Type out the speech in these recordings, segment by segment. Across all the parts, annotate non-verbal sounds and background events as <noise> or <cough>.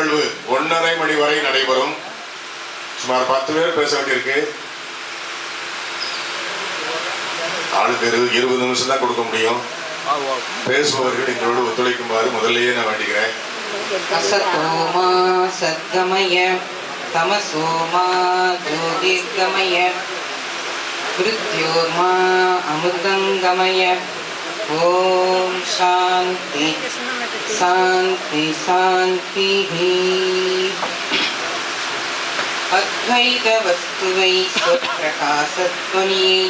நிகழ்வு ஒன்றரை மணி வரை நடைபெறும். சுமார் பத்து பேர் பேச வேண்டியிருக்கு. ஆளுக்கு இருபது இருபது நிமிஷம் தான் கொடுக்க முடியும். பேசுபவர்கள் எங்களோடு ஒத்துழைக்குமாறு முதல்லயே நான் வேண்டுகிறேன் தமசோமா ஜோதிர்கமய மிருத்யோர்மா அமிர்தங்கமய. ஓம் சாந்தி சாந்தி சாந்தி அத்வைத வஸ்துவை பிரகாசத்வனியை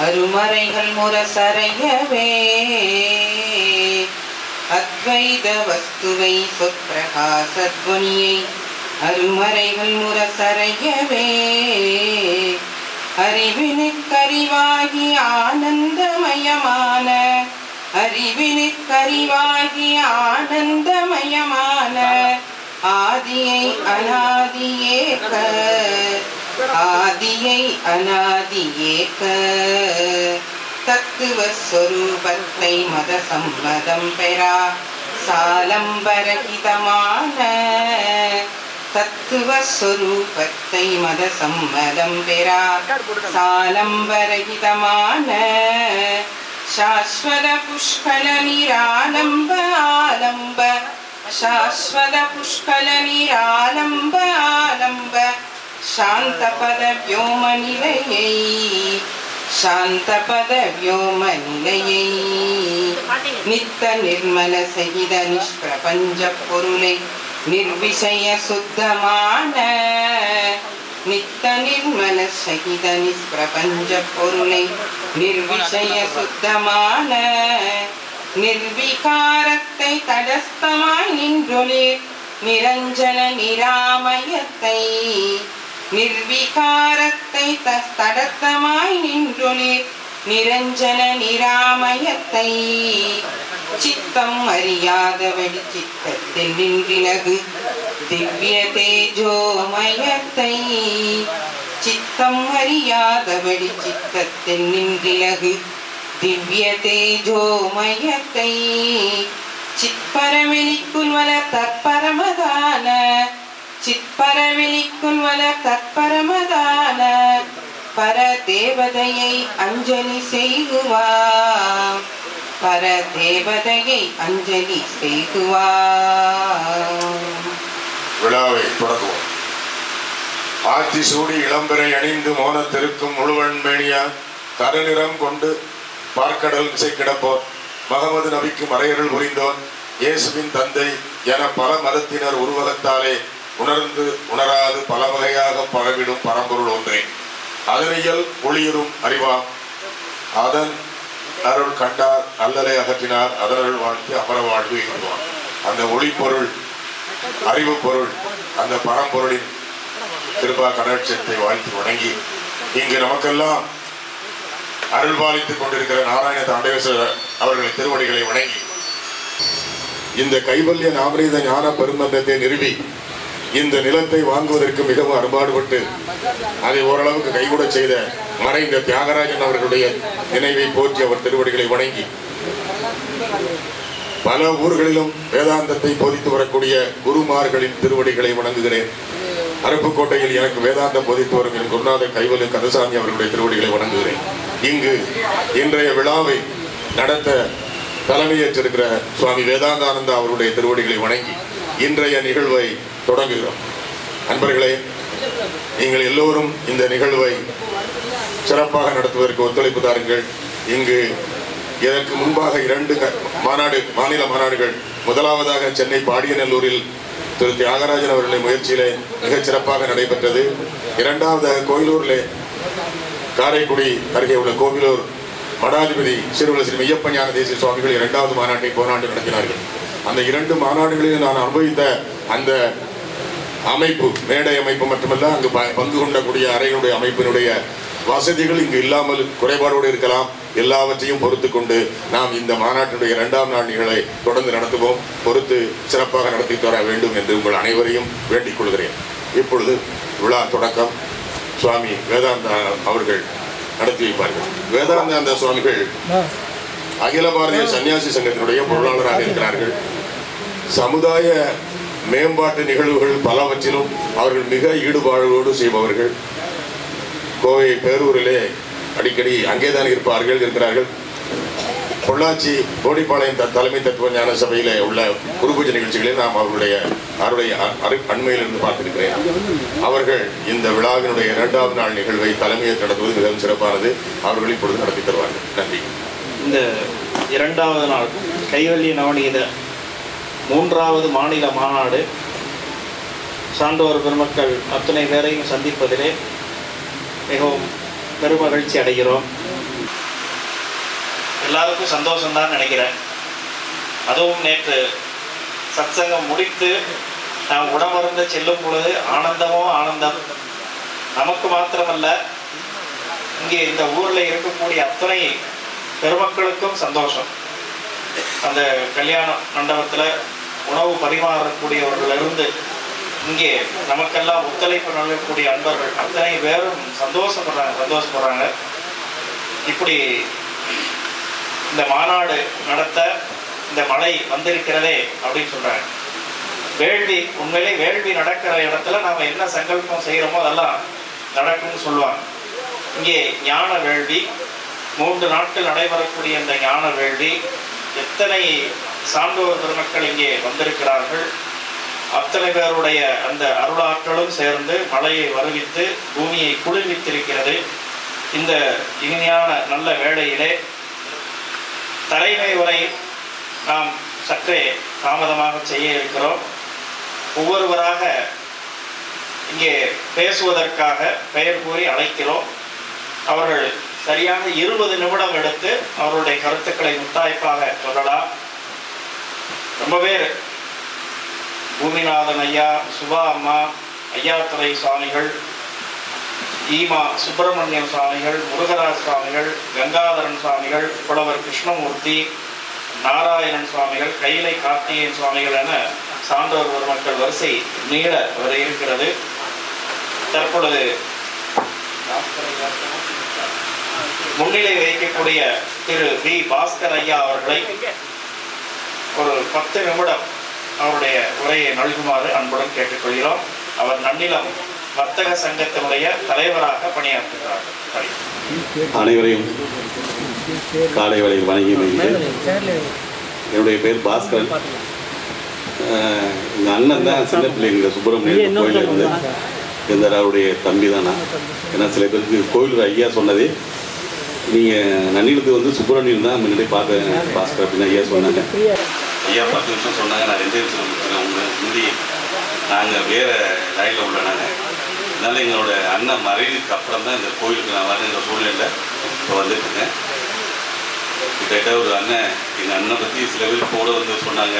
அருமறைகள் முரசறையவே அத்வைத வஸ்துவை சொற்பிரகாசத்வனியை அருமறைகள் முரசறையவே அறிவினுக்கறிவாகி ஆனந்தமயமான. அறிவினுக்கறிவாகி ஆனந்தமயமான. ஆதியை அநாதியேக ஆதியை அநாதியேக தத்துவ ஸ்வரூபத்தை மத சம்மதம் பெறா. சாலம்பரகிதமான தத்துவ ஸ்வரூபத்தை மத சம்மதம் பெறா சாலம்பரகிதமான शाश्वत पुष्कल निरालम्ब आलम्ब शाश्वत पुष्कल निरालम्ब आलम्ब शान्तपद व्योमनिलयै शान्तपद व्योमनिलयै நித்த நிர்விஷய சுத்தமான நித்த நிர்மல சகித நிஷ்பிரபஞ்ச பொருளை நிர்விஷய சுத்தமான நிர்விகாரத்தை தடஸ்தமாய் நின்றொளிர் நிரஞ்சன நிராமயத்தை நிர்விகாரத்தை தடத்தமாய் தடஸ்தமாய் நின்றொளிர் நிரஞ்சன நிராமயத்தை சித்தம் அறியாத வழி சித்தத்தில் நின்றிலகு. திவ்ய தேஜோமயத்தை சித்தம் அறியாத வழி சித்தத்தில் நின்றிலகு. திவ்ய தேஜோமயத்தை சிற்பரவெளிக்குள் வல தற்பரமதான சிற்பரவெளிக்குள் வல தற்பரமதான பர தேவதையை அஞ்சலி செய்துவா பர தேவதையை அஞ்சலி செய்துவா விழாவை தொடங்குவோம். ஆத்தி சூடி இளம்பெறை அணிந்து மோனத்திருக்கும் முழுவன் மேனியா கருநிறம் கொண்டு பார்க்கடல் இசை கிடப்போர். மகமது நபிக்கு மறையருள் புரிந்தோன் இயேசுவின் தந்தை என பல மதத்தினர் உருவகத்தாலே உணர்ந்து உணராது பல வகையாக பரவிடும் பரம்பொருள் ஒன்றே. அதனையல் ஒளியரும் அறிவாம் அதன் அருள் கண்டார் அல்லலை அகற்றினார் அதனருள் வாழ்த்து அமர வாழ்வு என்பார் அந்த ஒளிப்பொருள் அறிவு பொருள் அந்த பரம்பொருளின் திருப்பா கடற்சத்தை வாழ்த்து வணங்கி இங்கு நமக்கெல்லாம் அருள் பாலித்துக் கொண்டிருக்கிற நாராயண தாண்டவேஸ்வரர் அவர்களின் திருவடிகளை வணங்கி இந்த கைவல்ய நாமரீத ஞான பெருமந்தத்தை நிறுவி இந்த நிலத்தை வாங்குவதற்கு மிகவும் அறுபாடுபட்டு அதை ஓரளவுக்கு கைகூட செய்த மறைந்த தியாகராஜன் அவர்களுடைய நினைவை போற்றி அவர் திருவடிகளை வணங்கி பல ஊர்களிலும் வேதாந்தத்தை போதித்து வரக்கூடிய குருமார்களின் திருவடிகளை வணங்குகிறேன். அருப்புக்கோட்டையில் எனக்கு வேதாந்தம் போதித்து வரும் என் குருநாத கைவலு கந்தசாமி அவர்களுடைய திருவடிகளை வணங்குகிறேன். இங்கு இன்றைய விழாவை நடத்த தலைமையேற்றிருக்கிற சுவாமி வேதாந்தானந்தா அவருடைய திருவடிகளை வணங்கி இன்றைய நிகழ்வை தொடங்குகிறோம். அன்பர்களே நீங்கள் எல்லோரும் இந்த நிகழ்வை சிறப்பாக நடத்துவதற்கு ஒத்துழைப்பு தாருங்கள். இங்கு இதற்கு முன்பாக இரண்டு க- மாநாடு மாநில மாநாடுகள். முதலாவதாக சென்னை பாடியநல்லூரில் திரு தியாகராஜன் அவர்களின் முயற்சியிலே மிகச் சிறப்பாக நடைபெற்றது. இரண்டாவதாக கோயிலூரிலே காரைக்குடி அருகே உள்ள கோவிலூர் மடாதிபதி சிறுவல ஸ்ரீ மெய்யப்ப ஞான தேசிய சுவாமிகள் இரண்டாவது மாநாட்டை போராண்டு நடத்தினார்கள். அந்த இரண்டு மாநாடுகளில் நான் அனுபவித்த அந்த அமைப்பு மேடை அமைப்பு மட்டுமல்ல அங்கு ப- பங்கு கொண்டக்கூடிய அறைகளுடைய அமைப்பினுடைய வசதிகள் இங்கு இல்லாமல் குறைபாடோடு இருக்கலாம். எல்லாவற்றையும் பொறுத்து கொண்டு நாம் இந்த மாநாட்டினுடைய இரண்டாம் நாள் நிகழை தொடர்ந்து நடத்துவோம். பொறுத்து சிறப்பாக நடத்தி தர வேண்டும் என்று உங்கள் அனைவரையும் வேண்டிக் கொள்கிறேன். இப்பொழுது விழா தொடக்கம். சுவாமி வேதாந்த அவர்கள் நடத்தி வைப்பார்கள். வேதாந்தாந்த சுவாமிகள் அகில பாரதிய சன்னியாசி சங்கத்தினுடைய பொருளாளராக இருக்கிறார்கள். சமுதாய மேம்பாட்டு நிகழ்வுகள் பலவற்றிலும் அவர்கள் மிக ஈடுபாடோடு செய்பவர்கள். கோவை பேரூரிலே அடிக்கடி அங்கேதான் இருப்பார்கள் இருக்கிறார்கள். பொள்ளாச்சி கோடிப்பாளையம் தலைமை தத்துவ ஞான சபையிலே உள்ள குருபூஜை நிகழ்ச்சிகளில் நாம் அவர்களுடைய அவருடைய அ- அண்மையிலிருந்து பார்த்திருக்கிறேன். அவர்கள் இந்த விழாவினுடைய இரண்டாவது நாள் நிகழ்வை தலைமையை நடத்துவது மிகவும் சிறப்பானது. அவர்கள் இப்பொழுது நடத்தி தருவார்கள். நன்றி. இந்த இரண்டாவது நாள் கைவல்லிய நவநீத மூன்றாவது மாநில மாநாடு சான்றோர் பெருமக்கள் அத்தனை பேரையும் சந்திப்பதிலே மிகவும் பெருமகிழ்ச்சி அடைகிறோம். எல்லாருக்கும் சந்தோஷம்தான் நினைக்கிறேன். அதுவும் நேற்று சத்சங்கம் முடித்து நாம் உடமருந்த செல்லும் பொழுது ஆனந்தமோ ஆனந்தம். நமக்கு மாத்திரமல்ல இங்கே இந்த ஊரில் இருக்கக்கூடிய அத்தனை பெருமக்களுக்கும் சந்தோஷம். அந்த கல்யாண மண்டபத்தில் உணவு பரிமாறக்கூடியவர்களிருந்து இங்கே நமக்கெல்லாம் ஒத்துழைப்பு நல்கக்கூடிய அன்பர்கள் அத்தனை பேரும் சந்தோஷப்படுறாங்க சந்தோஷப்படுறாங்க. இப்படி இந்த மாநாடு நடத்த இந்த மழை வந்திருக்கிறதே அப்படின்னு சொல்கிறாங்க வேள்வி உண்மையிலே வேள்வி நடக்கிற இடத்துல நாம் என்ன சங்கல்பம் செய்கிறோமோ அதெல்லாம் நடக்கும்னு சொல்லுவாங்க. இங்கே ஞான வேள்வி மூன்று நாட்கள் நடைபெறக்கூடிய இந்த ஞான வேள்வி எத்தனை சான்றோர் பெருமக்கள் இங்கே வந்திருக்கிறார்கள் அத்தனை பேருடைய அந்த அருளாற்றலும் சேர்ந்து மழையை வருவித்து பூமியை குளிர்வித்திருக்கிறது. இந்த இனிமையான நல்ல வேளையிலே தலைமை உரை நாம் சற்றே தாமதமாக செய்ய இருக்கிறோம். ஒவ்வொருவராக இங்கே பேசுவதற்காக பெயர் கூறி அழைக்கிறோம். அவர்கள் சரியாக இருபது நிமிடம் எடுத்து அவருடைய கருத்துக்களை முத்தாய்ப்பாக சொல்லலாம். ரொம்ப பேர். பூமிநாதன் ஐயா சுபா அம்மா ஐயாத்துறை சுவாமிகள் ஈமா சுப்பிரமணியம் சுவாமிகள் முருகராஜ் சுவாமிகள் கங்காதரன் சுவாமிகள் புலவர் கிருஷ்ணமூர்த்தி நாராயணன் சுவாமிகள் கைலை கார்த்திகேயன் சுவாமிகள் என சான்றோர் ஒரு மக்கள் வரிசை நீள வர இருக்கிறது தற்பொழுது முன்னிலை வைக்கக்கூடிய திரு வி. பாஸ்கர் ஐயா அவர்களை ஒரு பத்து நிமிடம் அவருடைய உரையை நல்குமாறு அன்புடன் கேட்டுக்கொள்கிறோம். அவர் நன்னிலம் வர்த்தக சங்கத்தினுடைய தலைவராக பணியாற்றுகிறார். அனைவரையும் காலை வேளையில் வணங்கி என்னுடைய பேர் பாஸ்கரன். அஹ் எங்க அண்ணன் தான் சின்ன பிள்ளைங்க சுப்பிரமணியன் கோயிலில் இருந்து இருந்தார். அவருடைய தம்பி தான்? ஏன்னா சில பேருக்கு கோயில் ஐயா சொன்னதே நீங்கள் நன்னிலுக்கு வந்து சுப்பிரமணியம் தான் முன்னாடி பார்த்தேன் பாஸ்கர் அப்படின்னு ஐயா சொன்னாங்க. ஐயா பத்து நிமிஷம் சொன்னாங்க. நான் ரெண்டு நிமிஷம் முடிச்சுக்கிறேன் உங்களை முந்தி நாங்கள் வேறு லைனில் உள்ள நாங்கள் அதனால் எங்களோட அண்ணன் மறைவுக்கு அப்புறம் தான் இந்த கோயிலுக்கு நான் வரேன் இந்த சூழ்நிலையில் இப்போ வந்துட்டு இருக்கேன். கிட்டத்தட்ட ஒரு அண்ணன் எங்கள் அண்ணனை பற்றி சில பேர் கூட வந்து சொன்னாங்க.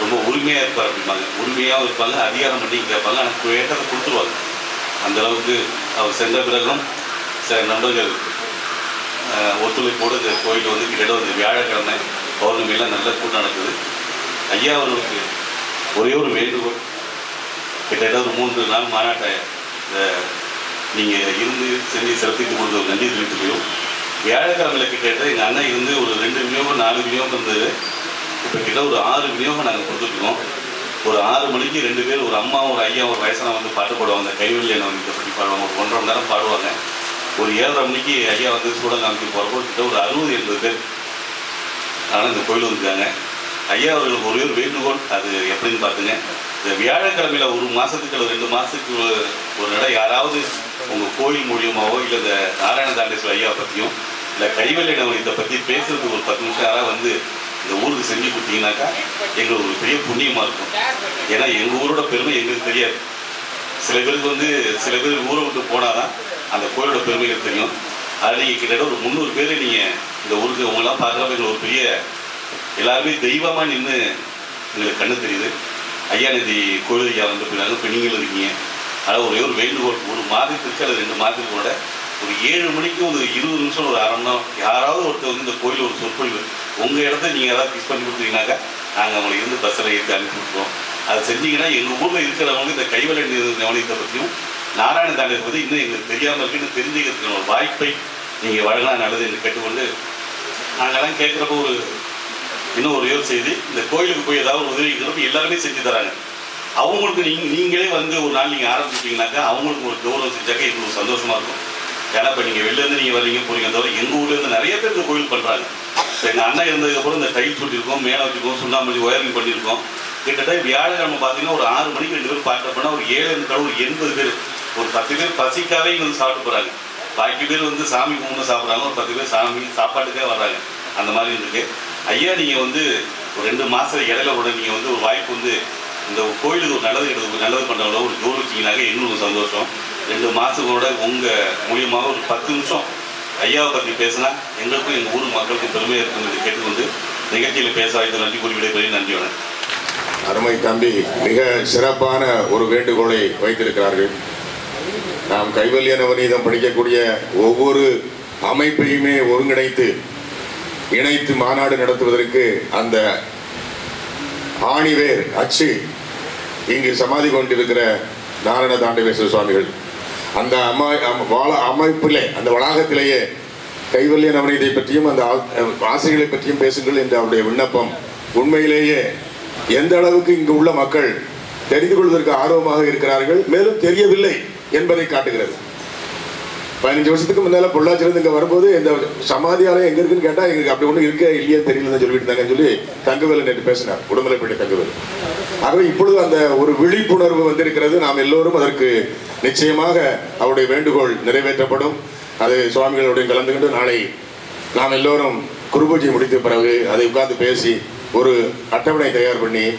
ரொம்ப உரிமையாக இருப்பார் அப்படிம்பாங்க. உரிமையாகவும் இருப்பாங்க அதிகாரம் பண்ணி கேட்பாங்க ஆனால் கேட்டதை கொடுத்துருவாங்க அந்த அளவுக்கு அவர் சென்ற பிறகும் சில நண்பர்கள் ஒத்துழைப்போடு இந்த கோயில் வந்து கிட்டத்தட்ட வந்து வியாழக்கிழமை பௌர்ணமியெல்லாம் நல்ல கூட்டம் நடக்குது. ஐயா அவர்களுக்கு ஒரே ஒரு வேண்டுகோள். கிட்டத்தட்ட ஒரு மூன்று நாள் மாநாட்டை நீங்கள் இருந்து செஞ்சு சிறப்பித்து கொடுத்த ஒரு நன்றி தெரிவித்துக்கிறோம் வியாழக்கிழமையில் கிட்டத்தட்ட எங்கள் அண்ணன் இருந்து ஒரு ரெண்டு விநியோகம் நாலு விநியோகம் இருந்தது. இப்போ கிட்ட ஒரு ஆறு விநியோகம் நாங்கள் கொடுத்துருக்கோம். ஒரு ஆறு மணிக்கு ரெண்டு பேர் ஒரு அம்மா ஒரு ஐயா ஒரு வயசான வந்து பாட்டு பாடுவாங்க. கைவெளி என்ன வந்து பற்றி பாடுவாங்க. ஒரு ஒன்றரை மணி நேரம் பாடுவாங்க. ஒரு ஏழரை மணிக்கு ஐயா வந்து சூடங்காமிக்கு போகிறப்போ கிட்ட ஒரு அறுபது எண்பது பேர் ஆனால் இந்த கோயில் வந்துருக்காங்க. ஐயா அவர்களுக்கு ஒரே ஒரு வேண்டுகோள் அது எப்படின்னு பார்த்துங்க இந்த வியாழக்கிழமையில் ஒரு மாதத்துக்கு அல்லது ரெண்டு மாதத்துக்கு ஒரு- ஒரு நடை யாராவது உங்கள் கோயில் மூலியமாகவோ இல்லை இந்த நாராயண தாண்டேஸ்வர ஐயா பற்றியும் இல்லை கைவல்ய இதை பற்றி பேசுறதுக்கு ஒரு பத்து நிமிஷம் யாராவது வந்து இந்த ஊருக்கு செஞ்சு கொடுத்தீங்கன்னாக்கா எங்களுக்கு ஒரு பெரிய புண்ணியமாக இருக்கும். ஏன்னா எங்கள் ஊரோட பெருமை எங்களுக்கு தெரியாது. சில பேருக்கு வந்து சில பேர் ஊரை விட்டு போனாதான் அந்த கோயிலோட பெருமைகள் தெரியும். அதில் நீங்கள் கிட்டத்தட்ட ஒரு முந்நூறு பேர் நீங்கள் இந்த ஊருக்கு உங்களாம் பார்க்குறப்ப எங்களுக்கு ஒரு பெரிய எல்லாருமே தெய்வமாக நின்று எங்களுக்கு கண்ணு தெரியுது. ஐயா நிதி கோயில் ஐயா வந்து போயிடாங்க இப்போ நீங்களும் இருக்கீங்க. ஆனால் ஒரே ஒரு வேண்டுகோள் ஒரு மாதத்திற்கு அல்லது ரெண்டு மாதத்துக்கு கூட ஒரு ஏழு மணிக்கு ஒரு இருபது நிமிஷம் ஒரு அரை மணி நேரம் யாராவது ஒருத்தர் வந்து இந்த கோயில் ஒரு சொற்பொழிவு உங்கள் இடத்த நீங்கள் ஏதாவது ஃபிக்ஸ் பண்ணி கொடுத்தீங்கன்னாக்கா நாங்கள் அவங்களை இருந்து பஸ்ஸில் ஏற்றி அனுப்பி விட்ருவோம் அதை செஞ்சீங்கன்னா எங்கள் ஊரில் இருக்கிறவங்களுக்கு இந்த கைவலை நவனியத்தை பற்றியும் நாராயண தாண்டத்தை பற்றி இன்னும் எங்களுக்கு தெரியாமல் இருக்குன்னு தெரிஞ்சுக்கிறதுக்கான ஒரு வாய்ப்பை நீங்கள் வழங்கலாம் நல்லது என்று கேட்டுக்கொண்டு நாங்கள்லாம் கேட்குறப்ப ஒரு இன்னும் ஒரு யோசனை செய்தி இந்த கோயிலுக்கு போய் ஏதாவது உதவி இருக்கிறப்ப எல்லாருமே செஞ்சு தராங்க. அவங்களுக்கு நீங்கள் நீங்களே வந்து ஒரு நாள் நீங்கள் ஆரம்பிச்சிட்டிங்கனாக்கா அவங்களுக்கு ஒரு கௌரவம் செஞ்சாக்க எங்களுக்கு சந்தோஷமாக இருக்கும். ஏன்னா இப்போ நீங்கள் வெளிலேருந்து நீங்கள் வரீங்க போகிறீங்க தவிர எங்கள் ஊர்லேருந்து நிறைய பேர் இந்த கோயில் பண்ணுறாங்க இப்போ எங்கள் அண்ணன் இருந்ததுக்கப்புறம் இந்த டைல்ஸ் ஒட்டியிருக்கோம் மேலே வச்சுருக்கோம் சுண்ணாம்பு ஒயரிங் பண்ணியிருக்கோம். கிட்டத்தட்ட வியாழக்கிழமை பார்த்தீங்கன்னா ஒரு ஆறு மணிக்கு ரெண்டு பேர் பார்க்க போனால் ஒரு ஏழு கடவுள் ஒரு எண்பது பேர். ஒரு பத்து பேர் பசிக்காவே இங்கே வந்து சாப்பிட்டு போகிறாங்க பாக்கி பேர் வந்து சாமி கும்பிட்டு சாப்பிட்றாங்க. ஒரு பத்து பேர் சாமி சாப்பாட்டுக்கே வர்றாங்க. அந்த மாதிரி இருக்குது ஐயா நீங்கள் வந்து ஒரு ரெண்டு மாதம் இடையில கூட நீங்கள் வந்து ஒரு வாய்ப்பு வந்து இந்த கோயிலுக்கு ஒரு நல்லது கெட்டது நல்லது பண்ணுறவங்களோ ஒரு கௌரவிச்சிங்கனாக்க இன்னும் ஒரு சந்தோஷம். ரெண்டு மாதத்தோட உங்கள் மூலியமாக ஒரு பத்து நிமிஷம் ஐயாவை பற்றி பேசினா எங்களுக்கும் எங்கள் ஊர் மக்களுக்கும் பெருமையாக இருக்குன்னு கேட்டுக்கொண்டு நிகழ்ச்சியில் பேச வாய்ப்பு நன்றி கூறி விடைபெறுகிறேன். நன்றி வணக்கம். அருமை தம்பி மிக சிறப்பான ஒரு வேண்டுகோளை வைத்திருக்கிறார்கள். நாம் கைவல்ய நவநீதம் படிக்கக்கூடிய ஒவ்வொரு அமைப்பையுமே ஒருங்கிணைத்து இணைத்து மாநாடு நடத்துவதற்கு அந்த ஆணிவேர் அச்சு இங்கு சமாதி கொண்டிருக்கிற நாராயண தாண்டவேஸ்வர சுவாமிகள். அந்த அம்மா அம்- வாழ அமைப்பிலே அந்த வளாகத்திலேயே கைவல்ய நவநீதை பற்றியும் அந்த ஆசைகளை பற்றியும் பேசுங்கள் என்ற அவருடைய விண்ணப்பம் உண்மையிலேயே எந்த அளவுக்கு இங்கு உள்ள மக்கள் தெரிந்து கொள்வதற்கு ஆர்வமாக இருக்கிறார்கள் மேலும் தெரியவில்லை என்பதை காட்டுகிறது. பதினஞ்சு வருஷத்துக்கு முன்னால பொள்ளாச்சிலிருந்து இங்கே வரும்போது இந்த சமாதி ஆலயம் எங்க இருக்குன்னு கேட்டா எங்களுக்கு அப்படி ஒன்றும் இருக்கே இல்லையே தெரியலன்னு சொல்லிட்டு இருந்தாங்கன்னு சொல்லி தங்கவேலு நேற்று பேசினார் உடுமலைப்பேட்டை தங்கவேலு ஆகவே இப்பொழுது அந்த ஒரு விழிப்புணர்வு வந்திருக்கிறது. நாம் எல்லோரும் அதற்கு நிச்சயமாக அவருடைய வேண்டுகோள் நிறைவேற்றப்படும். அது சுவாமிகளுடைய கலந்துகிட்டு நாளை நாம் எல்லோரும் குருபூஜை முடித்த பிறகு அதை உட்கார்ந்து பேசி ஒரு அட்டவணை தயார் பண்ணி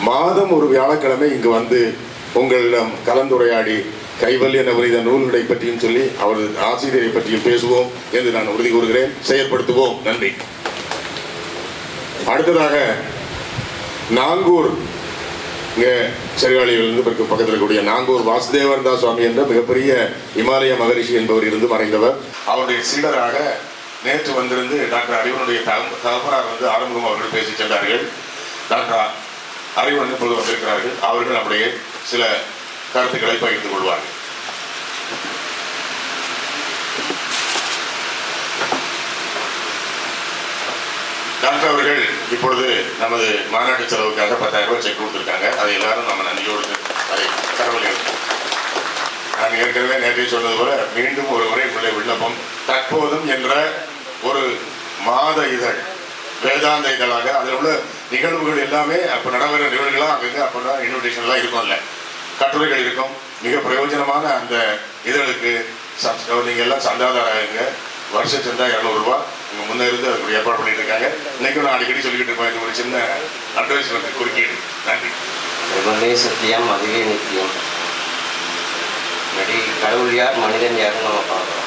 மாதம் ஒரு வியாழக்கிழமை இங்கு வந்து உங்களிடம் கலந்துரையாடி கைவல்ய நவரித நூல்களை பற்றியும் சொல்லி அவரது ஆசிரியரை பற்றியும் பேசுவோம் என்று நான் உறுதி கூறுகிறேன். செயற்படுத்துவோம். நன்றி. அடுத்ததாக நாங்கூர் இங்கே சீர்காழியிலிருந்து பக்கத்தில் இருக்கக்கூடிய நாங்கூர் வாசுதேவன் தாஸ் சுவாமி என்ற மிகப்பெரிய இமாலய மகரிஷி என்பவர் இருந்து மறைந்தவர். அவருடைய சீடராக நேற்று வந்திருந்து டாக்டர் அறிவனுடைய தகப்பனார் வந்து ஆறுமுகம் அவர்கள் பேசி சென்றார்கள். டாக்டர் அறிவன் இப்பொழுது வந்திருக்கிறார்கள் அவர்கள் நம்முடைய சில கருத்துக்களை பகிர்ந்து கொள்வார்கள். டாக்டர் அவர்கள் இப்பொழுது நமது மாநாட்டு செலவுக்காக பத்தாயிரம் ரூபாய் செக் கொடுத்துருக்காங்க. அதை எல்லாரும் நம்ம நன்றியோடு அதை தகவல் நான் ஏற்கனவே நேற்று சொன்னது போல மீண்டும் ஒரு முறை உங்களுடைய விண்ணப்பம் தற்போதும் என்ற ஒரு மாத இதழ் வேதாந்த இதழாக அதில் உள்ள நிகழ்வுகள் எல்லாமே அப்போ நடைபெற நிகழ்வுகளாக அங்கங்கே அப்போ தான் இன்விடேஷன்லாம் இருக்கும்ல கட்டுரைகள் இருக்கும். மிக பிரயோஜனமான அந்த இதழுக்கு நீங்கள் எல்லாம் சந்தாதாராங்க வருஷ சந்தா இரநூறுபா இங்கே முன்னே இருந்து அதுக்கு ஏற்பாடு பண்ணிட்டு இருக்காங்க. இன்னைக்கும் நான் அடிக்கடி சொல்லிக்கிட்டு இருப்பேன். இது ஒரு சின்ன அட்வைஸ் வந்து குறுக்கீடு. நன்றி. சத்தியம் அதுவே நித்தியம். முன்னாடி கடவுள் யார் மனிதன் யாருன்னு நம்ம பார்க்குறோம்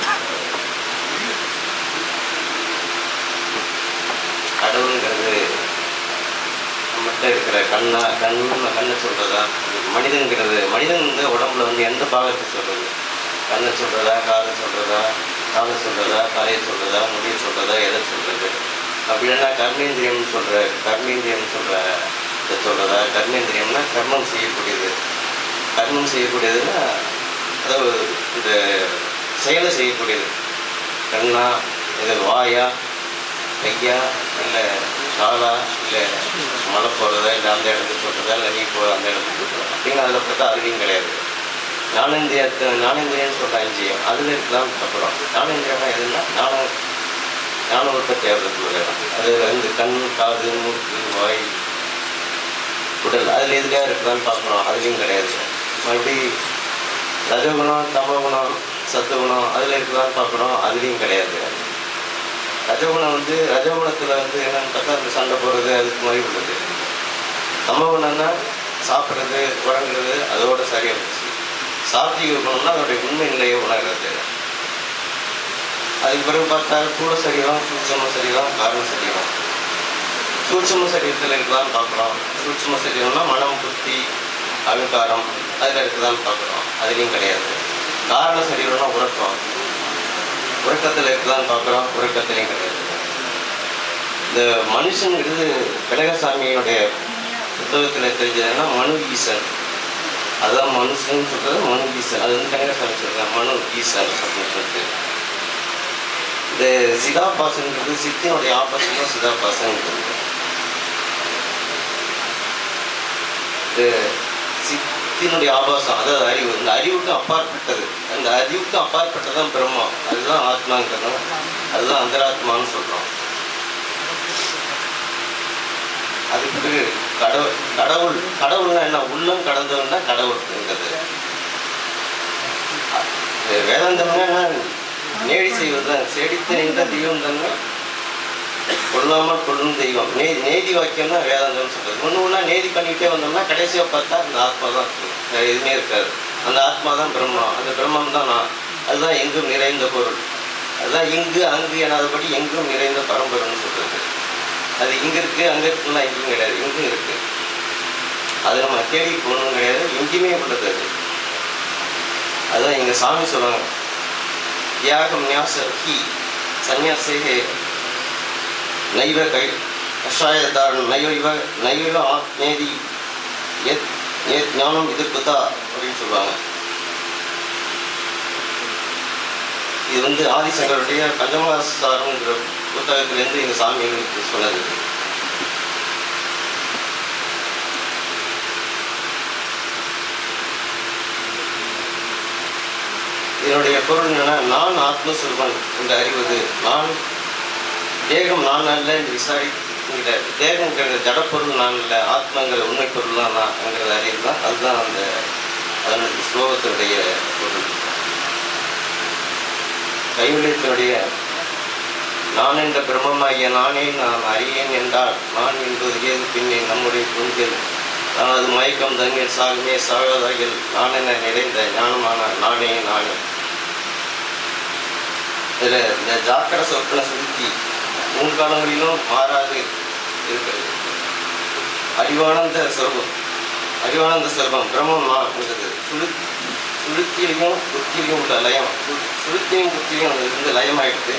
கடவுளுங்கிறது நம்மகிட்ட இருக்கிற கண்ணா கண் கண்ணை சொல்றதா மனிதன்கிறது மனிதன் வந்து உடம்புல வந்து எந்த பாகத்தை சொல்றது? கண்ணை சொல்றதா காதை சொல்றதா காதை சொல்றதா தலையை சொல்றதா முடியை சொல்றதா எதை சொல்றது? அப்படி இல்லைன்னா கர்மேந்திரியம்னு சொல்ற கர்மேந்திரியம் சொல்ற இதை சொல்றதா? கர்மேந்திரியம்னா கர்மம் செய்யக்கூடியது. கர்மம் செய்யக்கூடியதுன்னா அதாவது இந்த செயலை செய்யக்கூடியது. கண்ணா இது வாயா கையா இல்லை காலா இல்லை மழை போடுறதா இல்லை அந்த இடத்துக்கு போடுறதா இல்லை நீ போ அந்த இடத்துக்கு போடுறதா அப்படின்னு அதில் பார்த்தா அறிவியும் கிடையாது. ஞானேந்திரியத்தை ஞானேந்திரியன்னு சொல்கிற அஞ்சியம் அதில் இருக்கலாம் தப்புறோம் ஞானேந்திரியம்னா எதுன்னா ஞான ஞான உற்பத்தி ஆகிறதுக்கு அது வந்து கண் காது மூக்கு வாய் உடல் அதில் எதுலையாக இருக்கலாம்னு பார்க்குறோம் அதுலேயும் கிடையாது. மறுபடி ரஜகுணம் தமகுணம் சத்துகுணம் அதில் இருக்கலாம்னு பார்க்குறோம் அதுலேயும் கிடையாது. ரஜகுணம் வந்து ரஜகுணத்தில் வந்து என்னென்னு பார்த்தா அந்த சண்டை போடுறது அதுக்கு மாதிரி உள்ளது. தமகுணம்னா சாப்பிட்றது உறங்குறது அதோட சரியாக இருந்துச்சு சாத்விக குணம்னா அதோடைய உண்மை நிலையை உணர்றது. அதுக்கு பிறகு பார்த்தா கூட சரீரம் சூட்சம சரீரம் காரண சரீரம். சூட்சம சரீரத்தில் இருக்கலாம்னு பார்க்குறோம் சூட்சம சரீரம்னா மனம் புத்தி அகங்காரம் அதில் இருக்குதான்னு பார்க்குறோம். அதுலேயும் கிடையாது. காரண சரீரம்னா உறக்கம். உறக்கத்தில் இருக்குதான்னு பார்க்குறோம் உறக்கத்துலேயும் கிடையாது. இந்த மனுஷனுங்கிறது கடகசாமியினுடைய புத்தகத்தில் தெரிஞ்சதுன்னா மனு ஈசன். அதுதான் மனுஷன் சொல்கிறது மனு ஈசன். அது வந்து கடகசாமி சொல்கிறாங்க மனு ஈசன் அப்படின்னு சொல்லிட்டு. இந்த சிதாபாசன்கிறது சித்தினுடைய ஆபாசம் தான் சிதாபாசன்கிறது இது சித்தினுடைய ஆபாசம். அதாவது அறிவு. இந்த அறிவுக்கு அப்பாற்பட்டது. அந்த அறிவுக்கு அப்பாற்பட்டதான் பிரம்மா. அதுதான் ஆத்மாங்கிறதும் அதுதான் அந்தராத்மான்னு சொல்கிறோம் அதுக்கு கடவுள் கடவுள் கடவுள்னா என்ன? உள்ளம் கடந்தவன் கடவுள்ங்கிறது. அது வேதாந்தம்னா என்ன? நேடி செய்வதுதான். செடித்து நின்ற தெய்வம் தானே? கொள்ளாமல் கொள்ளும் தெய்வம். நே நேதி வாக்கியம் தான் வேதாந்தம்னு சொல்றது. ஒன்று ஒன்றா நேதி பண்ணிக்கிட்டே வந்தோம்னா கடைசியாக பார்த்தா அந்த ஆத்மா தான் வேறு எதுவுமே இருக்காது. அந்த ஆத்மா தான் பிரம்மா. அந்த பிரம்மம் தான் நான். அதுதான் எங்கும் நிறைந்த பொருள். அதுதான் இங்கு அங்கு எனாதபடி எங்கும் நிறைந்த பரம்பரைன்னு சொல்கிறது அது இங்கே இருக்குது அங்கே இருக்குன்னா எங்கேயும் கிடையாது. இங்கும் இருக்குது அது நம்ம தேடி போகணும் கிடையாது. எங்கேயுமே உள்ளது அது. அதுதான் எங்கள் சாமி சொல்லுவாங்க தியாகம் நியாச ஹி சந்நியாசே நைவ கை கஷாயதாரணம் நைவ நைவ ஆத்மேதி எத் ஏத் ஞானம் எதிர்ப்புதா அப்படின்னு சொல்லுவாங்க. இது வந்து ஆதிசங்கருடைய பஞ்சமாசாரம்ங்கிற புத்தகத்திலேருந்து எங்கள் சாமி எங்களுக்கு சொன்னது. இதனுடைய பொருள் என்னென்னா நான் ஆத்மஸ்வரூபன் என்று அறிவது. நான் தேகம் நான் அல்ல விசாரிக்கிற தேகங்கிற ஜடப்பொருள் நான் இல்லை ஆத்மாங்கிற உண்மை பொருள் தான் நான்ங்கிறத அறிவு தான் அதுதான் அந்த அதனுடைய ஸ்லோகத்தினுடைய பொருள். கைவிளையத்தினுடைய நான் என்ற பிரம்மமாகிய நானே நான் அறியேன் என்றால் நான் என்பது ஏது? பின்னே நம்முடைய புரிதல். நான் அது மயக்கம் தங்கில் சாகுமே சாகாதாகில் நான் என நிறைந்த ஞானமான நானே நானே. இதில் இந்த ஜாக்கிர சொற்களை சுருத்தி முன்காலங்களிலும் மாறாது இருக்கிறது அறிவானந்த சொர்பம் அறிவானந்த சொர்பம் பிரம்மமா நான்ங்கிறது சுழு சுழுத்திலையும் புத்திலையும் உள்ள லயம். சு- புத்திலையும் இருந்து லயமாயிடுது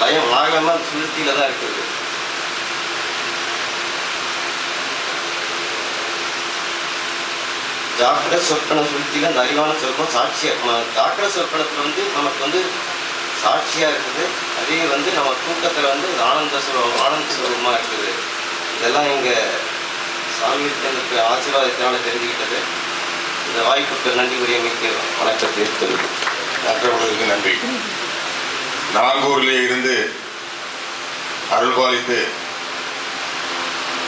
லயம் ஆகலாம் சுழுத்தியில தான் இருக்குது. ஜாக்கிர சொற்பன சுருத்தியில் அந்த அறிவான சொற்பம் சாட்சியாக ஜாக்கிர சொற்பனத்தில் வந்து நமக்கு வந்து சாட்சியாக இருக்குது. அதே வந்து நம்ம தூக்கத்தில் வந்து ஆனந்த சுரம் ஆனந்த சுரூபமாக இருக்குது. இதெல்லாம் எங்கள் சாமிக்கு எனக்கு ஆசீர்வாதத்தினால தெரிஞ்சுக்கிட்டது இந்த வாய்ப்புக்கு நன்றி உரியமைக்கு வணக்கத்தை தெரிவிக்கிறேன் மற்றவர்களுக்கு நன்றி. நாகூரிலே இருந்து அருள்பாலித்து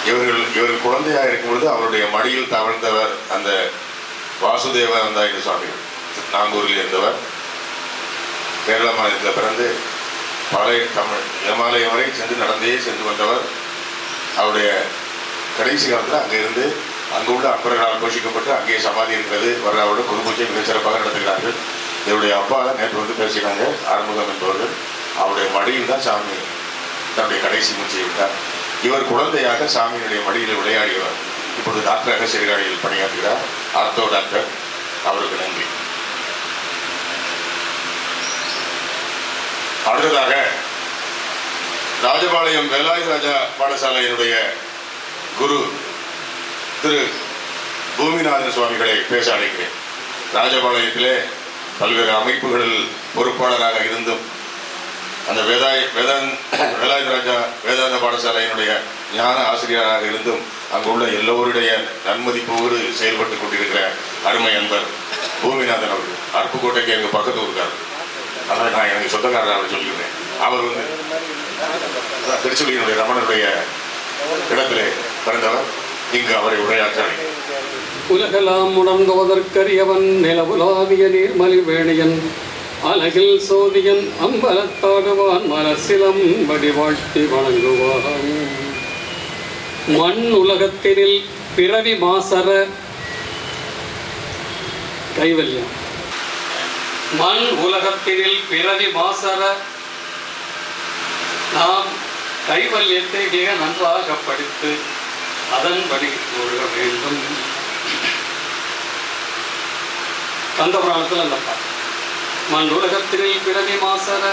இவர்கள் இவர் குழந்தையாக இருக்கும் பொழுது அவருடைய மடியில் தவழ்ந்தவர் அந்த வாசுதேவ வந்தாயுடு சுவாமிகள் நாங்கூரில் இருந்தவர். கேரள மாநிலத்தில் பிறந்து பழைய தமிழ் இமாலயம் வரை சென்று நடந்தே சென்று வந்தவர். அவருடைய கடைசி காலத்தில் அங்கே இருந்து அங்கு உள்ள அன்பர்களால் போஷிக்கப்பட்டு அங்கே சமாதி இருக்கிறது வரலாவோட குரு பூஜை மிகச் சிறப்பாக நடத்துகிறார்கள். இவருடைய அப்பா நேற்று வந்து பேசினாங்க ஆறுமுகம் என்பவர்கள். அவருடைய மடியில் தான் சாமி தன்னுடைய கடைசி மூச்சை விட்டார். இவர் குழந்தையாக சாமியினுடைய மடியில் விளையாடியவர். இப்போது டாக்டராக சிறுகாழியில் பணியாற்றுகிறார். ஆர்த்தோ டாக்டர் அவருக்கு நன்றி. அடுத்ததாக ராஜபாளையம் வேலாயுத ராஜா பாடசாலையினுடைய குரு திரு பூமிநாதன் சுவாமிகளை பேச அழைக்கிறேன். ராஜபாளையத்திலே பல்வேறு அமைப்புகளில் பொறுப்பாளராக இருந்தும் அந்த வேதாய் வேதான் வேலாயுத ராஜா வேதாந்த பாடசாலையினுடைய ஞான ஆசிரியராக இருந்தும் அங்குள்ள எல்லோருடைய நன்மதிப்போடு செயல்பட்டு கொண்டிருக்கிற அருமை அன்பர் பூமிநாதன் அவர்கள். அருப்புக்கோட்டைக்கு எங்கள் பக்கத்து ஊருக்கார். அதை நான் எனக்கு சொந்தக்காரராக சொல்லியிருக்கேன் அவர் வந்து திருச்சொலியினுடைய ரமணனுடைய இடத்திலே பிறந்தவர். இங்கு அவரை உரையாற்ற உலகெல்லாம் உணர்ந்தோதற்கரியவன் நிலவுலாவிய நீர்மலி வேணியன் அலகில் சோதியன் அம்பலத்தாடுவான் மரசிலம் வடிவாழ்த்தி வணங்குவான் மண் உலகத்தினில் பிறவி மாசர கைவல்யம் மண் உலகத்தினில் பிறவி மாசர நாம் கைவல்யத்தை மிக நன்றாக படித்து அதன்படி ஒழுக வேண்டும். கந்த புராணத்தில் அந்த பாட்டு. மண் உலகத்தினில் பிறவி மாசர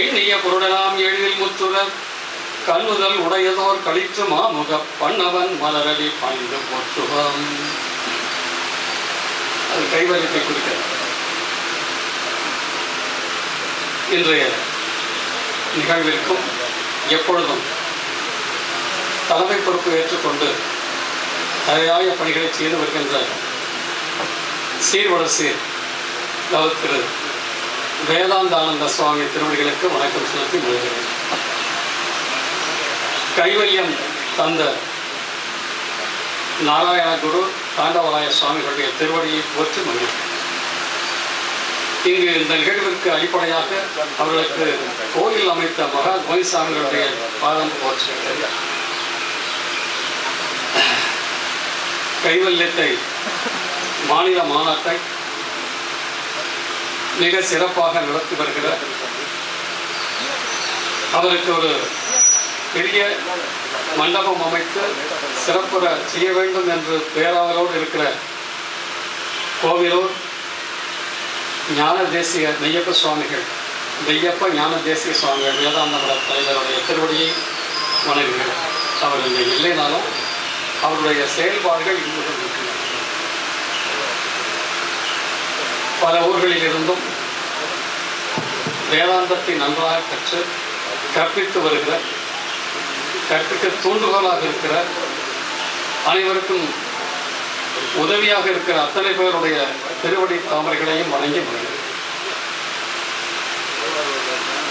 எண்ணிய பொருளெல்லாம் எழில் முத்துவர் கல்லுதல் உடையதோர் களிற்று மாமுக பண்ணவன் மலரடி பணிந்து போற்றுவான். அது கைவல்யத்தை குறிக்கிறது இன்றைய நிகழ்விற்கும் எப்பொழுதும் தலைமை பொறுப்பு ஏற்றுக்கொண்டு தயாய பணிகளை செய்து வருகின்ற சீர்வட சீர் தவிர்க்கிறது. வேதாந்தானந்த சுவாமி திருவடிகளுக்கு வணக்கம் செலுத்தி முடிகிறேன் கைவல்யம் தந்த நாராயண குரு தாண்டவராய சுவாமிகளுடைய திருவடியை போற்றி மகிழ்கிறேன். இங்கு இந்த நிகழ்விற்கு அடிப்படையாக அவர்களுக்கு கோயில் அமைத்த மகா கோயிசாமிகளுடைய பாதம் போற்றுகிறேன் கைவல்யத்தை மாநில மாநாட்டை மிக சிறப்பாக நடத்தி வருகிற அவருக்கு ஒரு பெரிய மண்டபம் அமைத்து சிறப்புற செய்ய வேண்டும் என்று பேராவலோடு இருக்கிற கோவிலூர் ஞான தேசிய மெய்யப்ப சுவாமிகள் மெய்யப்ப ஞான தேசிய சுவாமிகள் வேதாந்த மட தலைவருடைய திருவடியை வணங்குகிறேன் அவர் இங்கே இல்லைனாலும் அவருடைய செயல்பாடுகள் இங்குடன் இருக்கின்றன பல ஊர்களில் இருந்தும் வேதாந்தத்தை நன்றாக கற்று கற்பித்து வருகிற கற்பிக்க தூண்டுகோலாக இருக்கிற அனைவருக்கும் உதவியாக இருக்கிற அத்தனை பேருடைய திருவடி தாமரைகளையும் வணங்கி வருகிறது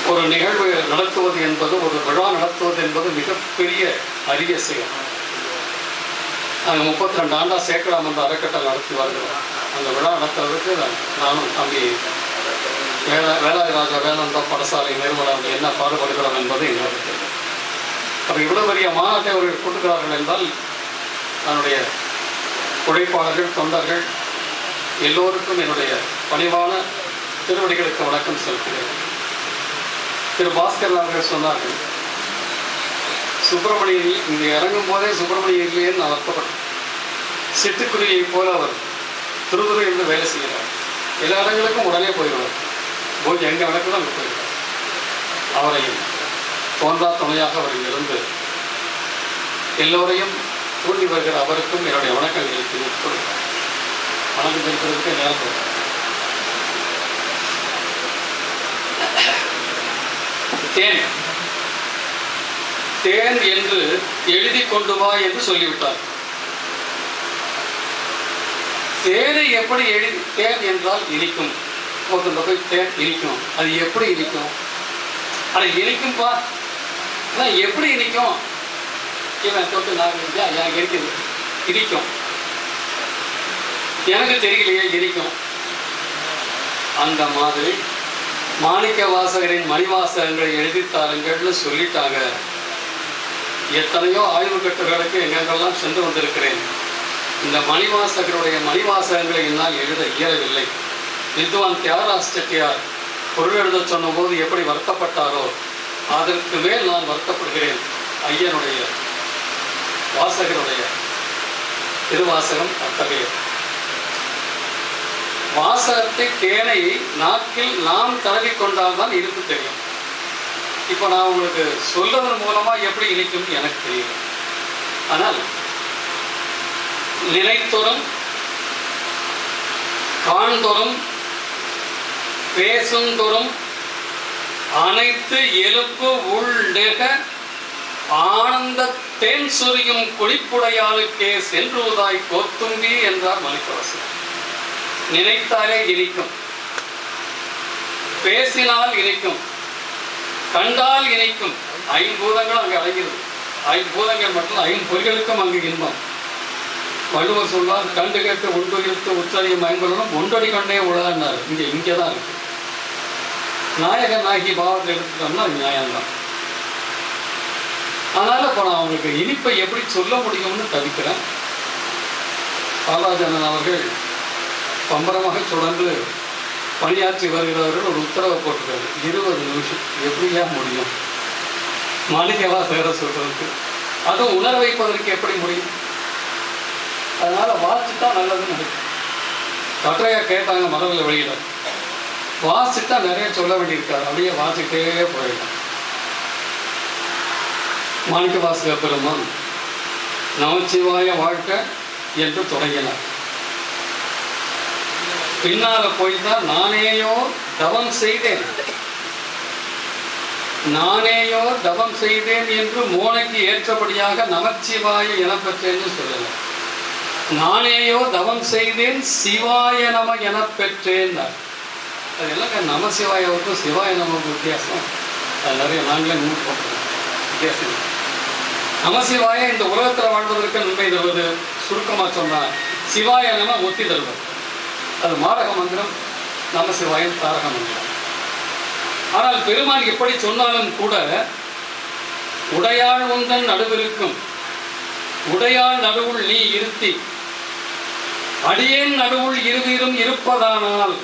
ஒரு நிகழ்வு நடத்துவது என்பது ஒரு விழா நடத்துவது என்பது மிகப்பெரிய அரிய செயல். நாங்கள் முப்பத்தி ரெண்டு ஆண்டா சேக்கராம் வந்து அறக்கட்டளை நடத்தி வருகிறோம் அந்த விழா நடத்துறதுக்கு நானும் தம்பி வேளா வேலாதிராஜா வேதாந்தா படசாலை நிறுவனம் என்ன பாடுபடுகிறோம் என்பது எங்களுக்கு தெரியும். அப்போ இவ்வளவு பெரிய மாநாட்டை அவர்கள் கொடுக்கிறார்கள் என்றால் தன்னுடைய உழைப்பாளர்கள் தொண்டர்கள் எல்லோருக்கும் என்னுடைய பணிவான திருவடிகளுக்கு வணக்கம் செலுத்துகிறேன் திரு பாஸ்கர் அவர்கள் சொன்னார்கள் சுப்பிரமணியன் இங்கே இறங்கும் போதே சுப்பிரமணியன் நான் வருத்தப்பட்டேன் சிட்டுக்குருவியை போல அவர் துருதுரு என்று வேலை செய்கிறார். எல்லா இடங்களுக்கும் உடனே போயிடுவார். போய் எங்கே நடக்குதோ அங்கே போயிடுவார். அவரையும் தோன்றா துணையாக அவர் இருந்து எல்லோரையும் தூண்டி வருகிற அவருக்கும் என்னுடைய வணக்கங்களை தெரிவித்துக் கொள்கிறேன். வணக்கம் தெரிவிப்பதற்கு நேரம் தேன். தேன் என்று எழுதி கொண்டு வா என்று சொல்லிவிட்டார். தேனை எப்படி எழுதி தேன் என்றால் இனிக்கும். ஒருத்தர் போய் தேன் இனிக்கும். அது எப்படி இனிக்கும்? அட இனிக்கும்பா. அதான் எப்படி இனிக்கும்? இவன் தொட்டு நான் எனக்கு இருக்குது இனிக்கும். எனக்கு தெரியலையே இனிக்கும். அந்த மாதிரி மாணிக்க வாசகரின் மணிவாசகங்களை எழுதி தாருங்கள்னு சொல்லிட்டாங்க. எத்தனையோ ஆய்வு கட்டுகளுக்கு எங்கெங்கெல்லாம் சென்று வந்திருக்கிறேன். இந்த மணிவாசகருடைய மணிவாசகங்களை என்னால் எழுத இயலவில்லை. வித்வான் தியாகராஜ் செட்டியார் பொருள் எழுத சொன்னபோது எப்படி வருத்தப்பட்டாரோ அதற்கு மேல் நான் வருத்தப்படுகிறேன். ஐயனுடைய வாசகருடைய திருவாசகம் அத்தகைய. வாசகத்தை தேனை நாக்கில் நாம் தடவி இருப்பு தெரியும். இப்போ நான் உங்களுக்கு சொல்லுவதன் மூலமா எப்படி இணைக்கும்னு எனக்கு தெரியும் ஆனால் நினைத்தொரும் காண்தொரும் பேசுந்தொரும் அனைத்து எழுப்பு உள்நெக ஆனந்த தேன் சொரியும் குளிப்புடையாளுக்கே சென்றுவதாய் கோத்தும்பி என்றார் மணிக்கவாசன் நினைத்தாலே இனிக்கும். பேசினால் இனிக்கும். கண்டால் இனிக்கும் அங்கே அங்கு ஐந்து ஐம்பூதங்கள் மட்டும் ஐம்பொறிகளுக்கும் அங்கு இன்பம். வள்ளுவர் சொல்வார் கண்டு கேட்டு உண்டுயிர்த்து உச்சரியும் பயன்படணும் ஒன்றடி கண்டே உலகன்னார் இங்கே இங்கே தான் இருக்கு. நாயக நாயகி பாவத்தில் எடுத்துட்டோம்னா நியாயம்தான். அதனால் இப்போ நான் அவங்களுக்கு இனிப்பை எப்படி சொல்ல முடியும்னு தவிக்கிறேன். பாலாஜனன் அவர்கள் பம்பரமாக தொடர்ந்து பணியாற்றி வருகிறவர்கள் ஒரு உத்தரவை போட்டிருக்காரு இருபது நிமிஷம். எப்படியா முடியும்? மாளிகைவா சேர சொல்றதுக்கு. அதுவும் உணர வைப்பதற்கு எப்படி முடியும்? அதனால வாசித்தா நல்லதுன்னு நினைக்கும் கட்டுரையா கேட்டாங்க மதவில் வெளியில. வாசித்தா நிறைய சொல்ல வேண்டியிருக்காரு. அப்படியே வாசிக்கிட்டே போயிடலாம் மாணிக்க வாசக பெருமான் நமச்சிவாய வாழ்க்கை என்று தொடங்கினார். பின்னால போய்தான் நானேயோ தவம் செய்தேன். நானேயோ தவம் செய்தேன் என்று மோனைக்கு ஏற்றபடியாக நமச்சிவாய எனப்பெற்றேன்னு சொல்லலை. நானேயோ தவம் செய்தேன் சிவாய நம என பெற்றேன் அது எல்லாம் நமசிவாயவுக்கும் சிவாய நமக்கு வித்தியாசம். அது நிறைய நாங்களே நூல் வித்தியாசம். நமசிவாய இந்த உலகத்தில் வாழ்வதற்கு நன்மை தருவது சுருக்கமாக சொன்னால் சிவாய நம ஒத்தி தருவது அது மாரக மந்திரம் நமசிவாயம் தாரக மந்திரம். ஆனால் பெருமான் எப்படி சொன்னாலும் கூட உடையாள் உந்தன் நடுவிருக்கும் உடையாள் நடுவுள் நீ இருத்தி. அடியேன் நடுவுள் இருவீரும் இருப்பதானால்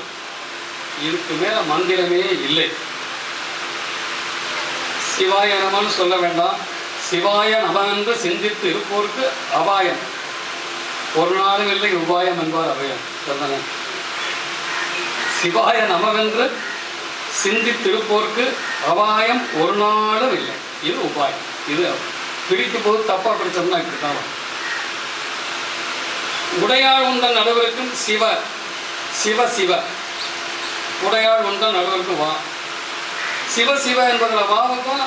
இதுக்கு மேல மந்திரமே இல்லை. சிவாய நமன்னு சொல்ல வேண்டாம். சிவாய நமன்று சிந்தித்து இருப்போருக்கு அபாயம். ஒரு நாளும் இல்லை உபாயம் என்பார் அபயம். சொன்னேன் சிவாய நமவென்று சிந்தித்திருப்போர்க்கு அபாயம் ஒரு நாளும் இல்லை. இது உபாயம். இது பிரிக்கும் போது தப்பாக பிடிச்சோம்னா இப்படி தான் உடையாள் உந்தன் நடுவருக்கும் சிவ சிவ சிவ. உடையாள் உந்தன் நடுவருக்கும் வா. சிவ சிவ என்பதில் வாவுக்கும்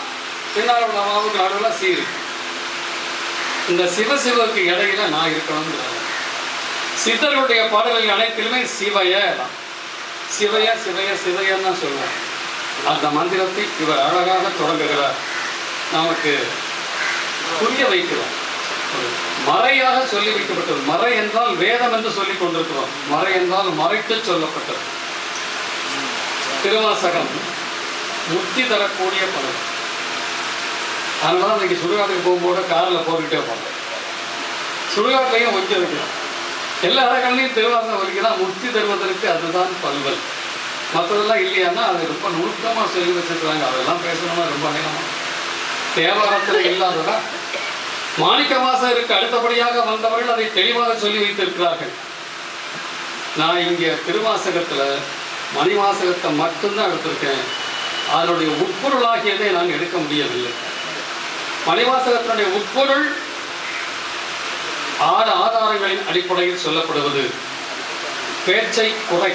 பின்னால் உள்ள வாவுக்கு நடுவில் சி இருக்கு. இந்த சிவசிவக்கு இடையில நான் இருக்கணுங்கிறாங்க சித்தர்களுடைய பாடல்கள் அனைத்திலுமே சிவையே தான். சிவையா சிவைய சிவையான தான் சொல்லுவாங்க அந்த மந்திரத்தை இவர் அழகாக தொடங்குகிறார். நமக்கு புரிய வைக்கிறோம். மறையாக சொல்லி வைக்கப்பட்டது. மறை என்றால் வேதம் என்று சொல்லிக் கொண்டிருக்கிறோம். மறை என்றால் மறைத்து சொல்லப்பட்டது. திருவாசகம் முக்தி தரக்கூடிய படம் அதனால தான் இன்னைக்கு சுடுகாட்டுக்கு போகும்போது காரில் போட்டுக்கிட்டே போகிறோம் சுடுகாட்லையும் ஒஞ்ச எல்லா இடங்கள்லையும் தெளிவாக வரைக்கும் முக்தி தருவதற்கு அதுதான் பல்வல். மற்றதெல்லாம் இல்லையான்னா அது ரொம்ப நுணுக்கமாக சொல்லி வச்சிருக்கிறாங்க. அதெல்லாம் பேசணும்னா ரொம்ப நேரமாக தேவாரத்தில் இல்லாததா? மாணிக்கவாசகருக்கு அடுத்தபடியாக வந்தவர்கள் அதை தெளிவாக சொல்லி வைத்திருக்கிறார்கள். நான் இங்கே திருவாசகத்தில் மணிவாசகத்தை மட்டும்தான் எடுத்திருக்கேன். அதனுடைய உட்பொருளாகியதை நான் எடுக்க முடியவில்லை. மணிவாசகத்தினுடைய உட்பொருள் ஆறு ஆதாரங்களின் அடிப்படையில் சொல்லப்படுவது பேச்சை குறை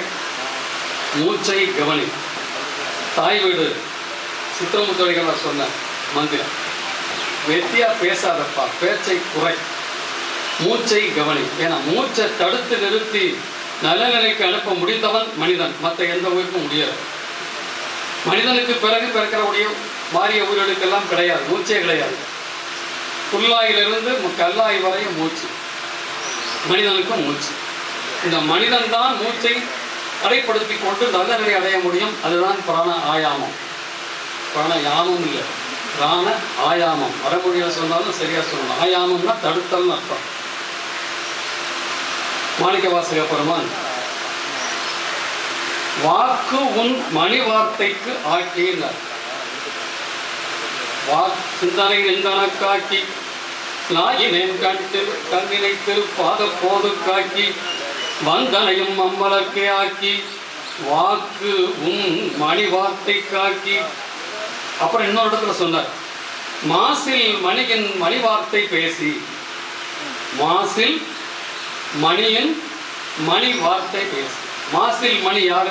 மூச்சை கவனி. தாய் வீடு சித்திரமுத்தொழிகள் சொன்ன மந்திரம். வெத்தியா பேசாதப்பா பேச்சை குறை மூச்சை கவனி. ஏன்னா மூச்சை தடுத்து நிறுத்தி நல்ல நிலைக்கு அனுப்ப முடிந்தவன் மனிதன். மற்ற எந்த உயிருக்கும் முடியாது. மனிதனுக்கு பிறகு பிறக்கிற உடைய மாறிய உயிர்களுக்கெல்லாம் கிடையாது மூச்சே கிடையாது. புல்லாயிலிருந்து கல்லாய் வரை மூச்சு. மனிதனுக்கும் மூச்சு. இந்த மனிதன் தான் மூச்சை தடைப்படுத்தி கொண்டு நல்ல நிலை அடைய முடியும். அதுதான் பிராண ஆயாமம். பிராண யாமம் இல்லை. பிராண ஆயாமம். வடமொழியில் சொன்னாலும் சரியா சொல்லணும். ஆயாமம்னா தடுத்தல்னு அர்த்தம். மாணிக்க வாசக பெருமான் வாக்கு உன் மணி வார்த்தைக்கு ஆக்கினார். வாக் சிந்தனை நாயினேன் கண்டு கண்ணினை திருப்பாத போது காக்கி வந்தனையும் அம்மலர்க்கே ஆக்கி வாக்கு உம் மணி வார்த்தை காக்கி அப்புறம் இன்னொரு இடத்துல சொன்னார் மாசில் மணியின் மணி வார்த்தை பேசி மாசில் மணியின் மணி வார்த்தை பேசி. மாசில் மணி யாரு?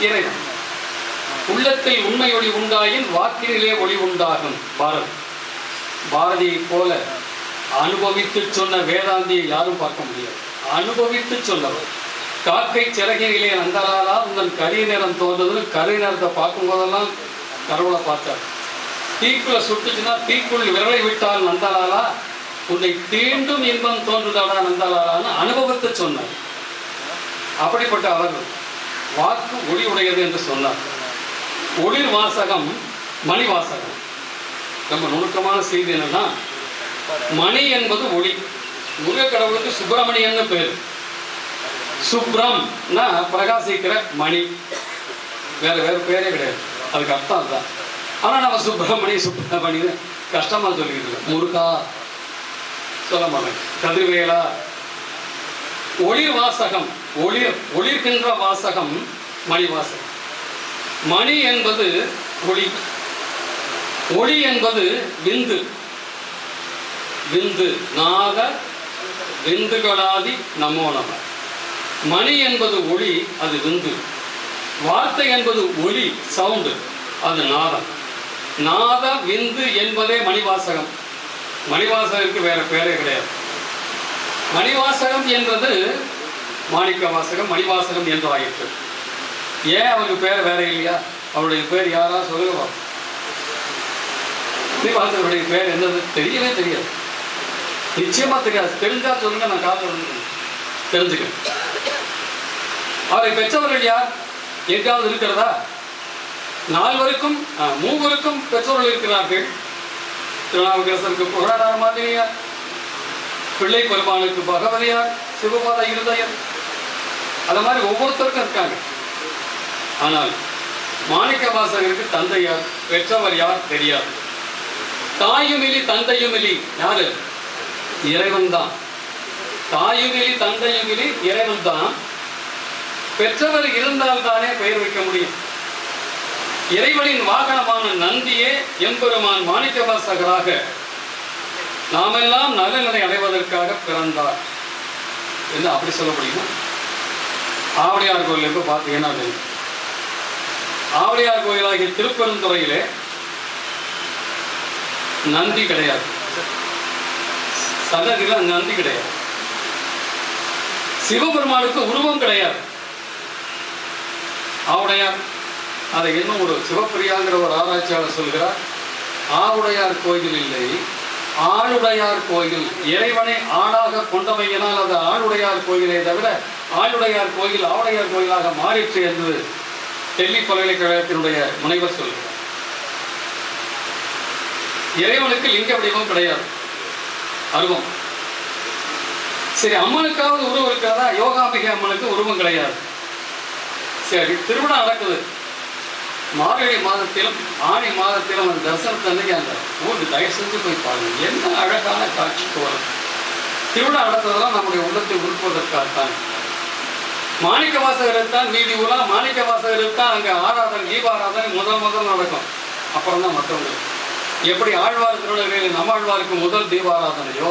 இறைவன். உள்ளத்தில் உண்மை ஒளி உண்டாயின் வாக்கினிலே ஒளி உண்டாகும். பாரதி. பாரதியைப் போல அனுபவித்து சொன்ன வேதாந்தியை யாரும் பார்க்க முடியாது. அனுபவித்து சொன்னவர். காக்கை சிறகினிலே நந்தலாலா உங்கள் கரிய நிறம் தோன்றது கரு நிறத்தை பார்க்கும் போதெல்லாம் கடவுளை பார்த்தார். தீக்குள்ள சுட்டுச்சுன்னா தீக்குள் விரலை விட்டால் நந்தலாலா? உன்னை தீண்டும் இன்பம் தோன்றுதாடா நந்தலாலான்னு அனுபவத்தை சொன்னார். அப்படிப்பட்ட அவர்கள் வாக்கு ஒளி உடையது என்று சொன்னார். ஒளிர் வாசகம் மணி வாசகம் ரொம்ப நுணுக்கமான செய்தி என்னன்னா மணி என்பது ஒளி. முருக கடவுளுக்கு சுப்பிரமணியன்னு பேர். சுப்ரம்னா பிரகாசிக்கிற மணி. வேற வேற பேரே கிடையாது. அதுக்கு அர்த்தம் அதுதான். ஆனால் நம்ம சுப்பிரமணி சுப்பிரமணின்னு கஷ்டமாக சொல்லிக்கிட்டு இருக்கோம். முருகா சொல்ல மாட்டேன். கதிர்வேலா. ஒளிர் வாசகம் ஒளிர் ஒளிர்கின்ற வாசகம் மணி வாசகம் மணி என்பது ஒளி. ஒளி என்பது விந்து. விந்து. நாத விந்துகளாதி நமோ நம. மணி என்பது ஒளி அது விந்து. வார்த்தை என்பது ஒளி சவுண்டு அது நாதம் நாத விந்து என்பதே மணிவாசகம். மணிவாசகருக்கு வேற பேரே கிடையாது. மணிவாசகம் என்பது மாணிக்க வாசகம் மணிவாசகம் என்று ஆயிற்று. ஏன் அவருக்கு பேர் வேற இல்லையா? அவருடைய பேர் யாரா சொல்லுங்க. ஸ்ரீவாசனுடைய பேர் என்னது? தெரியவே தெரியாது. நிச்சயமா தெரியாது. தெரிஞ்சா சொல்லுங்க நான் காதல் தெரிஞ்சுக்கிறேன் அவரை பெற்றவர்கள் யார்? எங்காவது இருக்கிறதா? நால்வருக்கும் மூவருக்கும் பெற்றோர்கள் இருக்கிறார்கள். திருநாவுக்கரசருக்கு புகழார் மாதிரியார் பிள்ளை பெருமானுக்கு பகவதியார் சிவபாத இருதயம். அந்த மாதிரி ஒவ்வொருத்தருக்கும் இருக்காங்க. ஆனால் மாணிக்க வாசகருக்கு தந்தை யார் பெற்றவர் யார் தெரியாது. தாயுமிலி தந்தையுமிலி யாரு? இறைவன் தான் தாயுமிலி தந்தையுமிலி இறைவன் தான் பெற்றவர் இருந்தால் தானே பெயர் வைக்க முடியும். இறைவனின் வாகனமான நந்தியே எம்பெருமான் மாணிக்கவாசகராக நாமெல்லாம் நலநிலை அடைவதற்காக பிறந்தார். என்று அப்படி சொல்ல முடியுமா? ஆவடியார் கோயில் எப்போ பார்த்தீங்கன்னா தெரியும். ஆவடியார் கோயிலாகிய திருப்பெருந்துறையிலே நந்தி கிடையாது. சன்னதியில் நந்தி கிடையாது. சிவபெருமானுக்கு உருவம் கிடையாது. ஆவுடையார் அதை இன்னும் ஒரு சிவப்பிரியாங்கிற ஒரு ஆராய்ச்சியாளர் சொல்கிறார் ஆவுடையார் கோயில் இல்லை ஆளுடையார் கோயில். இறைவனை ஆளாக கொண்டமையினால் அது ஆளுடையார் கோயிலை தவிர ஆளுடையார் கோயில் ஆவுடையார் கோயிலாக மாறிற்று என்று டெல்லி பல்கலைக்கழகத்தினுடைய முனைவர் சொல்கிறார். இறைவனுக்கு லிங்க வடிவம் கிடையாது. அருவம். சரி அம்மனுக்காவது உருவம் இருக்காதா? யோகாம்பிகை அம்மனுக்கு உருவம் கிடையாது. சரி திருவிழா நடக்குது. மார்கழி மாதத்திலும் ஆணி மாதத்திலும் அந்த தரிசனத்தன்னைக்கு அந்த ஊருக்கு தயவு செஞ்சு போய் பாருங்க. என்ன அழகான காட்சிக்கு வரும் திருவிழா நடத்துறதெல்லாம் நம்முடைய உள்ளத்தை உட்பதற்காகத்தான் மாணிக்க வாசகர் தான் மீதி உலா மாணிக்க வாசகர் தான் அங்கே ஆராதனை தீபாராதனை முதல் முதல் நடக்கும். அப்புறம் தான் மற்றவங்க. எப்படி ஆழ்வார் திருநகையில் நம்மாழ்வாருக்கு முதல் தீபாராதனையோ?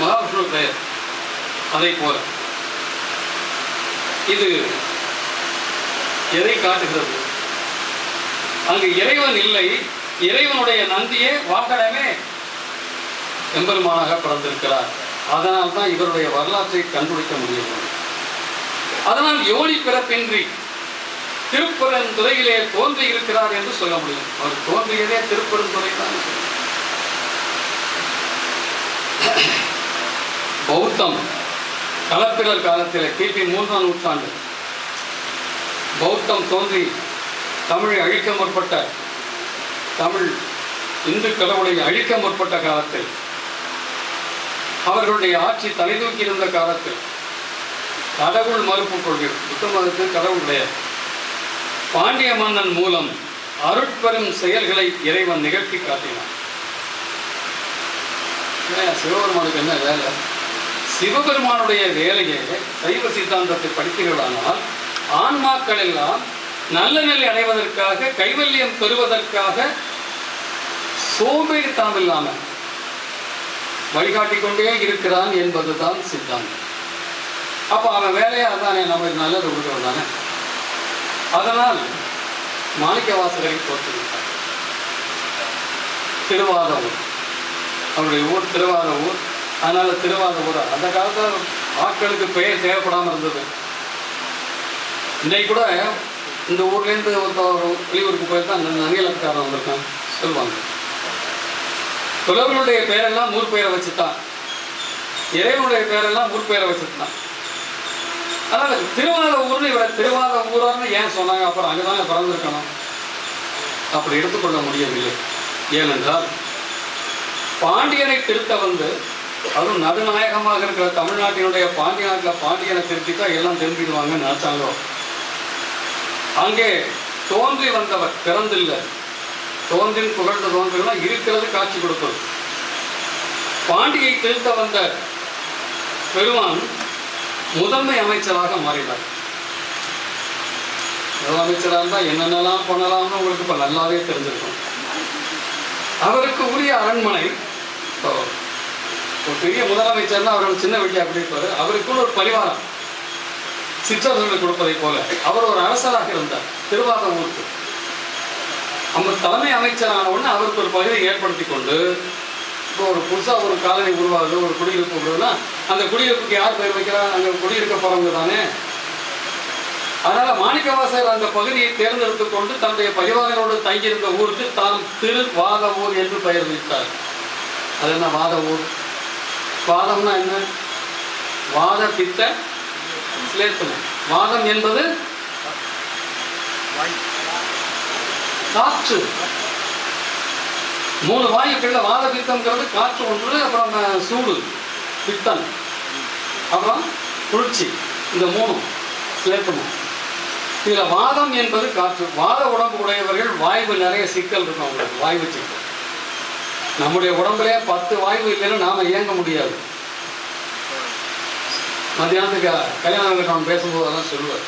மகாவிஷ்ணு பெயர். அதை போல. இது எதை காட்டுகிறது? அங்கு இறைவன் இல்லை இறைவனுடைய நந்தியே வாகனமே எம்பெருமானாக பிறந்திருக்கிறார். அதனால் தான் இவருடைய வரலாற்றை கண்டுபிடிக்க முடியும். அதனால் யோனி பிறப்பின்றி திருப்பெருந்துறையிலே தோன்றி இருக்கிறார் என்று சொல்ல முடியும். அவர் தோன்றியதே திருப்பெருந்துறை தான். பௌத்தம் களப்பிரர் காலத்தில் கிபி மூன்றாம் நூற்றாண்டு. பௌத்தம் தோன்றி தமிழை அழிக்க முற்பட்ட தமிழ் இந்து கடவுளை அழிக்க முற்பட்ட காலத்தில் அவர்களுடைய ஆட்சி தலைதூக்கி இருந்த காலத்தில் கடவுள் மறுப்பு கொள்கை புத்த மதத்தில் கடவுள் கிடையாது பாண்டிய மன்னன் மூலம் அருட்பெரும் செயல்களை இறைவன் நிகழ்த்தி காட்டினான். ஏன் சிவபெருமானுக்கு என்ன வேலை? சிவபெருமானுடைய வேலையை சைவ சித்தாந்தத்தை படித்தீர்களானால் ஆன்மாக்கள் எல்லாம் நல்ல நிலை அடைவதற்காக கைவல்யம் பெறுவதற்காக சோம்பேறித்தனம் இல்லாமல் வழிகாட்டிக் கொண்டே இருக்கிறான் என்பதுதான் சித்தாந்தம். அப்போ அவன் வேலையை அதானே நம்மளுக்கு நல்லது கொடுக்கறது தானே? அதனால் மாணிக்க வாசகரை தோற்றுவிட்டார் திருவாதவூர். அவருடைய ஊர் திருவாத ஊர் அதனால திருவாத ஊர் அந்த காலத்தில் ஆட்களுக்கு பெயர் தேவைப்படாமல் இருந்தது. இன்னைக்கு கூட இந்த ஊர்லேருந்து ஒருத்தர் வெளியூருக்கு போயிருந்தா அந்த நனியலக்காரன் வந்திருக்கான் சொல்லுவாங்க. புலவர்களுடைய பெயரெல்லாம் ஊர் பெயரை வச்சுட்டான் இறைவனுடைய பெயரெல்லாம் ஊர் பெயரை வச்சுட்டான் அதனால் திருவாத இவர் இவரை திருவாத ஊரார்னு ஏன் சொன்னாங்க? அப்புறம் அங்கதானே பிறந்திருக்கணும். அப்படி எடுத்துக்கொள்ள முடியவில்லை. ஏனென்றால் பாண்டியனை திருத்த வந்து அதுவும் நடுநாயகமாக இருக்கிற தமிழ்நாட்டினுடைய பாண்டிய நாட்டில் பாண்டியனை திருத்திட்டா எல்லாம் திரும்பிடுவாங்கன்னு நினைச்சாங்க அங்கே தோன்றி வந்தவர் பிறந்தில்லை. தோன்றின் புகழ்ந்து தோன்றுனா இருக்கிறது காட்சி கொடுப்பது. பாண்டியை திருத்த வந்த பெருமான் முதன்மை அமைச்சராக மாறினார். முதலமைச்சராக இருந்தால் என்னென்னலாம் பண்ணலாம்னு உங்களுக்கு இப்போ நல்லாவே தெரிஞ்சிருக்கும். அவருக்கு உரிய அரண்மனை இப்போ ஒரு பெரிய முதலமைச்சர்னா அவரோட சின்ன வெட்டி அப்படி இருப்பார். அவருக்குன்னு ஒரு பரிவாரம் சிற்றர்களுக்கு கொடுப்பதை போல அவர் ஒரு அரசராக இருந்தார். திருவாத ஊருக்கு நம்ம தலைமை அமைச்சரான உடனே அவருக்கு ஒரு பகுதியை ஏற்படுத்தி கொண்டு இப்போ ஒரு புதுசாக ஒரு காலனி உருவாகுது ஒரு குடியிருப்பு உருவாகுதுன்னா அந்த குடியிருப்புக்கு யார் பேர் வைக்கிறா? அங்கே குடியிருக்க போகிறவங்க தானே. அதனால மாணிக்கவாசகர் அந்த பகுதியை தேர்ந்தெடுத்துக் கொண்டு தன்னுடைய பரிவாரங்களோடு தங்கியிருந்த ஊருக்கு தான் திருவாத ஊர் என்று பெயர் வைத்தார். அது என்ன வாத ஊர் வாதம்னா என்ன? வாத பித்த சிலேத்தனம் வாதம் என்பது காற்று. மூணு வாயுக்கள்ல வாத பித்தம்ங்கிறது காற்று ஒன்று அப்புறம் சூடு பித்தம். அப்புறம் குளிர்ச்சி இந்த மூணும் சிலேத்தமும் இதில் வாதம் என்பது காற்று. வாத உடம்பு உடையவர்கள் வாய்வு நிறைய சிக்கல் இருக்கும் அவங்களுக்கு வாய்வு சிக்கல். நம்முடைய உடம்புலே பத்து வாய்வு இல்லைன்னா நாம் இயங்க முடியாது. மத்தியானத்துக்கு கல்யாணம் அவன் பேசும்போது அதெல்லாம் சொல்லுவார்.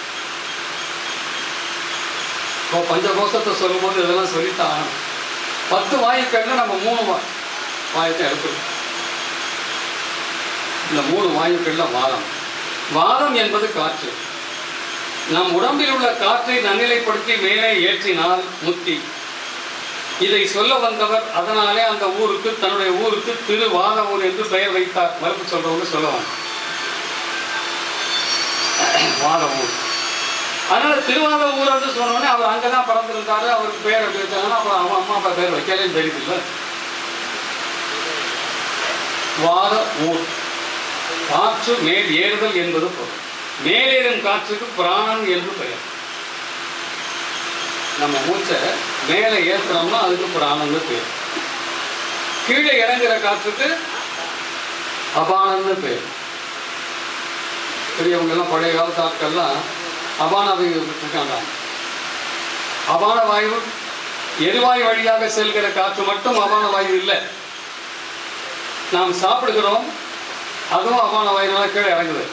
இப்போ பஞ்சகோஷத்தை சொல்லும்போது இதெல்லாம் சொல்லித்தான் ஆகணும். பத்து வாயுக்கள்ல நம்ம மூணு வா வாயத்தை எடுத்துருக்கோம் இந்த மூணு வாயுக்கள்ல வாதம். வாதம் என்பது காற்று. நம் உடம்பில் உள்ள காற்றை நன்னிலைப்படுத்தி மேலே ஏற்றினால் முத்தி. இதை சொல்ல வந்தவர் அதனாலே அந்த ஊருக்கு தன்னுடைய ஊருக்கு திரு ஊர் என்று பெயர் வைத்தார். மறுப்பு சொல்றவங்க சொல்லுவாங்க வாதவூர். ஊர் அதனால திருவாத ஊர் சொன்னோடனே அவர் அங்கதான் பிறந்திருந்தாரு அவருக்கு பேர் எப்படி வச்சாங்கன்னா அப்புறம் அவன் அம்மா அப்பா பேர் வைக்கலேன்னு தெரியுதுல்ல. வார ஊர். காற்று மேல் ஏறுதல் என்பது பொருள். மேலேறும் காற்றுக்கு பிராணன் என்று பெயர். நம்ம மூச்சை மேலே ஏற்றுறோம்னா அதுக்கு பிராணம்னு பேர். கீழே இறங்குற காற்றுக்கு அபானன்னு பேர். பெரியவங்க எல்லாம் பழைய காலத்து ஆட்கள்லாம் அபான வாயு அபான வாயு எரிவாயு வழியாக செல்கிற காற்று மட்டும் அபான வாயு இல்லை. நாம் சாப்பிடுகிறோம் அதுவும் அபான வாயுனால கீழே இறங்குது.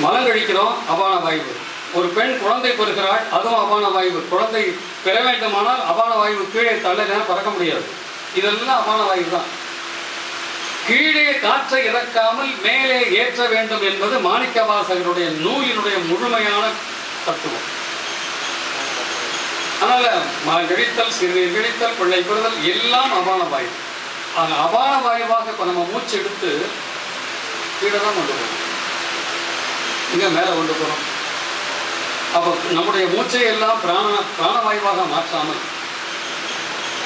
மலம் கழிக்கிறோம் அபான வாயு. ஒரு பெண் குழந்தை பெறுகிறாள் அதுவும் அபான வாயு. குழந்தை பெற வேண்டுமானால் அபான வாயு கீழே தள்ளனா பறக்க முடியாது. இதெல்லாம் அபான வாயு தான் கீழே காற்றை இறக்காமல் மேலே ஏற்ற வேண்டும் என்பது மாணிக்கவாசகருடைய நூலினுடைய முழுமையான தத்துவம். அதனால கிழித்தல் சிறுநீர் கிழித்தல் பிள்ளை பெறுதல் எல்லாம் அபான வாயு அந்த அபான வாயுவாக இப்போ நம்ம மூச்சு எடுத்து கீழே தான் கொண்டு போகிறோம் இங்கே மேலே கொண்டு போகிறோம் அப்போ நம்முடைய மூச்சை எல்லாம் பிராண பிராணவாயுவாக மாற்றாமல்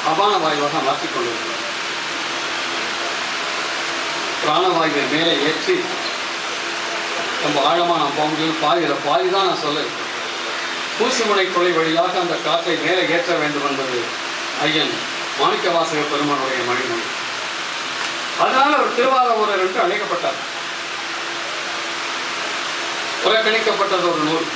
அபான வாயுவாக மாற்றிக்கொண்டு இருக்கிறோம் பிராணவாயுவை மேலே ஏற்றி ரொம்ப ஆழமாக நான் போக முடியும். பாதியில் பாதி தான் நான் சொல்ல பூசிமுனை கொலை வழியாக அந்த காற்றை மேலே ஏற்ற வேண்டும் என்பது ஐயன் மாணிக்கவாசக பெருமானுடைய மணிமொழி அதனால் அவர் திருவாரூரர் என்று அழைக்கப்பட்டார். புறக்கணிக்கப்பட்டது ஒரு நூல்.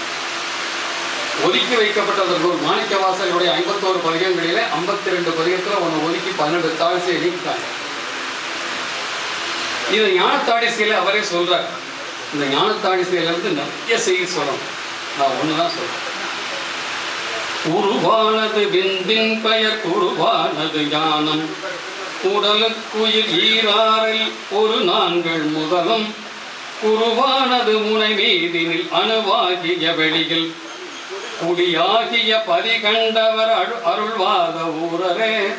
ஒதுக்கி வைக்கப்பட்டது ஒரு நூல். மாணிக்கவாசகருடைய ஐம்பத்தோரு பதிகங்களிலே ஐம்பத்தி ரெண்டு பதிகத்தில் ஒன்று ஒதுக்கி பன்னெண்டு தாழ்ச்சியை நீக்கிட்டாங்க. இது ஞானத்தாடிசையில் அவரே சொல்கிறார் இந்த ஞானத்தாடிசையிலேருந்து நிறைய செய்தி சொல்லணும். நான் ஒன்று தான் சொல்றேன். உருவானது விந்தின் பெயர் உருவானது ஞானம். உடலுக்குயிர் ஈராறில் ஒரு நான்கள் முதலும். குருவானது முனை மீதினில் அணுவாகிய வெளியில். குடியாகிய பதி கண்டவர் அரு அருள்வாத ஊரரே.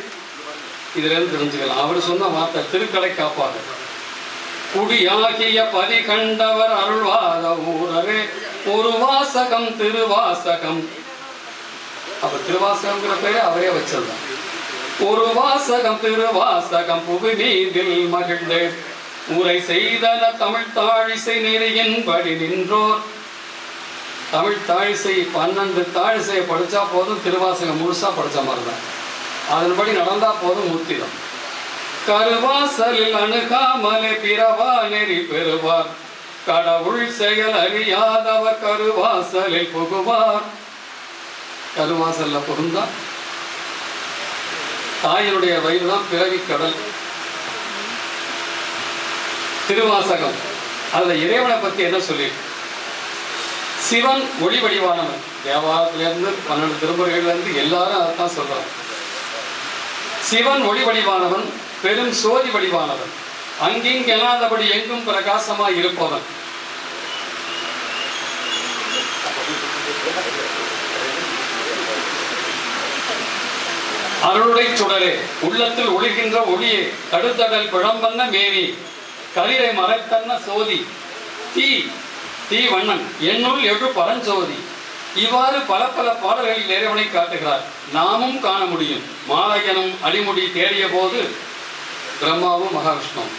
இதுல இருந்து தெரிஞ்சுக்கலாம். அவர் சொன்ன வார்த்தை திருக்கடை காப்பாக குடியாகிய பதி கண்டவர் அருள்வாத ஊரரே ஒரு வாசகம் திருவாசகம். அப்ப திருவாசகம்ங்கிற பேரு அவரே வச்சிருந்தார். ஒரு வாசகம் திருவாசகம் புவி மீதில் மகிழ்ந்து உரை செய்தன தமிழ் தாழிசை நெறியின்படி நின்றோர். தமிழ் தாழிசை பன்னெண்டு தாழிசையை படிச்சா போதும் திருவாசகம் முழுசா படிச்ச மாதிரி தான் அதன்படி நடந்தா போதும் முத்திரம். கருவாசலில் அணுகாமலே பிறவா நெறி பெறுவார். கடவுள் செயல் அறியாதவர் கருவாசலில் புகுவார். கருவாசல்ல பொருந்தா? தாயினுடைய வயிறு தான் பிறவி கடல். திருவாசகம். அதுல இறைவனை பத்தி என்ன சொல்லி சிவன் ஒளி வடிவானவன். தேவாலயத்திலிருந்து பன்னெண்டு திருமுறைகள்ல இருந்து எல்லாரும் அதைத்தான் சொல்றாங்க. சிவன் ஒளி வடிவானவன் பெரும் சோதி வடிவானவன். அங்கிங்கெனாதபடி எங்கும் பிரகாசமாய் இருப்பவன். அருளுடை சுடரே உள்ளத்தில் ஒளிகின்ற ஒளியே தடுத்தடல் பிழம்பன்ன மேரி கலிரை மறைத்தன்ன சோதி. தீ தீ வண்ணன் என்னுள் எழு பரஞ்சோதி. இவ்வாறு பல பல பாடல்களில் இறைவனை காட்டுகிறார். நாமும் காண முடியும். மாலையனும் அடிமுடி தேடிய போது பிரம்மாவும் மகாவிஷ்ணுவும்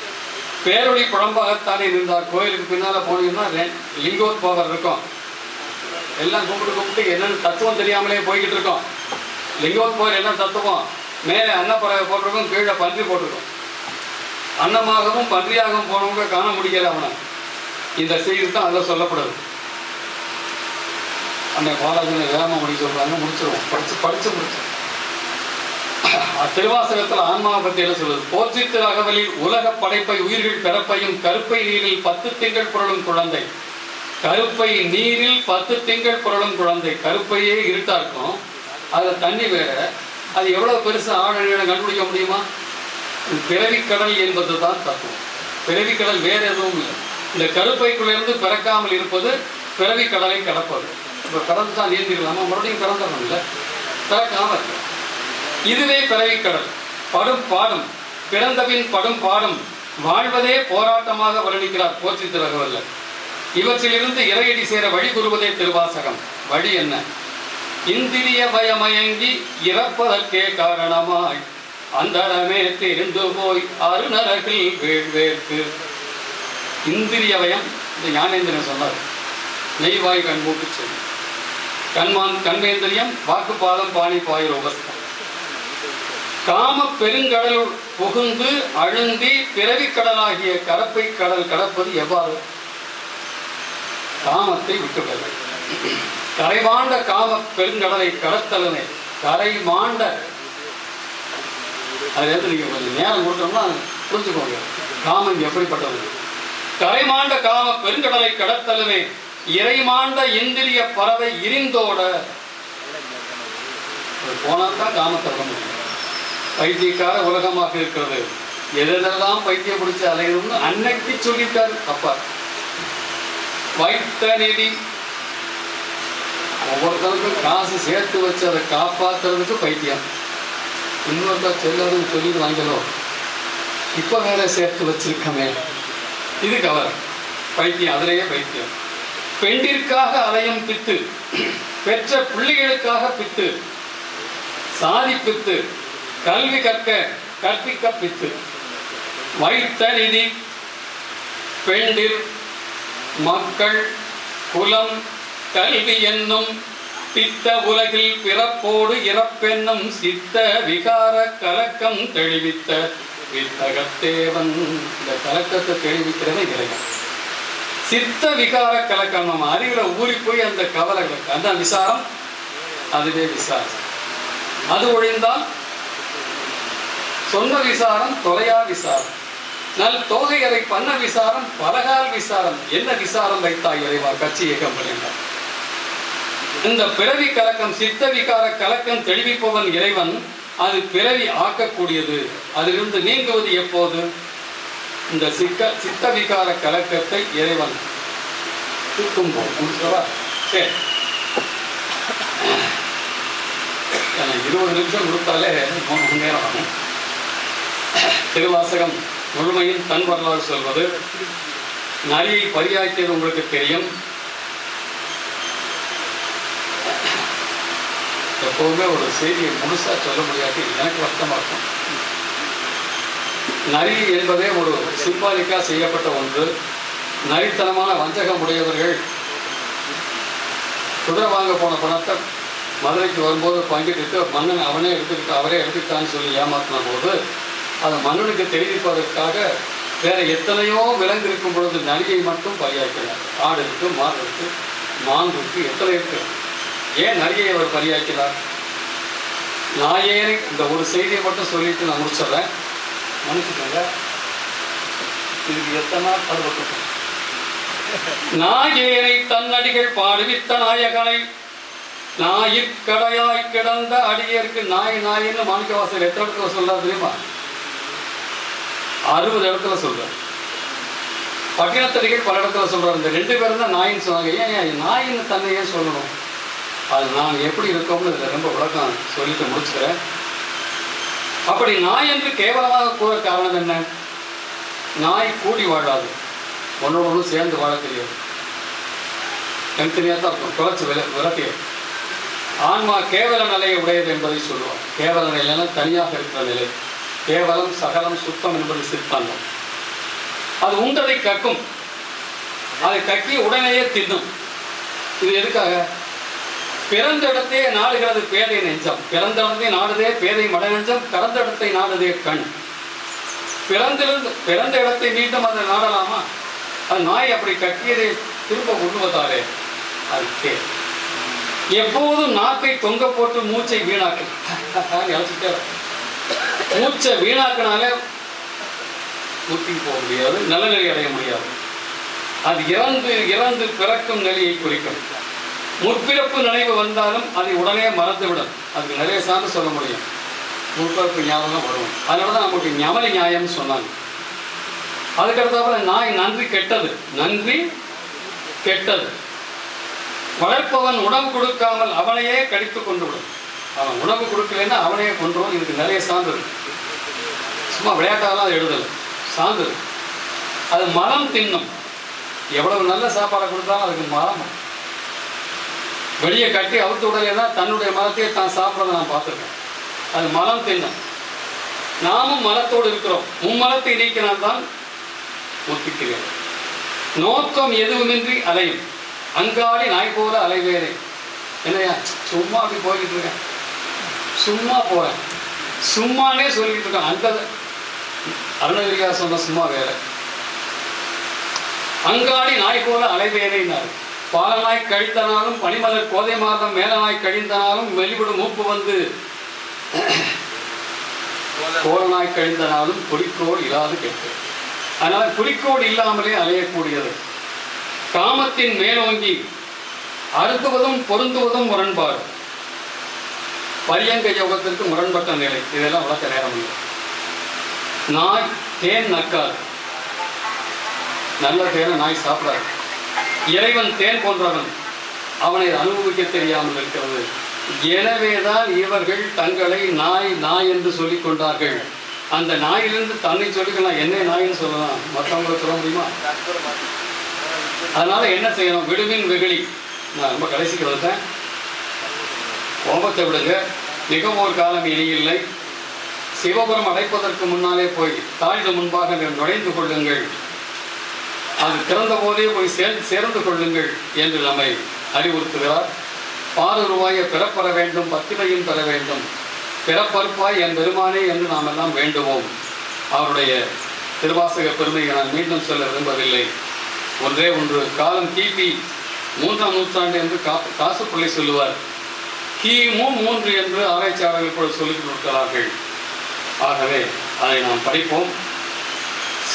பேரொழி குழம்பாகத்தானே இருந்தார் கோயிலுக்கு பின்னால் போனீங்கன்னா லிங்கோர் லிங்கோத்பவர் இருக்கும். எல்லாம் கும்பிட்டு கும்பிட்டு என்னென்னு தத்துவம் தெரியாமலே போய்கிட்டு இருக்கோம். லிங்கோத்பவர் என்ன தத்துவம்? மேலே அன்னப்பறவை போட்டிருக்கும் கீழே பன்றி போட்டிருக்கும். அன்னமாகவும் பன்றியாகவும் போனவங்க காண முடியல அவனை. இந்த செய்தி தான் அதில் சொல்லப்படுது. அந்த பாலாஜினை வேகமாக முடிக்க சொல்கிறாங்க முடிச்சிருவோம். படித்து படித்து முடிச்சு திருவாசகத்தில் ஆன்மாவை பற்றி என்ன சொல்லுது போற்றித்து அகவலில் உலக படைப்பை உயிர்கள் பிறப்பையும் கருப்பை நீரில் பத்து திங்கள் புரளும் குழந்தை. கருப்பை நீரில் பத்து திங்கள் புரளும் குழந்தை. கருப்பையே இருட்டா இருக்கும் அது தண்ணி வேற. அது எவ்வளவு பெருசு ஆழ கண்டுபிடிக்க முடியுமா? பிறவிக்கடல் என்பது தான் தத்துவம். பிறவிக்கடல் வேற எதுவும் இல்லை. இந்த கருப்பைக்குள்ளிருந்து பிறக்காமல் இருப்பது பிறவிக்கடலை கடப்பது. இப்போ கடந்து தான் நீந்திடலாமா? மறுபடியும் பிறந்தவன் இல்லை பிறக்காம இருக்கு இதுவே பிறவிக்கடல் படும் பாடும். பிறந்தபின் படும் பாடும். வாழ்வதே போராட்டமாக வர்ணிக்கிறார் போற்றி திறகவல்ல இவற்றிலிருந்து இறையடி சேர வழி கூறுவதே திருவாசகம். வழி என்ன? இந்திரிய பயமயங்கி இறப்பதற்கே காரணமாய். அந்தரமே தெரிந்து போய் அருணரகில் வேள்வேற்கு. இந்திரிய பயம் இந்த ஞானேந்திரன் சொன்னார். நெய்வாய் கண் மூட்டு செல்லும் கண்மான் கண்மேந்திரியம் வாக்குப்பாதம் பாணி பாயிர உபஸ்தம். காம பெருங்கடலுள் புகுந்து அழுந்தி பிறவி கடலாகிய கரப்பை கடல் கடப்பது எவ்வாறு? காமத்தை விட்டுவிட கரைமாண்ட காம பெருங்கடலை கடத்தலனே. கரைமாண்ட அது நீங்க கொஞ்சம் நேரம் கொடுத்தோம்னா புரிஞ்சுக்கோங்க. காமம் எப்படிப்பட்டது? கரைமாண்ட காம பெருங்கடலை கடத்தலுமே இறைமாண்ட இந்திரிய பறவை இரிந்தோட. போனால் தான் காமத்தை முடியும். பைத்தியக்கார உலகமாக இருக்கிறது. எதெல்லாம் பைத்தியம் பிடிச்சி அலையணும்னு அன்னைக்கு சொல்லிட்டார் அப்பா. வைத்த நிதி ஒவ்வொருத்தருக்கும் காசு சேர்த்து வச்சு அதை காப்பாற்றுறதுக்கு பைத்தியம். இன்னொருத்தர் செல்லாதுன்னு சொல்லி வாங்கலோ இப்போ வேற சேர்த்து வச்சிருக்கமே. இது கவர் பைத்தியம் அதிலேயே பைத்தியம். பெண்டிற்காக அலையும் பித்து. பெற்ற பிள்ளைகளுக்காக பித்து. சாதி பித்து. கல்வி கற்க கற்பிக்க பித்து வைத்த நிதி பெண்டிர் மக்கள் குலம் கல்வி என்னும் பித்த உலகில் பிறப்போடு இறப்பென்னும் சித்த விகார கலக்கம் தெளிவித்த வித்தகத்தேவன். இந்த கலக்கத்தை தெளிவிக்கிறவன் இறைவன். சித்த விகார கலக்கம் நம்ம அறிவுல ஊறி போய் அந்த கவலைகள் அந்த விசாரம். அதுவே விசாரம். அது ஒழிந்தால் சொன்ன விசாரம் தொலையா விசாரம். நல் தோகையரை பண்ண விசாரம் பலகால் விசாரம். என்ன விசாரம் வைத்தாய் இறைவா கட்சி இயக்கம் பண்ணினார் இந்த பிறவி கலக்கம் சித்த விகார கலக்கம் தெளிவிப்பவன் இறைவன் அது பிறவி ஆக்கக்கூடியது. அதிலிருந்து நீங்குவது எப்போது? இந்த சிக்க சித்த விகார கலக்கத்தை இறைவன் தூக்கும்போது முடிச்சவா சரி. இருபது நிமிஷம் கொடுத்தாலே மூணு மணி நேரம் ஆகும். திருவாசகம் முழுமையும் தன் வரலாறு சொல்வது. நரியை பரியாக்கியது உங்களுக்கு தெரியும். எப்போதுமே ஒரு செய்தியை முழுசா சொல்ல முடியாது. எனக்கு வருத்தமாக இருக்கும் நரி என்பதே ஒரு சிம்பாலிக்காக செய்யப்பட்ட ஒன்று. நரித்தனமான வஞ்சகம் உடையவர்கள் குதிரை வாங்க போன பணத்தை மதுரைக்கு வரும்போது பங்கிட்டு மன்னன் அவனே எடுத்துக்கிட்டு அவரே எடுத்துக்கிட்டான்னு சொல்லி ஏமாத்தின போது அதை மன்னனுக்கு தெரிவிப்பதற்காக வேற எத்தனையோ விலங்கு இருக்கும் பொழுது நலியை மட்டும் பலியாக்கிறார் ஆடு இருக்கு மாடு இருக்கு மான் இருக்கு எத்தனை இருக்கு? ஏன் நரியை அவர் பலியாக்கிறார் நாயேனை இந்த ஒரு செய்தியை மட்டும் சொல்லிட்டு நான் முடிச்சிடுறேன்? மனுஷங்க இதுக்கு எத்தனை நாள் நாயேனை நாயேனை தன்னடிகள் பாடுவித்த நாயகனை நாயிற்கடையாய் கிடந்த அடியருக்கு நாய் நாயின்னு மாணிக்கவாசல் எத்தனை இடத்துல தெரியுமா? அறுபது இடத்துல சொல்கிறேன் பட்டினத்தடிகள் பல இடத்துல சொல்கிறார் இந்த ரெண்டு பேரும் தான் நாயின்னு சொன்னாங்க. ஏன் ஏன்? நாயின்னு சொல்லணும்? அது நான் எப்படி இருக்கோம்னு இதில் ரொம்ப விளக்கம் சொல்லிட்டு முடிச்சுக்கிறேன். அப்படி நாய் என்று கேவலமாக கூற காரணம் என்ன? நாய் கூடி வாழாது. ஒன்று ஒன்று சேர்ந்து வாழ தெரியாது. தனித்தனியாக தான் இருக்கும். குறைச்சி வில விளக்கியது ஆன்மா கேவல நிலையை உடையது என்பதை சொல்லுவார். கேவல நிலையில தனியாக இருக்கிற நிலை. கேவலம் சகலம் சுத்தம் என்பது சித்தாந்தம் அது உண்டதை கக்கும். அதை கக்கி உடனேயே தின்னும். இது எதுக்காக? பிறந்த இடத்தே நாடுகிறது பேதை நெஞ்சம். பிறந்த இடத்தை நாடுதே பேதை மட நெஞ்சம் பிறந்த இடத்தை நாடுதே கண். பிறந்திருந்து பிறந்த இடத்தை மீண்டும் அதை நாடலாமா? அது நாய் அப்படி கக்கியதை திரும்ப கொண்டுவதாலே அது கே. எப்போதும் நாக்கை தொங்க போட்டு மூச்சை வீணாக்கும் இழைச்சிட்டே <laughs> மூச்சை வீணாக்கினாலே முத்தி போக முடியாது நல்ல நிலை அடைய முடியாது. அது இறந்து இறந்து பிறக்கும் நிலையை குறிக்கும். முற்பிறப்பு நினைவு வந்தாலும் அதை உடனே மறந்துவிடும். அதுக்கு நிறைய சார்ந்து சொல்ல முடியும். முற்பிறப்பு ஞாபகம் வரும். அதனால தான் நமக்கு ஞமல நியாயம்னு சொன்னாங்க. அதுக்கடுத்தாப்புல நாய் நன்றி கெட்டது. நன்றி கெட்டது. வளர்ப்பவன் உணவு கொடுக்காமல் அவனையே கடித்து கொண்டு விடும் அவன் உணவு கொடுக்கலைன்னா அவனையே கொன்றோம் இதுக்கு நிறைய சான்று சும்மா விளையாட்டாலாம் அது எழுதலை. சான்று அது மரம் தின்னும். எவ்வளவு நல்ல சாப்பாடை கொடுத்தாலும் அதுக்கு மரம் வெளியே கட்டி அவுத்து விடலைன்னா தன்னுடைய மரத்தையே தான் சாப்பிட்றத நான் பார்த்துருக்கேன். அது மலம் தின்னும். நாமும் மரத்தோடு இருக்கிறோம். மும்மலத்தை நீக்கினால்தான் ஒத்துக்கிறேன் நோக்கம் எதுவுமின்றி அலையும். அங்காடி நாய் போல அலைவேறேன் என்னையா சும்மா அப்படி போய்கிட்டு இருக்கேன். சும்மா போகிறேன் சும்மானே சொல்லிட்டு இருக்கேன். அந்த அருணகிரியா சொன்ன சும்மா வேற. அங்காடி நாய் போல அலைவேறைனார் பாலநாய் கழித்தனாலும் பனிமலர் கோதை மாதம் மேலநாய் கழிந்தனாலும் வெளிவிடும் மூப்பு வந்து கோலநாய் கழிந்தனாலும் குறிக்கோள் இல்லாது கெட்டு. அதனால் குறிக்கோள் இல்லாமலே அலையக்கூடியது. காமத்தின் மேலோங்கி அறுத்துவதும் பொருந்துவதும் முரண்பாடு. பரியங்க யோகத்திற்கு முரண்பட்ட நிலை. இதெல்லாம் வளர்க்க நேரம் இல்லை. நாய் தேன் நக்காது. நல்ல தேனை நாய் சாப்பிடாது. இறைவன் தேன் போன்றவன். அவனை அனுபவிக்க தெரியாமல் இருக்கிறது. எனவேதான் இவர்கள் தங்களை நாய் நாய் என்று சொல்லிக் கொண்டார்கள். அந்த நாயிலிருந்து தன்னை சொல்லிக்கலாம் என்ன நாயின்னு சொல்லலாம். மற்றவங்களை சொல்ல முடியுமா? அதனால என்ன செய்யணும்? விடுவின் வெகுளி. நான் ரொம்ப கடைசிக்கு வந்துட்டேன். கோபத்தை விடுங்க. மிகவும் ஒரு காலம் இனி இல்லை. சிவபுரம் அடைப்பதற்கு முன்னாலே போய் தாழ்ந்த முன்பாக நீங்கள் நுழைந்து கொள்ளுங்கள். அது திறந்த போதே போய் சேர்ந்து சேர்ந்து கொள்ளுங்கள் என்று நம்மை அறிவுறுத்துகிறார். பாலுருவாய பிறப்பெற வேண்டும் பத்திமையும் பெற வேண்டும். பிறப்பறுப்பாய் என் பெருமானே என்று நாம் எல்லாம் வேண்டுவோம். அவருடைய திருவாசக பெருமையை நான் மீண்டும் சொல்ல விரும்பவில்லை. ஒன்றே ஒன்று. காலம் கிபி மூன்றாம் நூற்றாண்டு என்று கா காசுப்பிள்ளை சொல்லுவார். கிமு மூன்று என்று ஆராய்ச்சியாளர்கள் கூட சொல்லிக் கொடுக்கிறார்கள். ஆகவே அதை நாம் படிப்போம்.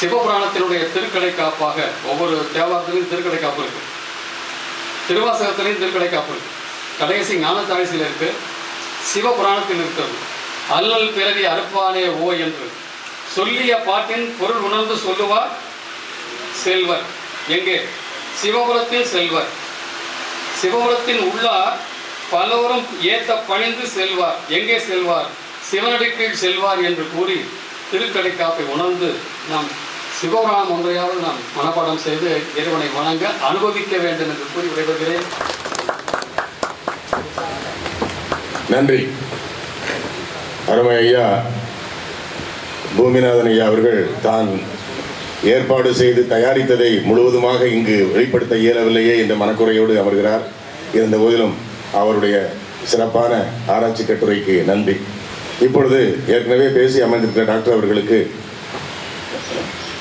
சிவபுராணத்தினுடைய திருக்கடை காப்பாக ஒவ்வொரு தேவாரத்திலையும் திருக்கடை காப்பு இருக்கு. திருவாசகத்திலையும் திருக்கடை காப்பு இருக்கு. கடைசி ஞானத்தாழிசியில் இருக்கு. சிவபுராணத்தில் இருக்கிறது. அல்லல் பிறவி அறுப்பானே ஓ என்று. சொல்லிய பாட்டின் பொருள் உணர்ந்து சொல்லுவார் செல்வர். எங்கே? சிவபுரத்தில் செல்வர். சிவபுரத்தின் உள்ளார் பலவரும் ஏத்த பணிந்து செல்வார். எங்கே செல்வார்? சிவனடிக்கீழ் செல்வார் என்று கூறி திருக்கடை காப்பை உணர்ந்து நாம் சிவராம் ஒன்றையாவது நாம் மனப்பாடம் செய்து இறைவனை வணங்க அனுபவிக்க வேண்டும் என்று கூறி விடைபெறுகிறேன். நன்றி. அருமை ஐயா பூமிநாதன் ஐயா அவர்கள் தான் ஏற்பாடு செய்து தயாரித்ததை முழுவதுமாக இங்கு வெளிப்படுத்த இயலவில்லையே என்ற மனக்குறையோடு அமர்கிறார். இருந்த போதிலும் அவருடைய சிறப்பான ஆராய்ச்சி கட்டுரைக்கு நன்றி. இப்பொழுது ஏற்கனவே பேசி அமைந்திருக்கிற டாக்டர் அவர்களுக்கு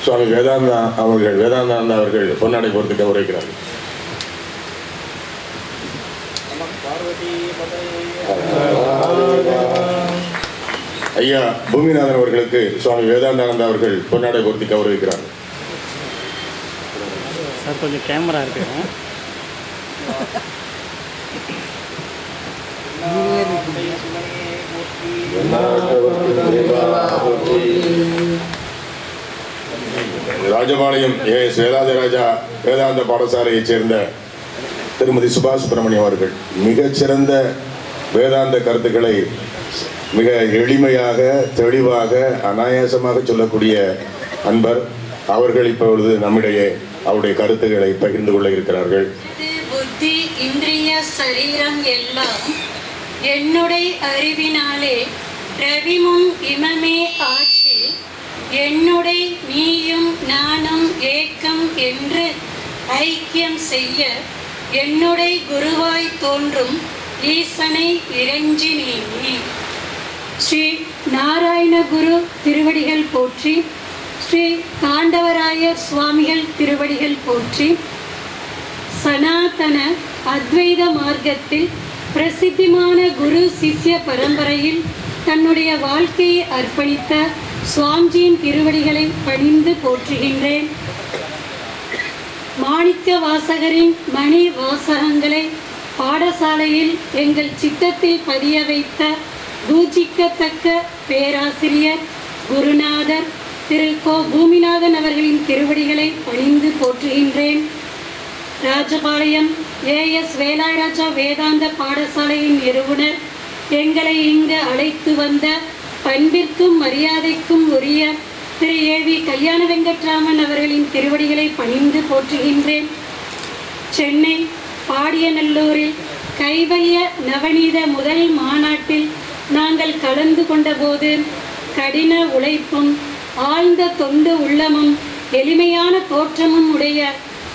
சுவாமி வேதாந்தா அவர்கள் வேதாந்தானந்தா அவர்கள் பொன்னாடை பொறுத்துக்க உரைக்கிறார்கள். ஐயா பூமிநாதன் அவர்களுக்கு சுவாமி வேதாந்தானந்தா அவர்கள் பொன்னாடை பொறுத்து கௌரவிக்கிறார் சார் கொஞ்சம் கேமரா இருக்கு. ராஜபாளையம் ஏ எஸ் வேதாந்தராஜா வேதாந்த பாடசாலையைச் சேர்ந்த திருமதி சுபாஷ் சுப்பிரமணியம் அவர்கள். மிகச்சிறந்த வேதாந்த கருத்துக்களை மிக எளிமையாக தெளிவாக அனாயாசமாக சொல்லக்கூடிய அன்பர் அவர்கள் இப்பொழுது நம்மிடையே அவருடைய கருத்துக்களை பகிர்ந்து கொள்ள இருக்கிறார்கள். புத்தி இந்திரிய சரீரம் எல்லாம் என்னுடைய அறிவினாலே ரவிமும் இமமே ஆட்சி. என்னுடைய நீயும் நானும் ஏக்கம் என்று ஐக்கியம் செய்ய என்னுடைய குருவாய் தோன்றும் ஈசனை இறைஞ்சினேனே ஸ்ரீ நாராயணகுரு திருவடிகள் போற்றி ஸ்ரீ தாண்டவராயர் சுவாமிகள் திருவடிகள் போற்றி சனாதன அத்வைத மார்க்கத்தில் பிரசித்திமான குரு சிஷ்ய பரம்பரையில் தன்னுடைய வாழ்க்கையை அர்ப்பணித்த சுவாமிஜியின் திருவடிகளை பணிந்து போற்றுகின்றேன். மாணிக்க வாசகரின் மணி வாசகங்களை பாடசாலையில் எங்கள் சித்தத்தில் பதிய வைத்த பூஜிக்கத்தக்க பேராசிரியர் குருநாதர் திரு கோ. பூமிநாதன் அவர்களின் திருவடிகளை பணிந்து போற்றுகின்றேன். ராஜபாளையம் ஏஎஸ் வேலாயராஜா வேதாந்த பாடசாலையின் நிறுவனர். எங்களை இங்கு அழைத்து வந்த பண்பிற்கும் மரியாதைக்கும் உரிய திரு ஏவி கல்யாண வெங்கட்ராமன் அவர்களின் திருவடிகளை பணிந்து போற்றுகின்றேன். சென்னை பாடியநல்லூரில் கைவல்ய நவநீத முதல் மாநாட்டில் நாங்கள் கலந்து கொண்டபோது கடின உழைப்பும் ஆழ்ந்த தொண்டு உள்ளமும் எளிமையான தோற்றமும் உடைய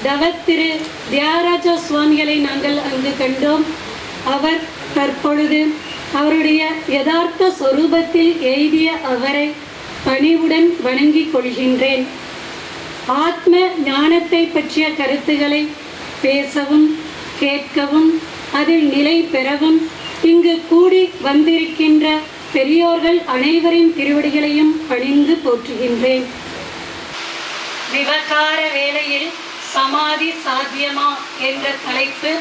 தவத்திரு தியாகராஜா சுவாமிகளை நாங்கள் அங்கு கண்டோம். அவர் தற்பொழுது அவருடைய யதார்த்த சொரூபத்தில் எய்திய அவரை பணிவுடன் வணங்கிக் கொள்கின்றேன். ஆத்ம ஞானத்தை பற்றிய கருத்துக்களை பேசவும் கேட்கவும் அதில் நிலை பெறவும் இங்கு கூடி வந்திருக்கின்ற பெரியோர்கள் அனைவரின் திருவடிகளையும் பணிந்து போற்றுகின்றேன். விவகார வேளையில் சமாதி சாத்தியமா என்ற தலைப்பு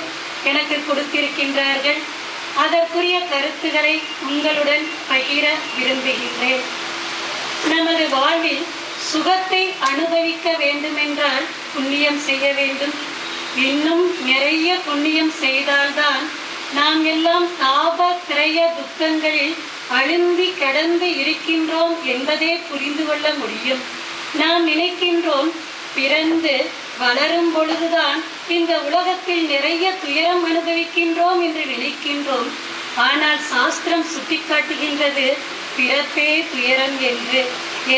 எனக்கு கொடுத்திருக்கின்றார்கள். அதற்குரிய கருத்துக்களை உங்களுடன் பகிர விரும்புகின்றேன். நமது வாழ்வில் சுகத்தை அனுபவிக்க வேண்டுமென்றால் புண்ணியம் செய்ய வேண்டும். இன்னும் நிறைய புண்ணியம் செய்தால்தான் நாம் எல்லாம் தாப திரைய துக்கங்களில் அழுந்தி கடந்து இருக்கின்றோம் என்பதே புரிந்து கொள்ள முடியும். நாம் நினைக்கின்றோம் பிறந்து வளரும் பொழுதுதான் இந்த உலகத்தில் நிறைய துயரம் அனுபவிக்கின்றோம் என்று நினைக்கின்றோம் ஆனால் சாஸ்திரம் சுட்டிக்காட்டுகின்றது பிறப்பே துயரம் என்று.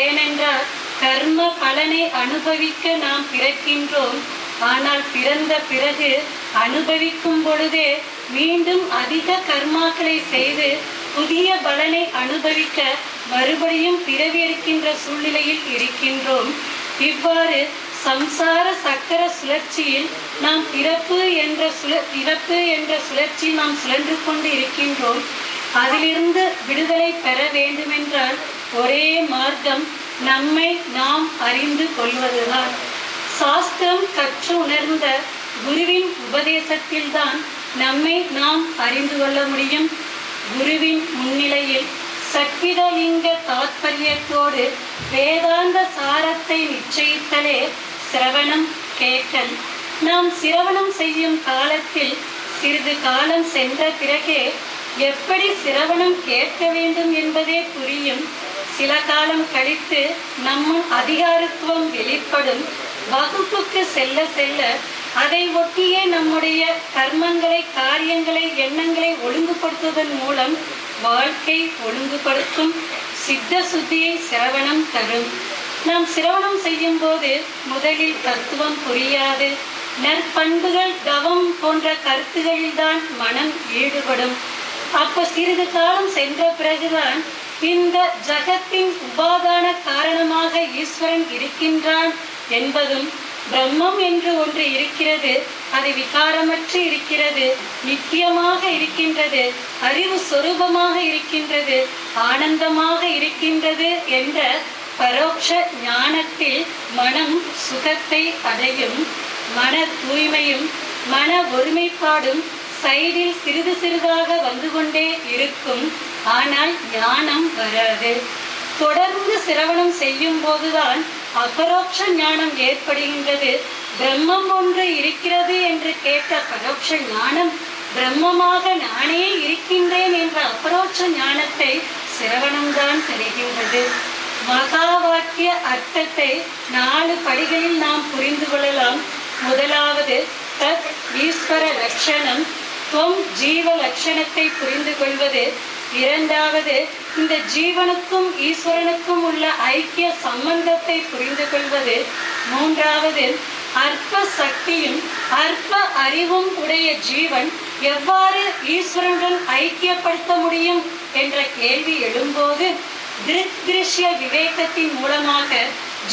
ஏனென்றால் கர்ம பலனை அனுபவிக்க நாம் பிறக்கின்றோம். ஆனால் பிறந்த பிறகு அனுபவிக்கும் பொழுதே மீண்டும் அதிக கர்மாக்களை செய்து புதிய பலனை அனுபவிக்க மறுபடியும் பிறவி இருக்கின்ற சூழ்நிலையில் இருக்கின்றோம். இவ்வாறு சம்சார சக்கர சுழற்சியில் நாம் பிறப்பு என்ற சுழ பிறப்பு என்ற சுழற்சி நாம் சுழன்று கொண்டு இருக்கின்றோம். அதிலிருந்து விடுதலை பெற வேண்டுமென்றால் ஒரே மார்க்கம் நம்மை நாம் அறிந்து கொள்வதுதான். சாஸ்திரம் கற்று உணர்ந்த குருவின் உபதேசத்தில்தான் நம்மை நாம் அறிந்து கொள்ள முடியும். குருவின் முன்னிலையில் சக்திதலிங்க தாத்பரியத்தோடு வேதாந்த சாரத்தை நிச்சயித்தலே சிரவணம் கேட்டல். நாம் சிரவணம் செய்யும் காலத்தில் சிறிது காலம் சென்ற பிறகே எப்படி சிரவணம் கேட்க வேண்டும் என்பதே புரியும். சில காலம் கழித்து நம்ம அதிகாரத்துவம் வெளிப்படும். வகுப்புக்கு செல்ல செல்ல அதை ஒட்டியே நம்முடைய கர்மங்களை காரியங்களை எண்ணங்களை ஒழுங்குபடுத்துவதன் மூலம் வாழ்க்கை ஒழுங்குபடுத்தும். சித்த சுத்தியை சிரவணம் தரும். நாம் சிரவணம் செய்யும் போது முதலில் தத்துவம் புரியாது. நற்பண்புகள் தவம் போன்ற கருத்துகளில்தான் மனம் ஈடுபடும். அப்போ சிறிது காலம் சென்ற பிறகுதான் இந்த ஜகத்தின் உபாதான காரணமாக ஈஸ்வரன் இருக்கின்றான் என்பதும் பிரம்மம் என்று ஒன்று இருக்கிறது அது விகாரமற்று இருக்கிறது நித்தியமாக இருக்கின்றது அறிவு சொரூபமாக இருக்கின்றது ஆனந்தமாக இருக்கின்றது என்ற பரோட்ச ஞானத்தில் மனம் சுகத்தை அடையும் மன தூய்மையும் மன ஒருமைப்பாடும் சைடில் சிறிது சிறிதாக வந்து கொண்டே இருக்கும். ஆனால் ஞானம் வராது. தொடர்ந்து சிரவணம் செய்யும் போதுதான் அபரோக்ஷ ஞானம் ஏற்படுகின்றது. பிரம்மம் ஒன்று இருக்கிறது என்று கேட்ட பரோட்ச ஞானம் பிரம்மமாக நானே இருக்கின்றேன் என்ற அபரோட்ச ஞானத்தை சிரவணம்தான் தெரிகின்றது மகா வாக்கிய அர்த்தத்தை நாலு படிகளில் நாம் புரிந்து கொள்ளலாம். முதலாவது தத் ஈஸ்வர லட்சணம். துவம் ஜீவ லட்சணத்தை புரிந்து கொள்வது. இரண்டாவது இந்த ஜீவனுக்கும் ஈஸ்வரனுக்கும் உள்ள ஐக்கிய சம்பந்தத்தை புரிந்து கொள்வது. மூன்றாவது அற்ப சக்தியும் அற்ப அறிவும் உடைய ஜீவன் எவ்வாறு ஈஸ்வரனுடன் ஐக்கியப்படுத்த முடியும்? என்ற கேள்வி எழும்போது திருஷ்ய விவேகத்தின் மூலமாக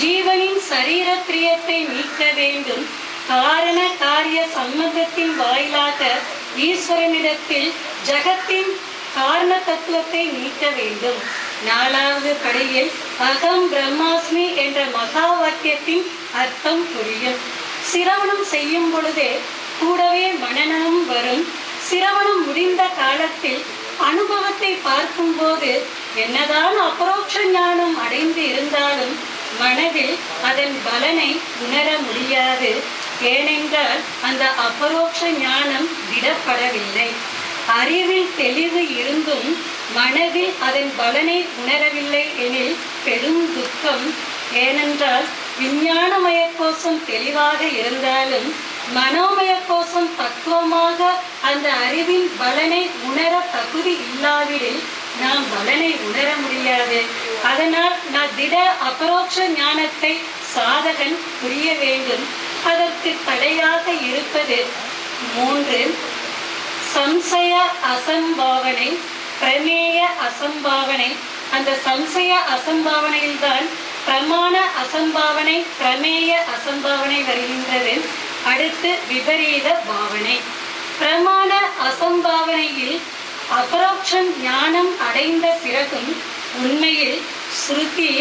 ஜீவனின் சரீர பிரியத்தை நீக்க வேண்டும். காரண காரிய சம்பந்தத்தின் வாயிலாக ஈஸ்வரனிடத்தில் ஜகத்தின் காரண தத்துவத்தை நீக்க வேண்டும். நாலாவது படியில் அகம் பிரம்மாஸ்மி என்ற மகா வாக்கியத்தின் அர்த்தம் புரியும். சிரவணம் செய்யும் பொழுதே கூடவே மனநம் வரும். சிரவணம் முடிந்த காலத்தில் அனுபவத்தை பார்க்கும்போது என்னதான் அபரோக்ஷ ஞானம் அடைந்து இருந்தாலும் மனதில் அதன் பலனை உணர முடியாது. ஏனென்றால் அந்த அபரோக்ஷ ஞானம் விடப்படவில்லை. அறிவில் தெளிவு இருந்தும் மனதில் அதன் பலனை உணரவில்லை எனில் பெரும் துக்கம். ஏனென்றால் விஞ்ஞானமய கோஷம் தெளிவாக இருந்தாலும் மனோமய கோஷம் தத்துவமாக அந்த அறிவின் பலனை உணர தகுதி இல்லாவிடில் நாம் பலனை உணர முடியாது. அதனால் நான் திட அபரோக்ஷ ஞானத்தை சாதகன் புரிய வேண்டும். அதற்கு தடையாக இருப்பது மூன்று சம்சய அசம்பாவனை பிரமேய அசம்பாவனை. அந்த சம்சய அசம்பாவனையில்தான் பிரமாண அசம்பாவனை பிரமேய அசம்பாவனை வருகின்றது. அடுத்து விபரீத பாவனை. பிரமாண அசம்பாவனையில் அபரோக்ஷம் ஞானம் அடைந்த பிறகும் உண்மையில் ஸ்ருதி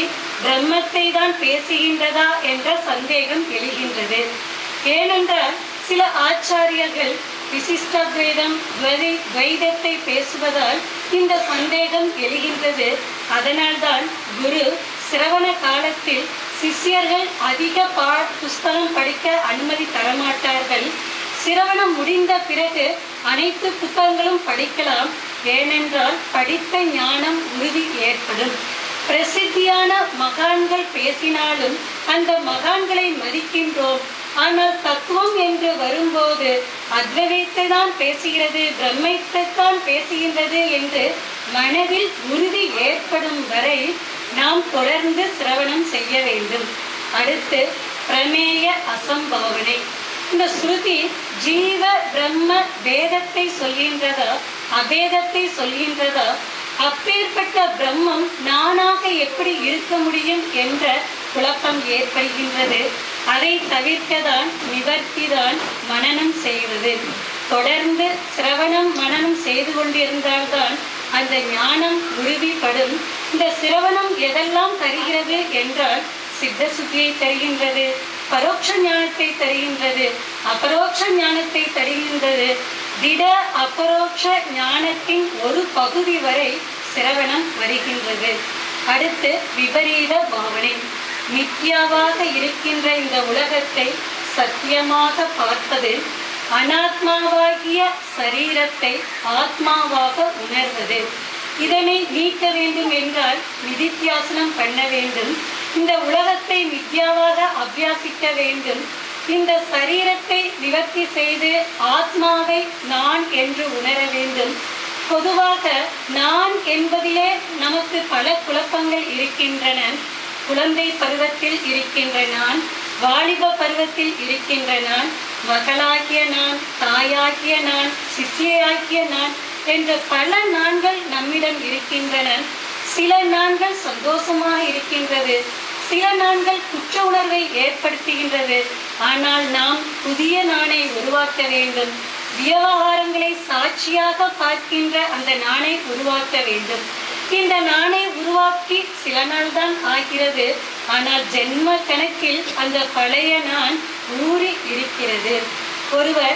பிரம்மத்தை தான் பேசுகின்றதா என்ற சந்தேகம் எழுகின்றது. ஏனென்றால் சில ஆச்சாரியர்கள் விசிஷ்டத்வைதம் துவதை துவைதத்தை பேசுவதால் இந்த சந்தேகம் எழுகின்றது. அதனால்தான் குரு சிரவண காலத்தில் சிஷ்யர்கள் அதிக பா புஸ்தகம் படிக்க அனுமதி தரமாட்டார்கள். சிரவணம் முடிந்த பிறகு அனைத்து புத்தகங்களும் படிக்கலாம். ஏனென்றால் படித்த ஞானம் உறுதி ஏற்படும். பிரசித்தியான மகான்கள் பேசினாலும் அந்த மகான்களை மதிக்கின்றோம். ஆனால் தத்துவம் என்று வரும்போது அத்வைத்தை தான் பேசுகிறது பிரம்மத்தைத்தான் பேசுகின்றது என்று மனதில் உறுதி ஏற்படும் வரை நாம் தொடர்ந்து சிரவணம் செய்ய வேண்டும். அடுத்து பிரமேய அசம்பாவனை. இந்த ஸ்ருதி ஜீவ பிரம்ம வேதத்தை சொல்கின்றதா அபேதத்தை சொல்கின்றதா அப்பேற்பட்ட பிரம்மம் நானாக எப்படி இருக்க முடியும் என்ற குழப்பம் ஏற்படுகின்றது. அதை தவிர்க்கதான் நிவர்த்திதான் மனநம் செய்வது. தொடர்ந்து சிரவணம் மனநம் செய்து கொண்டிருந்தால்தான் அந்த ஞானம் உறுதிப்படும். இந்த சிரவணம் எதெல்லாம் தருகிறது என்றால் சித்த சுத்தியை தருகின்றது பரோட்ச ஞானத்தை தருகின்றது அபரோக்ஷ ஞானத்தை தருகின்றது திட அபரோக்ஷ ஞானத்தின் ஒரு பகுதி வரை சிரவணம் வருகின்றது. அடுத்து விபரீத பாவனை. மித்யாவாக இருக்கின்ற இந்த உலகத்தை சத்தியமாக பார்ப்பது அனாத்மாவாகிய சரீரத்தை ஆத்மாவாக உணர்வது. இதனை நீக்க வேண்டும் என்றால் நிதித்தியாசனம் பண்ண வேண்டும். இந்த உலகத்தை மித்யாவாக அபியாசிக்க வேண்டும். இந்த சரீரத்தை நிவர்த்தி செய்து ஆத்மாவை நான் என்று உணர வேண்டும். பொதுவாக நான் என்பதிலே நமக்கு பல குழப்பங்கள் இருக்கின்றன. குழந்தை பருவத்தில் இருக்கின்ற நான் வாலிப பருவத்தில் இருக்கின்ற நான் மகளாகிய நான் தாயாகிய நான் சிஷியாகிய நான் என்ற பல நான்கள் நம்மிடம் இருக்கின்றன. சில நான்கள் சந்தோஷமாக இருக்கின்றது. சில நான்கள் குற்ற உணர்வை ஏற்படுத்துகின்றது. ஆனால் நாம் புதிய நாணை உருவாக்க வேண்டும். விவகாரங்களை சாட்சியாக பார்க்கின்ற அந்த நாணை உருவாக்க வேண்டும். இந்த நாணை உருவாக்கி சில நாள் தான் ஆகிறது. ஆனால் ஜென்ம கணக்கில் அந்த பழைய நான் ஊறி இருக்கிறது. ஒருவர்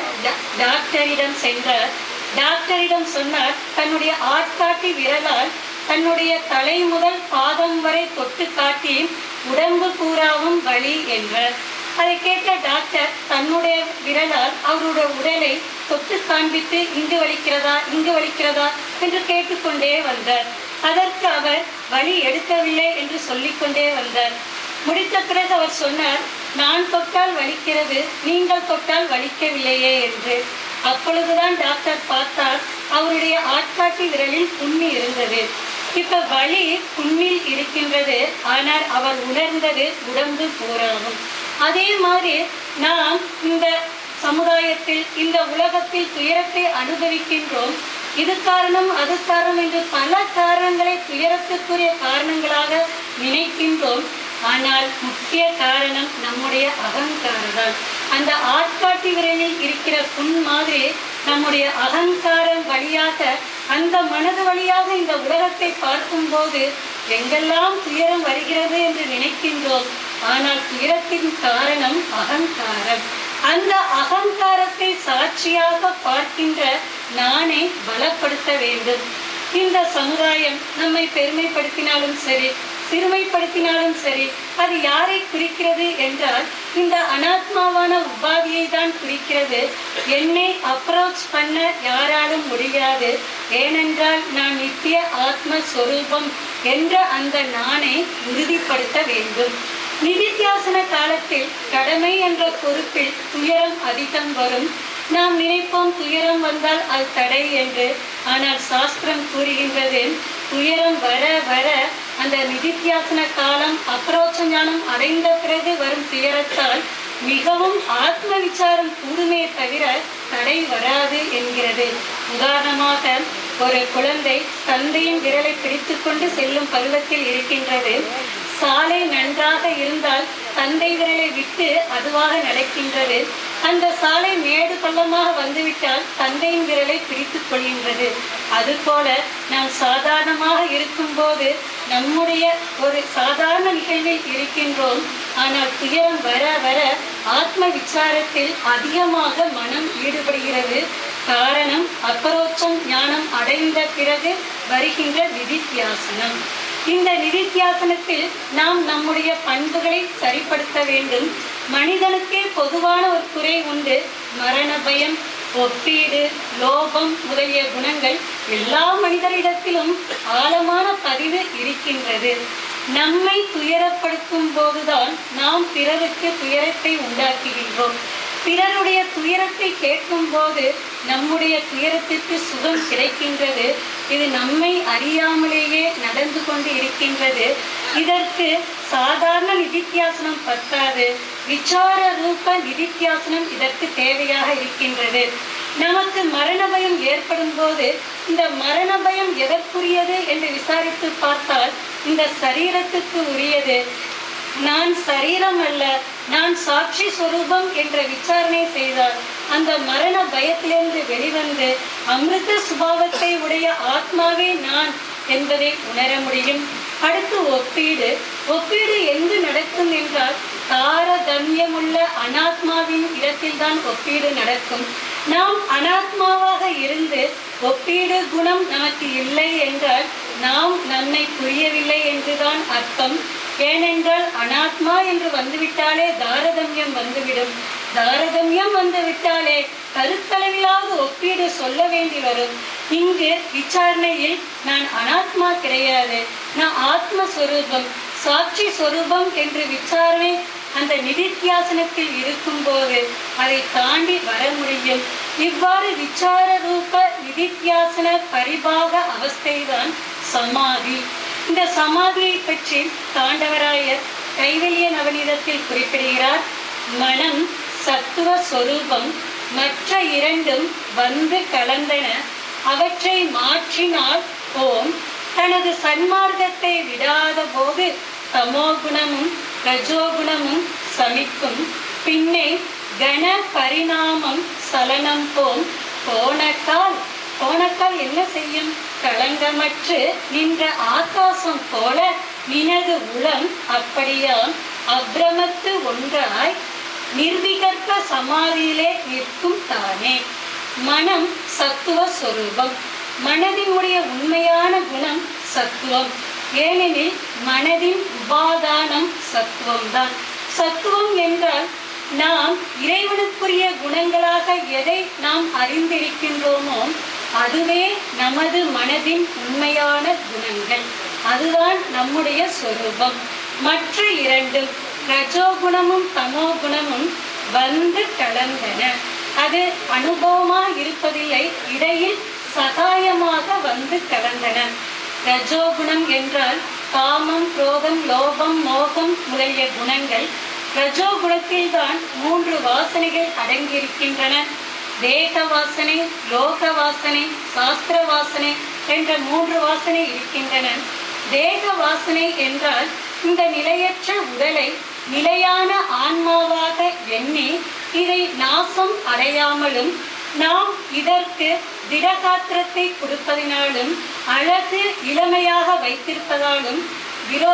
டாக்டரிடம் சென்றார். டாக்டரிடம் சொன்னார் தன்னுடைய ஆட்காட்டி விரலால் தன்னுடைய தலை முதல் பாதம் வரை தொட்டு காட்டி உடம்பு பூராவும் வலி என்றார். அதை கேட்ட டாக்டர் தன்னுடைய விரலால் அவருடைய உடலை தொட்டு காண்பித்து இங்கு வலிக்கிறதா இங்கு வலிக்கிறதா? என்று கேட்டுக்கொண்டே வந்தார். அதற்கு அவர் வழி எடுக்கவில்லை என்று சொல்லிக்கொண்டே வந்தார். முடித்த பிறகு அவர் சொன்னார் நான் தொட்டால் வலிக்கிறது நீங்கள் தொட்டால் வலிக்கவில்லையே என்று. அப்பொழுதுதான் டாக்டர் பார்த்தால் அவருடைய ஆட்காட்டி விரலில் புண்ணி இருந்தது. இப்ப வலி புண்ணில் இருக்கின்றது ஆனால் அவர் உணர்ந்தது உடம்பு பூராகும். அதே மாதிரி நாம் இந்த சமுதாயத்தில் இந்த உலகத்தில் துயரத்தை அனுபவிக்கின்றோம். இது காரணம் அது காரணம் என்று பல காரணங்களை துயரத்துக்குரிய காரணங்களாக நினைக்கின்றோம். ஆனால் முக்கிய காரணம் நம்முடைய அகங்காரங்கள். அந்த ஆட்காட்டி விரலில் இருக்கிற புண் மாதிரி நம்முடைய அகங்காரம் வழியாக அந்த மனது வழியாக இந்த உலகத்தை பார்க்கும்போது எங்கெல்லாம் துயரம் வருகிறது என்று நினைக்கின்றோம். ஆனால் துயரத்தின் காரணம் அகங்காரம். அந்த அகங்காரத்தை சாட்சியாக பார்க்கின்ற நானே பலப்படுத்த வேண்டும். இந்த சமுதாயம் நம்மை பெருமைப்படுத்தினாலும் சரி சிறுமைப்படுத்தினாலும் சரி அது யாரை குறிக்கிறது என்றால் இந்த அனாத்மாவான உபாதியை தான் குறிக்கிறது. என்னை அப்ரோச் பண்ண யாராலும் முடியாது. ஏனென்றால் நான் நித்திய ஆத்மஸ்வரூபம் என்ற அந்த நானை உறுதிப்படுத்த வேண்டும். நிதித்தியாசன காலத்தில் கடமை என்ற பொறுப்பில் துயரம் அதிகம் வரும். நாம் நினைப்போம் துயரம் வந்தால் அது தடை என்று. ஆனால் சாஸ்திரம் கூறுகின்றது துயரம் வர வர அந்த நிதித்தியாசன காலம் அப்ரோச்ச ஞானம் அடைந்த பிறகு வரும் துயரத்தால் மிகவும் ஆத்ம விசாரம் கூடுமே தவிர தடை வராது என்கிறது. உதாரணமாக ஒரு குழந்தை தந்தையின் விரலை பிடித்துக்கொண்டு செல்லும் பருவத்தில் இருக்கின்றது. சாலை நன்றாக இருந்தால் தந்தை விரலை விட்டு அதுவாக நடக்கின்றது. அந்த சாலை மேடு பள்ளமாக வந்துவிட்டால் தந்தையின் விரலை பிடித்துக் கொள்கின்றது. அதுபோல நாம் சாதாரணமாக இருக்கும்போது நம்முடைய ஒரு சாதாரண நிகழ்வில் இருக்கின்றோம். ஆனால் துயரம் வர வர ஆத்ம விசாரத்தில் அதிகமாக மனம் ஈடு ஈடுபடுகிறது காரணம் அபரோட்சம் ஞானம் அடைந்த பிறகு வருகின்ற நிதித்தியாசனம். இந்த நிதித்தியாசனத்தில் நாம் நம்முடைய பண்புகளை சரிப்படுத்த வேண்டும். மனிதனுக்கே பொதுவான ஒரு குறை உண்டு. மரண பயம் ஒப்பீடு லோபம் முதலிய குணங்கள் எல்லா மனிதரிடத்திலும் ஆழமான பதிவு இருக்கின்றது. நம்மை துயரப்படுத்தும் போதுதான் நாம் பிறருக்கு துயரத்தை உண்டாக்குகின்றோம். பிறருடைய துயரத்தை கேட்கும் போது நம்முடைய துயரத்திற்கு சுகம் கிடைக்கின்றது. இது நம்மை அறியாமலேயே நடந்து கொண்டு இருக்கின்றது. இதற்கு சாதாரண நிதித்தியாசனம் பத்தாது. விசார ரூப நிதித்தியாசனம் இதற்கு தேவையாக இருக்கின்றது. நமக்கு மரண பயம் ஏற்படும் போது இந்த மரண பயம் எதற்குரியது என்று விசாரித்து பார்த்தால் இந்த சரீரத்துக்கு உரியது. நான் சரீரம் அல்ல நான் சாட்சி சுரூபம் என்ற விசாரணை செய்தால் அந்த மரண பயத்திலிருந்து வெளிவந்து அமிர்த சுபாவத்தை உடைய ஆத்மாவே நான் என்பதை உணர முடியும். அடுத்து ஒப்பீடு. ஒப்பீடு எங்கு நடக்கும் என்றால் தாரதமியமுள்ள அனாத்மாவின் இடத்தில்தான் ஒப்பீடு நடக்கும். நாம் அனாத்மாவாக இருந்து ஒப்பீடு குணம் நமக்கு இல்லை என்றால் நாம் நம்மை புரியவில்லை என்றுதான் அர்த்தம். ஏனென்றால் அனாத்மா என்று வந்துவிட்டாலே தாரதமியம் வந்துவிடும். தாரதமியம் வந்துவிட்டாலே கருத்தளவிலாவது ஒப்பீடு சொல்ல வேண்டி வரும். இங்கு விசாரணையில் நான் அனா அனாத்மா கிடையாது. நான் ஆத்மஸ்வரூபம் சாட்சி சொரூபம் என்று விசாரணை அந்த நிதித்தியாசனத்தில் இருக்கும்போது அதை தாண்டி வர முடியும். இவ்வாறு விசார ரூப நிதித்தியாசன பரிபாக அவஸ்தைதான் சமாதி. இந்த சமாதியை பற்றி தாண்டவராயர் கைவல்ய நவநீதத்தில் குறிப்பிடுகிறார். மனம் சத்துவ சொரூபம் மற்ற இரண்டும் வந்து கலந்தன. அவற்றை மாற்றினால் ஓம் தனது சன்மார்க்கத்தை விடாத போது தமோகுணமும் ரஜோகுணமும் சமிக்கும் பின்னே கன பரிணாமம் சலனம் போம். போனக்கால் போனக்கால் என்ன செய்யும்? களங்கமற்று நின்ற ஆகாசம் போல நினது உளம் அப்படியாம். அப்ரமத்து ஒன்றாய் நிர்விகற்ப சமாதியிலே நிற்கும் தானே. மனம் சத்துவ சொரூபம். மனதினுடைய உண்மையான குணம் சத்துவம். ஏனெனில் மனதின் உபாதானம் சத்துவம்தான். சத்துவம் என்றால் நாம் இறைவனுக்குரிய குணங்களாக எதை நாம் அறிந்திருக்கின்றோமோ அதுவே நமது மனதின் உண்மையான குணங்கள். அதுதான் நம்முடைய சொரூபம். மற்ற இரண்டும் ரஜோகுணமும் தமோகுணமும் வந்து கலந்தன. அது அனுபவமாக இருப்பதில்லை இடையில் சகாயமாக வந்து கலந்தன. ரஜோகுணம் என்றால் காமம் குரோதம் லோபம் மோகம் முதலிய குணங்கள் ரஜோகுணத்தில் தான் மூன்று வாசனைகள் அடங்கியிருக்கின்றன. தேக வாசனை லோக வாசனை சாஸ்திர வாசனை என்ற மூன்று வாசனை இருக்கின்றன. தேக வாசனை என்றால் இந்த நிலையற்ற உடலை நிலையான ஆன்மாவாக எண்ணி இதை நாசம் அடையாமலும் நாம் இதற்கு திடகாத்திரத்தை கொடுப்பதினாலும் அழகு இளமையாக வைத்திருப்பதாலும் விரோ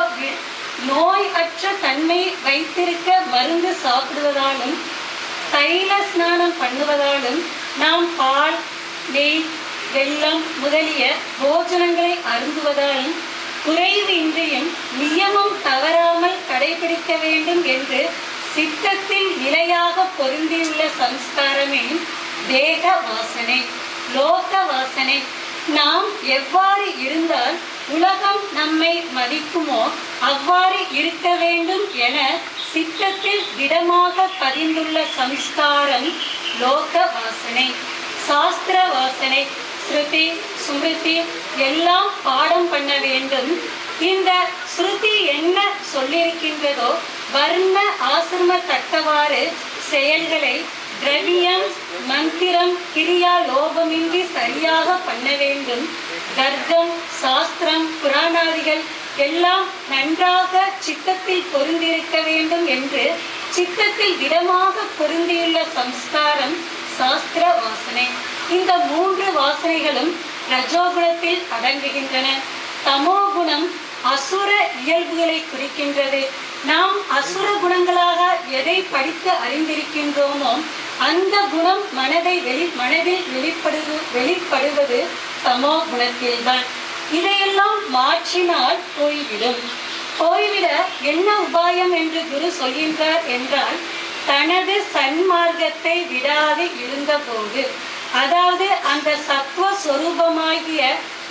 நோய் அற்ற தன்மை வைத்திருக்க மருந்து சாப்பிடுவதாலும் தைல ஸ்நானம் பண்ணுவதாலும் நாம் பால் நெய் வெள்ளம் முதலிய போஜனங்களை அருந்துவதாலும் குறைவு இன்றியும் நியமம் தவறாமல் கடைபிடிக்க வேண்டும் என்று சித்தத்தில் நிலையாக பொருந்தியுள்ள சம்ஸ்காரமே தேக வாசனை லோக வாசனை நாம் எவ்வாறு இருந்தால் உலகம் நம்மை மதிக்குமோ அவ்வாறு இருக்க வேண்டும் என சித்தத்தில் திடமாக பதிந்துள்ள சம்ஸ்காரம் லோக வாசனை சாஸ்திர வாசனை ஸ்ருதி சுமிருதி எல்லாம் பாடம் பண்ண வேண்டும். இந்த ஸ்ருதி என்ன சொல்லியிருக்கின்றதோ வர்ண ஆசிரம தக்கவாறு செயல்களை திரவியம் மந்திரம் கிரியா லோபமின்றி சரியாக பண்ண வேண்டும். தர்க்கம் சாஸ்திரம் புராணாதிகள் எல்லாம் நன்றாக சித்தத்தில் பொருந்திருக்க வேண்டும் என்று சித்தத்தில் திடமாக பொருந்தியுள்ள சம்ஸ்காரம் சாஸ்திர வாசனை. இந்த மூன்று வாசனைகளும் ரஜோகுணத்தில் அடங்குகின்றன. தமோகுணம் அசுர இயல்புகளை குறிக்கின்றது. நாம் அசுர குணங்களாக எதை படித்து அறிந்திருக்கின்றோமோ அந்த குணம் மனதை வெளி மனதில் வெளிப்படுது வெளிப்படுவது சமோ குணத்தில்தான். இதையெல்லாம் மாற்றினால் போய்விடும். போய்விட என்ன உபாயம் என்று குரு சொல்கின்றார் என்றால் தனது சன்மார்க்கத்தை விடாது இருந்தபோது அதாவது அந்த சத்துவ சொரூபமாகிய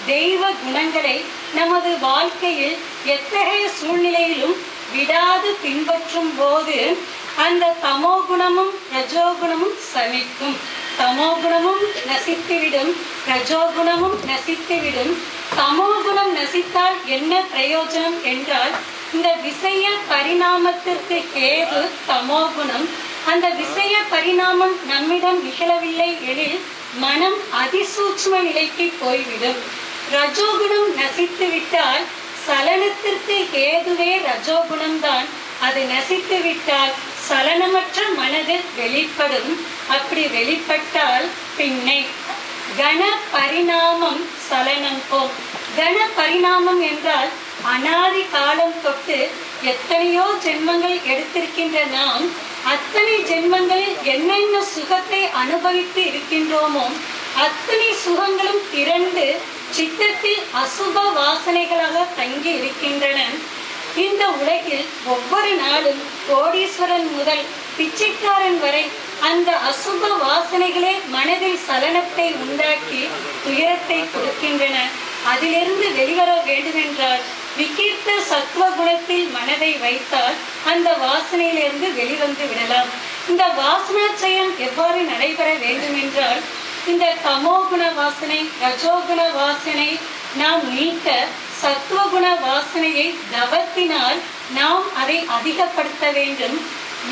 தெய்வ குணங்களை நமது வாழ்க்கையில் எத்தகைய சூழ்நிலையிலும் விடாது பின்பற்றும் போது அந்த தமோகுணமும் ரஜோகுணமும் சமிக்கும் தமோகுணமும் நசித்துவிடும் ரஜோகுணமும் நசித்துவிடும். தமோகுணம் நசித்தால் என்ன பிரயோஜனம் என்றால் இந்த விஷய பரிணாமத்திற்கு ஏது தமோகுணம் அந்த விஷய பரிணாமம் நம்மிடம் நிகழவில்லை எனில் மனம் அதிசூட்சும நிலைக்கு போய்விடும். ரஜோகுணம் நசித்து விட்டால் சலனத்திற்கு ஏதுவே ரஜோகுணம்தான். அது நசித்து விட்டால் சலனமற்ற மனது வெளிப்படும். அப்படி வெளிப்பட்டால் பின்னை கண பரிணாமம் சலனம் போ. கண பரிணாமம் என்றால் அனாதி காலம் தொட்டு எத்தனையோ ஜென்மங்கள் எடுத்திருக்கின்ற நாம் அத்தனை ஜென்மங்களில் என்னென்ன சுகத்தை அனுபவித்து இருக்கின்றோமோ அத்தனை சுகங்களும் திரண்டு சித்தத்தில் அசுப வாசனைகளாக தங்கி இருக்கின்றன. இந்த உலகில் ஒவ்வொரு நாளும் கோடீஸ்வரன் முதல் பிச்சைக்காரன் வரை அந்த அசுப வாசனைகளே மனதில் சலனத்தை உண்டாக்கி துயரத்தை கொடுக்கின்றன. அதிலிருந்து வெளிவர வேண்டுமென்றால் விகீர்த்த சத்துவ குணத்தில் மனதை வைத்தால் அந்த வாசனையிலிருந்து வெளிவந்து விடலாம். இந்த வாசனாச்சயம் எவ்வாறு நடைபெற வேண்டுமென்றால் இந்த தமோகுண வாசனை ரஜோகுண வாசனை நாம் நீக்க சத்துவகுண வாசனையை தவத்தினால் நாம் அதை அதிகப்படுத்த வேண்டும்.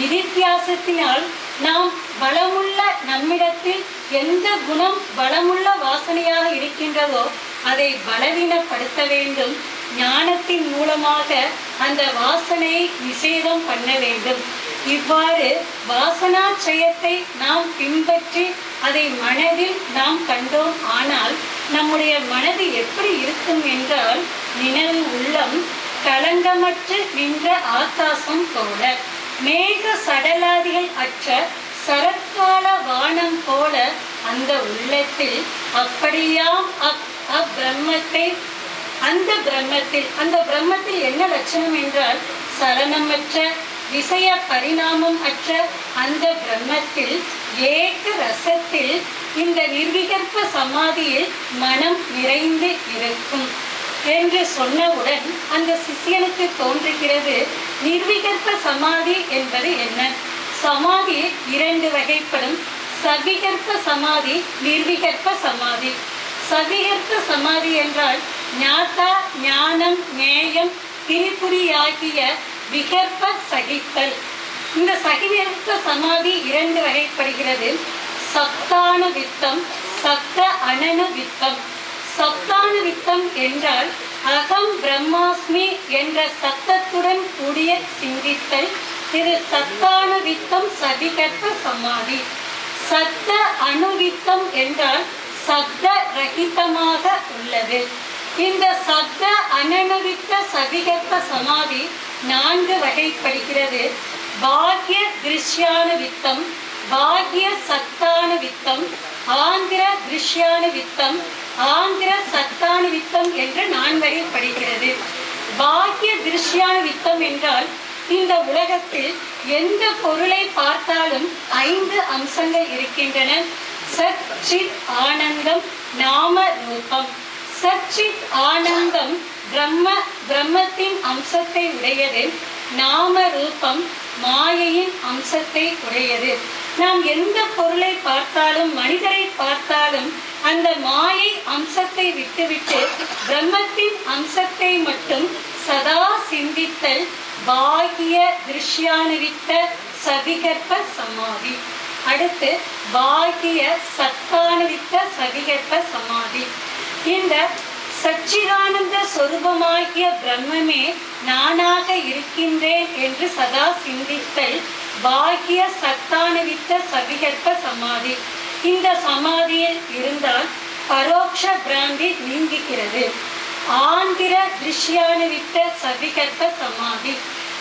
நிதித்தியாசத்தினால் நாம் பலமுள்ள நம்மிடத்தில் எந்த குணம் பலமுள்ள வாசனையாக இருக்கின்றதோ அதை பலவீனப்படுத்த வேண்டும். ஞானத்தின் மூலமாக அந்த வாசனையை நிஷேதம் பண்ண வேண்டும். இவ்வாறு வாசனாச்சயத்தை நாம் பின்பற்றி அதை மனதில் நாம் கண்டோம். ஆனால் நம்முடைய மனது எப்படி இருக்கும் என்றால் நினைவு உள்ளம் களங்கமற்று நின்ற ஆகாசம் போல. மேக சடலாதிகள் அற்ற சரத்கால வானம் போல அந்த உள்ளத்தில் அப்படியாம் அப் அப்பிரம்மத்தை அந்த பிரம்மத்தில் அந்த பிரம்மத்தில் என்ன லட்சணம் என்றால் சலனமற்ற விஷய பரிணாமம் அற்ற அந்த பிரம்மத்தில் ஏக ரசத்தில் இந்த நிர்விகற்ப சமாதியில் மனம் நிறைந்து இருக்கும் என்று சொன்னவுடன் அந்த சிஷ்யனுக்கு தோன்றுகிறது நிர்விகற்ப சமாதி என்பது என்ன? சமாதி இரண்டு வகைப்படும். சவிகற்ப சமாதி நிர்விகற்ப சமாதி. சவிகற்ப சமாதி என்றால் ஞாத்தா ஞானம் நேயம் திரிபுரியாகிய விகற்ப சகித்தல். இந்த சகிதர்த்த சமாதி இரண்டு வகைப்படுகிறது. சப்தான வித்தம் சப்த அனன வித்தம். சப்தான வித்தம் என்றால் அகம் பிரம்மாஸ்மி என்ற சத்தத்துடன் கூடிய சிந்தித்தல். இது சத்தான வித்தம் சதிகற்ப சமாதி. சத்த அணுவித்தம் என்றால் சப்த ரகிதமாக உள்ளது. இந்த சப்த அனனுவித்த சதிகற்ப சமாதி நான்கு வகைப்படுகிறது. பாக்ய திருஷ்யான வித்தம் பாக்ய சத்தான வித்தம் ஆந்திர திருஷ்யான வித்தம் ஆந்திர சத்தான வித்தம் என்று நான் வகைப்படுகிறது. பாக்ய திருஷ்யான வித்தம் என்றால் இந்த உலகத்தில் எந்த பொருளை பார்த்தாலும் ஐந்து அம்சங்கள் இருக்கின்றன. சச்சித் ஆனந்தம் நாம ரூபம். சச்சித் ஆனந்தம் பிரம்ம பிரம்மத்தின் அம்சத்தை உடையது. நாம ரூபம் மாயையின் அம்சத்தை உடையது. நாம் எந்த பொருளை பார்த்தாலும் மனிதரை பார்த்தாலும் அந்த மாயை அம்சத்தை விட்டுவிட்டு பிரம்மத்தின் அம்சத்தை மட்டும் சதா சிந்தித்தல் பாகிய திருஷ்யானுவித்த சதிகற்ப சமாதி. அடுத்து பாகிய சத்தானவித்த சவிகற்ப சமாதி. இந்த சச்சிதானந்த சொரூபமாகிய பிரம்மமே நானாக இருக்கின்றேன் என்று சதா சிந்தித்தல் பாகிய சத்தானவித்த சவிகற்ப சமாதி. இந்த சமாதியில் இருந்தால் பரோட்ச பிராந்தி நீங்குகிறது. ஆந்திர திருஷ்யானுவித்த சவிகற்ப சமாதி.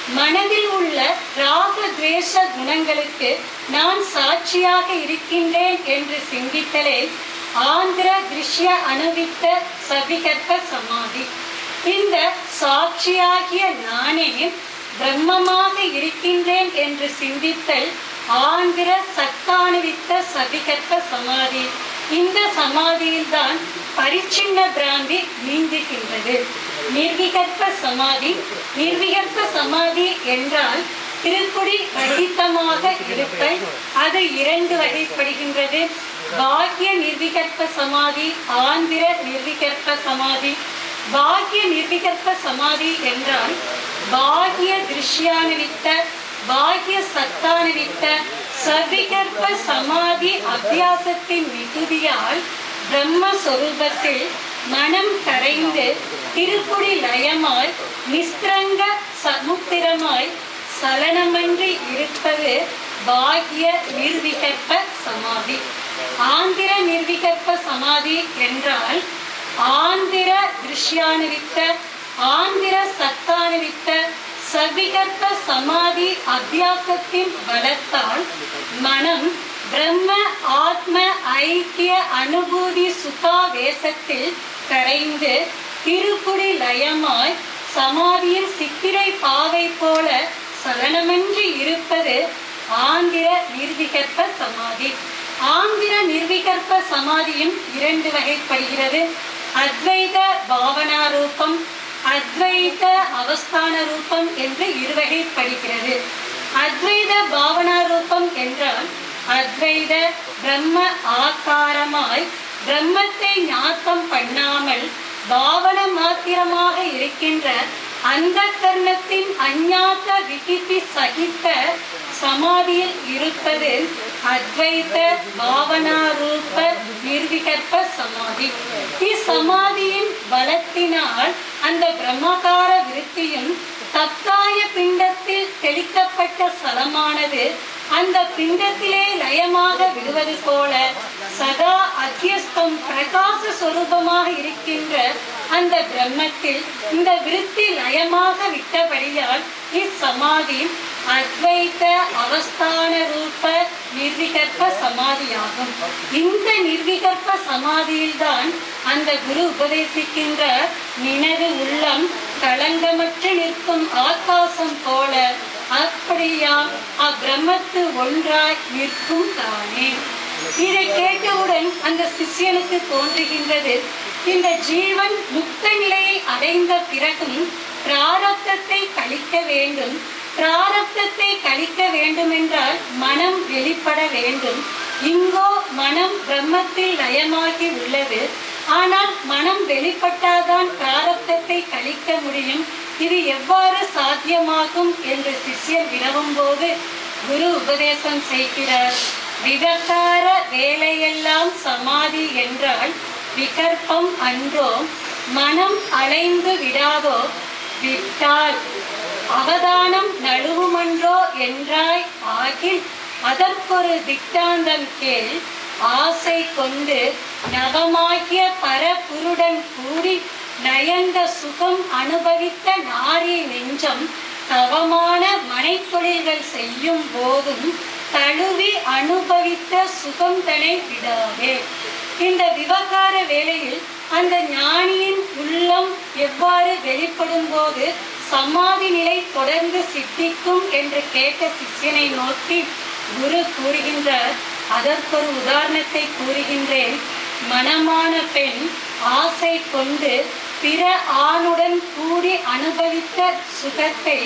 மனதில் உள்ள ராக துவேஷ குணங்களுக்கு நான் சாட்சியாக இருக்கின்றேன் என்று சிந்தித்தலே ஆந்திர திருஷ்ய அனுவித்த சதிகற்ப சமாதி. இந்த சாட்சியாகிய நானே பிரம்மமாக இருக்கின்றேன் என்று சிந்தித்தல் ஆந்திர சத்தானுவித்த சதிகற்ப சமாதி. இந்த சமாதியில்தான் பரிச்சின்ன பிராந்தி நீங்குகின்றது நிர்விகற்ப சமாதி நிர்விகற்ப சமாதி என்றால் திருக்குடி ரகிதமாக இருப்பல் அது இரண்டு வகைப்படுகின்றது. பாக்ய நிர்விகற்ப சமாதி ஆந்திர நிர்விகற்ப சமாதி. பாக்ய நிர்விகற்ப சமாதி என்றால் பாகிய திருஷ்யானுவித்த பாகிய சத்தானுவித்த சவிகற்ப சமாதி அபியாசத்தின் மிகுதியால் பிரம்மஸ்வரூபத்தில் மனம் கரைந்து திருக்குடி லயமாய் நிஸ்திரங்க சமுத்திரமாய் சலனமன்றி இருப்பது பாகிய நிர்விகற்ப சமாதி. ஆந்திர நிர்விகற்ப சமாதி என்றால் ஆந்திர திருஷ்யானுவித்த ஆந்திர சத்தானுவித்த சவிகற்ப சமாதி அத்தியாசத்தின் பலத்தால் மனம் பிரம்ம ஆத்ம ஐக்கிய அனுபூதி சுகாவேசத்தில் கரைந்து திருக்குடி லயமாய் சமாதியில் சித்திரை பாவை போல சலனமின்றி இருப்பது ஆந்திர நிர்விகற்ப சமாதி. ஆந்திர நிர்விகற்ப சமாதியும் இரண்டு வகைப்படுகிறது. அத்வைத பாவனா ரூபம் அத்வைத அவஸ்தான ரூபம் என்று இருவகைப்படுகிறது அத்வைத பாவனா ரூபம் என்றால் அத்வைத பிரம்ம ஆகாரமாய் பிரம்மத்தை ஞாத்தம் பண்ணாமல் பாவன மாத்திரமாக இருக்கின்ற அந்த கர்ணத்தின் அஞ்ஞாத்த விகிதி சகித்த சமாதியில் இருப்பது அத்வைத பாவனாரூப நிர்விகற்ப சமாதி. இச்சமாதியின் பலத்தினால் அந்த பிரம்மகார விருத்தியும் தத்தாய பிண்டத்தில் தெளிக்கப்பட்ட சலமானது அந்த பிண்டத்திலே லயமாக விடுவது போல சதா அத்தியஸ்தம் பிரகாச சொரூபமாக இருக்கின்ற அந்த பிரம்மத்தில் இந்த விருத்தி லயமாக விட்டபடியால் இச்சமாதி அத்வைத அவஸ்தான ரூப நிர்விகற்ப சமாதியாகும். இந்த நிர்விகற்ப சமாதியில்தான் அந்த குரு உபதேசிக்கின்ற நினைவு உள்ளம் களங்கமற்று நிற்கும் ஆகாசம் போல அப்படியாம் அப்பிரமத்து ஒன்றாய் நிற்கும் தானே. இதை கேட்டவுடன் அந்த சிஷ்யனுக்கு தோன்றுகின்றது. இந்த ஜீவன் முக்த நிலையை அடைந்த பிறகும் பிராரப்தத்தை கழிக்க வேண்டும். பிராரப்தத்தை கழிக்க வேண்டுமென்றால் மனம் வெளிப்பட வேண்டும். இங்கோ மனம் பிரம்மத்தில் லயமாகி உள்ளது. ஆனால் மனம் வெளிப்பட்டால்தான் பிராரப்தத்தை கழிக்க முடியும். இது எவ்வாறு சாத்தியமாகும் என்று சிஷ்யர் வினவும் போது குரு உபதேசம் செய்கிறார். விவகார வேலையெல்லாம் சமாதி என்றால் விகற்பம் அன்றோ மனம் அலைந்து விடாதோ விட்டால் அவதானம் நழுவுமன்றோ என்றாய் ஆகில் அதற்கொரு திட்டாந்தம் கேள். ஆசை கொண்டு நவமாகிய பரபுருடன் கூடி நயந்த சுகம் அனுபவித்த நாரி நெஞ்சம் தவமான மனைத்தொழில்கள் செய்யும் போதும் தழுவி அனுபவித்த சுகம் தனை விடாதே. இந்த விவகார வேளையில் அந்த ஞானியின் உள்ளம் எவ்வாறு வெளிப்படும் போது சமாதி நிலை தொடர்ந்து சித்திக்கும் என்று கேட்ட சிஷ்யனை நோக்கி குரு கூறுகின்றார். அதற்கொரு உதாரணத்தை கூறுகின்றேன். மனமான பெண் ஆசை கொண்டு பிற ஆணுடன் கூடி அனுபவித்த சுகத்தை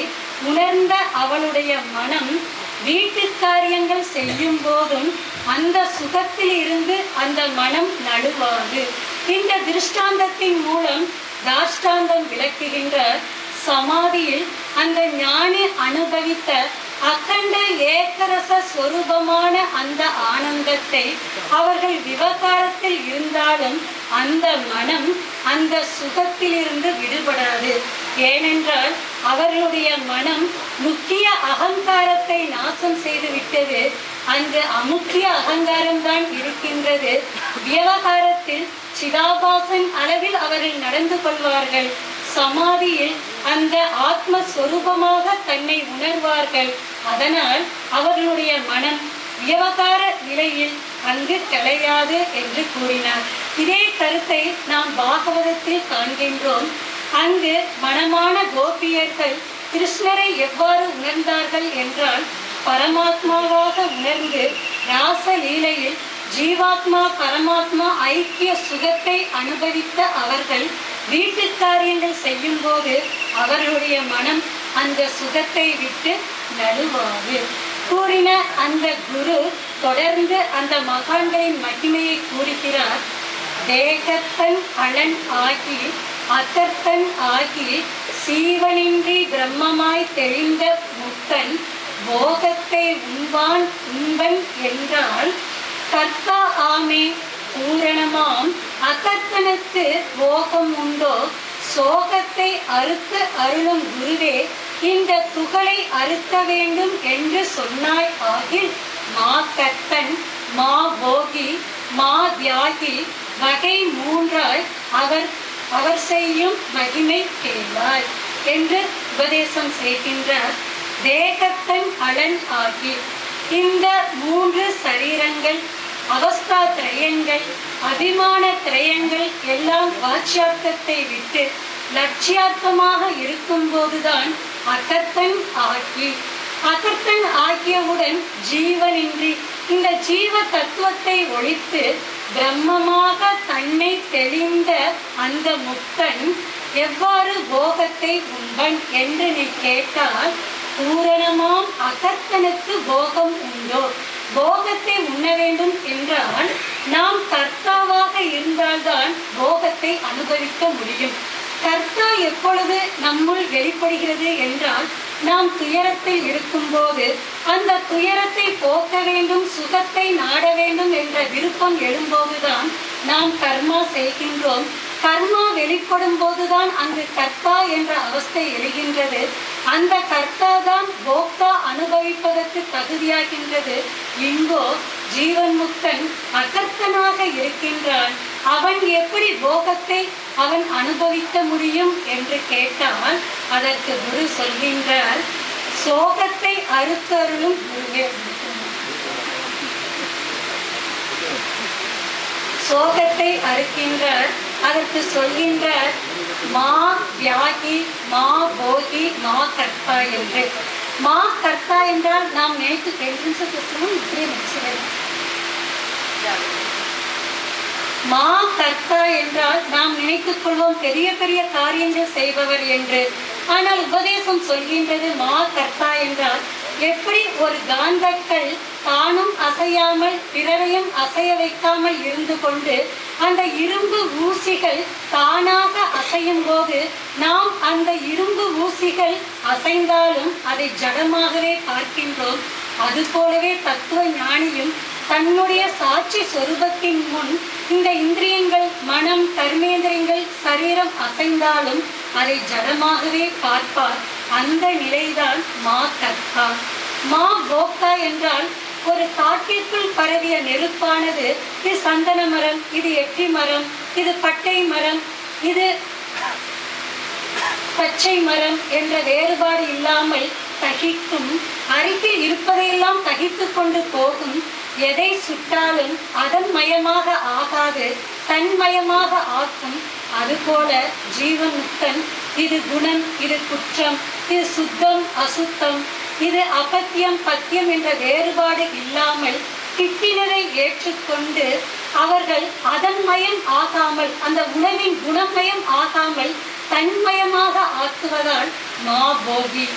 உணர்ந்த அவளுடைய மனம் வீட்டு காரியங்கள் செய்யும் போதும் அந்த சுகத்தில் இருந்து அந்த மனம் நடுவாது. இந்த திருஷ்டாந்தத்தின் மூலம் தாஷ்டாந்தம் விளக்குகின்ற சமாதியில் அந்த ஞானி அனுபவித்த அகண்ட ஏக்கரச சொரூபமான அந்த ஆனந்தத்தை அவர்கள் விவகாரத்தில் இருந்தாலும் அந்த மனம் அந்த சுகத்திலிருந்து விடுபடாது. ஏனென்றால் அவர்களுடைய மனம் முக்கிய அகங்காரத்தை நாசம் செய்து விட்டது. அங்கு அமுக்கிய அகங்காரம்தான் இருக்கின்றது. விவகாரத்தில் சிதாபாசன் அளவில் அவர்கள் நடந்து கொள்வார்கள். சமாதியில் அந்த ஆத்மஸ்வரூபமாக தன்னை உணர்வார்கள். அதனால் அவர்களுடைய மனம் விவகார நிலையில் அங்கு கலையாது என்று கூறினார். இதே கருத்தை நாம் பாகவதத்தில் காண்கின்றோம். அங்கு மனமான கோபியர்கள் கிருஷ்ணரை எவ்வாறு உணர்ந்தார்கள் என்றால் பரமாத்மாவாக உணர்ந்து ராசலீலையில் ஜீவாத்மா பரமாத்மா ஐக்கிய சுகத்தை அனுபவித்த அவர்கள் வீட்டு காரியங்கள் செய்யும் போது அவர்களுடைய மனம் அந்த சுகத்தை விட்டு நழுவாது. கூறின அந்த குரு தொடர்ந்து அந்த மகான்களின் மகிமையை கூறுகிறார். தேகத்தன் அலன் ஆகி அத்தர்த்தன் ஆகி சீவனின்றி பிரம்மமாய் தெளிந்த முத்தன் போகத்தை உண்பான் உண்பன் என்றால் கர்த்தா ஆமே பூரணமாம். அகர்த்தனுக்கு போகம் உண்டோ? சோகத்தை அறுத்து அருளும் குருவே இந்த துகளை அறுக்க வேண்டும் என்று சொன்னாய் ஆகில் மா கர்த்தன் மா போகி மா தியாகி வகை மூன்றாய் அவர் அவர் செய்யும் மகிமை கேளாய் என்று உபதேசம் செய்கின்ற தேகத்தன் அலன் ஆகி இந்த மூன்று சரீரங்கள் அவஸ்தா திரயங்கள் அபிமான திரயங்கள் எல்லாம் வாட்சியார்த்தத்தை விட்டு லட்சியார்த்தமாக இருக்கும்போதுதான் அகத்தன் ஆகி. அகத்தன் ஆகியவுடன் ஜீவனின்றி இந்த ஜீவ தத்துவத்தை ஒழித்து பிரம்மமாக தன்னை தெளிந்த அந்த முக்தன் எவ்வாறு போகத்தை உண்பன் என்று நீ கேட்டால் பூரணமாம் அகர்த்தனுக்கு போகம் உண்டோ? போகத்தை உண்ண வேண்டும் என்றால் நாம் கர்த்தாவாக இருந்தால்தான் போகத்தை அனுபவிக்க முடியும். கர்த்தா எப்பொழுது நம்முள் வெளிப்படுகிறது என்றால் நாம் துயரத்தில் இருக்கும்போது அந்த துயரத்தை போக்க வேண்டும் சுகத்தை நாட வேண்டும் என்ற விருப்பம் எழும்போதுதான் நாம் கர்மா செய்கின்றோம். கர்மா வெளிப்படும் போதுதான் அங்கு கர்த்தா என்ற அவஸ்தை எழுகின்றது. அந்த கர்த்தா தான் போக்தா அனுபவிப்பதற்கு தகுதியாகின்றது. இங்கோ ஜீவன் முக்தன் அகர்த்தனாக இருக்கின்றான். அவன் எப்படி போகத்தை அவன் அனுபவிக்க முடியும் என்று கேட்டால் அதற்கு குரு சொல்கின்றார் சோகத்தை அறுத்தருளும் சோகத்தை அறுக்கின்ற அதற்கு சொல்கின்ற மா வியாகி மா போகி மா கர்த்தா என்று. மா கர்த்தா என்றால் நாம் நேற்று என்ட்ரன்ஸ் பேசணும் இப்படியே முடிச்சுக்கிறேன். மா கர்த்தா என்றால் நாம் நினைத்துக் கொள்வோம் பெரிய பெரிய காரியங்கள் செய்பவர் என்று. ஆனால் உபதேசம் சொல்கின்றது மா கர்த்தா என்றால் எப்படி ஒரு காந்தக்கள் தானும் அசையாமல் பிறரையும் அசைய வைக்காமல் இருந்து கொண்டு அந்த இரும்பு ஊசிகள் தானாக அசையும் போது நாம் அந்த இரும்பு ஊசிகள் அசைந்தாலும் அதை ஜடமாகவே பார்க்கின்றோம். அதுபோலவே தத்துவ ஞானியும் தன்னுடைய சாட்சி சொரூபத்தின் முன் இந்த இந்திரியங்கள் மனம் கர்மேந்திரியங்கள் சரீரம் அசைந்தாலும் அதை ஜடமாகவே பார்ப்பார். அந்த நிலைதான் மா கர்த்தா மா போக்தா என்றால் ஒரு காட்டிற்குள் பரவிய நெருப்பானது இது சந்தன மரம் இது எட்டி மரம் இது பட்டை மரம் இது பச்சை மரம் என்ற வேறுபாடு இல்லாமல் தகிக்கும் அருகில் இருப்பதையெல்லாம் தகித்துக் கொண்டு போகும் எதை சுட்டாலும் அதன் மயமாக ஆகாது தன்மயமாக ஆக்கும். அதுபோல ஜீவன் முக்தன் இது குணம் இது குற்றம் இது சுத்தம் அசுத்தம் இது அபத்தியம் பத்தியம் என்ற வேறுபாடு இல்லாமல் திட்டினரை ஏற்றுக்கொண்டு அவர்கள் அதன் மயம் ஆகாமல் அந்த உணவின் குணமயம் ஆகாமல் தன்மயமாக ஆக்குவதால் மா போகி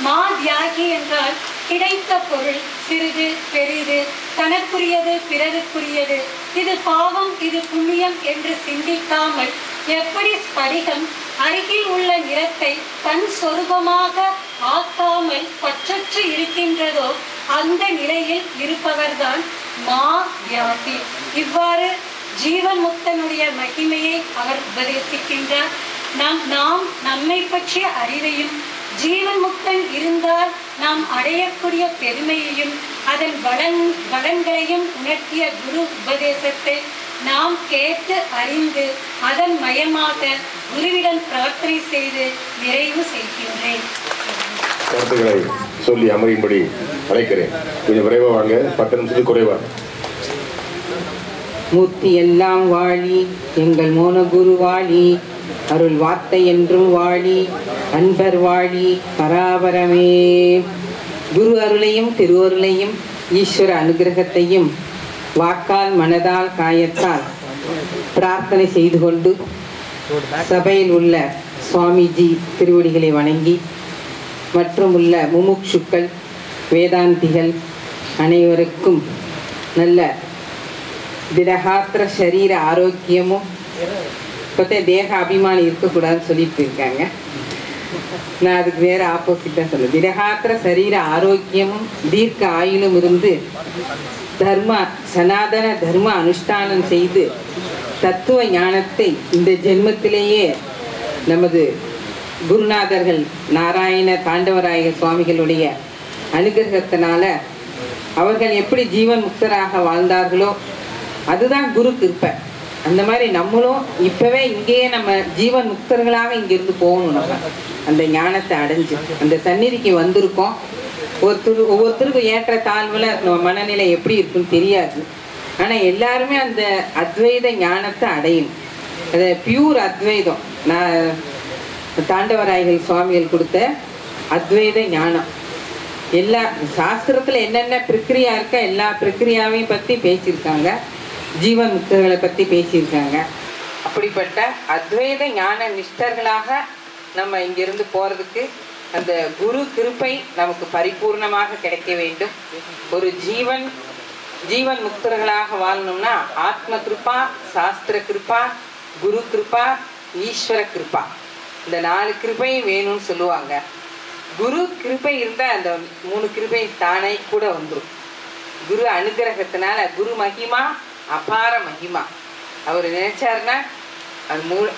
மா தியாகி என்றால் கிடைத்த பொருள் சிறிது பெரிது தனக்குரியது பிறருக்குரியது. இது பாவம் இது புண்ணியம் என்று சிந்திக்காமல் எப்படி ஸ்படிகம் அருகில் உள்ள நிறத்தை தன் சொரூபமாக ஆக்காமல் பற்றற்று இருக்கின்றதோ அந்த நிலையில் இருப்பவர்தான் மா வியாதி இவ்வாறு ஜீவன் முக்தனுடைய மகிமையை அவர் உபதேசிக்கின்றார். நாம் நாம் நம்மை பற்றிய அறிவையும் ஜீவன் முக்தன் இருந்தால் நாம் அடையக்கூடிய பெருமையையும் அதன் பலன் பலன்களையும் உணர்த்திய குரு உபதேசத்தை நாம் கேட்டு அறிந்து அதன் மயமாக குருவிடம் பிரார்த்தனை செய்து நிறைவு செய்கின்றேன். கருத்துக்களை சொல்லி அமரும்படி அழைக்கிறேன். கொஞ்சம் விரைவா வாங்க பத்து நிமிஷத்துக்கு குறைவா? மூர்த்தி எல்லாம் வாழி எங்கள் மோனகுரு வாழி. அருள் வார்த்தை என்றும் வாழி அன்பர் வாழி பராபரமே. குரு அருளையும் திருவருளையும் ஈஸ்வர அனுகிரகத்தையும் வாக்கால் மனதால் காயத்தால் பிரார்த்தனை செய்து கொண்டு சபையில் உள்ள சுவாமிஜி திருவடிகளை வணங்கி மற்றும் உள்ள முமுட்சுக்கள் வேதாந்திகள் அனைவருக்கும் நல்ல திடகாத்திர சரீர ஆரோக்கியமும் இப்போத்தே தேக அபிமானி இருக்கக்கூடாதுன்னு சொல்லிட்டு இருக்காங்க. நான் அதுக்கு வேற ஆப்போசிட்டாக சொல்லுவேன். திடகாத்திர சரீர ஆரோக்கியமும் தீர்க்க ஆயுளும் இருந்து தர்ம சனாதன தர்ம அனுஷ்டானம் செய்து தத்துவ ஞானத்தை இந்த ஜென்மத்திலேயே நமது குருநாதர்கள் நாராயண தாண்டவராய சுவாமிகளுடைய அனுகிரகத்தினால அவர்கள் எப்படி ஜீவன் முக்தராக வாழ்ந்தார்களோ அதுதான் குரு கிருப்பை. அந்த மாதிரி நம்மளும் இப்பவே இங்கேயே நம்ம ஜீவன் முக்தர்களாக இங்கிருந்து போகணும் நம்ம. அந்த ஞானத்தை அடைஞ்சு அந்த சந்நிதிக்கு வந்திருக்கோம். ஒருத்தர் ஒவ்வொருத்தருக்கும் ஏற்ற தாழ்வுல நம்ம மனநிலை எப்படி இருக்குன்னு தெரியாது. ஆனா எல்லாருமே அந்த அத்வைத ஞானத்தை அடையும் அது பியூர் அத்வைதம். நான் தாண்டவராய்கள் சுவாமிகள் கொடுத்த அத்வைத ஞானம். எல்லா சாஸ்திரத்துல என்னென்ன பிரக்கிரியா இருக்கோ எல்லா பிரக்கிரியாவையும் பத்தி பேசியிருக்காங்க. ஜீவன் முக்தர்களை பற்றி பேசியிருக்காங்க. அப்படிப்பட்ட அத்வைத ஞான நிஷ்டர்களாக நம்ம இங்கிருந்து போகிறதுக்கு அந்த குரு கிருப்பை நமக்கு பரிபூர்ணமாக கிடைக்க வேண்டும். ஒரு ஜீவன் ஜீவன் முக்தர்களாக வாழணும்னா ஆத்ம கிருப்பா சாஸ்திர கிருப்பா குரு கிருப்பா ஈஸ்வர கிருப்பா இந்த நாலு கிருபையும் வேணும்னு சொல்லுவாங்க. குரு கிருபை இருந்தால் அந்த மூணு கிருபை தானே கூட வந்துடும் குரு அனுகிரகத்தினால குரு மகிமா அபார மகிமா. அவர் நினைச்சாருன்னா அது மூ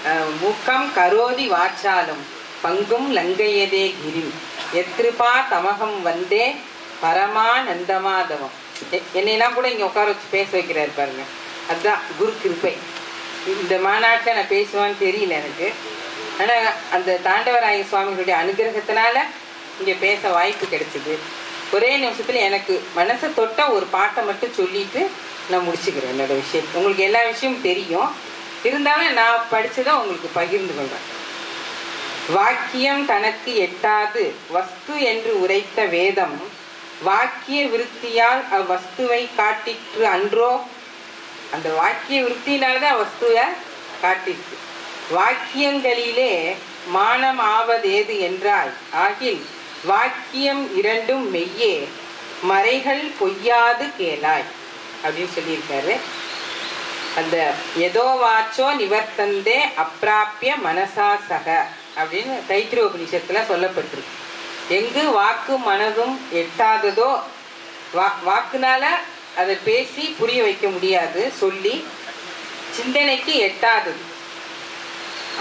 மூக்கம் கரோதி வாச்சாலும் பங்கும் லங்கையதே கிரி எத்ருபா தமகம் வந்தே பரமானந்தமாதவம் எ- என்னையெல்லாம் கூட இங்கே உட்கார வச்சு பேச வைக்கிறாரு பாருங்க. அதுதான் குரு கிருபை. இந்த மாநாட்டில் நான் பேசுவான்னு தெரியல எனக்கு. ஆனால் அந்த தாண்டவராய சுவாமிகளுடைய அனுகிரகத்தினால இங்கே பேச வாய்ப்பு கிடைச்சிது. ஒரே நிமிஷத்தில் எனக்கு மனசை தொட்ட ஒரு பாட்டை மட்டும் சொல்லிட்டு நான் முடிச்சுக்கிறேன் என்னோட விஷயம். உங்களுக்கு எல்லா விஷயமும் தெரியும். இருந்தாலும் நான் படித்ததை உங்களுக்கு பகிர்ந்து கொள்கிறேன் வாக்கியம் தனக்கு எட்டாது. வஸ்து என்று உரைத்த வேதம் வாக்கிய விருத்தியால் அவ்வஸ்துவை காட்டிற்று அன்றோ? அந்த வாக்கிய விருத்தினால்தான் வஸ்துவை காட்டிற்று. வாக்கியங்களிலே மானம் ஆவதேது என்றால் ஆகில் வாக்கியம் இரண்டும் மெய்யே மறைகள் பொய்யாது கேளாய். அப்படின்னு சொல்லியிருக்காரு. அந்த எதோ வாச்சோ நிவர்த்தந்தே அப்பிராப்பிய மனசா சக அப்படின்னு தைத்திரிய உபநிஷத்தில் சொல்லப்பட்டிருக்கு. எங்கு வாக்கு மனதும் எட்டாததோ வா வாக்குனால அதை பேசி புரிய வைக்க முடியாது சொல்லி சிந்தனைக்கு எட்டாதது.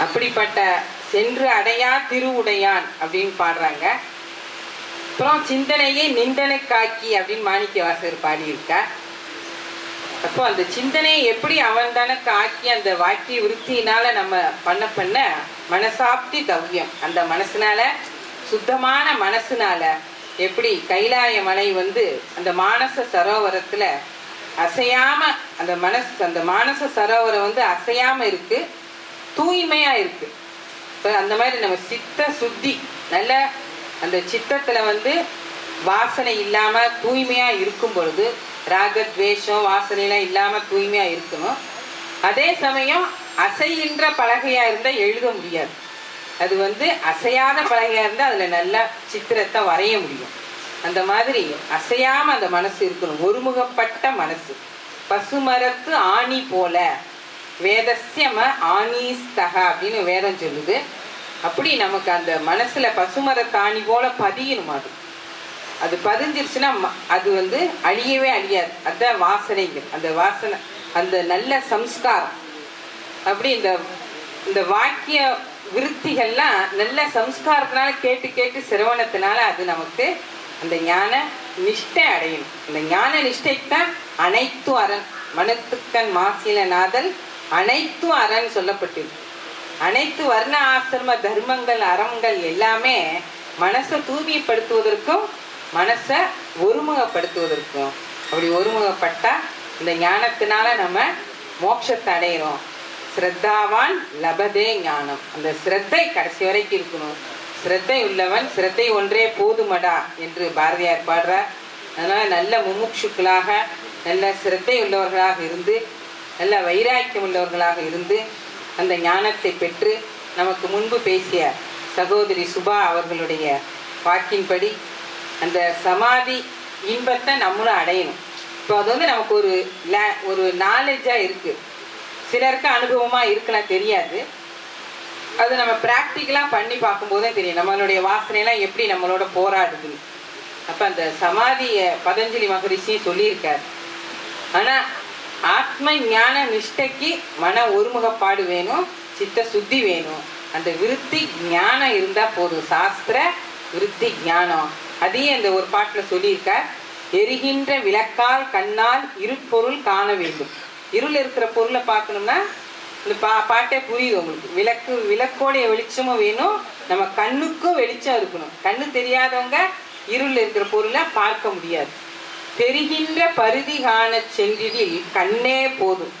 அப்படிப்பட்ட சென்று அடையா திருவுடையான் அப்படின்னு பாடுறாங்க. அப்புறம் சிந்தனையை நிந்தனைக்காக்கி அப்படின்னு மாணிக்க வாசகர் பாடியிருக்கார். அப்போ அந்த சிந்தனையை எப்படி அவன் தனக்கு ஆக்கி அந்த வாக்கிய விருத்தியினால நம்ம பண்ண பண்ண மனசாப்தி தவ்யம். அந்த மனசுனால சுத்தமான மனசுனால எப்படி கைலாய மலை வந்து அந்த மானச சரோவரத்துல அசையாம அந்த மனசு அந்த மானச சரோவரம் வந்து அசையாம இருக்கு தூய்மையா இருக்கு. இப்போ அந்த மாதிரி நம்ம சித்த சுத்தி நல்ல அந்த சித்தத்துல வந்து வாசனை இல்லாம தூய்மையா இருக்கும் பொழுது ராகத்வேஷம் வாசனைலாம் இல்லாம தூய்மையா இருக்கணும். அதே சமயம் அசைகின்ற பலகையா இருந்தா எழுத முடியாது. அது வந்து அசையாத பலகையா இருந்தா அதுல நல்லா சித்திரத்தை வரைய முடியும். அந்த மாதிரி அசையாம அந்த மனசு இருக்கணும். ஒருமுகப்பட்ட மனசு. பசுமரத்து ஆணி போல. வேதஸ்யம ஆனீஸ்தக அப்படின்னு வேதம் சொல்லுது. அப்படி நமக்கு அந்த மனசுல பசுமரத்தாணி போல பதியணும் அது. அது பதிஞ்சிருச்சுன்னா ம- அது வந்து அழியவே அழியாது. அதான் வாசனைகள். அந்த வாசனை அந்த நல்ல சம்ஸ்காரம். அப்படி இந்த இந்த வாக்கிய விருத்திகள்லாம் நல்ல சம்ஸ்காரத்தினால கேட்டு கேட்டு சிரவணத்தினால அது நமக்கு அந்த ஞான நிஷ்டை அடையும் அந்த ஞான நிஷ்டைக்கு தான் அனைத்து அரண் மனத்துக்கண் மாசில நாதல் அனைத்து அரண் சொல்லப்பட்டிருக்கு. அனைத்து வர்ண ஆசிரம தர்மங்கள் அறங்கள் எல்லாமே மனசை தூய்மைப்படுத்துவதற்கும் மனசை ஒருமுகப்படுத்துவதற்கும் அப்படி ஒருமுகப்பட்டா இந்த ஞானத்தினால நம்ம மோட்சத்தை அடையிறோம். ஸ்ரத்தாவான் லபதே ஞானம். அந்த ஸ்ரத்தை கடைசி வரைக்கும் இருக்கணும். ஸ்ரத்தை உள்ளவன் ஸ்ரத்தை ஒன்றே போதுமடா என்று பாரதியார் பாடுறார். அதனால் நல்ல முமுட்சுக்களாக நல்ல சிரத்தை உள்ளவர்களாக இருந்து நல்ல வைராக்கியம் உள்ளவர்களாக இருந்து அந்த ஞானத்தை பெற்று நமக்கு முன்பு பேசிய சகோதரி சுபா அவர்களுடைய வாக்கின்படி அந்த சமாதி இன்பத்தை நம்மளும் அடையணும். இப்போ அது வந்து நமக்கு ஒரு லே- ஒரு நாலேஜாக இருக்குது சிலருக்கு அனுபவமாக இருக்குன்னா தெரியாது. அது நம்ம ப்ராக்டிக்கலாக பண்ணி பார்க்கும்போதே தெரியும். நம்மளுடைய வாசனையெல்லாம் எப்படி நம்மளோட போராடுதுன்னு. அப்போ அந்த சமாதியை பதஞ்சலி மகரிஷியும் சொல்லியிருக்கார். ஆனால் ஆத்ம ஞான நிஷ்டைக்கு மன ஒருமுகப்பாடு வேணும் சித்த சுத்தி வேணும். அந்த விருத்தி ஞானம் இருந்தால் போதும். சாஸ்திர விருத்தி ஞானம். அதையும் அந்த ஒரு பாட்டில் சொல்லியிருக்கார். எரிகின்ற விளக்கால் கண்ணால் இருப்பொருள் காண வேண்டும். இருள் இருக்கிற பொருளை பார்க்கணும்னா இந்த பா பாட்டே புரியுது உங்களுக்கு. விளக்கு விளக்கோடைய வெளிச்சமும் வேணும். நம்ம கண்ணுக்கும் வெளிச்சம் இருக்கணும். கண்ணு தெரியாதவங்க இருள் இருக்கிற பொருளை பார்க்க முடியாது. பெருகின்ற பருதி காண சென்றில் கண்ணே போதும்.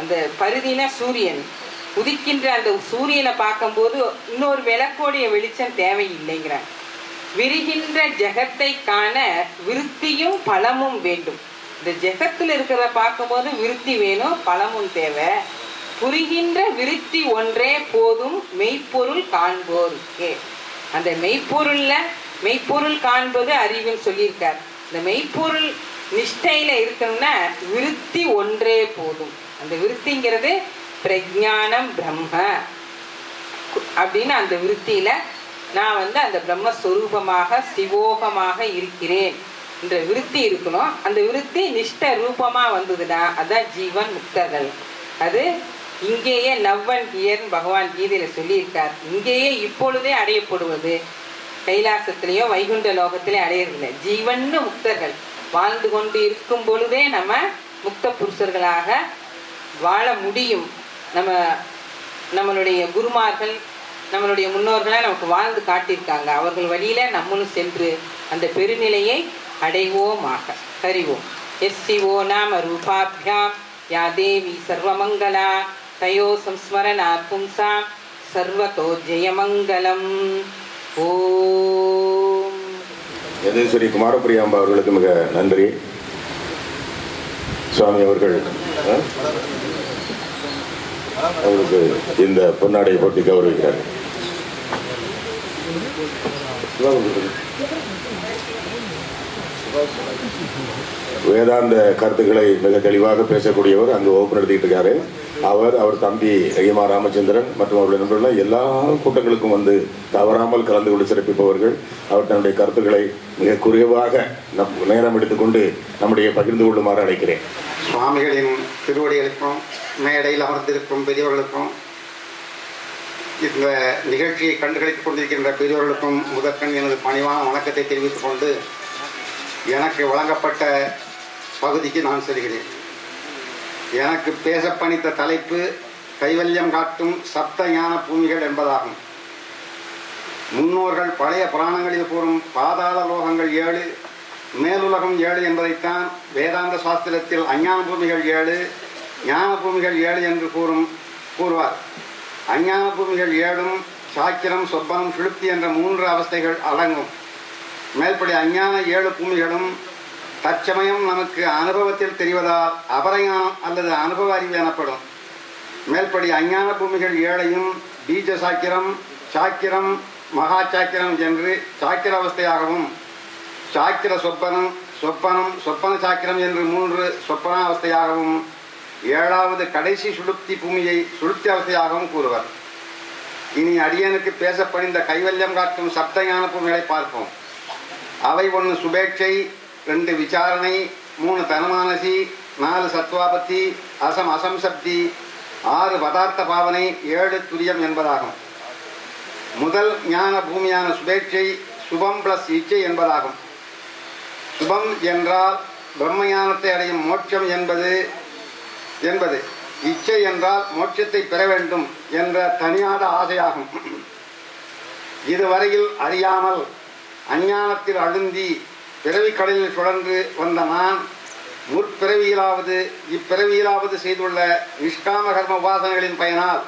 அந்த பருதினா சூரியன். உதிக்கின்ற அந்த சூரியனை பார்க்கும்போது இன்னொரு விளக்கோடைய வெளிச்சம் தேவையில்லைங்கிறாங்க விரிகின்ற ஜெகத்தை காண விருத்தியும் பலமும் வேண்டும். இந்த ஜெகத்தில் இருக்கிறத பார்க்கும்போது விருத்தி வேணும் பலமும் தேவை. புரிகின்ற விருத்தி ஒன்றே போதும் மெய்ப்பொருள் காண்போருக்கே. அந்த மெய்ப்பொருள்ல மெய்ப்பொருள் காண்பது அறிவுன்னு சொல்லியிருக்கார். இந்த மெய்ப்பொருள் நிஷ்டையில இருக்கணும்னா விருத்தி ஒன்றே போதும். அந்த விருத்திங்கிறது பிரஜானம் பிரம்ம. அப்படின்னு அந்த விருத்தியில நான் வந்து அந்த பிரம்மஸ்வரூபமாக சிவோகமாக இருக்கிறேன் என்ற விருத்தி இருக்கணும். அந்த விருத்தி நிஷ்ட ரூபமாக வந்ததுன்னா அதான் ஜீவன் முக்தர்கள். அது இங்கேயே நவ்வன் கியர்னு பகவான் கீதையில் சொல்லியிருக்கார். இங்கேயே இப்பொழுதே அடையப்படுவது. கைலாசத்திலையோ வைகுண்ட லோகத்திலையும் அடையிறதில்லை. ஜீவன்னு முக்தர்கள். வாழ்ந்து கொண்டு இருக்கும் பொழுதே நம்ம முக்த புருஷர்களாக வாழ முடியும். நம்ம நம்மளுடைய குருமார்கள் நம்மளுடைய முன்னோர்களாக நமக்கு வாழ்ந்து காட்டியிருக்காங்க. அவர்கள் வழியில் நம்மளும் சென்று அந்த பெருநிலையை அடைவோமாக. ஹரிவோம் எஸ் சிவோ நாம ரூபாபியாம் யா தேவி சர்வமங்களா தயோ சம்ஸ்மரணா பும்சா சர்வதோ ஜெயமங்கலம். ஓம். எதேஸ்வரி குமாரபிரியாம்பா அவர்களுக்கு மிக நன்றி. சுவாமி அவர்கள் அவருக்கு இந்த பொன்னாடை போட்டி கௌரவிக்கிறார்கள் வேதாந்த கருத்துக்களை மிக தெளிவாக பேசக்கூடியவர் அங்கு வகுப்பு நடத்திட்டு இருக்காரு அவர் அவர் தம்பி ஐயமா ராமச்சந்திரன் மற்றும் அவருடைய நண்பர்கள் எல்லா கூட்டங்களுக்கும் வந்து தவறாமல் கலந்து கொண்டு சிறப்பிப்பவர்கள். அவர் தன்னுடைய கருத்துக்களை மிக குறைவாக நம் நேரம் எடுத்துக்கொண்டு நம்முடைய பகிர்ந்து கொள்ளுமாறு அழைக்கிறேன். சுவாமிகளின் திருவடிகளுக்கும் மேடையில் அமர்ந்திருக்கும் பெரியவர்களுக்கும் இந்த நிகழ்ச்சியை கண்டுகளித்துக் கொண்டிருக்கின்ற பெரியோர்களுக்கும் முதற்கண் எனது பணிவான வணக்கத்தை தெரிவித்துக் கொண்டு எனக்கு வழங்கப்பட்ட பகுதிக்கு நான் செல்கிறேன். எனக்கு பேச பணித்த தலைப்பு கைவல்யம் காட்டும் சப்த ஞான பூமிகள் என்பதாகும். முன்னோர்கள் பழைய புராணங்களில் கூறும் பாதாள லோகங்கள் ஏழு மேலுலகம் ஏழு என்பதைத்தான் வேதாந்த சாஸ்திரத்தில் அஞ்ஞான பூமிகள் ஏழு ஞான பூமிகள் ஏழு என்று கூறும் கூறுவார். அஞ்ஞான பூமிகள் ஏழும் சாக்கிரம் சொப்பனம் சுழுப்தி என்ற மூன்று அவஸ்தைகள் அடங்கும். மேல்படி அஞ்ஞான ஏழு பூமிகளும் தற்சமயம் நமக்கு அனுபவத்தில் தெரிவதால் அபரஞானம் அல்லது அனுபவ அறிவு எனப்படும். மேல்படி அஞ்ஞான பூமிகள் ஏழையும் பீஜ சாக்கிரம் சாக்கிரம் மகா சாக்கிரம் என்று சாக்கிர அவஸ்தையாகவும் சாக்கிர சொப்பனம் சொப்பனம் சொப்பன சாக்கிரம் என்று மூன்று சொப்பன அவஸ்தையாகவும் ஏழாவது கடைசி சுளுப்தி பூமியை சுளுப்தி அவஸ்தையாகவும் கூறுவர். இனி அடியனுக்கு பேசப்படிந்த கைவல்யம் காட்டும் சப்தஞான பூமிகளை பார்ப்போம். அவை ஒன்று சுபேட்சை ரெண்டு விசாரணை மூணு தனமானசி நாலு சத்வாபத்தி அசம் அசம்சப்தி ஆறு பதார்த்த பாவனை ஏழு துரியம் என்பதாகும். முதல் ஞான பூமியான சுபேட்சை சுபம் பிளஸ் இச்சை என்பதாகும். சுபம் என்றால் பிரம்மஞானத்தை அடையும் மோட்சம் என்பது என்பது. இச்சை என்றால் மோட்சத்தை பெற வேண்டும் என்ற தனியாத ஆசையாகும். இதுவரையில் அறியாமல் அஞ்ஞானத்தில் அழுந்தி பிறவி கடலில் சுழன்று வந்த நான் முற்பிறவியிலாவது இப்பிறவியிலாவது செய்துள்ள நிஷ்காம கர்ம உபாசனைகளின் பயனால்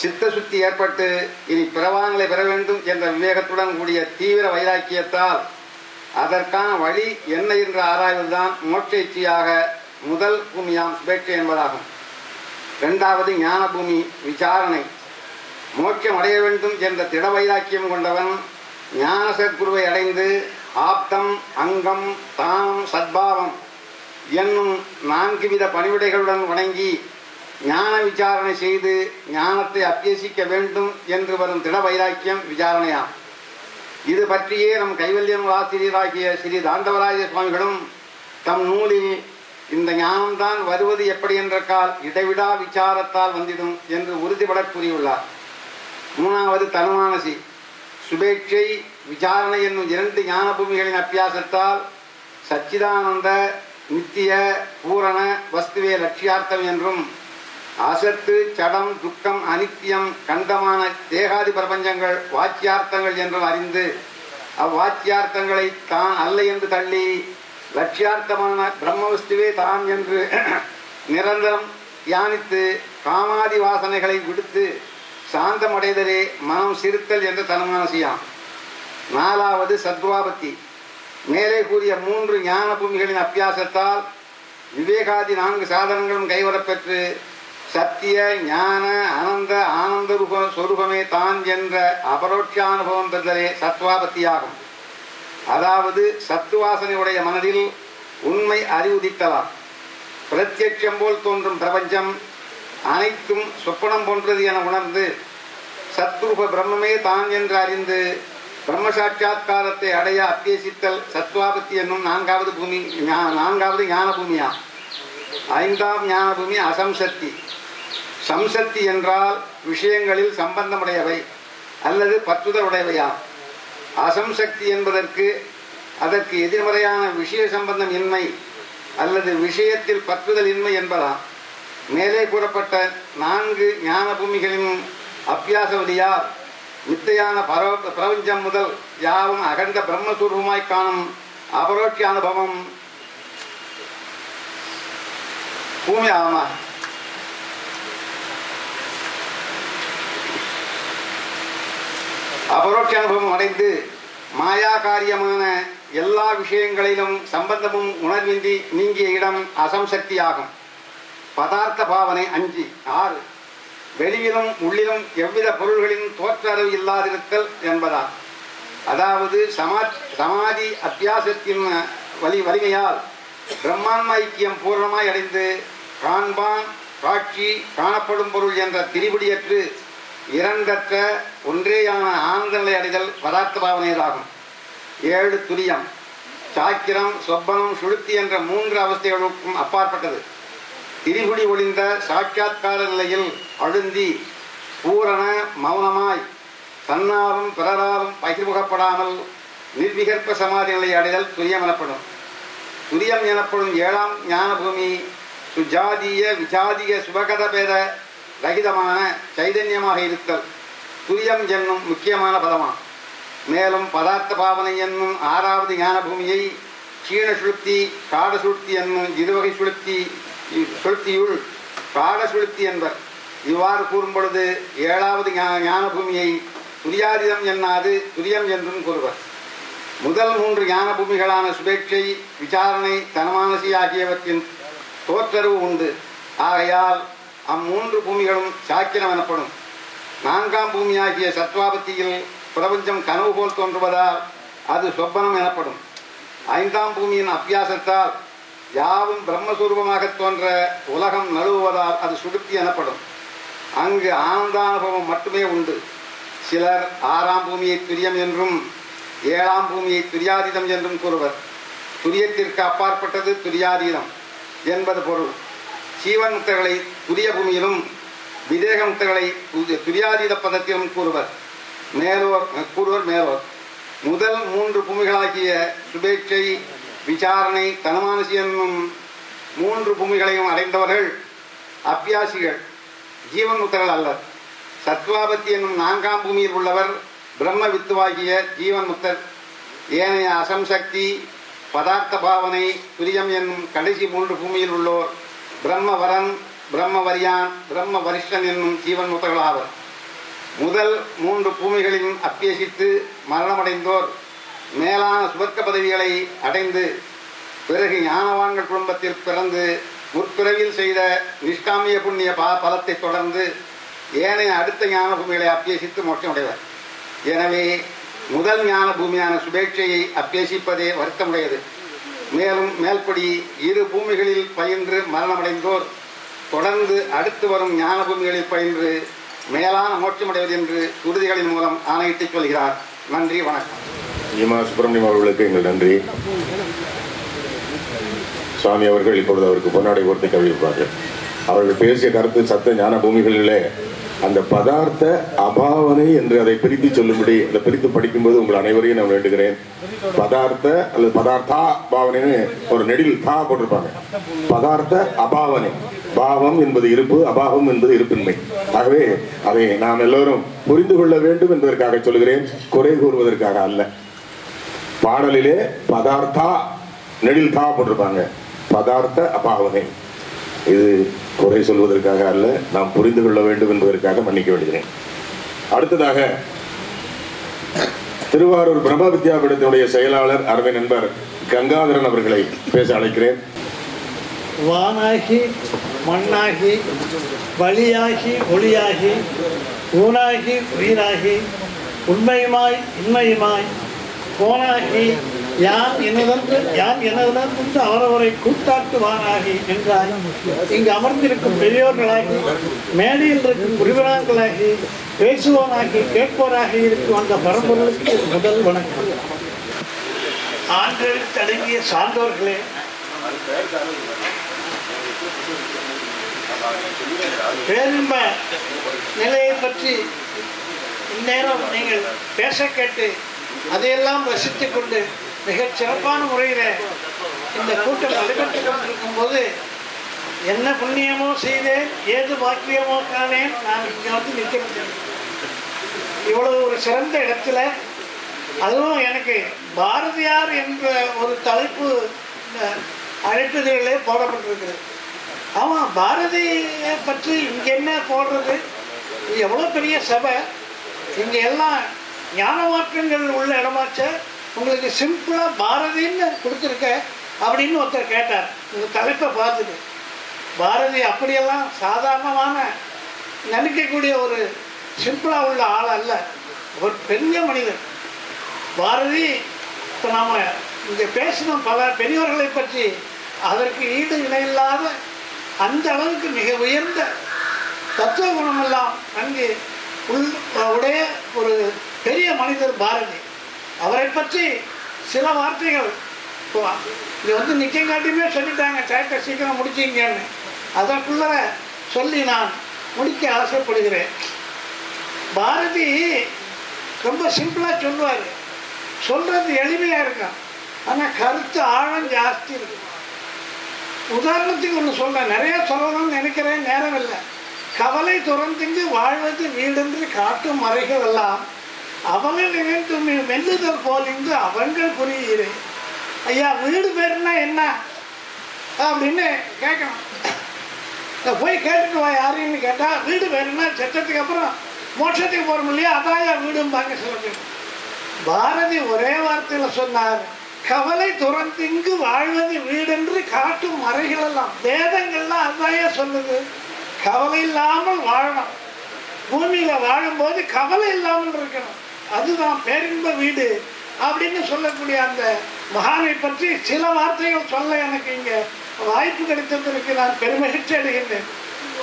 சித்த சுத்தி ஏற்பட்டு இனி பிறவாங்களை பெற வேண்டும் என்ற விவேகத்துடன் கூடிய தீவிர வைராக்கியத்தால் அதற்கான வழி என்ன என்ற ஆராய்வதுதான் மோட்ச இச்சையாக முதல் பூமியாம் சுபேட்சை என்பதாகும். இரண்டாவது ஞான பூமி விசாரணை. மோட்சம் அடைய வேண்டும் என்ற திட வைராக்கியம் கொண்டவன் ஞான சத்குருவை அடைந்து ஆப்தம் அங்கம் தானம் சத்பாவம் என்னும் நான்கு வித பணிவிடைகளுடன் வணங்கி ஞான விசாரணை செய்து ஞானத்தை அபியசிக்க வேண்டும் என்று வரும் திட வைராக்கியம் விசாரணையாம். இது பற்றியே நம் கைவல்யம் ஆசிரியராகிய ஸ்ரீ தாண்டவராய சுவாமிகளும் தம் நூலில் இந்த ஞானம்தான் வருவது எப்படி என்ற கால் இடைவிடா விசாரத்தால் வந்திடும் என்று உறுதிபட கூறியுள்ளார். மூணாவது தனுமானசி சுபேட்சை விசாரணை என்னும் இரண்டு ஞான பூமிகளின் அபியாசத்தால் சச்சிதானந்த நித்திய பூரண வஸ்துவே லட்சியார்த்தம் என்றும் அசத்து சடம் துக்கம் அனித்தியம் கண்டமான தேகாதி பிரபஞ்சங்கள் வாக்கியார்த்தங்கள் என்றும் அறிந்து அவ்வாக்கியார்த்தங்களை தான் அல்ல என்று தள்ளி லட்சியார்த்தமான பிரம்மவஸ்துவே தான் என்று <clears throat> நிரந்தரம் தியானித்து காமாதி வாசனைகளை விடுத்து சாந்தமடைதலே மனம் சிறுத்தல் என்ற செய்யாம் நாலாவது சத்வாபத்தி. மேலே கூறிய மூன்று ஞான பூமிகளின் அபியாசத்தால் விவேகாதி நான்கு சாதனங்களும் கைவரப்பெற்று சத்திய ஞான அனந்த ஆனந்த ரூப சொரூபமே தான் என்ற அபரோட்சானுபவம் பெறுதலே சத்வாபத்தியாகும். அதாவது சத்துவாசனையுடைய மனதில் உண்மை அறிவுதித்தலாம். பிரத்யட்சம் போல் தோன்றும் பிரபஞ்சம் அனைத்தும் சொப்பனம் போன்றது என உணர்ந்து சத்ரூப பிரம்மமே தான் என்று அறிந்து பிரம்ம சாட்சா்காரத்தை அடைய அத்தியசித்தல் சத்வாபத்தி என்னும் நான்காவது பூமி ஞா- நான்காவது ஞான பூமியா ஐந்தாம் ஞான பூமி அசம்சக்தி சம்சக்தி என்றால் விஷயங்களில் சம்பந்தமுடையவை அல்லது பற்றுதல் உடையவையா அசம்சக்தி என்பதற்கு அதற்கு எதிர்மறையான விஷய சம்பந்தம் இன்மை அல்லது விஷயத்தில் பற்றுதல் இன்மை என்பதாம். மேலே கூறப்பட்ட நான்கு ஞான பூமிகளின் அப்பியாச வழியால் மித்தையான பிரபஞ்சம் முதல் யாவும் அகண்ட பிரம்மஸ்வரூபமாய் காணும் அபரோட்ச அனுபவம். பூமி ஆமா அபரோட்ச அனுபவம் அடைந்து மாயா காரியமான எல்லா விஷயங்களிலும் சம்பந்தமும் உணர்வின்றி நீங்கிய இடம் அசம்சக்தியாகும் பதார்த்த பாவனை அஞ்சு. ஆறு. வெளியிலும் உள்ளிலும் எவ்வித பொருள்களின் தோற்றளவு இல்லாதிருத்தல் என்பதால். அதாவது சமா சமாதி அத்தியாசத்தின் வலி வலிமையால் பிரம்மாண்ம ஐக்கியம் பூர்ணமாய் அடைந்து காண்பான் காட்சி காணப்படும் பொருள் என்ற திரிபுடியற்று இரண்டற்ற ஒன்றேயான ஆனந்த நிலை அடைதல் பதார்த்த பாவனையதாகும். ஏழு துரியம். சாக்கிரம் சொப்பனம் சுழுத்தி என்ற மூன்று அவஸ்தைகளுக்கும் அப்பாற்பட்டது. திரிபுடி ஒளிந்த சாட்சாத்கார நிலையில் அழுந்தி பூரண மௌனமாய் தன்னாலும் பிறராலும் பகிர்முகப்படாமல் நிர்விகற்ப சமாதி நிலை அடைதல் துரியம் எனப்படும். துரியம் எனப்படும் ஏழாம் ஞானபூமி சுஜாதிய விஜாதிய சுபகத பேத ரகிதமான சைதன்யமாக இருத்தல் துரியம் என்னும் முக்கியமான பதமாம். மேலும் பதார்த்த பாவனை என்னும் ஆறாவது ஞான பூமியை சீன சுளுத்தி காட சுளுத்தி என்னும் இருவகை சுளுத்தி சுளுத்தியுள் காட என்பர். இவ்வாறு கூறும் பொழுது ஏழாவது ஞான பூமியை துரியாதிதம் என்னாது? துரியம் என்றும் கூறுவர். முதல் மூன்று ஞான பூமிகளான சுபேட்சை விசாரணை தனமானசி ஆகியவற்றின் தோற்றறிவு உண்டு. ஆகையால் அம்மூன்று பூமிகளும் சாக்கிரம் எனப்படும். நான்காம் பூமியாகிய சத்வாபத்தியில் பிரபஞ்சம் கனவு போல் தோன்றுவதால் அது சொப்பனம் எனப்படும். ஐந்தாம் பூமியின் அபியாசத்தால் யாவும் பிரம்மஸ்வரூபமாக தோன்ற உலகம் நழுவுவதால் அது சுடுத்தி எனப்படும். அங்கு ஆனந்தானுபவம் மட்டுமே உண்டு. சிலர் ஆறாம் பூமியை துரியம் என்றும் ஏழாம் பூமியை துரியாதீதம் என்றும் கூறுவர். துரியத்திற்கு அப்பாற்பட்டது துரியாதீதம் என்பது பொருள். சீவன்முக்தர்களை துரிய பூமியிலும் விதேக முக்தர்களை து- துரியாதீத பதத்திலும் கூறுவர். மேலோர் கூறுவர் மேலோர். முதல் மூன்று பூமிகளாகிய சுபேட்சை விசாரணை தனமானசி என்னும் மூன்று பூமிகளையும் அடைந்தவர்கள் அபியாசிகள் ஜீவன் முத்தர்கள் அல்லர். சத்வாபத்தி என்னும் நான்காம் பூமியில் உள்ளவர் பிரம்ம வித்துவாகிய ஜீவன் முத்தர். ஏனைய அசம்சக்தி பதார்த்த பாவனை துரியம் என்னும் கடைசி மூன்று பூமியில் உள்ளோர். பிரம்மவரன் பிரம்மவரியான் பிரம்ம வரிஷ்டன் என்னும் ஜீவன் முக்தர்களாவர் முதல் மூன்று பூமிகளையும் அப்பியசித்து மரணமடைந்தோர் மேலான சுவர்க்க பதவிகளை அடைந்து பிறகு ஞானவான்கள் குடும்பத்தில் பிறந்து முற்பிறவில் செய்த நிஷ்காமிய புண்ணிய பா பலத்தை தொடர்ந்து ஏனைய அடுத்த ஞான பூமிகளை அப்பியசித்து மோட்சமடைவர். எனவே முதல் ஞான பூமியான சுபேட்சையை அப்பியசிப்பதே வருத்தமுடையது. மேலும் மேல்படி இரு பூமிகளில் பயின்று மரணமடைந்தோர் தொடர்ந்து அடுத்து வரும் ஞான பூமிகளில் பயின்று மேலான மோட்சமடைவது என்று உறுதிகளின் மூலம் ஆணையிட்டுச் சொல்கிறார். நன்றி வணக்கம். ஈமா சுப்பிரமணியம் அவர்களுக்கு எங்கள் நன்றி. சுவாமி அவர்கள் இப்பொழுது அவருக்கு பொன்னாடை ஒருத்தி கவிழ்ப்பார்கள். அவர்கள் பேசிய கருத்து சத்த ஞான பூமிகளிலே அந்த பதார்த்த அபாவனை என்று அதை பிரித்து சொல்லும்படி அதை பிரித்து படிக்கும்போது உங்கள் அனைவரையும் நான் வேண்டுகிறேன். பதார்த்த அல்லது பதார்த்தா பாவனைன்னு ஒரு நெடில் தா போட்டிருப்பாங்க. பதார்த்த அபாவனை. பாவம் என்பது இருப்பு அபாவம் என்பது இருப்பின்மை. ஆகவே அதை நாம் எல்லோரும் புரிந்து கொள்ள வேண்டும் என்பதற்காக சொல்கிறேன். குறை கூறுவதற்காக அல்ல. பாடலிலே பதார்த்தா நெடில் தா போட்டிருப்பாங்க. பதார்த்த அபாவனை. இது குறை சொல்வதற்காக அல்ல நாம் புரிந்து கொள்ள வேண்டும் என்பதற்காக மன்னிக்க வேண்டுகிறேன். அடுத்ததாக திருவாரூர் பிரம்ம வித்யாபீடத்தினுடைய செயலாளர் அருமை நண்பர் கங்காதரன் அவர்களை பேச அழைக்கிறேன். வானாகி மண்ணாகி வழியாகி ஒளியாகி ஊனாகி உயிராகி உண்மையுமாய் இன்மையுமாய் கோனாகி யான் எனதென்று யான் எனதென்று அவரவரை கூட்டாட்டுவாராகி என்றாய் இங்கு அமர்ந்திருக்கும் பெரியோர்களாகி மேடையில் இருக்கும் குருவினார்களாகி பேசுவோனாகி கேட்போராகி இருக்கும் அந்த பரம்பொருளுக்கு முதல் வணக்கம். ஆண்களுக்கு தடங்கிய சான்றோர்களே பேரின்ப நிலையை பற்றி இந்நேரம் நீங்கள் பேச கேட்டு அதையெல்லாம் ரசித்துக் கொண்டு மிகச் சிறப்பான முறையில் இந்த கூட்டம் நடைபெற்றுக் கொண்டிருக்கும் போது என்ன புண்ணியமோ செய்தேன் ஏது பாக்கியமோ காணேன் நான் இங்கே வந்து நிற்கிறேன் இவ்வளவு ஒரு சிறந்த இடத்துல அதுவும் எனக்கு பாரதியார் என்ற ஒரு தலைப்பு இந்த அழைப்புதலே போடப்பட்டிருக்கிறது. ஆமாம் பாரதியை பற்றி இங்கே என்ன போடுறது? இது எவ்வளோ பெரிய சபை. இங்கே எல்லாம் ஞான மாற்றங்கள் உள்ள இடமாச்ச. உங்களுக்கு சிம்பிளாக பாரதின்னு கொடுத்துருக்க அப்படின்னு ஒருத்தர் கேட்டார். இந்த தலைப்பை பார்த்துட்டு. பாரதி அப்படியெல்லாம் சாதாரணமான நினைக்கக்கூடிய ஒரு சிம்பிளாக உள்ள ஆள் அல்ல. ஒரு பெரிய மனிதர். பாரதி இப்போ நாம் இங்கே பேசணும் பல பெரியவர்களை பற்றி அதற்கு ஈடு இணையில்லாத அந்த அளவுக்கு மிக உயர்ந்த தத்துவ குணமெல்லாம் நன்கு உள் உடைய ஒரு பெரிய மனிதர் பாரதி. அவரை பற்றி சில வார்த்தைகள். இது வந்து நிற்கங்காட்டியுமே சொல்லிட்டாங்க. சேட்டை சீக்கிரம் முடிச்சிங்கன்னு அதற்குள்ள சொல்லி நான் முடிக்க ஆசைப்படுகிறேன். பாரதி ரொம்ப சிம்பிளாக சொல்லுவார். சொல்கிறது எளிமையாக இருக்கும். ஆனால் கருத்து ஆழம் ஜாஸ்தி இருக்கும். உதாரணத்துக்கு ஒன்று சொல்கிறேன் நிறைய சொல்லணும்னு நினைக்கிறேன். நேரம் இல்லை. கவலை துறந்துங்கு வாழ்வது வீடென்று காட்டும் மறைகள் எல்லாம் அவங்கள் நினைத்து மெல்லுதல் போல் இங்கு அவங்கள் புரிகிறேன். ஐயா வீடு பேருன்னா என்ன? அப்படின்னு கேட்கணும். போய் கேட்டுட்டு வா யாருன்னு கேட்டால் வீடு வேணும்னா செத்ததுக்கு அப்புறம் மோட்சத்துக்கு போகிறோம் இல்லையா? அதான் வீடும்பாங்க சில பேர் பாரதி ஒரே வார்த்தையில் சொன்னார் கவலை துறந்திங்கு வாழ்வது வீடென்று காட்டும் மறைகளெல்லாம் வேதங்கள்லாம் அதாயா சொல்லுது. கவலை இல்லாமல் வாழணும். பூமியில் வாழும்போது கவலை இல்லாமல் இருக்கணும். அதுதான் பேரின்ப வீடு அப்படின்னு சொல்லக்கூடிய அந்த மகானை பற்றி சில வார்த்தைகள் சொல்ல எனக்கு இங்கே வாய்ப்பு கிடைத்ததற்கு நான் பெருமகிழ்ச்சி அடைகின்றேன்.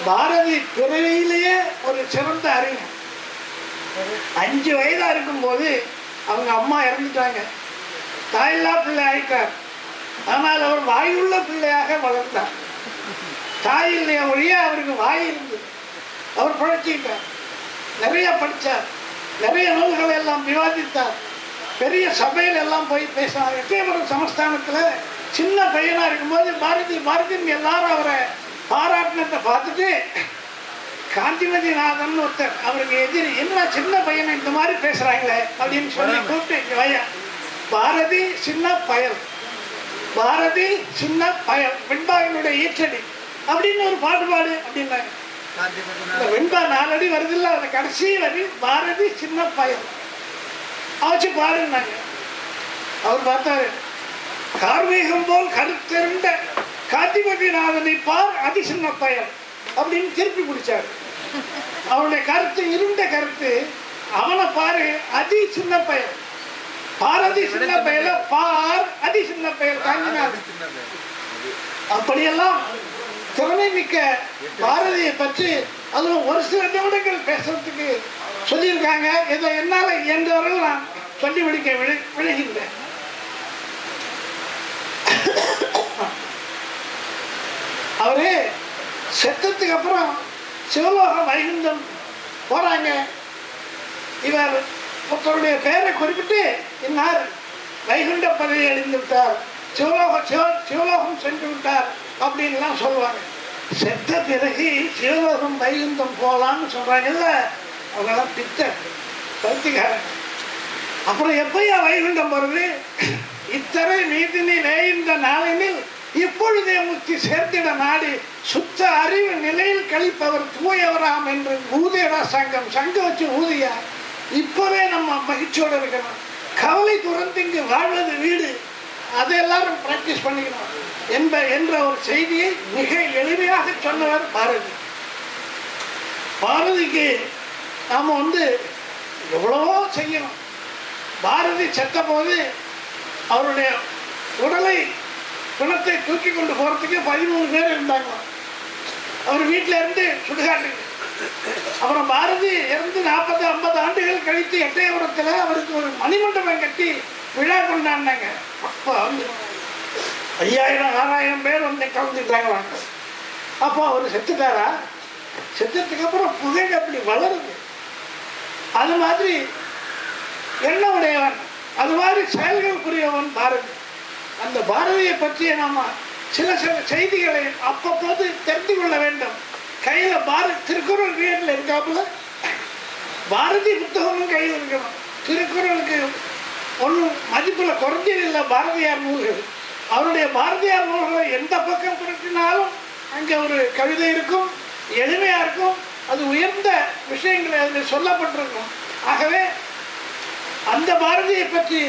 பாரதி பிறவியிலேயே ஒரு சிறந்த அறிஞர். அஞ்சு வயதாக இருக்கும்போது அவங்க அம்மா இறந்துட்டாங்க. தாயில்லா பிள்ளை ஆயிட்டார். ஆனால் அவர் வாயுள்ள பிள்ளையாக வளர்ந்தார். தாய் இல்லையா ஒழிய அவருக்கு வாய் இருந்தது. அவர் பழச்சிக்கிட்டார் நிறைய படித்தார் நிறைய நூல்களை எல்லாம் விவாதித்தார். பெரிய சபையில் எல்லாம் போய் பேசினார். எட்டயபுரம் சமஸ்தானத்தில் சின்ன பையனாக இருக்கும்போது பாரதி பாரதின்னு எல்லாரும் அவரை பாராட்டினத்தை பார்த்துட்டு காந்திமதி நாதன் ஒருத்தர் அவருக்கு எதிரி என்ன சின்ன பையனை இந்த மாதிரி பேசுகிறாங்களே அப்படின்னு சொல்லி கூப்பிட்டு வையா. பாரதி சின்ன பயல். பாரதி சின்ன பயல். வெண்பாவினுடைய ஈற்றடி. அப்படின்னு ஒரு பாட்டு பாடு அப்படின்னாங்க வெண்பா நாலடி வருதில்ல அந்த கடைசி வரி பாரதி சின்ன பயல். அவச்சு பாடுனாங்க. அவர் பார்த்தாரு கார்மேகம் போல் கருத்தெருண்ட காந்திமதிநாதனை பார் அதி சின்ன பயல் அப்படின்னு திருப்பி பிடிச்சாரு அவனுடைய கருத்து இருண்ட கருத்து அவனை பாரு அதி சின்ன பயல். பாரதி சின்ன பயல பார் அதி சின்ன பயல் காந்திநாதன் அப்படியெல்லாம் திறமை மிக்க பாரதியை பற்றி அதில் ஒரு சில நிமிடங்கள் பேசுறதுக்கு சொல்லியிருக்காங்க. இதை என்னால் இயன்றவர்கள் நான் சொல்லி முடிக்க விழு விழுகின்றேன். அவரு செத்ததுக்கு அப்புறம் சிவலோகம் வைகுந்தம் போறாங்க. இவர் ஒருத்தருடைய பெயரை குறிப்பிட்டு இன்னார்? வைகுண்ட பதவி அழிந்து விட்டார். சிவலோக சிவ சிவலோகம் சென்று விட்டார் அப்படின்லாம் சொல்லுவாங்க. செத்த பிறகு சிவலோகம் வைகுந்தம் போகலான்னு சொல்றாங்கல்ல அவங்கெல்லாம் பித்தர் பருத்திக்காரன் அப்புறம் எப்பயா வைகுண்டம் வருது? இத்தனை நீதினி வேகின்ற நாளினில் இப்பொழுதே முத்தி சேர்த்திட நாடி சுத்த அறிவு நிலையில் கழிப்பவர் தூயவராம் என்று ஊதியடா சங்கம் சங்கம் வச்சு ஊதியா இப்பவே நம்ம மகிழ்ச்சியோட இருக்கணும் கவலை துறந்து இங்கு வாழ்வது வீடு. அதை எல்லாரும் பிராக்டிஸ் பண்ணிக்கணும். என்ப என்ற ஒரு செய்தியை மிக எளிமையாக சொன்னவர் பாரதி. பாரதிக்கு நாம் வந்து எவ்வளவோ செய்யணும். பாரதி செத்த போது அவருடைய உடலை பிணத்தை தூக்கி கொண்டு போகிறதுக்கு பதிமூணு பேர் இருந்தாங்க. அவர் வீட்டில் இருந்து சுடுகாட்டு அப்புறம் பாரதி இருந்து நாற்பது ஐம்பது ஆண்டுகள் கழித்து எட்டயபுரத்தில் அவருக்கு ஒரு மணிமண்டபம் கட்டி விழா கொண்டாடினாங்க. ஐயாயிரம் ஆறாயிரம் பேர் வந்து கலந்துட்டாங்க அப்போ அவர் செத்துட்டாரா? செத்ததுக்கு அப்புறம் புகைங்க அப்படி வளருது. அது மாதிரி என்ன உடையவன் அது மாதிரி செயல்கள் புரியவன் பாரதி. அந்த பாரதியை பற்றிய நாம சில சில செய்திகளை அப்பப்போது தெரிந்து கொள்ள வேண்டும். கையில் பாரதி திருக்குறள் வீட்டில் இருக்காப்புல? பாரதி புத்தகமும் கையில் இருக்கணும். திருக்குறளுக்கு ஒன்றும் மதிப்பில் குறைஞ்சது இல்லை. பாரதியார் நூல்கள் அவருடைய பாரதியார் நூல்களை எந்த பக்கம் புரட்டினாலும் அங்கே ஒரு கவிதை இருக்கும் எளிமையாக இருக்கும். அது உயர்ந்த விஷயங்களை அதில் சொல்லப்பட்டிருக்கும். ஆகவே அந்த பாரதியை பற்றி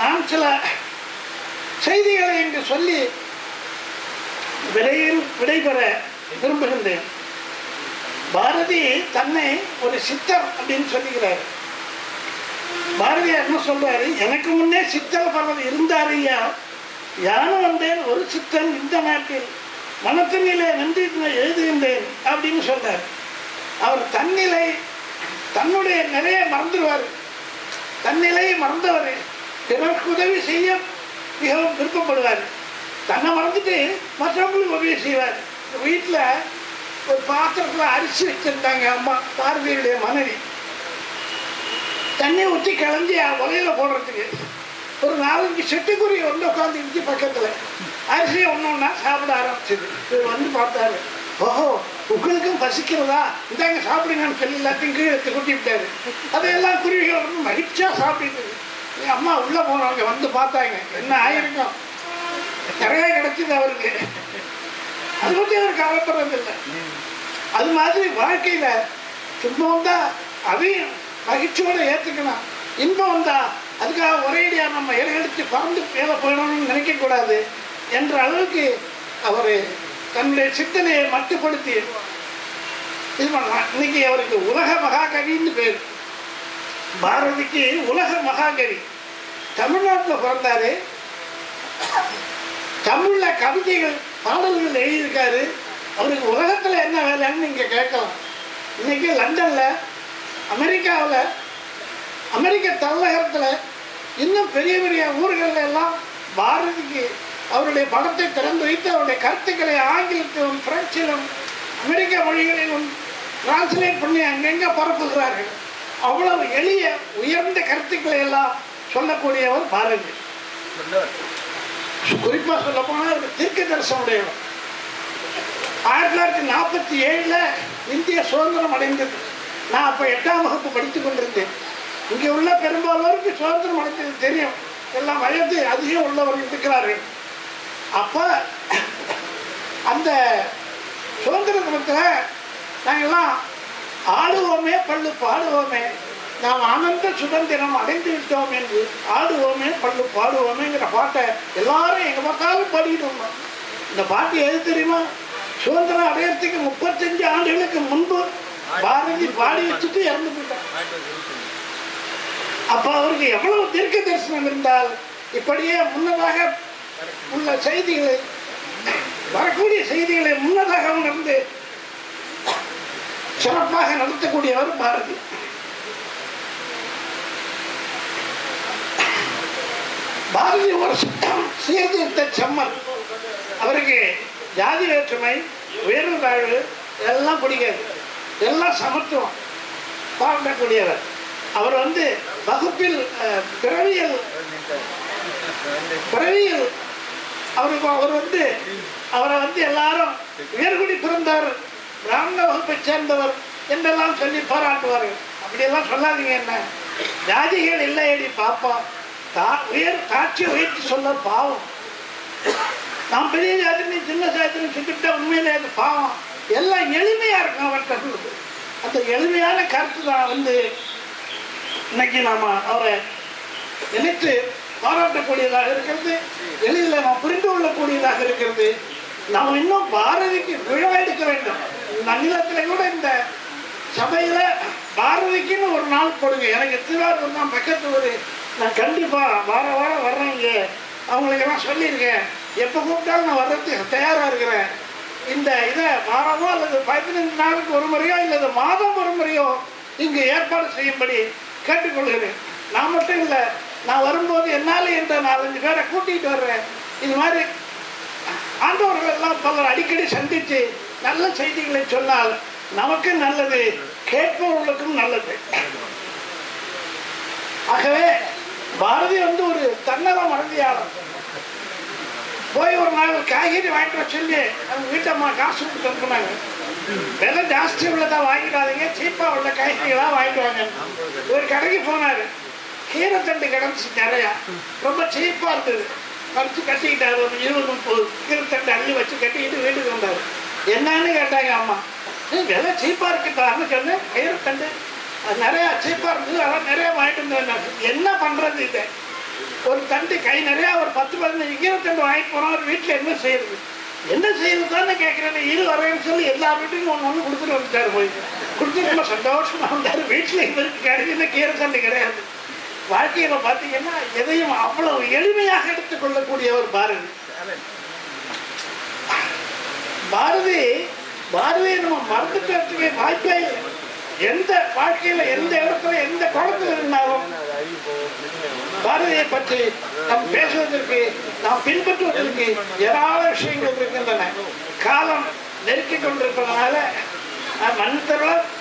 நான் சில செய்திகளை இங்கு சொல்லி விரைவில் விடைபெற விரும்புகின்றேன். பாரதி தன்னை ஒரு சித்தர் அப்படின்னு சொல்லுகிறார். பாரதியார் என்ன சொல்றாரு? எனக்கு முன்னே சித்தர் பலர் இருந்தார் ஐயா யானும் வந்தேன் ஒரு சித்தன் இந்த நாட்டில் மனத்தினிலே நின்று எழுதுகின்றேன் அப்படின்னு சொல்றார். அவர் தன்னிலை தன்னுடைய நிறைய மறந்துடுவார். தன்னிலையை மறந்தவர். பிறருக்கு உதவி செய்ய மிகவும் விருப்பப்படுவார். தன்னை மறந்துட்டு மற்றவங்களுக்கு உதவி செய்வார். வீட்டில் ஒரு பாத்திரத்தில் அரிசி வச்சிருந்தாங்க அம்மா பார்வையுடைய மனைவி. தண்ணி ஊற்றி கலஞ்சி உலையில போடுறதுக்கு ஒரு நாலஞ்சு செட்டுக்குருவி வந்து உட்காந்துருச்சு பக்கத்தில். அரிசியை ஒன்று சாப்பிட ஆரம்பிச்சது. இவர் வந்து பார்த்தாரு. ஓஹோ உங்களுக்கும் பசிக்கிறதா? இந்தாங்க சாப்பிடுங்கன்னு சொல்லி எல்லாத்தையும் கீழே எடுத்து கொட்டி விட்டாரு. அதையெல்லாம் குருவிகள் வந்து மகிழ்ச்சியா சாப்பிட்டு என் அம்மா உள்ளே போனவங்க வந்து பார்த்தாங்க. என்ன ஆயிருக்கும்? நிறைய கிடைச்சது அவருக்கு. அது பற்றி அவர் கவலைப்படுறதில்லை. அது மாதிரி வாழ்க்கையில துன்பம் வந்தா அதையும் மகிழ்ச்சியோட ஏற்றுக்கணும் இன்பம் வந்தா அதுக்காக ஒரேடியாக நம்ம எடுத்து பறந்து மேலே போயிடணும்னு நினைக்கக்கூடாது என்ற அளவுக்கு அவர் தன்னுடைய சித்தனையை மட்டுப்படுத்தி இது பண்ணலாம். இன்னைக்கு அவருக்கு உலக மகாகவின்னு பேர். பாரதிக்கு உலக மகாகவி. தமிழ்நாட்டில் பிறந்தாரு. தமிழில் கவிதைகள் பாடல்கள் எழுதியிருக்காரு. அவருக்கு உலகத்தில் என்ன வேலைன்னு நீங்கள் கேட்கலாம். இன்னைக்கு லண்டனில் அமெரிக்காவில் அமெரிக்க தலைநகரத்தில் இன்னும் பெரிய பெரிய ஊர்கள்ல எல்லாம் பாரதிக்கு அவருடைய படத்தை திறந்து வைத்து அவருடைய கருத்துக்களை ஆங்கிலத்திலும் பிரெஞ்சிலும் அமெரிக்க மொழிகளிலும் டிரான்ஸ்லேட் பண்ணி அங்கெங்கே பரப்புகிறார்கள்? அவ்வளவு எளிய உயர்ந்த கருத்துக்களை எல்லாம் சொல்லக்கூடியவர் பாரதி. குறிப்பா சொல்ல போனால் அவர் தீர்க்க தரிசனமுடையவர். ஆயிரத்தி தொள்ளாயிரத்தி நாற்பத்தி ஏழுல இந்திய சுதந்திரம் அடைந்தது. நான் அப்போ எட்டாம் வகுப்பு படித்துக் கொண்டிருந்தேன். இங்கே உள்ள பெரும்பாலோருக்கு சுதந்திரம் அடைஞ்சது தெரியும். எல்லாம் வயது அதிகம் உள்ளவர்கள் இருக்கிறார்கள். அப்போ அந்த சுதந்திர தினத்தில் நாங்கள்லாம் ஆடுவோமே பள்ளு பாடுவோமே. நாம் ஆனந்த சுதந்திரம் அடைந்து விட்டோம் என்று ஆடுவோமே பள்ளு பாடுவோமேங்கிற பாட்டை எல்லாரும் எங்கள் பார்த்தாலும் பாடிட்டு இந்த பாட்டு எது தெரியுமா? சுதந்திரம் அடையிறதுக்கு முப்பத்தஞ்சு ஆண்டுகளுக்கு முன்பு பாரதி பாடி வச்சுட்டு இறந்து போயிட்டார் அப்ப அவருக்கு எவ்வளவு தீர்க்க தரிசனம் இருந்தால் இப்படியே முன்னதாக உள்ள செய்திகளை வரக்கூடிய செய்திகளை முன்னதாக உணர்ந்து சிறப்பாக நடத்தக்கூடியவர் பாரதி. பாரதி ஒரு சீர்திருத்த செம்மல் அவருக்கு ஜாதி வேற்றுமை உயர்வு தாழ்வு எல்லாம் பிடிக்காது. எல்லாம் சமத்துவம். பாடக்கூடியவர் அவர் வந்து வகுப்பில் பிறவியல் பிறவியல். அவருக்கு அவர் வந்து அவரை வந்து எல்லாரும் உயர்குடி பிறந்தார். பிராமண வகுப்பை சேர்ந்தவர் என்றெல்லாம் சொல்லி பாராட்டுவார்கள். அப்படியெல்லாம் சொல்லாதீங்க என்ன? ஜாதிகள் இல்லையடி பார்ப்போம் தா உயர் காட்சி உயர்த்தி சொல்ல பாவம். நான் பெரிய ஜாதினி சின்ன ஜாதினி சொல்லிவிட்டா உண்மையிலே அது பாவம். எல்லாம் எளிமையாக இருக்கும் அவர்கிட்ட அந்த எளிமையான கருத்து தான் வந்து இன்னைக்கு நாம் அவரை நினைத்து பாராட்டக்கூடியதாக இருக்கிறது எளிதில் நாம் புரிந்து கொள்ளக்கூடியதாக இருக்கிறது. நாம் இன்னும் பாரதிக்கு விழா எடுக்க வேண்டும். நன்னிலத்தில் கூட இந்த சபையில் பாரதிக்குன்னு ஒரு நாள் போடுங்க. எனக்கு திருவாரூர் தான் பக்கத்து ஒரு நான் கண்டிப்பாக வார வாரம் வர்றேங்க அவங்களுக்கெல்லாம் சொல்லியிருக்கேன். எப்போ கூப்பிட்டாலும் நான் வர்றதுக்கு தயாராக இருக்கிறேன். இந்த இதை வாரமோ அல்லது பதினஞ்சு நாளுக்கு ஒரு முறையோ அல்லது மாதம் ஒரு முறையோ இங்கு ஏற்பாடு செய்யும்படி கேட்டுக்கொள்கிறேன். நான் மட்டும் இல்லை நான் வரும்போது என்னால் என்ற நாலஞ்சு பேரை கூட்டிகிட்டு வர்றேன். இது மாதிரி ஆண்டவர்கள் எல்லாம் பலர் அடிக்கடி சந்தித்து நல்ல செய்திகளை சொன்னால் நமக்கும் நல்லது கேட்பவர்களுக்கும் நல்லது. ஆகவே பாரதி வந்து ஒரு தன்னலம் அடைந்தியாளர் போய் ஒரு நாள் காய்கறி வாங்கிட்டு வர சொல்லி அவங்க வீட்டம்மா காசு கொடுத்து அனுப்புனாங்க. விலை ஜாஸ்தி உள்ளதா வாங்கிடாதீங்க சீப்பாக உள்ள காய்கறிகளாக வாங்கிட்டு வாங்க ஒரு கடைக்கு போனாரு. கீரை தண்டு கிடந்துச்சு நிறையா. ரொம்ப சீப்பாக இருந்தது. பறித்து கட்டிக்கிட்டார். ஒரு இருபது முப்பது கீரை தண்டு அள்ளி வச்சு கட்டிக்கிட்டு வீட்டுக்கு வந்தார். என்னன்னு கேட்டாங்க அம்மா. "ஏய், விலை சீப்பாக இருக்குட்டாருன்னு சொன்னேன். கீரை தண்டு அது நிறையா சீப்பாக இருந்தது. அதெல்லாம் நிறையா வாங்கிட்டு வந்தேன் என்ன பண்ணுறது இதை? ஒரு தண்டு கை நிறையா ஒரு பத்து பதினஞ்சு இருபத்தண்டு வாங்கிட்டு போகிறோம் ஒரு வீட்டில் என்ன செய்யறது? என்ன செய்யறதுன்னு கேட்குறேன் இரு வரேன்னு சொல்லி எல்லா வீட்டுக்கும் ஒன்று ஒன்று கொடுத்துட்டு வந்துட்டார் போய். கொடுத்து ரொம்ப சந்தோஷமாக இருந்தார். வீட்டில் இவருக்கு கிடைக்கிற கீரை தண்டு கிடையாது. வாழ்க்கையில் பார்த்தீங்கன்னா எதையும் அவ்வளவு எளிமையாக எடுத்துக்கொள்ளக்கூடிய ஒரு பாரதி. பாரதி பாரதியை நம்ம மறந்துட்டு வாய்ப்பே இல்லை. எந்த வாழ்க்கையில எந்த இடத்துல எந்த குளத்துல இருந்தாலும் பாரதியை பற்றி நாம் பேசுவதற்கு நாம் பின்பற்றுவதற்கு ஏராள விஷயங்கள் இருக்கின்றன. காலம் நெருக்கிக் கொண்டிருப்பதனால நான்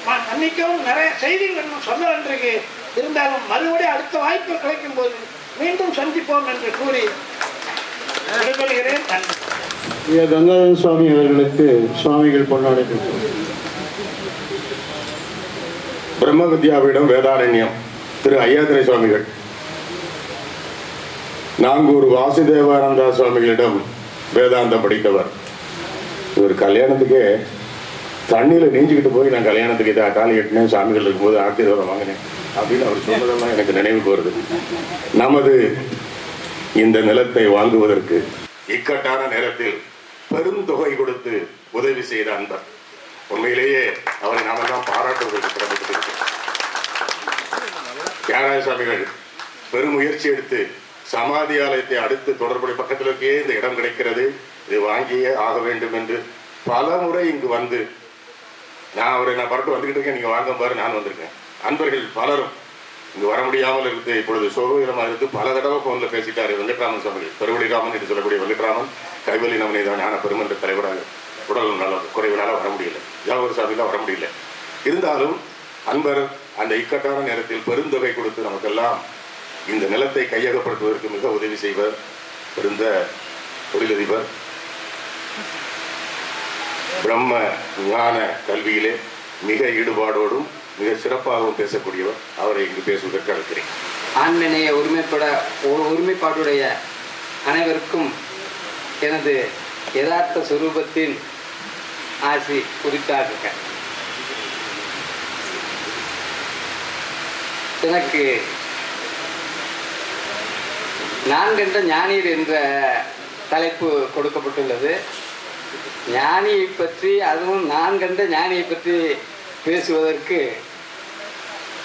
ம- மன்னிக்கவும் நிறைய செய்திகள் சொல்ல வேண்டியிருக்கு இருந்தாலும் மறுபடியும் அடுத்த வாய்ப்பு கிடைக்கும் போது மீண்டும் சந்திப்போம் என்று கூறி விடைபெறுகிறேன். நன்றி. ஐயா சுவாமி அவர்களுக்கு சுவாமிகள் பொன்னாடை பிரம்ம வித்யாபீடம் வேதாரண்யம். திரு ஐயாத்திரை சுவாமிகள். நாங்கூர் வாசுதேவானந்தா சுவாமிகளிடம் வேதாந்தம் படித்தவர். இவர் கல்யாணத்துக்கே தண்ணியில நீஞ்சிக்கிட்டு போய் நான் கல்யாணத்துக்கு இதை காலி எட்டினேன் சாமிகள் இருக்கும்போது ஆசீர்வாதம் வாங்கினேன் அப்படின்னு அவர் சொன்னதெல்லாம் எனக்கு நினைவுக்கு வருது. நமது இந்த நிலத்தை வாங்குவதற்கு இக்கட்டான நேரத்தில் பெரும் தொகை கொடுத்து உதவி செய்த அன்பர். உண்மையிலேயே அவரை நாம தான் பாராட்டுவதற்கு கடமைப்பட்டிருக்கிறோம். தியாகராஜ சுவாமிகள் பெரும் முயற்சி எடுத்து சமாதி ஆலயத்தை அடுத்து தொடர்புடைய பக்கத்திலேயே இந்த இடம் கிடைக்கிறது. இது வாங்கியே ஆக வேண்டும் என்று பல முறை இங்கு வந்து நான் அவரை நான் பரட்டு வந்துகிட்டு இருக்கேன். நீங்க வாங்க பாரு நான் வந்திருக்கேன். அன்பர்கள் பலரும் இங்கு வர முடியாமல் இருந்து இப்பொழுது சோகவீரமாக இருந்து பல தடவை போன்ல பேசிட்டாரு வெங்கட்ராமன் சுவாமிகள் பெருவழிராமன் என்று சொல்லக்கூடிய வெங்கட்ராமன் கைவலி நமனை ஞான பெருமன்ற தலைவராக. உடல் நல குறைவினால வர முடியல. ஜாகூர் சார்பில் வர முடியல. இருந்தாலும் அன்பர் அந்த இக்கட்டான நேரத்தில் பெருந்தொகை கொடுத்து நமக்கெல்லாம் இந்த நிலத்தை கையகப்படுத்துவதற்கு மிக உதவி செய்வர். இருந்த தொழிலதிபர். பிரம்ம ஞான கல்வியிலே மிக ஈடுபாடோடும் மிக சிறப்பாகவும் பேசக்கூடியவர். அவரை இங்கு பேசுவதற்கு அழைக்கிறேன். ஆண்மனைய உரிமைப்பட ஒ- ஒருமைப்பாடுடைய அனைவருக்கும் எனது யதார்த்த சுரூபத்தின் ஆசி இருக்கேன் எனக்கு நான் கண்ட ஞானியர் என்ற தலைப்பு கொடுக்கப்பட்டுள்ளது. ஞானியை பற்றி அதுவும் நான் கண்ட ஞானியை பற்றி பேசுவதற்கு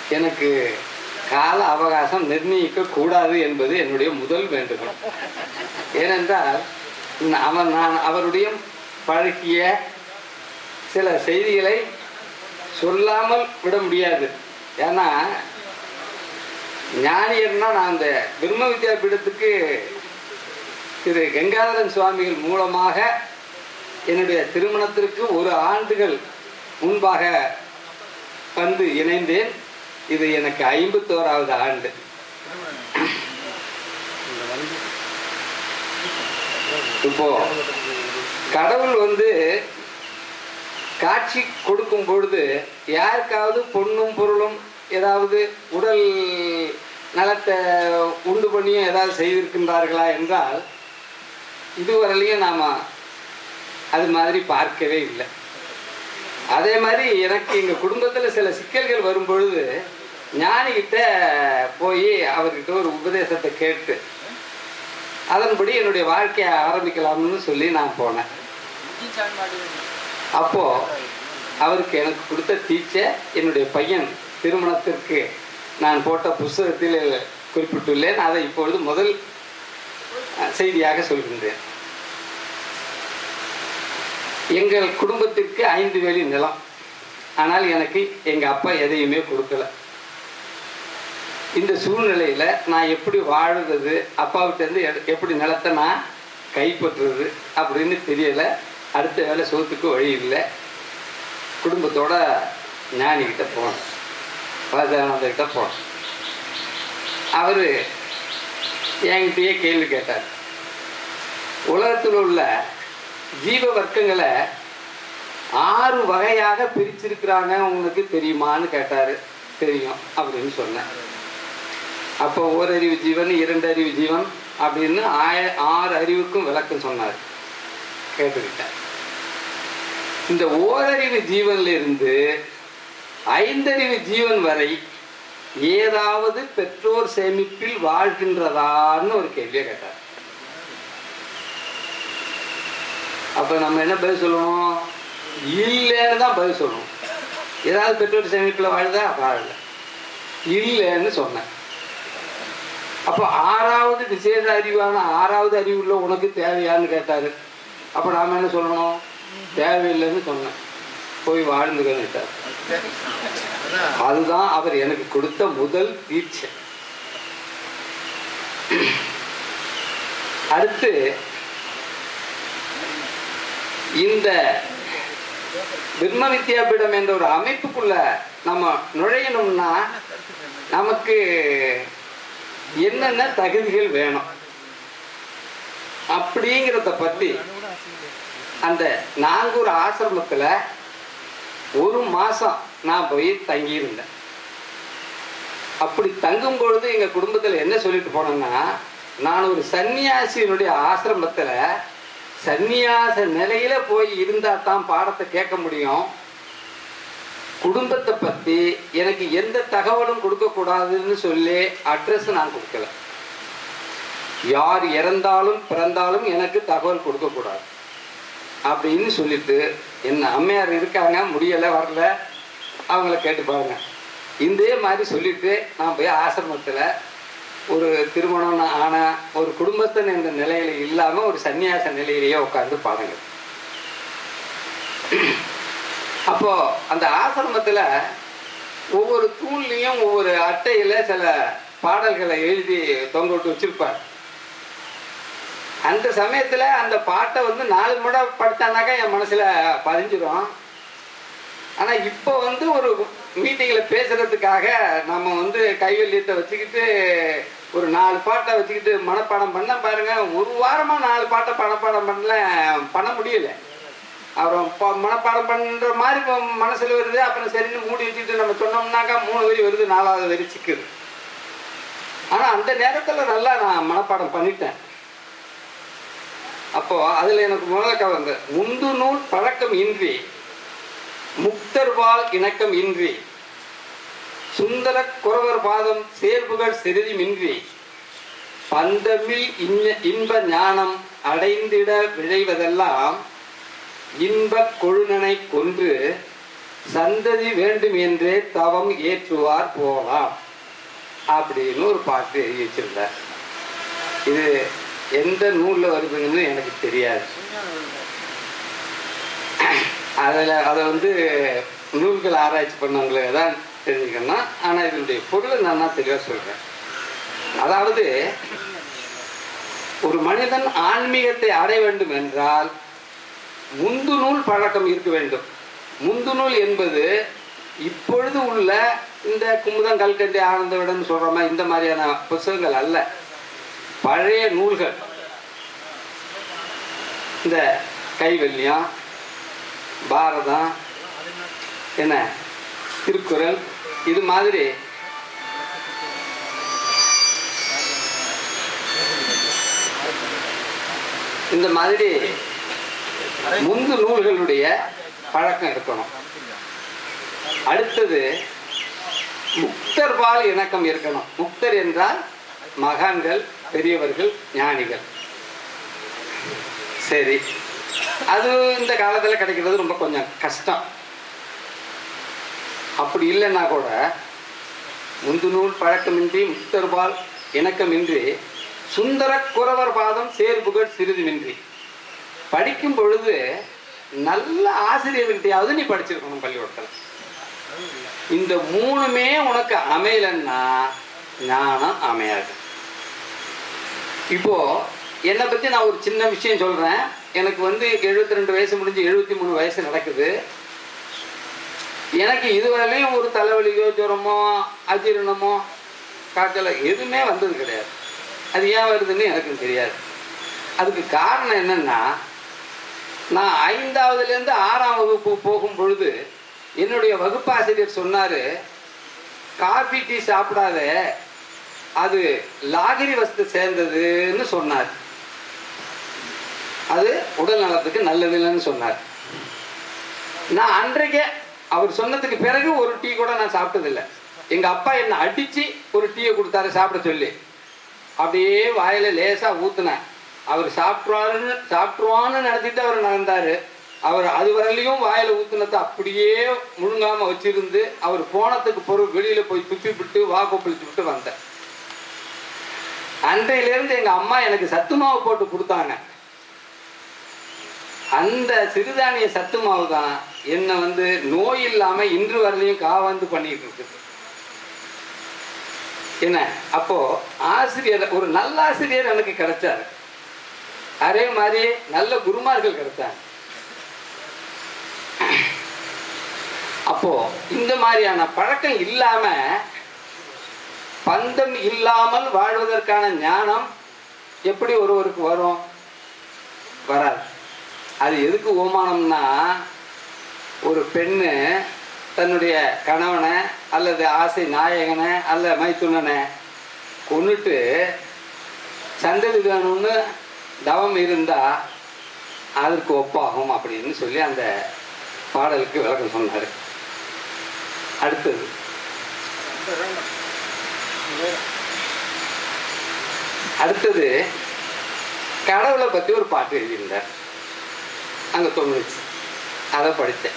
எனக்கு கால அவகாசம் நிர்ணயிக்க கூடாது என்பது என்னுடைய முதல் வேண்டுகோள். ஏனென்றால் அவன் அவர் நான் அவருடைய பழகிய சில செய்திகளை சொல்லாமல் விட முடியாது. ஏன்னா ஞானியர்னா நான் அந்த பிரம்ம வித்யாபீடத்துக்கு திரு கங்காதரன் சுவாமிகள் மூலமாக என்னுடைய திருமணத்திற்கு ஒரு ஆண்டுகள் முன்பாக வந்து இணைந்தேன். இது எனக்கு ஐம்பத்தோராவது ஆண்டு. இப்போ கடவுள் வந்து காட்சி கொடுக்கும் பொழுது யாருக்காவது பொண்ணும் பொருளும் ஏதாவது உடல் நலத்தை உண்டு பண்ணியும் ஏதாவது செய்திருக்கின்றார்களா என்றால் இதுவரையிலையும் நாம் அது மாதிரி பார்க்கவே இல்லை. அதே மாதிரி எனக்கு எங்கள் குடும்பத்தில் சில சிக்கல்கள் வரும் பொழுது ஞானிகிட்ட போய் அவர்கிட்ட ஒரு உபதேசத்தை கேட்டு அதன்படி என்னுடைய வாழ்க்கையை ஆரம்பிக்கலாம்னு சொல்லி நான் போனேன். அப்போ அவருக்கு எனக்கு கொடுத்த டீச்சர் என்னுடைய பையன் திருமணத்திற்கு நான் போட்ட புஸ்தகத்தில் குறிப்பிட்டுள்ளேன். அதை இப்பொழுது முதல் செய்தியாக சொல்கின்றேன். எங்கள் குடும்பத்திற்கு ஐந்து வேலி நிலம். ஆனால் எனக்கு எங்கள் அப்பா எதையுமே கொடுக்கல. இந்த சூழ்நிலையில் நான் எப்படி வாழுறது அப்பாவிட்டேருந்து எப்படி நிலத்தை நான் கைப்பற்றுறது அப்படின்னு தெரியலை. அடுத்த வேலை சோத்துக்கு வழி இல்லை. குடும்பத்தோட ஞானிக்கிட்ட போனோம் பாதானந்தர்கிட்ட போனோம் அவர் என்கிட்டயே கேள்வி கேட்டார். உலகத்தில் உள்ள ஜீவ வர்க்கங்களை ஆறு வகையாக பிரிச்சிருக்கிறாங்க உங்களுக்கு தெரியுமான்னு கேட்டார். தெரியும் அப்படின்னு சொன்னேன் அப்போ ஓரறிவு ஜீவன் இரண்டு அறிவு ஜீவன் அப்படின்னு ஆய ஆறு அறிவுக்கும் விளக்கம் சொன்னார். கேட்டுக்கிட்டேன் இந்த ஓரறிவு ஜீவன்ல இருந்து ஐந்தறிவு ஜீவன் வரை ஏதாவது பெற்றோர் சேமிப்பில் வாழ்கின்றதான்னு ஒரு கேள்வியை கேட்டார். அப்ப நம்ம என்ன பதில் சொல்லணும்? இல்லைன்னு தான் பதில் சொல்லணும். ஏதாவது பெற்றோர் சேமிப்பில் வாழுதா வாழல. இல்லைன்னு சொன்னேன். அப்போ ஆறாவது விசேஷ அறிவான ஆறாவது அறிவுள்ள உனக்கு தேவையான்னு கேட்டாரு. அப்போ நாம என்ன சொல்லணும்? தேவையில்லைன்னு சொன்னேன். போய் வாழ்ந்துக்கிட்டார் அதுதான் அவர் எனக்கு கொடுத்த முதல் தீட்சை. அடுத்து இந்த பிரம்ம வித்யாபீடம் என்ற ஒரு அமைப்புக்குள்ள நம்ம நுழையணும்னா நமக்கு என்னென்ன தகுதிகள் வேணும்? அப்படிங்கிறத பத்தி அந்த நாங்கூர் ஆசிரமத்தில் ஒரு மாதம் நான் போய் தங்கியிருந்தேன். அப்படி தங்கும் பொழுது எங்கள் குடும்பத்தில் என்ன சொல்லிட்டு போனேன்னா நான் ஒரு சன்னியாசியினுடைய ஆசிரமத்தில் சந்நியாச நிலையில போய் இருந்தால் தான் பாடத்தை கேட்க முடியும். குடும்பத்தை பற்றி எனக்கு எந்த தகவலும் கொடுக்கக்கூடாதுன்னு சொல்லி அட்ரஸ் நான் கொடுக்கல. யார் இறந்தாலும் பிறந்தாலும் எனக்கு தகவல் கொடுக்கக்கூடாது அப்படின்னு சொல்லிட்டு என்ன அம்மையார் இருக்காங்க முடியலை வரல அவங்கள கேட்டு பாருங்க. இதே மாதிரி சொல்லிட்டு நான் போய் ஆசிரமத்தில் ஒரு திருமணம் ஆன ஒரு குடும்பத்தின் என்ற நிலையில இல்லாமல் ஒரு சன்னியாச நிலையிலேயே உட்காந்து பாருங்க. அப்போ அந்த ஆசிரமத்தில் ஒவ்வொரு தூண்லையும் ஒவ்வொரு அட்டையில் சில பாடல்களை எழுதி தொங்க விட்டு வச்சிருப்பார். அந்த சமயத்தில் அந்த பாட்டை வந்து நாலு முறை படித்தானாக்கா என் மனசில் பதிஞ்சிடும் ஆனால் இப்போ வந்து ஒரு மீட்டிங்கில் பேசுகிறதுக்காக நம்ம வந்து கைவல்யத்தை வச்சுக்கிட்டு ஒரு நாலு பாட்டை வச்சுக்கிட்டு மனப்பாடம் பண்ண பாருங்க. ஒரு வாரமாக நாலு பாட்டை மனப்பாடம் பண்ணல பண்ண முடியல. அப்புறம் ப- மனப்பாடம் பண்ணுற மாதிரி மனசில் வருது. அப்புறம் சரின்னு மூடி வச்சுக்கிட்டு நம்ம சொன்னோம்னாக்கா மூணு வரி வருது நாலாவது வரி சிக்குது. ஆனால் அந்த நேரத்தில் நல்லா நான் மனப்பாடம் பண்ணிட்டேன். அப்போ அதில் எனக்கு முதல்ல கவர்ந்த முந்து நூல் பழக்கம் இன்றி முக்தர்வால் இணக்கம் இன்றி சுந்தர குறவர் பாதம் சேர்புகள் சிறிதுமின்றி பந்தமில் இன்ஞ- இன்ப ஞானம் அடைந்திட விழைவதெல்லாம் இன்பக் கொழுநனை கொன்று சந்ததி வேண்டும் என்றே தவம் ஏற்றுவார் போலாம். அப்படின்னு ஒரு பாட்டு எழுதி வச்சிருந்தார். இது எந்த நூலில் வருதுன்னு எனக்கு தெரியாது. அதில் அதை வந்து நூல்கள் ஆராய்ச்சி பண்ணவங்களுக்கு தான் தெரிஞ்சுக்கணும் ஆனால் இதனுடைய பொருளை நான் தான் தெளிவாக சொல்கிறேன் அதாவது ஒரு மனிதன் ஆன்மீகத்தை அடைய வேண்டும் என்றால் முந்து நூல் பழக்கம் இருக்க வேண்டும். முந்து நூல் என்பது இப்பொழுது உள்ள இந்த குமுதம் கல்கண்டி ஆனந்த விடன்னு சொல்கிறோமா இந்த மாதிரியான புத்தகங்கள் அல்ல. பழைய நூல்கள். இந்த கைவல்யம் பாரதம் என்ன திருக்குறள் இது மாதிரி. இந்த மாதிரி முந்து நூல்களுடைய பழக்கம் இருக்கணும். அடுத்தது முக்தர் பால் இணக்கம் இருக்கணும். முக்தர் என்றால் மகான்கள் பெரியவர்கள் ஞானிகள். சரி. அது இந்த காலத்தில் கிடைக்கிறது ரொம்ப கொஞ்சம் கஷ்டம். அப்படி இல்லைன்னா கூட முந்து நூல் பழக்கமின்றி முத்தர்பால் இணக்கமின்றி சுந்தர குறவர் பாதம் சேர்புகள் சிறிதுமின்றி. படிக்கும் பொழுது நல்ல ஆசிரியர்கிட்டையாவது நீ படிச்சிருக்கணும் பள்ளிக்கூடத்தில். இந்த மூணுமே உனக்கு அமையலன்னா ஞானம் அமையாது. இப்போ என்னை பற்றி நான் ஒரு சின்ன விஷயம் சொல்கிறேன் எனக்கு வந்து 72 ரெண்டு வயசு முடிஞ்சு எழுபத்தி மூணு வயசு நடக்குது. எனக்கு இதுவரையிலையும் ஒரு தலைவலியோ ஜுரமோ அஜீரணமோ காய்ச்சலோ எதுவுமே வந்தது கிடையாது. அது ஏன் வருதுன்னு எனக்கு தெரியாது. அதுக்கு காரணம் என்னன்னா நான் ஐந்தாவதுலேருந்து ஆறாம் வகுப்பு போகும் பொழுது என்னுடைய வகுப்பாசிரியர் சொன்னார் காஃபி டீ சாப்பிடாத. அது லாகிரி வஸ்து சேர்ந்ததுன்னு சொன்னார். அது உடல் நலத்துக்கு நல்லது இல்லைன்னு சொன்னார். நான் அன்றைக்கே அவர் சொன்னதுக்கு பிறகு ஒரு டீ கூட நான் சாப்பிட்டதில்லை. எங்கள் அப்பா என்னை அடித்து ஒரு டீயை கொடுத்தாரு சாப்பிட சொல்லி. அப்படியே வாயில லேசாக ஊற்றுனேன் அவர் சாப்பிட்ருவாருன்னு சாப்பிட்ருவான்னு நினைச்சிட்டு அவர் நடந்தார். அவர் அது வரலையும் வாயில் ஊத்துனதை அப்படியே முழுங்காமல் வச்சுருந்து அவர் போனதுக்கு பொறு வெளியில் போய் துப்பி விட்டு வா கொப்பளிச்சு விட்டு வந்தேன். அன்றையிலிருந்து எங்க அம்மா எனக்கு சத்து மாவு போட்டு கொடுத்தாங்க. அந்த சிறுதானிய சத்து மாவு தான் என்னை வந்து நோய் இல்லாம இன்று வரலையும் காவாந்து பண்ணிட்டு இருக்குது. என்ன? அப்போ ஆசிரியர் ஒரு நல்ல ஆசிரியர் எனக்கு கிடைச்சாரு. அதே மாதிரி நல்ல குருமார்கள் கிடைச்சாங்க. அப்போ இந்த மாதிரியான பழக்கம் இல்லாம பந்தம் இல்லாமல் வாழ்வதற்கான ஞானம் எப்படி ஒருவருக்கு வரும்? வராது. அது எதுக்கு ஓமானம்னா ஒரு பெண்ணு தன்னுடைய கணவனை அல்லது ஆசை நாயகனை அல்ல மைத்துனனை கொன்னுட்டு சந்ததி வேணும்னு தவம் இருந்தா அதற்கு ஒப்பாகும் அப்படின்னு சொல்லி அந்த பாடலுக்கு விளக்கம் சொன்னார். அடுத்தது. அடுத்தது கடவுளை பற்றி ஒரு பாட்டு எழுதியிருந்தார். அங்கே தோணுச்சு அதை படித்தேன்.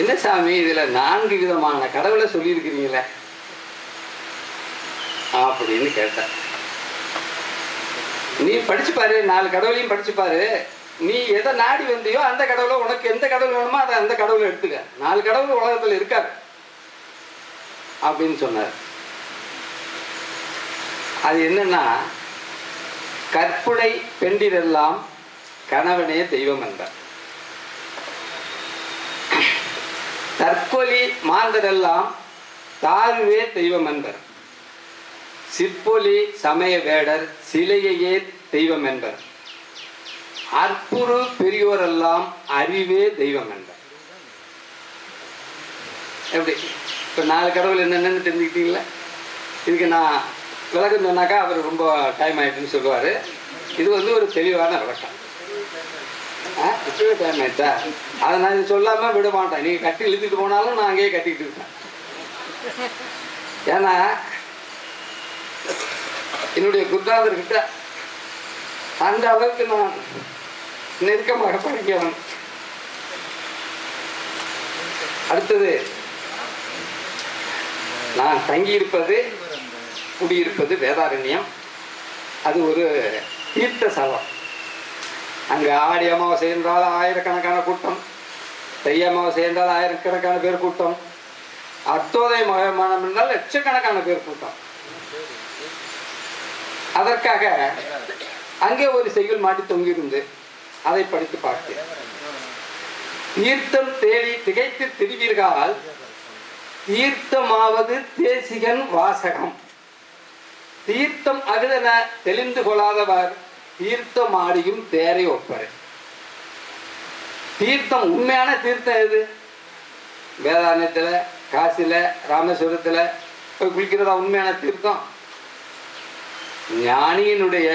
என்ன சாமி இதில் நான்கு விதமான கடவுளை சொல்லியிருக்கிறீங்களே? அப்படின்னு கேட்டேன். நீ படிச்சு பாரு நாலு கடவுளையும் படிச்சு பாரு. நீ எதை நாடி வந்தியோ அந்த கடவுளை உனக்கு எந்த கடவுள் வேணுமோ அதை அந்த கடவுளை எடுத்துக்க. நாலு கடவுள் உலகத்தில் இருக்காது அப்படின்னு சொன்னார். அது என்னன்னா கற்புடை பெண்டிரெல்லாம் கணவனே தெய்வம் என்றார். தற்கொலி மாந்தரெல்லாம் தாழ்வே தெய்வம் என்பர் சிற்பொலி சமய வேடர் சிலையையே தெய்வம் என்பர் அற்புறு பெரியோரெல்லாம் அறிவே தெய்வம் என்பர் எப்படி? இப்போ நாலு கடவுள் என்னென்னு தெரிஞ்சுக்கிட்டீங்களா? இதுக்கு நான் விளக்கம் சொன்னாக்கா அவர் ரொம்ப டைம் ஆகிட்டுன்னு சொல்லுவார். இது வந்து ஒரு தெளிவான விளக்கம். ஆ? இப்பவே டைம் ஆயிடுச்சா? அதை நான் இது சொல்லாமல் விட மாட்டேன். நீங்கள் கட்டி இழுத்துட்டு போனாலும் நான் அங்கேயே கட்டிக்கிட்டு இருப்பேன். ஏன்னா என்னுடைய குருநாதர்கிட்ட அந்த அளவுக்கு நான் நெருக்கமாக படிக்கிறேன் அடுத்தது நான் தங்கியிருப்பது குடியிருப்பது வேதாரண்யம். அது ஒரு தீர்த்த ஸ்தலம். அங்கே ஆடி அமாவாசை என்றால் ஆயிரக்கணக்கான கூட்டம். தை அமாவாசை என்றால் ஆயிரக்கணக்கான பேர் கூட்டம். அத்தோதய மகமானம் என்றால் லட்சக்கணக்கான பேர் கூட்டம். அதற்காக அங்கே ஒரு செய்யுள் மாட்டி தொங்கியிருந்து அதை படித்து பார்த்தேன். தீர்த்தம் தேடி திகைத்து திரிவீர்கள் தீர்த்தமாவது தேசிகன் வாசகம். தீர்த்தம் அகுதன தெளிந்து கொள்ளாதவர் தீர்த்தமாடியும் தேரை ஒப்பர். தீர்த்தம் உண்மையான தீர்த்தம் எது? வேதாந்தத்தில் காசியில் ராமேஸ்வரத்தில் போய் குளிக்கிறதா உண்மையான தீர்த்தம்? ஞானியினுடைய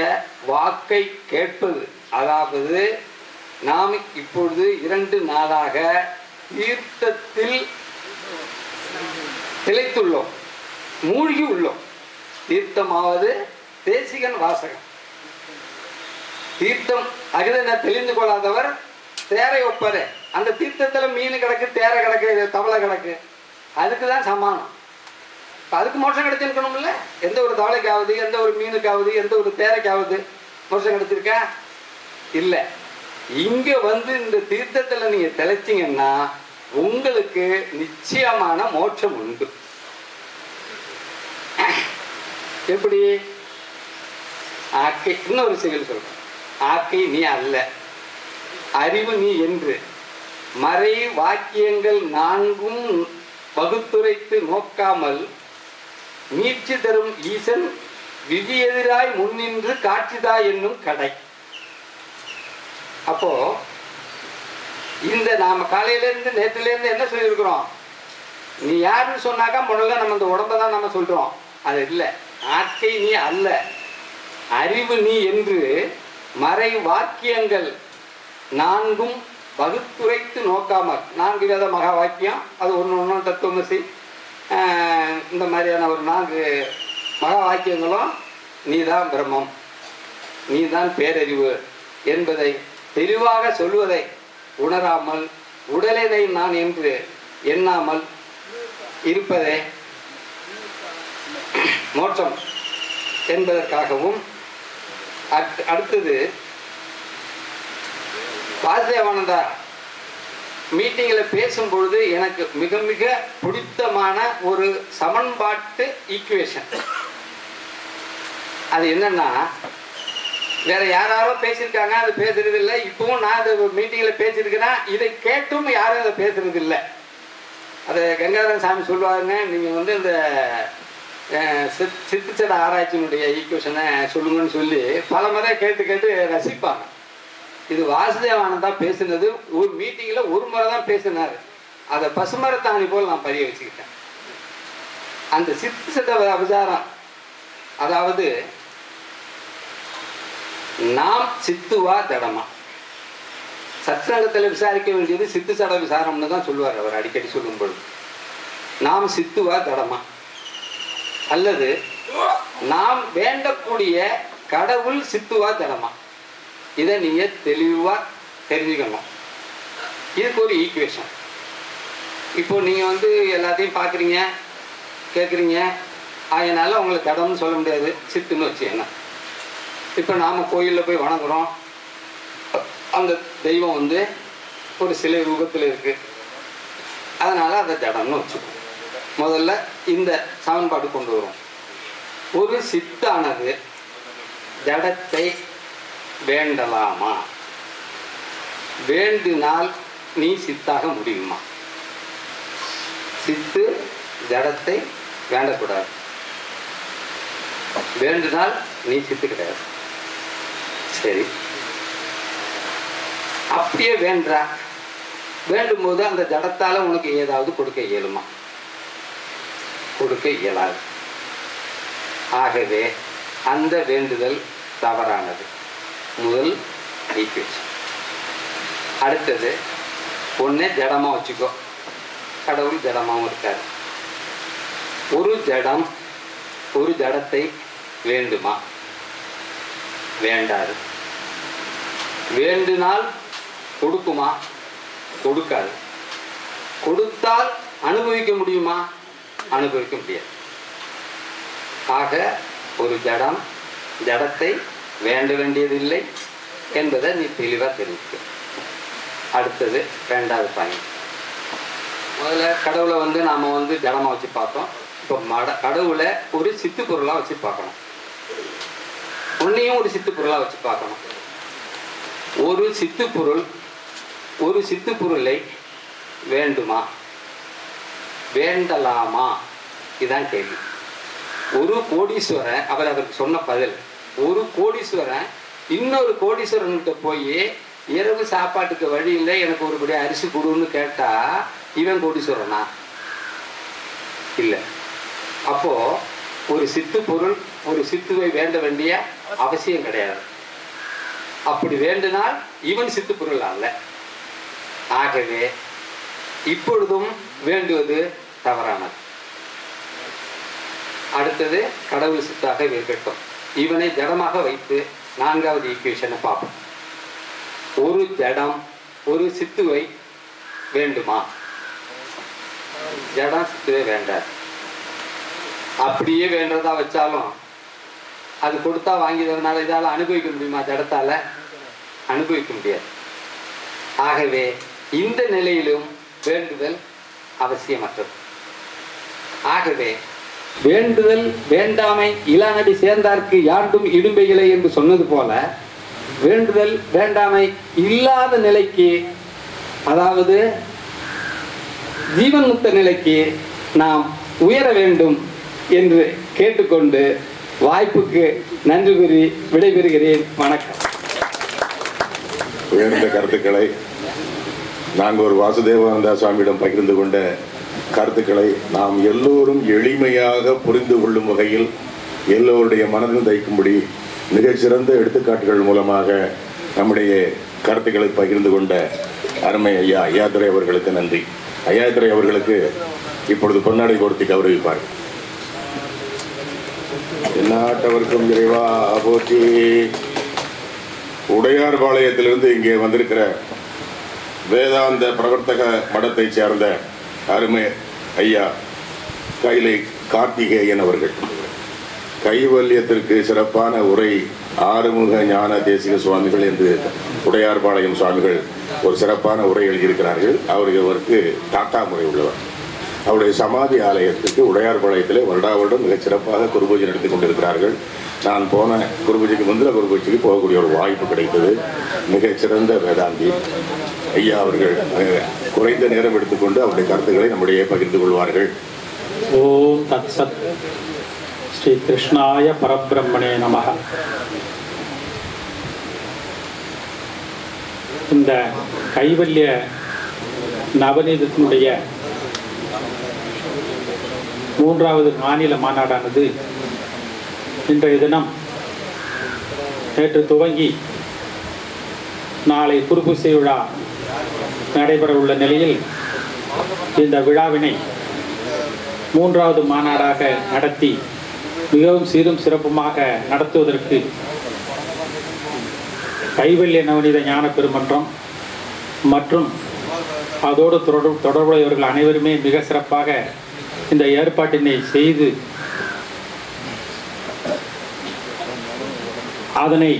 வாக்கை கேட்பது. அதாவது நாம் இப்பொழுது இரண்டு நாளாக தீர்த்தத்தில் திளைத்துள்ளோம் மூழ்கி உள்ளோம் தீர்த்தமாவது தேசிகன் வாசகம். தீர்த்தம் அகிதன தெளிந்து கொள்ளாதவர் தேரை ஒப்பரு. அந்த தீர்த்தத்தில் மீன் கிடக்கு தேரை கிடக்கு தவளை கிடக்கு. அதுக்கு தான் சமானம் அதுக்கு மோட்சம் கிடைச்சிருக்கணும்ல? எந்த ஒரு தவளைக்காவது எந்த ஒரு மீனுக்காவது எந்த ஒரு தேரைக்காவது மோட்சம் கிடைச்சிருக்கா? இல்லை. இங்கே வந்து இந்த தீர்த்தத்தில் நீங்கள் தெளிச்சிங்கன்னா உங்களுக்கு நிச்சயமான மோட்சம் உண்டு. எப்படி? ஆக்கை இன்னொரு செயல் சொல்றேன். ஆக்கை நீ அல்ல அறிவு நீ என்று. மறை வாக்கியங்கள் நான்கும் பகுத்துரைத்து நோக்காமல் மீட்சி தரும் ஈசன் விதி எதிராய் முன்னின்று காட்சிதா என்னும் கடை. அப்போ இந்த நாம காலையிலேருந்து நேற்றுலேருந்து என்ன சொல்லியிருக்கிறோம்? நீ யாருன்னு சொன்னாக்கா முதல்ல நம்ம இந்த உடம்ப தான் நம்ம சொல்கிறோம் அது இல்லை. ஆட்கை நீ அல்ல. அறிவு நீ என்று மறை வாக்கியங்கள் நான்கும் வகுத்துரைத்து நோக்காமல் நான்கு வேத மகா வாக்கியம் அது ஒன்று ஒன்று தத்துவமசி இந்த மாதிரியான ஒரு நான்கு மகா வாக்கியங்களும் நீ தான் பிரம்மம் நீதான் பேரறிவு என்பதை தெளிவாக சொல்வதை உணராமல் உடலினை நான் என்று எண்ணாமல் இருப்பதே மோட்சம் என்பதற்காகவும் அடுத்தது வாசுதேவானந்தா மீட்டிங்கில் பேசும்பொழுது எனக்கு மிக மிக பிடித்தமான ஒரு சமன்பாட்டு ஈக்குவேஷன் அது என்னன்னா வேற யாராரோ பேசியிருக்காங்க அது பேசுறது இல்லை இப்பவும் நான் இந்த மீட்டிங்கில் பேசியிருக்கிறேன். இதை கேட்டும் யாரும் அதை பேசுறது இல்லை அதை கங்காதரன் சாமி சொல்லுவாருங்க நீங்கள் வந்து இந்த சித்துச்சட ஆராய்ச்சியினுடைய ஈக்குவேஷனை சொல்லுங்கன்னு சொல்லி பல முறை கேட்டு கேட்டு ரசிப்பாங்க. இது வாசுதேவானந்தா பேசுனது. ஒரு மீட்டிங்கில் ஒரு முறை தான் பேசினார். அதை பசுமரத்தாணி போல் நான் பதிய வச்சுக்கிட்டேன். அந்த சித்து சட விசாரம் அதாவது நாம் சித்துவா தடமா. சத்சங்கத்தில் விசாரிக்க வேண்டியது சித்து சட விசாரம்னு தான் சொல்லுவார் அவர் அடிக்கடி சொல்லும் பொழுது நாம் சித்துவா தடமா. அல்லது நாம் வேண்டக்கூடிய கடவுள் சித்துவா தடமா. இதை நீங்க தெளிவாக தெரிஞ்சுக்கணும். இதுக்கு ஒரு ஈக்குவேஷன் இப்போ நீங்க வந்து எல்லாத்தையும் பார்க்குறீங்க கேட்குறீங்க அதனால உங்களுக்கு கடவுள்னு சொல்ல முடியாது. சித்துன்னு வச்சு என்ன இப்போ நாம் கோயிலில் போய் வணங்குறோம். அந்த தெய்வம் வந்து ஒரு சிலை ரூபத்தில் இருக்குது அதனால் அதை ஜடம்னு வச்சுக்கோம் முதல்ல இந்த சமன்பாடு கொண்டு வரும். ஒரு சித்தானது ஜடத்தை வேண்டலாமா? வேண்டினால் நீ சித்தாக முடியுமா? சித்து ஜடத்தை வேண்டக்கூடாது. வேண்டினால் நீ சித்து கிடையாது. சரி. அப்படியே வேண்டா வேண்டும் போது அந்த ஜடத்தால உனக்கு ஏதாவது கொடுக்க இயலுமா? கொடுக்க இயலாது. ஆகவே அந்த வேண்டுதல் தவறானது. முதல் ஈக்குவேஷன் அடுத்தது ஒன்று ஜடமா வச்சுக்கோ. கடவுள் ஜடமாவும் இருக்காரு. ஒரு ஜடம் ஒரு ஜடத்தை வேண்டுமா? வேண்டாது. வேண்டினால் கொடுக்குமா? கொடுக்காது. கொடுத்தால் அனுபவிக்க முடியுமா? அனுபவிக்க முடியாது. ஆக ஒரு ஜடம் ஜடத்தை வேண்ட வேண்டியதில்லை என்பதை நீ தெளிவாக தெரிஞ்சுக்க. அடுத்தது ரெண்டாவது பாயிண்ட். முதல்ல கடவுளை வந்து நாம் வந்து ஜடமாக வச்சு பார்த்தோம். இப்போ மட கடவுளை ஒரு சித்து பொருளாக வச்சு பார்க்கணும். உன்னையும் ஒரு சித்து பொருளாக வச்சு பார்க்கணும். ஒரு சித்து பொருள் ஒரு சித்து பொருளை வேண்டுமா? வேண்டலாமா? இதான் கேள்வி. ஒரு கோடீஸ்வரன் அவர் அதற்கு சொன்ன பதில் ஒரு கோடீஸ்வரன் இன்னொரு கோடீஸ்வரன்கிட்ட போய் இரவு சாப்பாட்டுக்கு வழி இல்லை எனக்கு ஒருபடி அரிசி கொடுன்னு கேட்டா இவன் கோடீஸ்வரனா? இல்லை. அப்போ ஒரு சித்து பொருள் ஒரு சித்துவை வேண்ட வேண்டிய அவசியம் கிடையாது. அப்படி வேண்டினால் இவன் சித்து பொருள் அல்ல. ஆகவே இப்பொழுதும் வேண்டுவது தவறானது. அடுத்தது கடவுள் சித்தாக இருக்கட்டும் இவனை ஜடமாக வைத்து நான்காவது ஈக்குவேஷனை பார்ப்போம். ஒரு ஜடம் ஒரு சித்துவை வேண்டுமா? ஜடம் சித்துவை வேண்டாது. அப்படியே வேண்டதா வச்சாலும் அது கொடுத்தா வாங்கியதுனால இதால் அனுபவிக்க முடியுமா? ஜடத்தால அனுபவிக்க முடியாது. ஆகவே இந்த நிலையிலும் வேண்டுதல் அவசியமற்றது. ஆகவே வேண்டுதல் வேண்டாமை இளநடி சேர்ந்தார்க்கு யாண்டும் இடும்பைகளை என்று சொன்னது போல வேண்டுதல் வேண்டாமை இல்லாத நிலைக்கு அதாவது ஜீவன் முத்த நிலைக்கு நாம் உயர வேண்டும் என்று கேட்டுக்கொண்டு வாய்ப்புக்கு நன்றி கூறி விடைபெறுகிறேன். வணக்கம். உயர்ந்த கருத்துக்களை நாங்கள் ஒரு வாசுதேவானந்தா சுவாமியிடம் பகிர்ந்து கொண்ட கருத்துக்களை நாம் எல்லோரும் எளிமையாக புரிந்து கொள்ளும் வகையில் எல்லோருடைய மனதில் தைக்கும்படி மிகச்சிறந்த எடுத்துக்காட்டுகள் மூலமாக நம்முடைய கருத்துக்களை பகிர்ந்து கொண்ட அருமை ஐயா ஐயாதுரை அவர்களுக்கு நன்றி. ஐயாத்துறை அவர்களுக்கு இப்பொழுது பொன்னாடை கொடுத்து கௌரவிப்பார் எல்லாட்டவருக்கும் இறைவா போற்றி. உடையார்பாளையத்திலிருந்து இங்கே வந்திருக்கிற வேதாந்த பிரவர்த்தக மடத்தை சேர்ந்த அருமை ஐயா கைலை கார்த்திகேயன் அவர்கள். கைவல்யத்திற்கு சிறப்பான உரை ஆறுமுக ஞான தேசிக சுவாமிகள் என்று உடையார்பாளையம் சுவாமிகள் ஒரு சிறப்பான உரை எழுதியிருக்கிறார்கள் அவருக்கு அவருக்கு டாட்டா முறை உள்ளவர். அவருடைய சமாதி ஆலயத்துக்கு உடையார்பாளையத்திலே வருடா வருடம் மிகச் சிறப்பாக குருபூஜை நடத்தி கொண்டிருக்கிறார்கள். நான் போன குருபூஜைக்கு முந்தின குருபூஜைக்கு போகக்கூடிய ஒரு வாய்ப்பு கிடைத்தது. மிகச்சிறந்த வேதாந்தி. ஐயா அவர்கள் குறைந்த நேரம் எடுத்துக்கொண்டு அவருடைய கருத்துக்களை நம்முடைய பகிர்ந்து கொள்வார்கள். ஓம் தத் சத் ஸ்ரீ கிருஷ்ணாய பரபிரம்மணே நமக இந்த கைவல்ய நவநீதத்தினுடைய மூன்றாவது மாநில மாநாடானது இன்றைய தினம் நேற்று துவங்கி நாளை குருபூசை விழா நடைபெற உள்ள நிலையில் இந்த விழாவினை மூன்றாவது மாநாடாக நடத்தி மிகவும் சீரும் சிறப்புமாக நடத்துவதற்கு கைவல்ய நவநீத ஞான பெருமன்றம் மற்றும் அதோடு தொடர் தொடர்புடையவர்கள் அனைவருமே மிக சிறப்பாக இந்த ஏற்பாட்டினை செய்து அதனை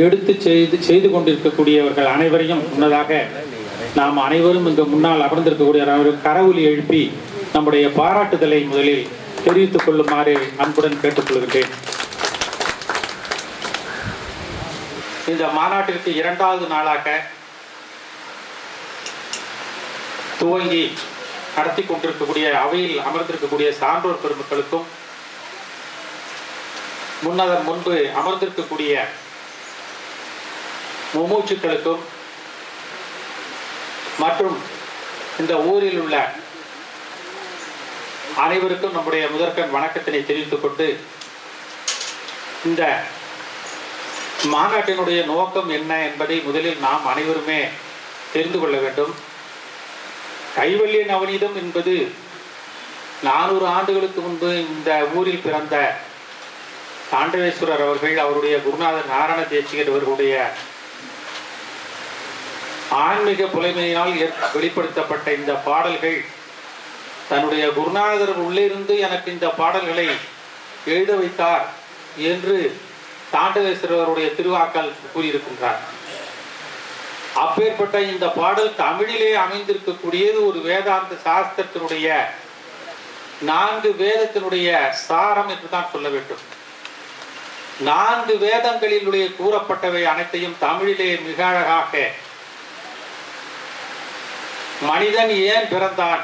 எடுத்து செய்து செய்து கொண்டிருக்கக்கூடியவர்கள் அனைவரையும் முன்னதாக நாம் அனைவரும் இங்கு முன்னால் அமர்ந்திருக்கக்கூடிய அனைவரும் கரவுலி எழுப்பி நம்முடைய பாராட்டுதலை முதலில் தெரிவித்துக் கொள்ளுமாறு அன்புடன் கேட்டுக்கொள்கின்றேன் இந்த மாநாட்டிற்கு இரண்டாவது நாளாக துவங்கி நடத்தி கொண்டிருக்கக்கூடிய அவையில் அமர்ந்திருக்கக்கூடிய சான்றோர் பெருமக்களுக்கும் முன்னதன் முன்பு அமர்ந்திருக்கக்கூடிய மும்மூச்சுக்களுக்கும் மற்றும் இந்த ஊரில் உள்ள அனைவருக்கும் நம்முடைய முதற்கண் வணக்கத்தினை தெரிவித்துக் கொண்டு இந்த மாநாட்டினுடைய நோக்கம் என்ன என்பதை முதலில் நாம் அனைவருமே தெரிந்து கொள்ள வேண்டும். கைவல்ய நவநீதம் என்பது நானூறு ஆண்டுகளுக்கு முன்பு இந்த ஊரில் பிறந்த தாண்டவேஸ்வரர் அவர்கள் அவருடைய குருநாதர் நாராயண தேசிகர் அவர்களுடைய ஆன்மீக புலைமையினால் வெளிப்படுத்தப்பட்ட இந்த பாடல்கள் தன்னுடைய குருநாதர் உள்ளிருந்து எனக்கு இந்த பாடல்களை எழுத வைத்தார் என்று தாண்டவேஸ்வரருடைய திருவாக்கள் கூறியிருக்கின்றார். அப்பேற்பட்ட இந்த பாடல் தமிழிலே அமைந்திருக்கக்கூடியது ஒரு வேதாந்த சாஸ்திரத்தினுடைய நான்கு வேதத்தினுடைய சாரம் என்று தான் சொல்ல வேண்டும். நான்கு வேதங்களிலுடைய கூறப்பட்டவை அனைத்தையும் தமிழிலே மிக அழகாக மனிதன் ஏன் பிறந்தான்?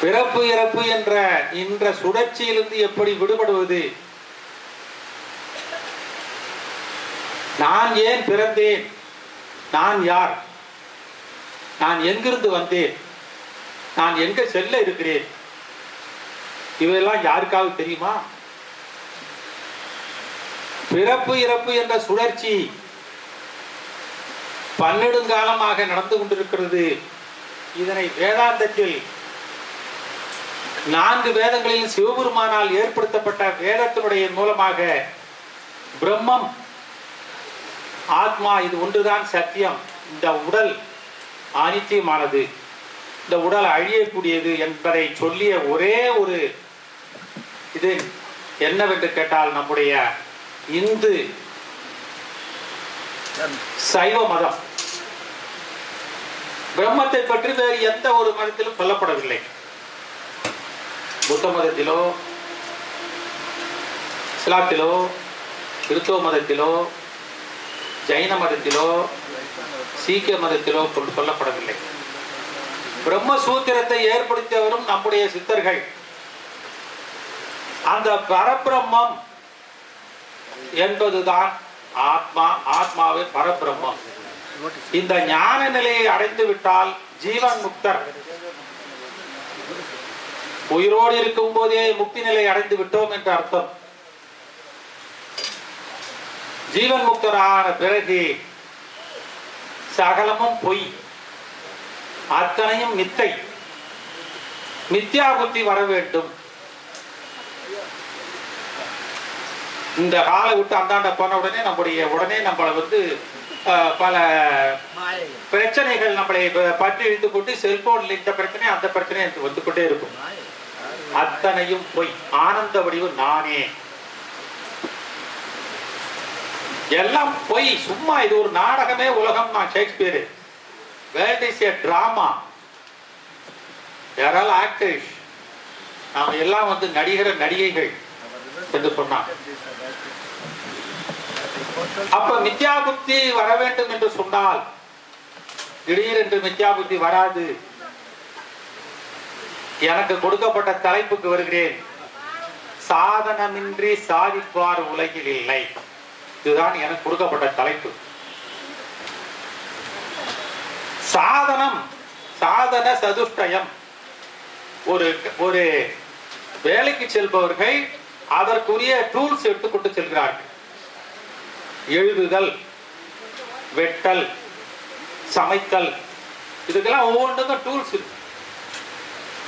பிறப்பு இறப்பு என்ற இந்த சுழற்சியிலிருந்து எப்படி விடுபடுவது? நான் ஏன் பிறந்தேன்? நான் யார்? நான் எங்கிருந்து வந்தேன்? நான் எங்க செல்ல இருக்கிறேன்? இவையெல்லாம் யாருக்காவது தெரியுமா? பிறப்பு இறப்பு என்ற சுழற்சி பன்னெடுங்காலமாக நடந்து கொண்டிருக்கிறது. இதனை வேதாந்தத்தில் நான்கு வேதங்களில் சிவபெருமானால் ஏற்படுத்தப்பட்ட வேதத்தினுடைய மூலமாக பிரம்மம் ஆத்மா இது ஒன்றுதான் சத்தியம். இந்த உடல் அனித்தியமானது. இந்த உடல் அழியக்கூடியது என்பதை சொல்லிய ஒரே ஒரு இது என்னவென்று கேட்டால் நம்முடைய இந்து சைவ மதம். பிரம்மத்தை பற்றி வேறு எந்த ஒரு மதத்திலும் சொல்லப்படவில்லை. புத்த மதத்திலோ இஸ்லாத்திலோ கிறிஸ்தவ மதத்திலோ ஜைன மதத்திலோ சீக்கிய மதத்திலோ கொண்டு சொல்லப்படவில்லை. பிரம்மசூத்திரத்தை ஏற்படுத்தியவரும் நம்முடைய சித்தர்கள். அந்த பரபிரம்மம் என்பதுதான் ஆத்மா ஆத்மாவே பரபிரம்மம். இந்த ஞான நிலையை அடைந்து விட்டால் ஜீவன் முக்தர். உயிரோடு இருக்கும் போதே முக்தி நிலை அடைந்து விட்டோம் என்ற அர்த்தம். ஜீவன் முக்தரான பிறகு சகலமும் பொய். அத்தனையும் மித்தை. மித்யா புத்தி வர வேண்டும். இந்த காலை விட்டு அந்தாண்ட போன உடனே நம்முடைய உடனே நம்மளை வந்து பல பிரச்சனைகள் நம்மளை பற்றி இழுத்து கொண்டு செல்போன்ல இந்த பிரச்சனை அந்த பிரச்சனை வந்து கொண்டே இருக்கும். அத்தனையும் பொய். ஆனந்த வடிவு நானே. எல்லாம் பொய். சும்மா இது ஒரு நாடகமே உலகம் நான் Shakespeare. World is a drama யாரால் ஆக்டர்ஸ் நாம் எல்லாம் வந்து நடிகர் நடிகைகள் என்று சொன்னான் அப்ப மித்யா புத்தி வர வேண்டும் என்று சொன்னால் திடீரென்று மித்யா புத்தி வராது. எனக்கு கொடுக்கப்பட்ட தலைப்புக்கு வருகிறேன். சாதனமின்றி சாதிப்பார் உலகில் இல்லை. இதுதான் எனக்கு கொடுக்கப்பட்ட தலைப்பு. சாதனம் சாதன சதுஷ்டயம். ஒரு ஒரு வேலைக்கு செல்பவர்கள் அதற்குரிய டூல்ஸ் எடுத்துக்கொண்டு செல்கிறார்கள். எழுதுதல் வெட்டல் சமைத்தல். இதுக்கெல்லாம் ஒவ்வொன்றுக்கும் டூல்ஸ் இருக்கு.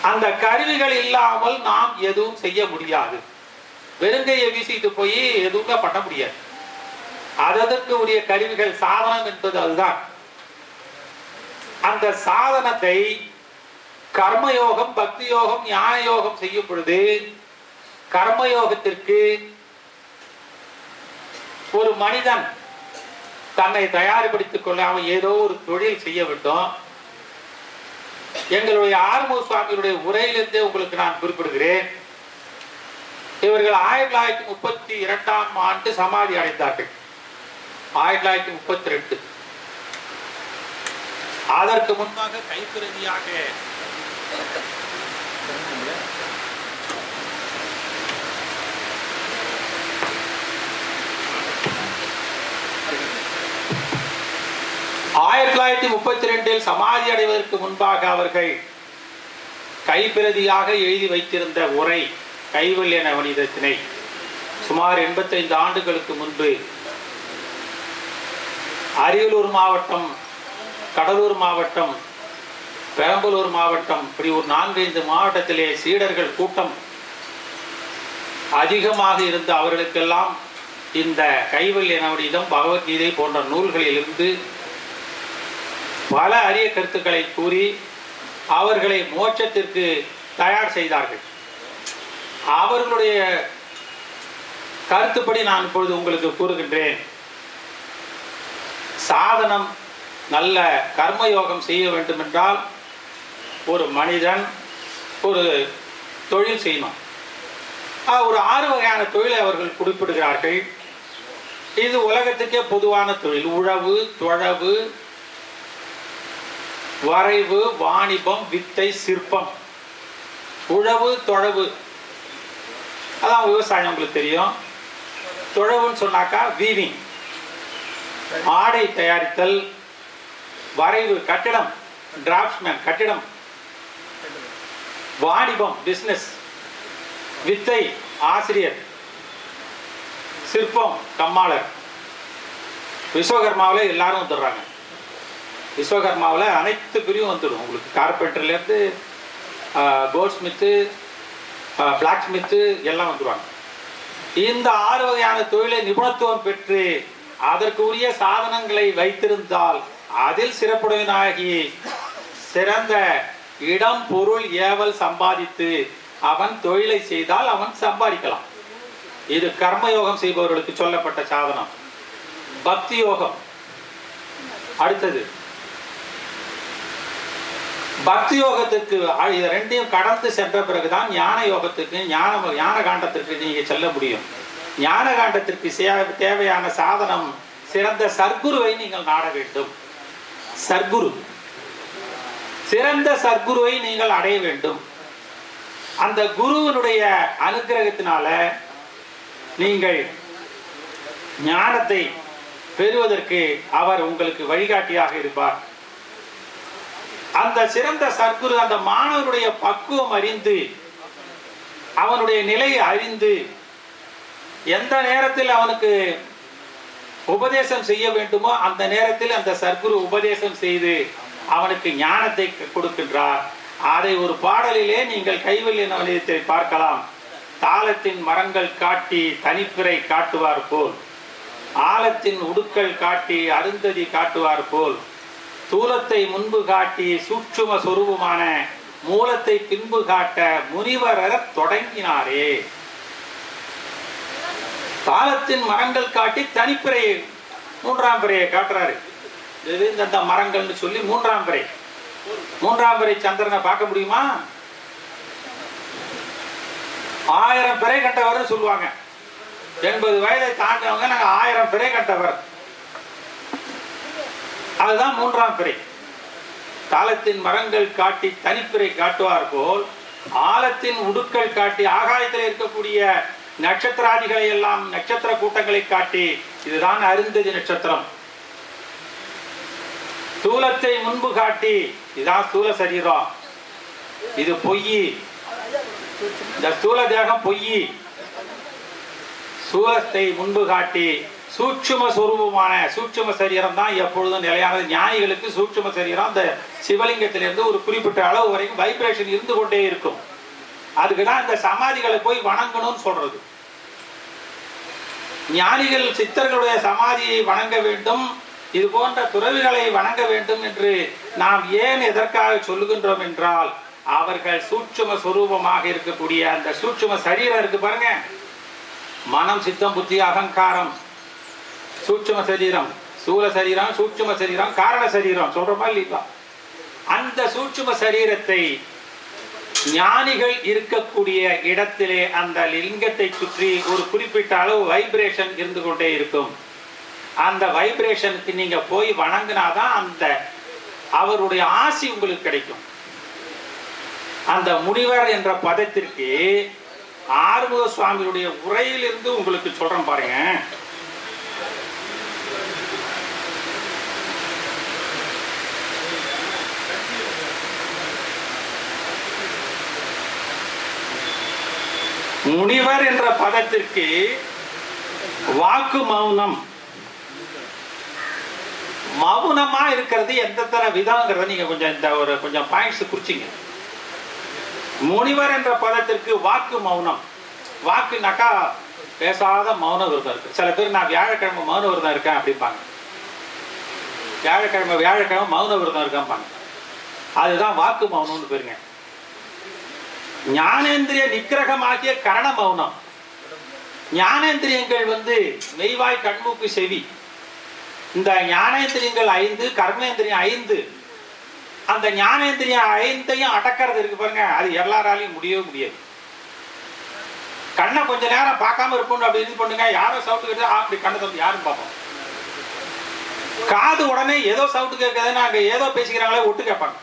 அந்த கருவிகள் இல்லாமல் நாம் எதுவும் செய்ய முடியாது. வெறுங்கையை வீசிட்டு போய் எதுவுமே பண்ண முடியாது. அதற்கு உரிய கருவிகள் சாதனம் என்பது அதுதான் அந்த சாதனத்தை கர்மயோகம் பக்தி யோகம் ஞான யோகம் செய்யும் பொழுது கர்மயோகத்திற்கு ஒரு மனிதன் தன்னை தயார்படுத்திக் கொள்ளாமல் ஏதோ ஒரு தொழில் செய்ய வேண்டும். எங்களுடைய ஆறுமுக சுவாமிகளுடைய உரையிலிருந்தே உங்களுக்கு நான் குறிப்பிடுகிறேன். இவர்கள் ஆயிரத்தி தொள்ளாயிரத்தி முப்பத்தி இரண்டாம் ஆண்டு சமாதி அடைந்தார்கள். ஆயிரத்தி தொள்ளாயிரத்தி முப்பத்தி ரெண்டு அதற்கு முன்பாக கைப்பிரதியாக ஆயிரத்தி தொள்ளாயிரத்தி முப்பத்தி ரெண்டில் சமாதி அடைவதற்கு முன்பாக அவர்கள் கைப்பிரதியாக எழுதி வைத்திருந்த உரை கைவல்ய நவநீதத்தினை சுமார் எண்பத்தைந்து ஆண்டுகளுக்கு முன்பு அரியலூர் மாவட்டம் கடலூர் மாவட்டம் பெரம்பலூர் மாவட்டம் இப்படி ஒரு நான்கைந்து மாவட்டத்திலே சீடர்கள் கூட்டம் அதிகமாக இருந்த அவர்களுக்கெல்லாம் இந்த கைவல்ய நவநீதம் பகவத்கீதை போன்ற நூல்களிலிருந்து பல அரிய கருத்துக்களை கூறி அவர்களை மோட்சத்திற்கு தயார் செய்தார்கள். அவர்களுடைய கருத்துப்படி நான் இப்பொழுது உங்களுக்கு கூறுகின்றேன். சாதனம் நல்ல கர்மயோகம் செய்ய வேண்டும் என்றால் ஒரு மனிதன் ஒரு தொழில் செய்யணும். ஒரு ஆறு வகையான தொழிலை அவர்கள் குறிப்பிடுகிறார்கள். இது உலகத்துக்கே பொதுவான தொழில். உழவு தொழவு வரைவு வாணிபம் வித்தை சிற்பம். உழவு தொழவு. அதான் விவசாயம் உங்களுக்கு தெரியும். தொழவுன்னு சொன்னாக்கா வீவிங் ஆடை தயாரித்தல் வரைவு கட்டிடம் டிராப்ட்ஸ்மேன் கட்டிடம் வாணிபம் பிஸ்னஸ் வித்தை ஆசிரியர் சிற்பம் கம்மாளர். விஸ்வகர்மாவில் எல்லாரும் வந்துடுறாங்க. விஸ்வகர்மாவில் அனைத்து பிரிவும் வந்துடும். உங்களுக்கு கார்பெண்டர்லேருந்து கோல்ட் ஸ்மித்து பிளாக் ஸ்மித்து எல்லாம் வந்துடுவாங்க இந்த ஆறு வகையான தொழிலை நிபுணத்துவம் பெற்று அதற்குரிய சாதனங்களை வைத்திருந்தால் அதில் சிறப்புடையனாகி சிறந்த இடம் பொருள் ஏவல் சம்பாதித்து அவன் தொழிலை செய்தால் அவன் சம்பாதிக்கலாம். இது கர்மயோகம் செய்பவர்களுக்கு சொல்லப்பட்ட சாதனம். பக்தி யோகம். அடுத்தது. பக்தி யோகத்துக்கு இது ரெண்டையும் கடந்து சென்ற பிறகுதான் ஞான யோகத்துக்கு ஞான ஞான காண்டத்திற்கு நீங்க செல்ல முடியும். ஞான காண்டத்திற்கு தேவையான சாதனம் சிறந்த சர்க்குருவை நீங்கள் நாட வேண்டும். சர்க்குரு. சிறந்த சர்க்குருவை நீங்கள் அடைய வேண்டும். அந்த குருவினுடைய அனுக்கிரகத்தினால நீங்கள் ஞானத்தை பெறுவதற்கு அவர் உங்களுக்கு வழிகாட்டியாக இருப்பார். அந்த சிறந்த சர்க்குரு அந்த மாணவனுடைய பக்குவம் அறிந்து அவனுடைய நிலையை அறிந்து எந்த நேரத்தில் அவனுக்கு உபதேசம் செய்ய வேண்டுமோ அந்த நேரத்தில் அந்த சர்க்குரு உபதேசம் செய்து அவனுக்கு ஞானத்தை கொடுக்கின்றார். அதை ஒரு பாடலிலே நீங்கள் கைவல்ய நிலையத்தை பார்க்கலாம். தாளத்தின் மரங்கள் காட்டி தனிப்பிறை காட்டுவார் போல். ஆழத்தின் உடுக்கள் காட்டி அருந்ததி காட்டுவார் போல். தூலத்தை முன்பு காட்டி சூட்சும சொருபமான மூலத்தை பின்பு காட்ட முனிவரர் தொடங்கினாரே. தாளத்தின் மரங்கள் காட்டி தனிப்பிறையை மூன்றாம் பிறையை காட்டுறாரு. இது இந்த மரங்கள்னு சொல்லி மூன்றாம் பிறை. மூன்றாம் பிறை சந்திரனை பார்க்க முடியுமா? ஆயிரம் பிறை கட்டவர் சொல்லுவாங்க. எண்பது வயதை தாண்டவங்க நாங்கள் ஆயிரம் பிறை கட்டவர் அதுதான் மூன்றாம் பிறை. தாளத்தின் மரங்கள் காட்டி தனிப்பிறை காட்டுவார் போல் ஆழத்தின் உடுக்கள் காட்டி ஆகாயத்தில் இருக்கக்கூடிய நட்சத்திராதிகளை எல்லாம் நட்சத்திர கூட்டங்களை காட்டி இதுதான் அருந்ததி நட்சத்திரம். ஸ்தூலத்தை முன்பு காட்டி இதுதான் ஸ்தூல சரீரம். இது பொய். இந்த ஸ்தூல தேகம் பொய். சூலத்தை முன்பு காட்டி சூட்சும சுரூபமான சூட்சும சரீரம் தான் எப்பொழுதும் நிலையானது. ஞானிகளுக்கு சூட்சும சரீரம் அந்த சிவலிங்கத்திலிருந்து ஒரு குறிப்பிட்ட அளவு வரைக்கும் வைப்ரேஷன் இருந்து கொண்டே இருக்கும். அதுக்கு தான் இந்த சமாதிகளை போய் வணங்கணும்னு சொல்றது. ஞானிகள் சித்தர்களுடைய சமாதியை வணங்க வேண்டும் இது போன்ற துறவிகளை வணங்க வேண்டும் என்று நாம் ஏன் எதற்காக சொல்லுகின்றோம் என்றால் அவர்கள் சூட்சும சுரூபமாக இருக்கக்கூடிய அந்த சூட்சும சரீரம் இருக்கு பாருங்க. மனம் சித்தம் புத்தி அகங்காரம். சூட்சும சரீரம் சூல சரீரம் சூட்சும சரீரம் காரண சரீரம் சொல்றோமா இல்லையா? அந்த சூட்சும சரீரத்தை ஞானிகள் இருக்கக்கூடிய இடத்திலே அந்த லிங்கத்தை சுற்றி ஒரு குறிப்பிட்ட அளவு வைப்ரேஷன் இருந்து கொண்டே இருக்கும். அந்த வைப்ரேஷனுக்கு நீங்க போய் வணங்கினாதான் அந்த அவருடைய ஆசி உங்களுக்கு கிடைக்கும். அந்த முனிவர் என்ற பதத்திற்கு ஆறுமுக சுவாமியுடைய உரையிலிருந்து உங்களுக்கு சொல்றேன் பாருங்க. முனிவர் என்ற பதத்திற்கு வாக்கு மௌனம் மௌனமா இருக்கிறது எந்த தர விதங்கிறத நீங்க கொஞ்சம் இந்த ஒரு கொஞ்சம் பாயிண்ட்ஸ் குறிச்சிங்க. முனிவர் என்ற பதத்திற்கு வாக்கு மௌனம் வாக்குனாக்கா பேசாத மௌன விரதம் இருக்கு. சில பேர் நான் வியாழக்கிழமை மௌன விரதம் இருக்கேன் அப்படிம்பாங்க. வியாழக்கிழமை வியாழக்கிழமை மௌன விரதம் இருக்கேன்பாங்க. அதுதான் வாக்கு மௌனம்னு பேருங்க. ஞானேந்திரிய நிக்கிரகமாகிய கரண மௌனம் ஞானேந்திரியங்கள் வந்து மெய்வாய் கண்மூக்கு செவி. இந்த ஞானேந்திரியங்கள் ஐந்து கர்மேந்திரியம் ஐந்து. அந்த ஞானேந்திரியம் ஐந்தையும் அடக்கிறது இருக்கு பாருங்க. அது எல்லாராலையும் முடியவே முடியாது. கண்ணை கொஞ்ச நேரம் பார்க்காம இருக்கணும் அப்படி இது பண்ணுங்க. யாரோ சவுண்டு கேட்டு அப்படி கண்ணை தந்து யாரும் பார்ப்போம். காது உடனே ஏதோ சவுண்டு கேட்குதுன்னு அங்கே ஏதோ பேசிக்கிறாங்களே ஒட்டு கேட்பாங்க.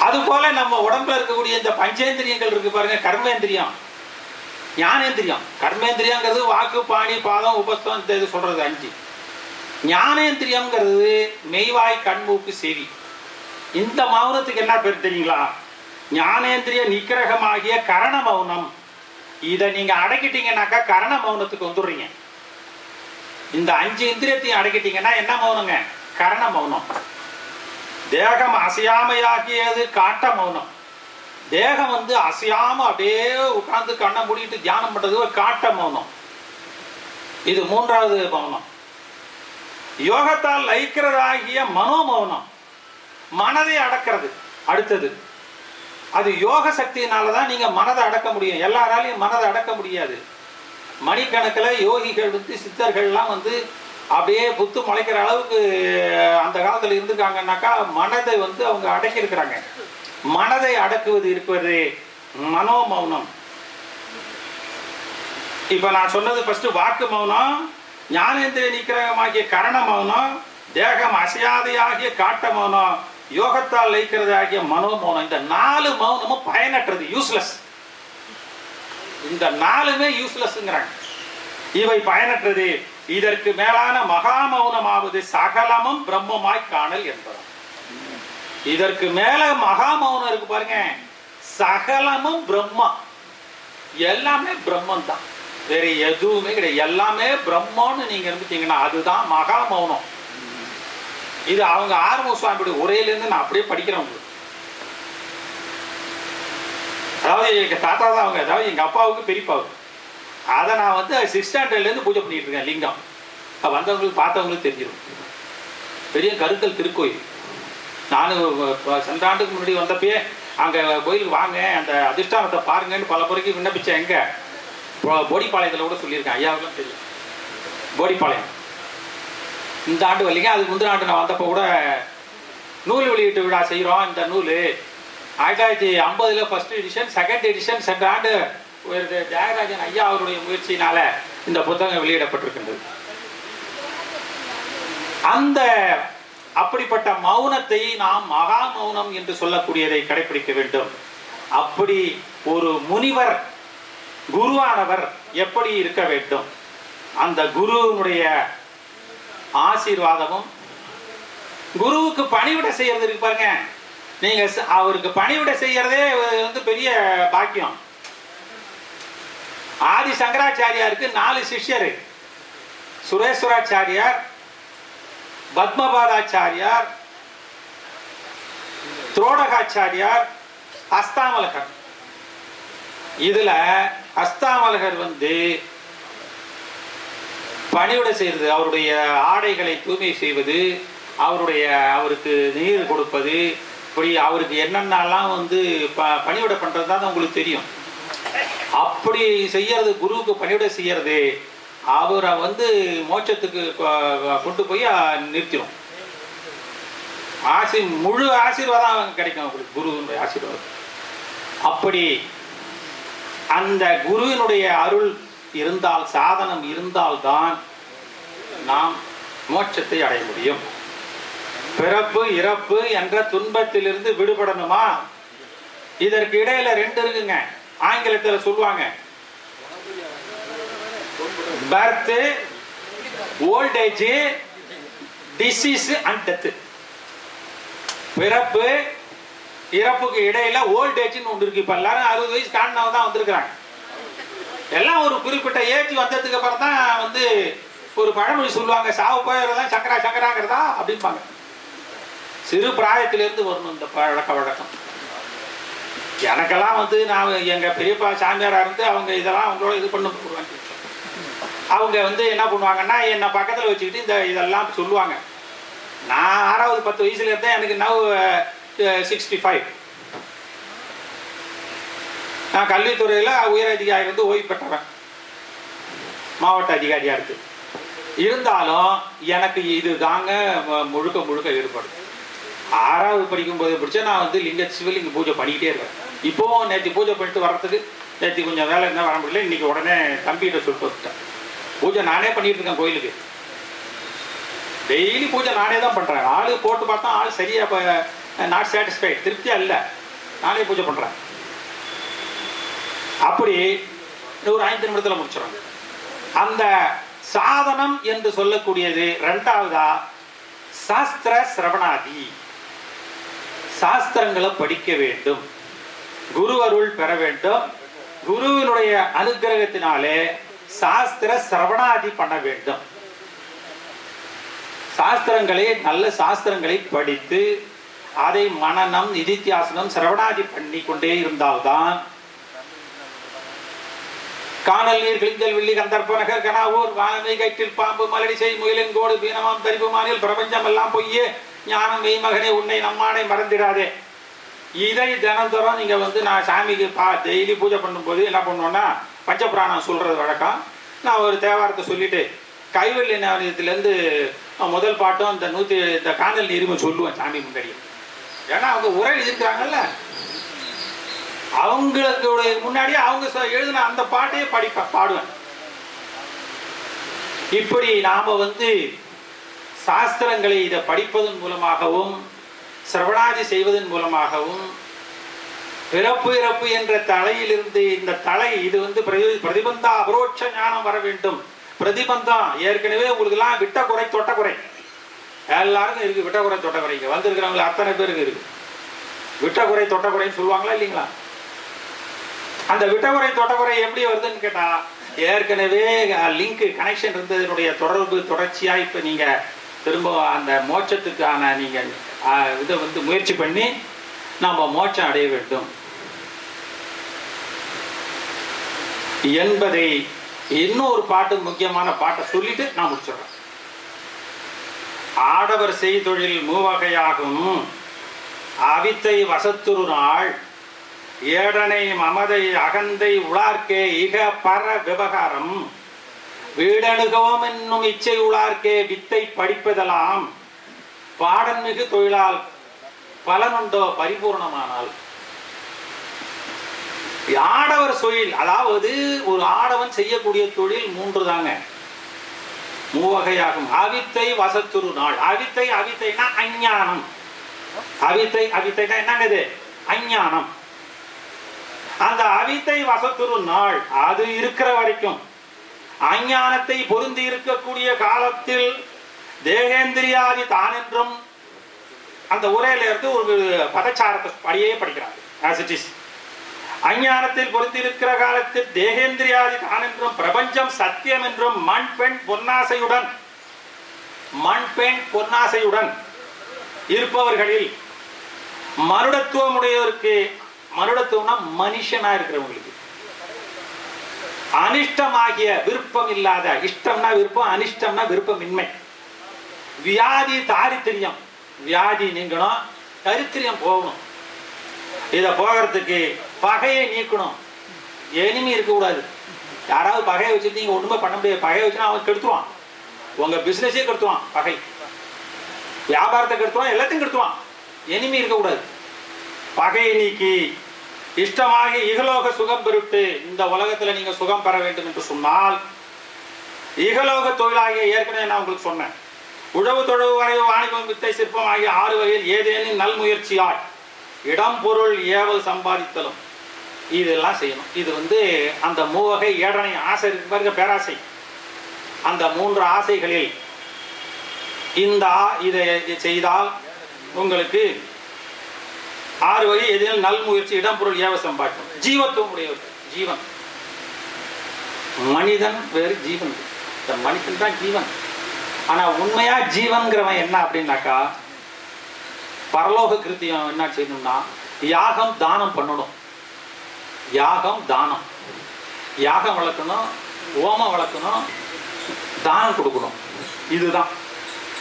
அது போல நம்ம உடம்புல இருக்கக்கூடிய இந்த பஞ்சேந்திரியங்கள் இருக்கு பாருங்க கர்மேந்திரியம். ஞானேந்திரியம். கர்மேந்திரியங்கிறது வாக்கு பாணி பாதம் உபஸ்தம் இந்த இது சொல்றது அஞ்சு. ஞானேந்திரியம்ங்கிறது மெய்வாய் கண்மூக்கு செவி. இந்த மௌனத்துக்கு என்ன பேர் தெரியுங்களா? ஞானேந்திரிய நிக்கிரகமாகிய கரண மௌனம். இதை நீங்க அடக்கிட்டீங்கன்னாக்கா கரண மௌனத்துக்கு வந்துடுறீங்க. இந்த அஞ்சு இந்திரியத்தையும் அடக்கிட்டீங்கன்னா என்ன மௌனங்க? கரண மௌனம். தேகம் அசையாமையாகியது காட்ட மௌனம் தேகம் வந்து அசையாம அப்படியே உட்கார்ந்து கண்ணை மூடிட்டு தியானம் பண்றது ஒரு காட்ட மௌனம் இது மூன்றாவது மௌனம். யோகத்தால் லயிக்கிறதாகிய மனோமௌனம். மனதை அடக்கிறது. அடுத்தது அது யோக சக்தியினால தான் நீங்க மனதை அடக்க முடியும். எல்லாராலையும் மனதை அடக்க முடியாது. மணிக்கணக்கில் யோகிகள் வந்து சித்தர்கள்லாம் வந்து அப்படியே புத்து முளைக்கிற அளவுக்கு அந்த காலத்தில் இருந்திருக்காங்கன்னாக்கா மனதை வந்து அவங்க அடக்கியிருக்கிறாங்க. மனதை அடக்குவது இருக்கிறது மனோமௌனம். இப்போ நான் சொன்னது ஃபஸ்ட்டு வாக்கு மௌனம் ஞானேந்திரிய நிக்கிரகமாகிய கரண மௌனம் தேகம் அசையாதையாகிய காட்ட மௌனம் யோகத்தால் லயிக்கிறது ஆகிய மனோமௌனம் இந்த நாலு மௌனமும் பயனற்றது யூஸ்லெஸ் இந்த நாலுமே யூஸ்லெஸ்ங்கிறாங்க இவை பயனற்றது. இதற்கு மேலான மகா மௌனமாவது சகலமும் பிரம்மமாய் காணல் என்பதாம். இதற்கு மேல மகா மௌனம் இருக்கு பாருங்க. சகலமும் பிரம்மா. எல்லாமே பிரம்மன் தான் வேற எதுவுமே கிடையாது. எல்லாமே பிரம்மன்னு நீங்க இருந்துட்டீங்கன்னா அதுதான் மகா மௌனம் இது அவங்க ஆர்வ சுவாமியுடைய உரையிலேருந்து நான் அப்படியே படிக்கிறேன் உங்களுக்கு. அதாவது எங்க தாத்தா தான் அவங்க. அதாவது எங்க அப்பாவுக்கு பெரியப்பாவுக்கு அதை நான் வந்து சிக்ஸ் ஸ்டாண்டர்ட்லேருந்து பூஜை பண்ணிகிட்டு இருக்கேன் லிங்கம். வந்தவங்களுக்கு பார்த்தவங்களுக்கு தெரிஞ்சிடும் பெரிய கருத்தல் திருக்கோயில். நானும் சென்ற ஆண்டுக்கு முன்னாடி வந்தப்பயே அங்கே கோயிலுக்கு வாங்க அந்த அதிர்ஷ்டானத்தை பாருங்கன்னு பல பொறுக்கி விண்ணப்பிச்சேன் எங்கே? போடிப்பாளையத்தில் கூட சொல்லியிருக்கேன் ஐயாவுக்கும் தெரியும். போடிப்பாளையம். இந்த ஆண்டு வரலைங்க அதுக்கு முந்தின ஆண்டு நான் வந்தப்போ கூட நூல் வெளியீட்டு விழா செய்கிறோம் இந்த நூல். ஆயிரத்தி தொள்ளாயிரத்தி ஐம்பதில் ஃபஸ்ட் எடிஷன் செகண்ட் எடிஷன் சென்ற ஆண்டு ஒரு தியாகராஜன் ஐயா அவருடைய முயற்சியினால இந்த புத்தகம் வெளியிடப்பட்டிருக்கின்றது. அந்த அப்படிப்பட்ட மௌனத்தை நாம் மகா மௌனம் என்று சொல்லக்கூடியதை கடைபிடிக்க வேண்டும். அப்படி ஒரு முனிவர் குருவானவர் எப்படி இருக்க வேண்டும்? அந்த குருவினுடைய ஆசீர்வாதமும் குருவுக்கு பணிவிட செய்யறது இருக்கு பாருங்க. நீங்க அவருக்கு பணிவிட செய்யறதே வந்து பெரிய பாக்கியம். ஆதி சங்கராச்சாரியாருக்கு நாலு சிஷ்யர். சுரேஸ்வராச்சாரியார் பத்மபாதாச்சாரியார் துரோடகாச்சாரியார் அஸ்தாமலகர். இதுல அஸ்தாமலகர் வந்து பணிவிட செய்வது அவருடைய ஆடைகளை தூய்மை செய்வது அவருடைய அவருக்கு நீர் கொடுப்பது இப்படி அவருக்கு என்னென்னலாம் வந்து ப பணிவிட பண்ணுறது தான் உங்களுக்கு தெரியும். அப்படி செய்யறது குருவுக்கு பணிவிட செய்யறது அவரை வந்து மோட்சத்துக்கு கொ- கொண்டு போய் நிறுத்திடும் ஆசி முழு ஆசீர்வாதம் கிடைக்கும் அவங்களுக்கு குருவினுடைய ஆசீர்வாதம். அப்படி அந்த குருவினுடைய அருள் இருந்தால் சாதனம் இருந்தால்தான் நாம் மோட்சத்தை அடைய முடியும். பிறப்பு இறப்பு என்ற துன்பத்திலிருந்து விடுபடணுமா? இதற்கு இடையில ரெண்டு இருக்குங்க. ஆங்கிலத்தில் சொல்லுவாங்க. Birth old age disease and death பிறப்பு இறப்புக்கு இடையில ஓல்டேஜ்னு ஒன்று இருக்கு. இப்ப எல்லாரும் அறுபது வயசு தாண்டினவங்க தான் வந்திருக்கிறாங்க. எல்லாம் ஒரு குறிப்பிட்ட ஏஜ் வந்ததுக்கு அப்புறம் தான் வந்து ஒரு பழமொழி சொல்லுவாங்க. சாவு போயிடுறதா சக்கரா சக்கராங்கிறதா அப்படிம்பாங்க. சிறு பிராயத்திலிருந்து வரணும் இந்த பழக்க வழக்கம். எனக்கெல்லாம் வந்து நான் எங்கள் பெரியப்பா சாமியாராக இருந்து அவங்க இதெல்லாம் அவங்களோட இது பண்ண போடுவாங்க. அவங்க வந்து என்ன பண்ணுவாங்கன்னா என்னை பக்கத்தில் வச்சுக்கிட்டு இந்த இதெல்லாம் சொல்லுவாங்க. நான் ஆறாவது பத்து வயசுல இருந்தேன் எனக்கு நவ் சிக்ஸ்டி ஃபைவ் நான் கல்வித்துறையில் உயர் அதிகாரி வந்து ஓய்வு பெற்றவன். மாவட்ட அதிகாரியாக இருக்கு. இருந்தாலும் எனக்கு இது தாங்க ம- முழுக்க முழுக்க ஈடுபடும் ஆறாவது படிக்கும் போது பிடிச்சா நான் வந்து லிங்க சிவலிங்க பூஜை பண்ணிக்கிட்டே இருக்கேன் இப்போவும் நேற்று பூஜை பண்ணிட்டு வர்றதுக்கு நேற்று கொஞ்சம் வேலை இருந்தால் வர முடியல. இன்னைக்கு உடனே தம்பிகிட்ட சொல்லிட்டு வந்துட்டேன். பூஜை நானே பண்ணிட்டு இருக்கேன் கோயிலுக்கு. டெய்லி பூஜை நானே தான் பண்ணுறேன் ஆளு போட்டு பார்த்தா ஆள் சரியா நாட் சாட்டிஸ்ஃபைட் திருப்தியாக இல்லை நானே பூஜை பண்றேன். அப்படி ஒரு ஐந்து நிமிடத்துல முடிச்சிடும் அந்த சாதனம் என்று சொல்லக்கூடியது ரெண்டாவதா சாஸ்திர சிரவணாதி. சாஸ்திரங்களை படிக்க வேண்டும். குரு அருள் பெற வேண்டும். குருவினுடைய அனுகிரகத்தினாலே சாஸ்திர சிரவணாதி பண்ண வேண்டும். சாஸ்திரங்களை நல்ல சாஸ்திரங்களை படித்து அதை மனநம் நிதித்தியாசனம் சிரவணாதி பண்ணி கொண்டே இருந்தால்தான் காணல் நீர் கிழிஞ்சல் வெள்ளி கந்தர்ப்ப நகர் கனாவூர் வானமை கயிற்றில் பாம்பு மலடி செய் முயலங்கோடு பீனமாம் தரிப்புமானில் பிரபஞ்சம் எல்லாம் பொய்யே. ஞானம் மெய்மகனே உன்னை நம்மானை மறந்திடாதே. இதை தினந்தோறும் நீங்க வந்து நான் சாமிக்கு பா டெய்லி பூஜை பண்ணும்போது என்ன பண்ணுவேன்னா பஞ்சபுராணம் சொல்றது வழக்கம். நான் ஒரு தேவாரத்தை சொல்லிட்டு கைவல்லி நாணயத்திலேருந்து முதல் பாட்டும் இந்த நூற்றி இந்த காதல் நீருமை சொல்லுவேன் சாமி முன்னாடி ஏன்னா அவங்க உரை எழுதியிருக்கிறாங்கல்ல அவங்களுக்கு முன்னாடி அவங்க எழுதின அந்த பாட்டையே படிப்ப பாடுவேன். இப்படி நாம வந்து சாஸ்திரங்களை இதை படிப்பதன் மூலமாகவும் சிரவணாதி செய்வதன் மூலமாகவும் பிறப்பு இறப்பு என்ற தலையிலிருந்து இந்த தலை இது வந்து பிரதி- பிரதிபந்தா அபரோட்ச ஞானம் வர வேண்டும். பிரதிபந்தம் ஏற்கனவே உங்களுக்கு எல்லாம் விட்ட குறை தொட்ட குறை. எல்லாருக்கும் இருக்கு விட்ட குறை தொட்ட குறைங்க வந்திருக்கிறவங்க அத்தனை பேருக்கு இருக்கு. விட்ட குறை தொட்ட குறைன்னு சொல்லுவாங்களா இல்லைங்களா? அந்த விட்டகுறை தொட்டகுறை எப்படி வருதுன்னு கேட்டா ஏற்கனவே லிங்க் கனெக்ஷன் இருந்ததனுடைய தொடர்பு தொடர்ச்சியா இப்ப நீங்க திரும்ப அந்த மோட்சத்துக்கான நீங்கள் இதை வந்து முயற்சி பண்ணி நாம் மோட்சம் அடைய வேண்டும். என்பதை இன்னொரு பாட்டு முக்கியமான பாட்டை சொல்லிட்டு நான் முடிச்சிடுறேன். ஆடவர் செய்தொழில் மூவகையாகும். அவித்தை வசத்துரு நாள். ஏடனை மமதை அகந்தை உளார்க்கே இக பர விவகாரம். வீடணுகவும் என்னும் இச்சை உளார்க்கே வித்தை படிப்பதெல்லாம் பாடன் மிகு தொழிலால் பலனுண்டோ பரிபூர்ணமானால். ஆடவர் தொழில் அதாவது ஒரு ஆடவன் செய்யக்கூடிய தொழில் மூன்று தாங்க. மூவகையாகும். அவித்தை வசத்துரு நாள். அவித்தை அவித்தைனா அஞ்ஞானம். அவித்தை அவித்தைனா என்னங்க அஞ்ஞானம். அந்த அவித்தை வசத்துரு நாள் அது இருக்கிற வரைக்கும். அஞ்ஞானத்தை பொருந்தி இருக்கக்கூடிய காலத்தில் தேகேந்திரியாதி தானென்றும் அந்த உரையில இருந்து ஒரு பதச்சாரத்தை படியே படிக்கிறாங்க. ஆஸ் இட் இஸ் அஞ்ஞானத்தில் பொருந்திருக்கிற காலத்தில் தேகேந்திரியாதி தானென்றும் பிரபஞ்சம் சத்தியம் என்றும் மண் பெண் பொன்னாசையுடன் மண் பெண் பொன்னாசையுடன் இருப்பவர்களில் மருடத்துவம் உடையவருக்கு மருடத்துவம்னா மனுஷனா இருக்கிறவங்களுக்கு. அனிஷ்டமாகிய விருப்பம் இல்லாத இஷ்டம்னா விருப்பம் அனிஷ்டம்னா விருப்பமின்மை. வியாதி தாரித்திரியம். வியாதி நீங்கணும் தரித்திரியம் போகணும். இதை போகிறதுக்கு பகையை நீக்கணும். எனிமி இருக்கக்கூடாது. யாராவது பகையை வச்சு ஒன்றுமே பண்ண முடியாது. பகையை வச்சுனா அவன் கெடுத்துவான் உங்கள் பிஸ்னஸே கெடுத்துவான் பகை. வியாபாரத்தை கெடுத்துவான் எல்லாத்தையும் கெடுத்துவான் எனிமி இருக்கக்கூடாது. பகையை நீக்கி இஷ்டமாகி இகலோக சுகம் பெருட்டு இந்த உலகத்தில் நீங்கள் சுகம் பெற வேண்டும் என்று சொன்னால் இகலோக தொழிலாகிய ஏற்கனவே நான் உங்களுக்கு சொன்னேன். உழவு தொழவு வரைவு வாணிபம் வித்தை சிற்பம் ஆகிய ஆறு வகையில் ஏதேனும் நல்முயற்சியாய் இடம் பொருள் ஏவல் சம்பாதித்தலும் இதெல்லாம் செய்யணும். இது வந்து அந்த மூவகை ஏடனை ஆசை இருக்கு பாருங்க பேராசை. அந்த மூன்று ஆசைகளில் இந்த இதை செய்தால் உங்களுக்கு ஆறு வகை எதில் நல் முயற்சி இடம் பொருள் ஏவ சம்பாட்டம் ஜீவத்துவம் உடையவர். ஜீவன். மனிதன் வேறு ஜீவன். இந்த மனிதன் தான் ஜீவன். ஆனா உண்மையா ஜீவன்கிறவன் என்ன அப்படின்னாக்கா பரலோக கிருத்தியம் என்ன செய்யணும்னா யாகம் தானம் பண்ணணும். யாகம் தானம். யாகம் வளர்க்கணும் ஓமம் வளர்க்கணும் தானம் கொடுக்கணும். இதுதான்.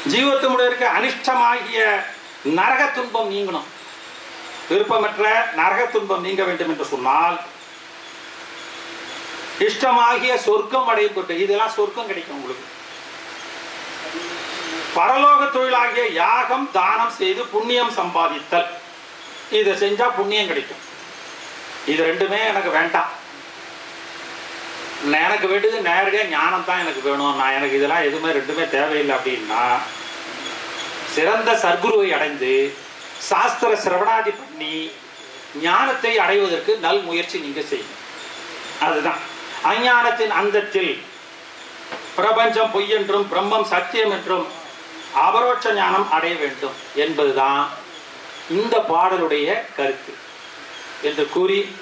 ஜீவத்துமுடையருக்கு அனிஷ்டமாகிய நரக துன்பம் நீங்கணும். விருப்பமற்ற நரக துன்பம் நீங்க வேண்டும் என்று சொன்னால் இஷ்டமாகிய சொர்க்கம் அடையும் இதெல்லாம் சொர்க்கம் கிடைக்கும் உங்களுக்கு. பரலோக தொழிலாகிய யாகம் தானம் செய்து புண்ணியம் சம்பாதித்தல். இதை செஞ்சா புண்ணியம் கிடைக்கும். இது ரெண்டுமே எனக்கு வேண்டாம். நான் எனக்கு வேண்டியது நேரடியாக ஞானம் தான் எனக்கு வேணும். நான் எனக்கு இதெல்லாம் எதுவுமே ரெண்டுமே தேவையில்லை அப்படின்னா சிறந்த சர்க்குருவை அடைந்து சாஸ்திர சிரவணாதி பண்ணி ஞானத்தை அடைவதற்கு நல் முயற்சி நீங்க செய்யும் அதுதான். அஞ்ஞானத்தின் அந்தத்தில் பிரபஞ்சம் பொய் என்றும் பிரம்மம் சத்தியம் என்றும் அபரோட்ச ஞானம் அடைய வேண்டும் என்பதுதான் இந்த பாடலுடைய கருத்து. என்று கூறி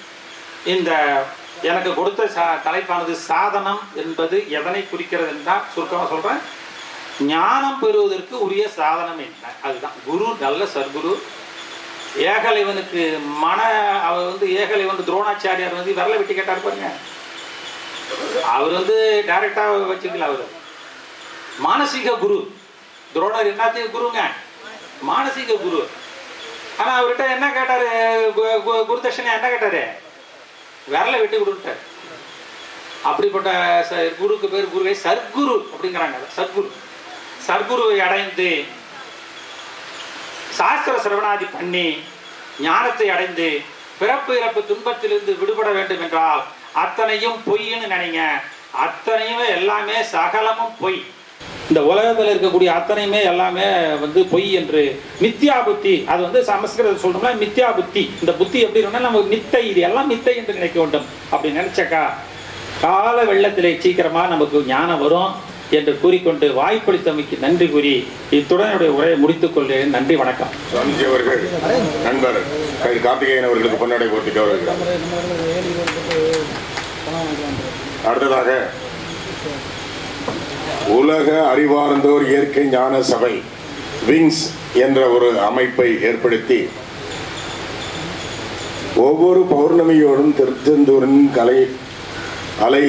இந்த எனக்கு கொடுத்த சா- தலைப்பானது சாதனம் என்பது எதனை குறிக்கிறது என்றால் சுருக்கமாக சொல்றேன். ஞானம் பெறுவதற்கு உரிய சாதனம் என்ன? அதுதான். குரு நல்ல சர்க்குரு ஏகலைவனுக்கு மன அவர் வந்து ஏகலைவன் துரோணாச்சாரியார் வந்து விரல வெட்டி கேட்டார் பாருங்க. அவர் வந்து டைரக்டா வச்சுக்கல அவர். மானசீக குரு. துரோணர் என்னத்தையும் குருங்க? மானசீக குரு. ஆனா அவர்கிட்ட என்ன கேட்டாரு? கு- கு- குருதட்சணை என்ன கேட்டாரு? விரல வெட்டி கொடுத்தாரு அப்படிப்பட்ட ச- குருக்கு பேர் குருவை சர்க்குரு அப்படிங்கிறாங்க. சர்க்குரு சர்க்குருவை அடைந்து சாஸ்திர சிரவணாதி பண்ணி ஞானத்தை அடைந்து பிறப்பு இறப்பு துன்பத்திலிருந்து விடுபட வேண்டும் என்றால் அத்தனையும் பொய்ன்னு நினைங்க. அத்தனையுமே எல்லாமே சகலமும் பொய். இந்த உலகத்தில் இருக்கக்கூடிய அத்தனையுமே எல்லாமே வந்து பொய் என்று மித்யா புத்தி. அது வந்து சமஸ்கிருதம் சொல்லணும்னா மித்யா புத்தி. இந்த புத்தி எப்படி இருக்கும்னா நம்ம மித்தை இது எல்லாம் மித்தை என்று நினைக்க வேண்டும். அப்படி நினைச்சக்கா கால வெள்ளத்திலே சீக்கிரமாக நமக்கு ஞானம் வரும். என்று கூறிக்கொண்டு வாய்ப்பளித்தமைக்கு நன்றி கூறி இத்துடனுடைய உரையை முடித்துக் கொள்கிறேன். நன்றி வணக்கம். சுவாமிஜி அவர்கள் நண்பர் கை கார்த்திகேயன் அவர்களுக்கு பொன்னாடை போர்த்தி கௌரவிக்கிறார் அடுத்ததாக உலக அறிவார்ந்தோர் இயற்கை ஞான சபை விங்ஸ் என்ற ஒரு அமைப்பை ஏற்படுத்தி ஒவ்வொரு பௌர்ணமியோடும் திருச்செந்தூரின் கலை அலை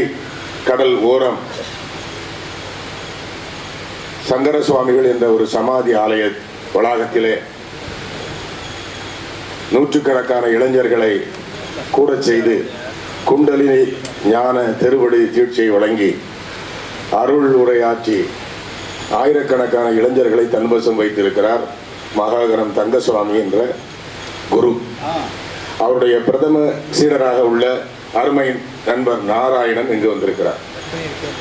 கடல் ஓரம் சங்கர சுவாமிகள் என்ற ஒரு சமாதி ஆலய வளாகத்திலே நூற்றுக்கணக்கான இளைஞர்களை கூட செய்து குண்டலினி ஞான தெருவடி தீட்சியை வழங்கி அருள் உரையாற்றி ஆயிரக்கணக்கான இளைஞர்களை தன்வசம் வைத்திருக்கிறார் மகாகரம் தங்கசுவாமி என்ற குரு. அவருடைய பிரதம சீடராக உள்ள அருமை நண்பர் நாராயணன் இங்கு வந்திருக்கிறார்.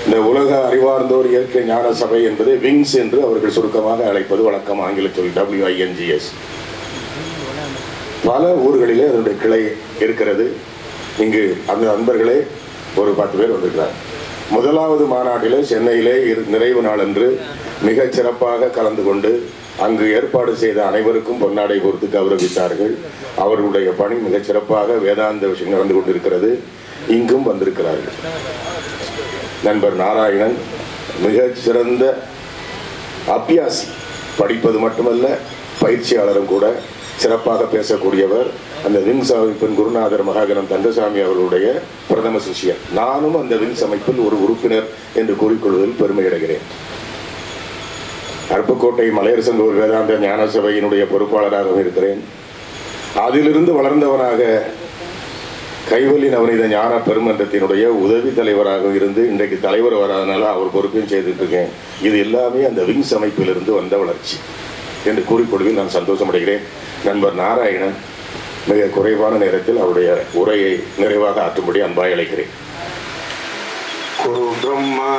இந்த உலக அறிவார்ந்தோர் இயற்கை ஞான சபை என்பது விங்ஸ் என்று அவர்கள் சுருக்கமாக அழைப்பது வழக்கம் ஆங்கிலத்தில் டபிள்யூஐஎன்ஜிஎஸ் பல ஊர்களிலே அதனுடைய கிளை இருக்கிறது. இங்கு அந்த நண்பர்களே ஒரு பத்து பேர் வந்திருக்கிறார். முதலாவது மாநாட்டிலே சென்னையிலே நிறைவு நிறைவு நாளன்று மிகச் சிறப்பாக கலந்து கொண்டு அங்கு ஏற்பாடு செய்த அனைவருக்கும் பொன்னாடை பொறுத்து கௌரவித்தார்கள். அவர்களுடைய பணி மிகச் சிறப்பாக வேதாந்த விஷயம் நடந்து கொண்டிருக்கிறது. இங்கும் வந்திருக்கிறார்கள். நண்பர் நாராயணன் மிகச்சிறந்த அபியாசி. படிப்பது மட்டுமல்ல பயிற்சியாளரும் கூட சிறப்பாக பேசக்கூடியவர். அந்த விங்ஸ் அமைப்பின் குருநாதர் மகாகணம் தங்கசாமி அவர்களுடைய பிரதம சிஷ்யர். நானும் அந்த விங்ஸ் அமைப்பில் ஒரு உறுப்பினர் என்று கூறிக்கொள்வதில் பெருமையடைகிறேன். அருப்புக்கோட்டை மலையரசங்கூர் வேதாந்த ஞான சபையினுடைய பொறுப்பாளராகவும் இருக்கிறேன். அதிலிருந்து வளர்ந்தவனாக கைவல்லி நவநீத ஞான பெருமன்றத்தினுடைய உதவி தலைவராக இருந்து இன்றைக்கு தலைவர் வராதனால அவர் பொறுப்பையும் செய்துட்டு இருக்கேன் இது எல்லாமே அந்த விங்ஸ் அமைப்பிலிருந்து வந்த வளர்ச்சி என்று கூறிக்கொள்வில் நான் சந்தோஷமடைகிறேன். நண்பர் நாராயணன் மிக குறைவான நேரத்தில் அவருடைய உரையை நிறைவாக ஆற்றும்படி அன்பாய் அழைக்கிறேன். குரு பிரம்மா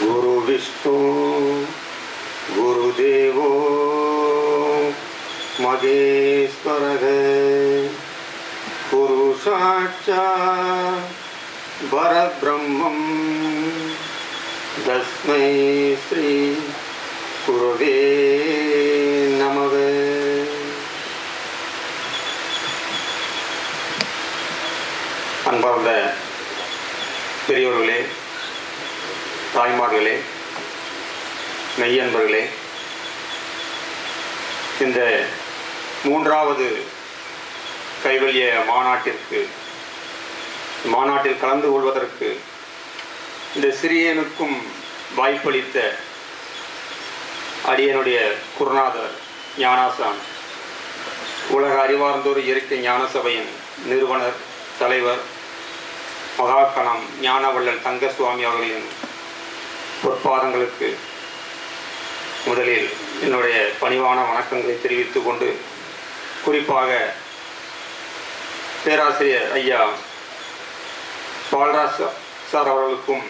குரு விஷ்ணு குரு தேவோ மகேஸ்வரக. साक्षात् परब्रह्मं तस्मै श्री गुरवे नमः அன்பார்ந்த பெரியோர்களே தாய்மார்களே மெய்யன்பர்களே இந்த மூன்றாவது கைவல்ய மாநாட்டிற்கு மாநாட்டில் கலந்து கொள்வதற்கு இந்த சிறியனுக்கும் வாய்ப்பளித்த அடியனுடைய குருநாதர் ஞானாசான் உலக அறிவார்ந்தோர் இயற்கை ஞான சபையின் நிறுவனர் தலைவர் மகாகணம் ஞானவள்ளல் தங்கசுவாமி அவர்களின் பொற்பாதங்களுக்கு முதலில் என்னுடைய பணிவான வணக்கங்களை தெரிவித்து கொண்டு குறிப்பாக பேராசிரியர் ஐயா பால்ராஜ் சார் அவர்களுக்கும்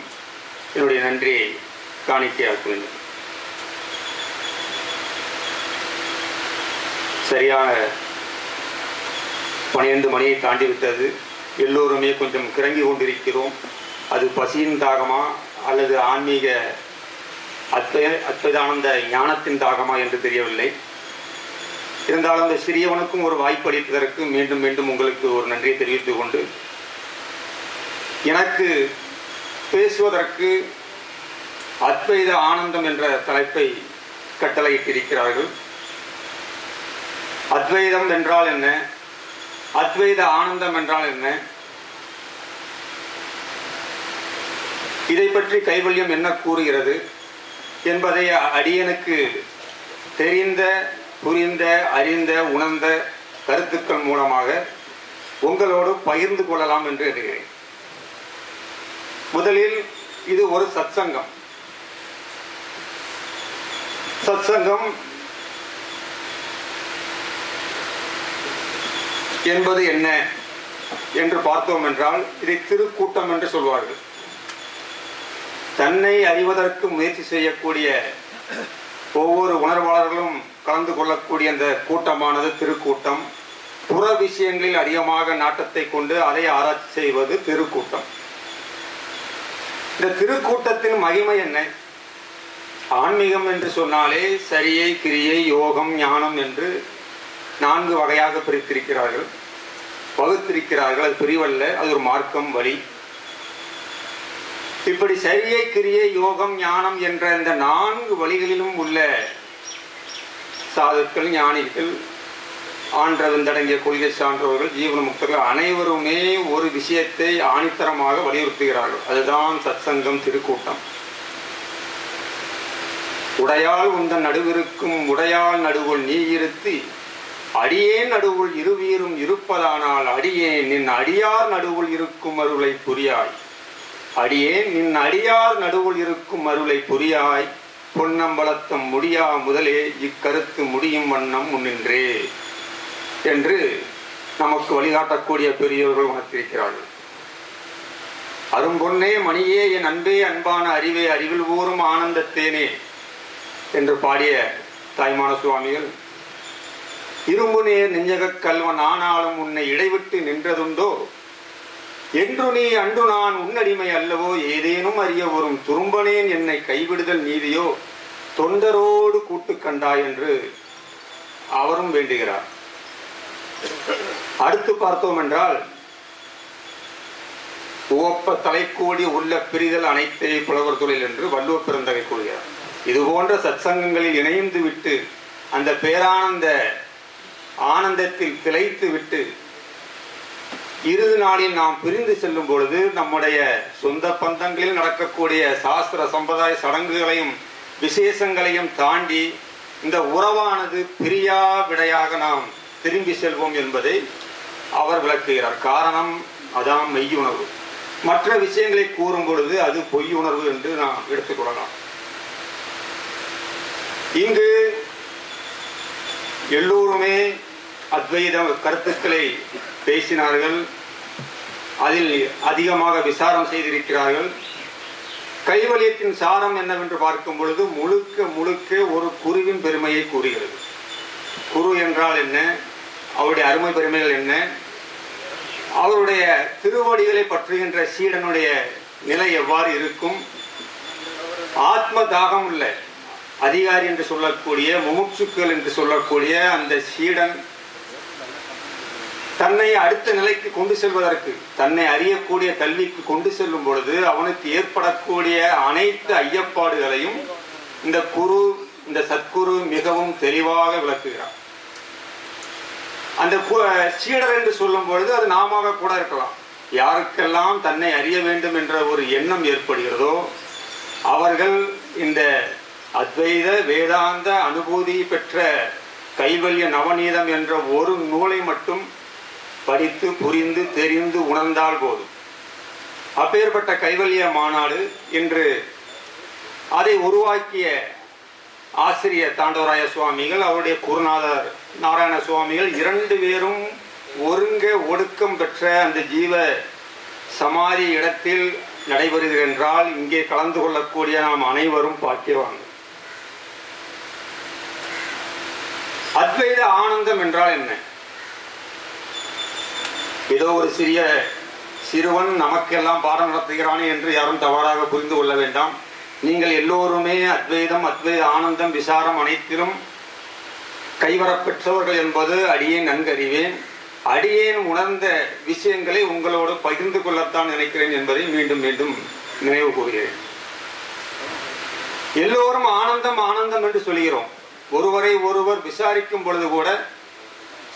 என்னுடைய நன்றியை காணிக்கையாக்குவேன் சரியான பனிரெண்டு மணியை தாண்டி விட்டது எல்லோருமே கொஞ்சம் கிறங்கி கொண்டிருக்கிறோம். அது பசியின் தாகமா அல்லது ஆன்மீக அத்வ அத்வைதானந்த ஞானத்தின் தாகமா என்று தெரியவில்லை. இருந்தாலும் அந்த சிறியவனுக்கும் ஒரு வாய்ப்பு அளிப்பதற்கு மீண்டும் மீண்டும் உங்களுக்கு ஒரு நன்றியை தெரிவித்துக் கொண்டு எனக்கு பேசுவதற்கு அத்வைத ஆனந்தம் என்ற தலைப்பை கட்டளையிட்டிருக்கிறார்கள். அத்வைதம் என்றால் என்ன? அத்வைத ஆனந்தம் என்றால் என்ன? இதை பற்றி கைவல்யம் என்ன கூறுகிறது என்பதை அடியனுக்கு தெரிந்த புரிந்த அறிந்த உணர்ந்த கருத்துக்கள் மூலமாக உங்களோடு பகிர்ந்து கொள்ளலாம் என்று எண்ணுகிறேன். முதலில் இது ஒரு சத்சங்கம். சத்சங்கம் என்பது என்ன என்று பார்த்தோம் என்றால் இதை திருக்கூட்டம் என்று சொல்வார்கள். தன்னை அறிவதற்கு முயற்சி செய்யக்கூடிய ஒவ்வொரு உணர்வாளர்களும் கலந்து கொள்ளக்கூடிய அந்த கூட்டமானது திருக்கூட்டம். புற விஷயங்களில் அதிகமாக நாட்டத்தை கொண்டு அதை ஆராய்ச்சி செய்வது திருக்கூட்டம். இந்த திருக்கூட்டத்தின் மகிமை என்ன? ஆன்மீகம் என்று சொன்னாலே சரியை கிரியை யோகம் ஞானம் என்று நான்கு வகையாக பிரித்திருக்கிறார்கள். வகுத்திருக்கிறார்கள். அது பிரிவல்ல அது ஒரு மார்க்கம் வழி. இப்படி சரியை கிரியை யோகம் ஞானம் என்ற இந்த நான்கு வழிகளிலும் உள்ள சாதுக்கள் ஞானிகள் ஆன்றவந்தடங்கிய கொள்கை சான்றவர்கள் ஜீவன முக்தர்கள் அனைவருமே ஒரு விஷயத்தை ஆணித்தரமாக வலியுறுத்துகிறார்கள். அதுதான் சத்சங்கம் திருக்கூட்டம். உடையால் உந்தன் நடுவிருக்கும் உடையால் நடுவுள் நீ இருத்தி அடியேன் நடுவுள் இருவீரும் இருப்பதானால் அடியேன் நின் அடியார் நடுவுள் இருக்கும் அருளை புரியாய். அடியேன் நின் அடியார் நடுவுள் இருக்கும் அருளை புரியாய். பொன்னம்பலத்தம் முடியா முதலே இக்கருத்து முடியும் வண்ணம் முன்னின்றே என்று நமக்கு வழிகாட்டக்கூடிய பெரியவர்கள் உணர்த்திருக்கிறார்கள் அரும்பொன்னே மணியே என் அன்பே அன்பான அறிவே அறிவில் ஊறும் ஆனந்தத்தேனே என்று பாடிய தாய்மான சுவாமிகள் இரும்பு நேர் நெஞ்சகக் கல்வன் ஆனாலும் உன்னை இடைவிட்டு நின்றதுண்டோ என்று நீ அன்று நான் உன்னடிமை அல்லவோ ஏதேனும் அறிய வரும் துரும்பனேன் என்னை கைவிடுதல் நீதியோ தொண்டரோடு கூட்டு கண்டாய் என்று அவரும் வேண்டுகிறார். அடுத்து பார்த்தோம் என்றால் உவப்ப தலைக்கோடி உள்ள பிரிதல் அனைத்தே புலவர் தொழில் என்று வள்ளுவர் பிறந்தகை கூறுகிறார். இது போன்ற சத்சங்கங்களில் இணைந்து விட்டு அந்த பேரானந்த ஆனந்தத்தில் திளைத்து விட்டு இறுதி நாளில் நாம் பிரிந்து செல்லும் பொழுது நம்முடைய சொந்த பந்தங்களில் நடக்கக்கூடிய சாஸ்திர சம்பிரதாய சடங்குகளையும் விசேஷங்களையும் தாண்டி இந்த உறவானது பிரியா விடையாக நாம் திரும்பி செல்வோம் என்பதை அவர் விளக்குகிறார். காரணம் அதான் மெய்யுணர்வு. மற்ற விஷயங்களை கூறும் பொழுது அது பொய் உணர்வு என்று நாம் எடுத்துக்கொள்ளலாம் இங்கு எல்லோருமே அத்வைத கருத்துக்களை பேசினார்கள். அதில் அதிகமாக விசாரம் செய்திருக்கிறார்கள். கைவலியத்தின் சாரம் என்னவென்று பார்க்கும் பொழுது முழுக்க முழுக்க ஒரு குருவின் பெருமையை கூறுகிறது. குரு என்றால் என்ன? அவருடைய அருமை பெருமைகள் என்ன? அவருடைய திருவடிகளை பற்றுகின்ற சீடனுடைய நிலை எவ்வாறு இருக்கும்? ஆத்ம தாகம் உள்ள அதிகாரி என்று சொல்லக்கூடிய முமுட்சுக்கள் என்று சொல்லக்கூடிய அந்த சீடன் தன்னை அடுத்த நிலைக்கு கொண்டு செல்வதற்கு தன்னை அறியக்கூடிய கல்விக்கு கொண்டு செல்லும் பொழுது அவனுக்கு ஏற்படக்கூடிய அனைத்து ஐயப்பாடுகளையும் இந்த குரு இந்த சத்குரு மிகவும் தெளிவாக விளக்குகிறார். அந்த சீடர் என்று சொல்லும் பொழுது அது நாம கூட இருக்கலாம். யாருக்கெல்லாம் தன்னை அறிய வேண்டும் என்ற ஒரு எண்ணம் ஏற்படுகிறதோ அவர்கள் இந்த அத்வைத வேதாந்த அனுபூதி பெற்ற கைவல்ய நவநீதம் என்ற ஒரு நூலை மட்டும் படித்து புரிந்து தெரிந்து உணர்ந்தால் போதும். அப்பேற்பட்ட கைவல்ய மாநாடு இன்று அதை உருவாக்கிய ஆசிரியர் தாண்டவராய சுவாமிகள் அவருடைய குருநாதர் நாராயண சுவாமிகள் இரண்டு பேரும் ஒருங்க ஒடுக்கம் பெற்ற அந்த ஜீவ சமாதி இடத்தில் நடைபெறுகிறது என்றால் இங்கே கலந்து கொள்ளக்கூடிய நாம் அனைவரும் பாக்கியவாங்க அத்வைத ஆனந்தம் என்றால் என்ன? ஏதோ ஒரு சிறிய சிறுவன் நமக்கெல்லாம் பாடம் நடத்துகிறானே என்று யாரும் தவறாக புரிந்து கொள்ள வேண்டாம். நீங்கள் எல்லோருமே அத்வைதம் அத்வைத ஆனந்தம் விசாரம் அனைத்திலும் கைவரப்பெற்றவர்கள் என்பது அடியேன் நன்கறிவேன் அடியேன் உணர்ந்த விஷயங்களை உங்களோடு பகிர்ந்து கொள்ளத்தான் நினைக்கிறேன் என்பதை மீண்டும் மீண்டும் நினைவு கூறுகிறேன். எல்லோரும் ஆனந்தம் ஆனந்தம் என்று சொல்கிறோம். ஒருவரை ஒருவர் விசாரிக்கும் பொழுது கூட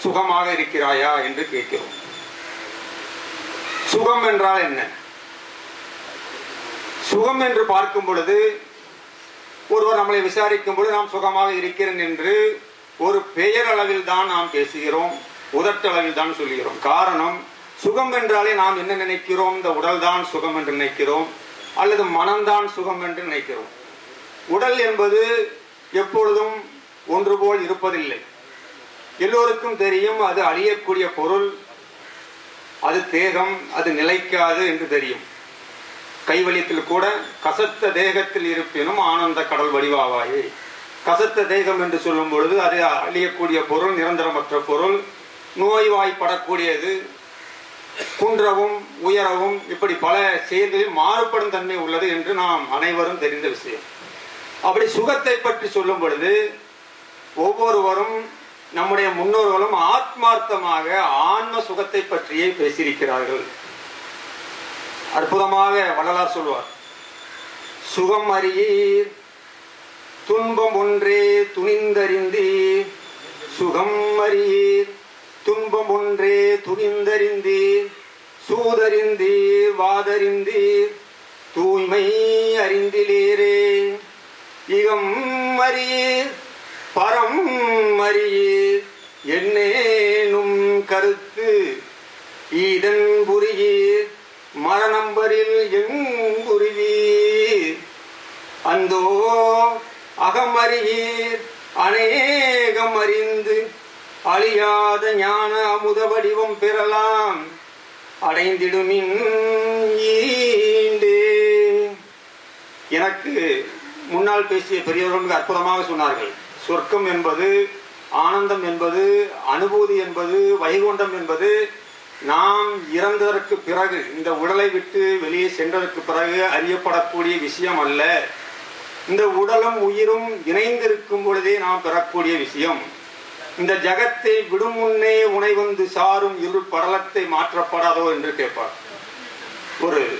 சுகமாக இருக்கிறாயா என்று கேட்கிறோம். சுகம் என்றால் என்ன? சுகம் என்று பார்க்கும் பொழுது ஒருவர் நம்மளை விசாரிக்கும் பொழுது நாம் சுகமாக இருக்கிறேன் என்று ஒரு பெயரளவில் தான் நாம் பேசுகிறோம் உதட்டளவில் தான் சொல்கிறோம். காரணம் சுகம் என்றாலே நாம் என்ன நினைக்கிறோம்? இந்த உடல் தான் சுகம் என்று நினைக்கிறோம் அல்லது மனம்தான் சுகம் என்று நினைக்கிறோம். உடல் என்பது எப்பொழுதும் ஒன்று போல் இருப்பதில்லை. எல்லோருக்கும் தெரியும் அது அழியக்கூடிய பொருள் அது தேகம் அது நிலைக்காது என்று தெரியும். கைவலியத்தில் கூட கசத்த தேகத்தில் இருப்பினும் ஆனந்த கடல் வடிவாவாயே. கசத்த தேகம் என்று சொல்லும் பொழுது அது அழியக்கூடிய பொருள் நிரந்தரமற்ற பொருள் நோய்வாய்ப்படக்கூடியது. குன்றவும் உயரவும் இப்படி பல செயல்களில் மாறுபடும் தன்மை உள்ளது என்று நாம் அனைவரும் தெரிந்த விஷயம். அப்படி சுகத்தை பற்றி சொல்லும் பொழுது ஒவ்வொருவரும் நம்முடைய முன்னோர்களும் ஆத்மார்த்தமாக ஆன்ம சுகத்தை பற்றியே பேசியிருக்கிறார்கள். அற்புதமாக வள்ளலார் சொல்வார் சுகம் அறியீர் துன்பம் ஒன்றே துணிந்தறிந்தீர் சுகம் அறியீர் துன்பம் ஒன்றே துணிந்தறிந்தீர் சூதறிந்தீர் வாதறிந்தீர் தூய்மை அறிந்திலேரே இகம் அறியீர் பரம் அறியே என்னேனும் கருத்து. ஈதன் புரியீர் மரணம்பரில் எங்குருவீர் அந்தோ அகமறியீர் அநேகம் அறிந்து அழியாத ஞான அமுத வடிவம் பெறலாம். அடைந்திடுமின் எனக்கு முன்னால் பேசிய பெரியவர்கள் மிக அற்புதமாக சொன்னார்கள். சொர்க்கம் என்பது ஆனந்தம் என்பது அனுபூதி என்பது வைகுண்டம் என்பது நாம் இறந்ததற்கு பிறகு இந்த உடலை விட்டு வெளியே சென்றதற்கு பிறகு அறியப்படக்கூடிய விஷயம் அல்ல. இந்த உடலும் உயிரும் இணைந்திருக்கும் பொழுதே நாம் பெறக்கூடிய விஷயம். இந்த ஜகத்தை விடும் முன்னே உனை வந்து சாரும் இரு படலத்தை மாற்றப்படாதோ என்று கேட்பார். ஒரு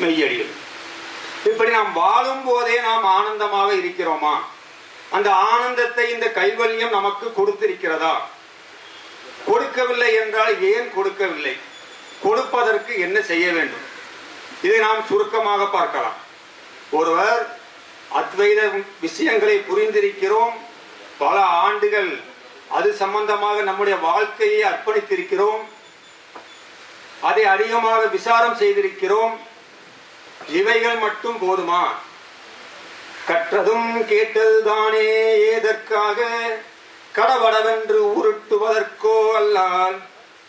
மெய்யடிகள். இப்படி நாம் வாழும் போதே நாம் ஆனந்தமாக இருக்கிறோமா? அந்த ஆனந்தத்தை இந்த கைவல்யம் நமக்கு கொடுத்திருக்கிறதா? கொடுக்கவில்லை என்றால் ஏன் கொடுக்கவில்லை? கொடுப்பதற்கு என்ன செய்ய வேண்டும்? இதை நாம் சுருக்கமாக பார்க்கலாம். ஒருவர் அத்வைத விஷயங்களை புரிந்திருக்கிறோம். பல ஆண்டுகள் அது சம்பந்தமாக நம்முடைய வாழ்க்கையை அர்ப்பணித்திருக்கிறோம். அதை அதிகமாக விசாரம் செய்திருக்கிறோம். இவைகள் மட்டும் போதுமா? கற்றதும் கேட்டதுதானே ஏதற்காக? கடவடவென்று உருட்டுவதற்கோ அல்லால்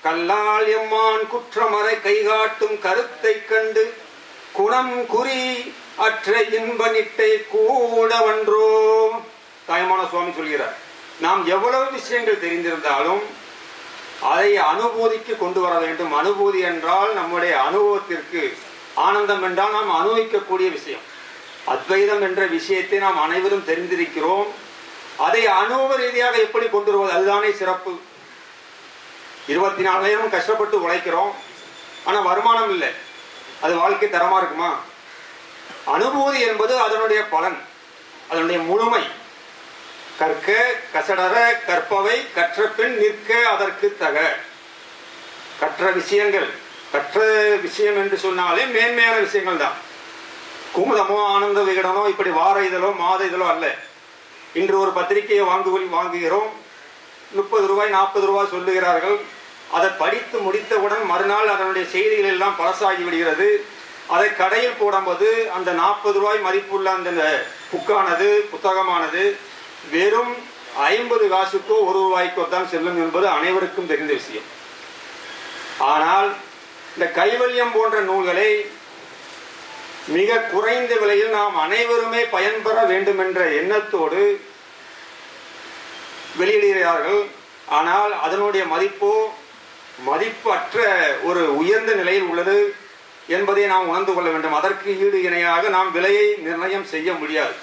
கல்லால் எம்மான் குற்றமறை கைகாட்டும் கருத்தை கண்டு குணம் குறி அற்ற இன்ப நிட்டை கூடவன்றோ தாயமான சுவாமி சொல்கிறார் நாம் எவ்வளவு விஷயங்கள் தெரிந்திருந்தாலும் அதை அனுபூதிக்கு கொண்டு வர வேண்டும். அனுபூதி என்றால் நம்முடைய அனுபவத்திற்கு ஆனந்தம் என்றால் நாம் அனுபவிக்கக்கூடிய விஷயம். அத்வைதம் என்ற விஷயத்தை நாம் அனைவரும் தெரிந்திருக்கிறோம். அதை அனுபவ ரீதியாக எப்படி கொண்டு வருவது? அதுதானே சிறப்பு. இருபத்தி நாலாயிரம் கஷ்டப்பட்டு உழைக்கிறோம். ஆனா வருமானம் இல்லை. அது வாழ்க்கை தரமா இருக்குமா? அனுபூதி என்பது அதனுடைய பலன். அதனுடைய முழுமை. கற்க கசடர கற்பவை கற்ற பின் நிற்க அதற்கு தக. கற்ற விஷயங்கள். கற்ற விஷயம் என்று சொன்னாலே மேன்மையான விஷயங்கள் தான். குமுதமோ ஆனந்த விகடனோ இப்படி வார இதழோ மாத இதழோ அல்ல. இன்று ஒரு பத்திரிகையை வாங்கு வாங்குகிறோம். முப்பது ரூபாய் நாற்பது ரூபாய் சொல்லுகிறார்கள். அதை படித்து முடித்தவுடன் மறுநாள் அதனுடைய செய்திகள் எல்லாம் பழசாகி விடுகிறது. அதை கடையில் போடும்போது அந்த நாற்பது ரூபாய் மதிப்புள்ள அந்த புக்கானது புத்தகமானது வெறும் ஐம்பது காசுக்கோ ஒரு ரூபாய்க்கோ தான் செல்லும் என்பது அனைவருக்கும் தெரிந்த விஷயம். ஆனால் இந்த கைவல்யம் போன்ற நூல்களை மிக குறைந்த விலையில் நாம் அனைவருமே பயன்பெற வேண்டும் என்ற எண்ணத்தோடு வெளியிடுகிறார்கள். ஆனால் அதனுடைய மதிப்போ மதிப்பற்ற ஒரு உயர்ந்த நிலையில் உள்ளது என்பதை நாம் உணர்ந்து கொள்ள வேண்டும். அதற்கு ஈடு இணையாக நாம் விலையை நிர்ணயம் செய்ய முடியாது.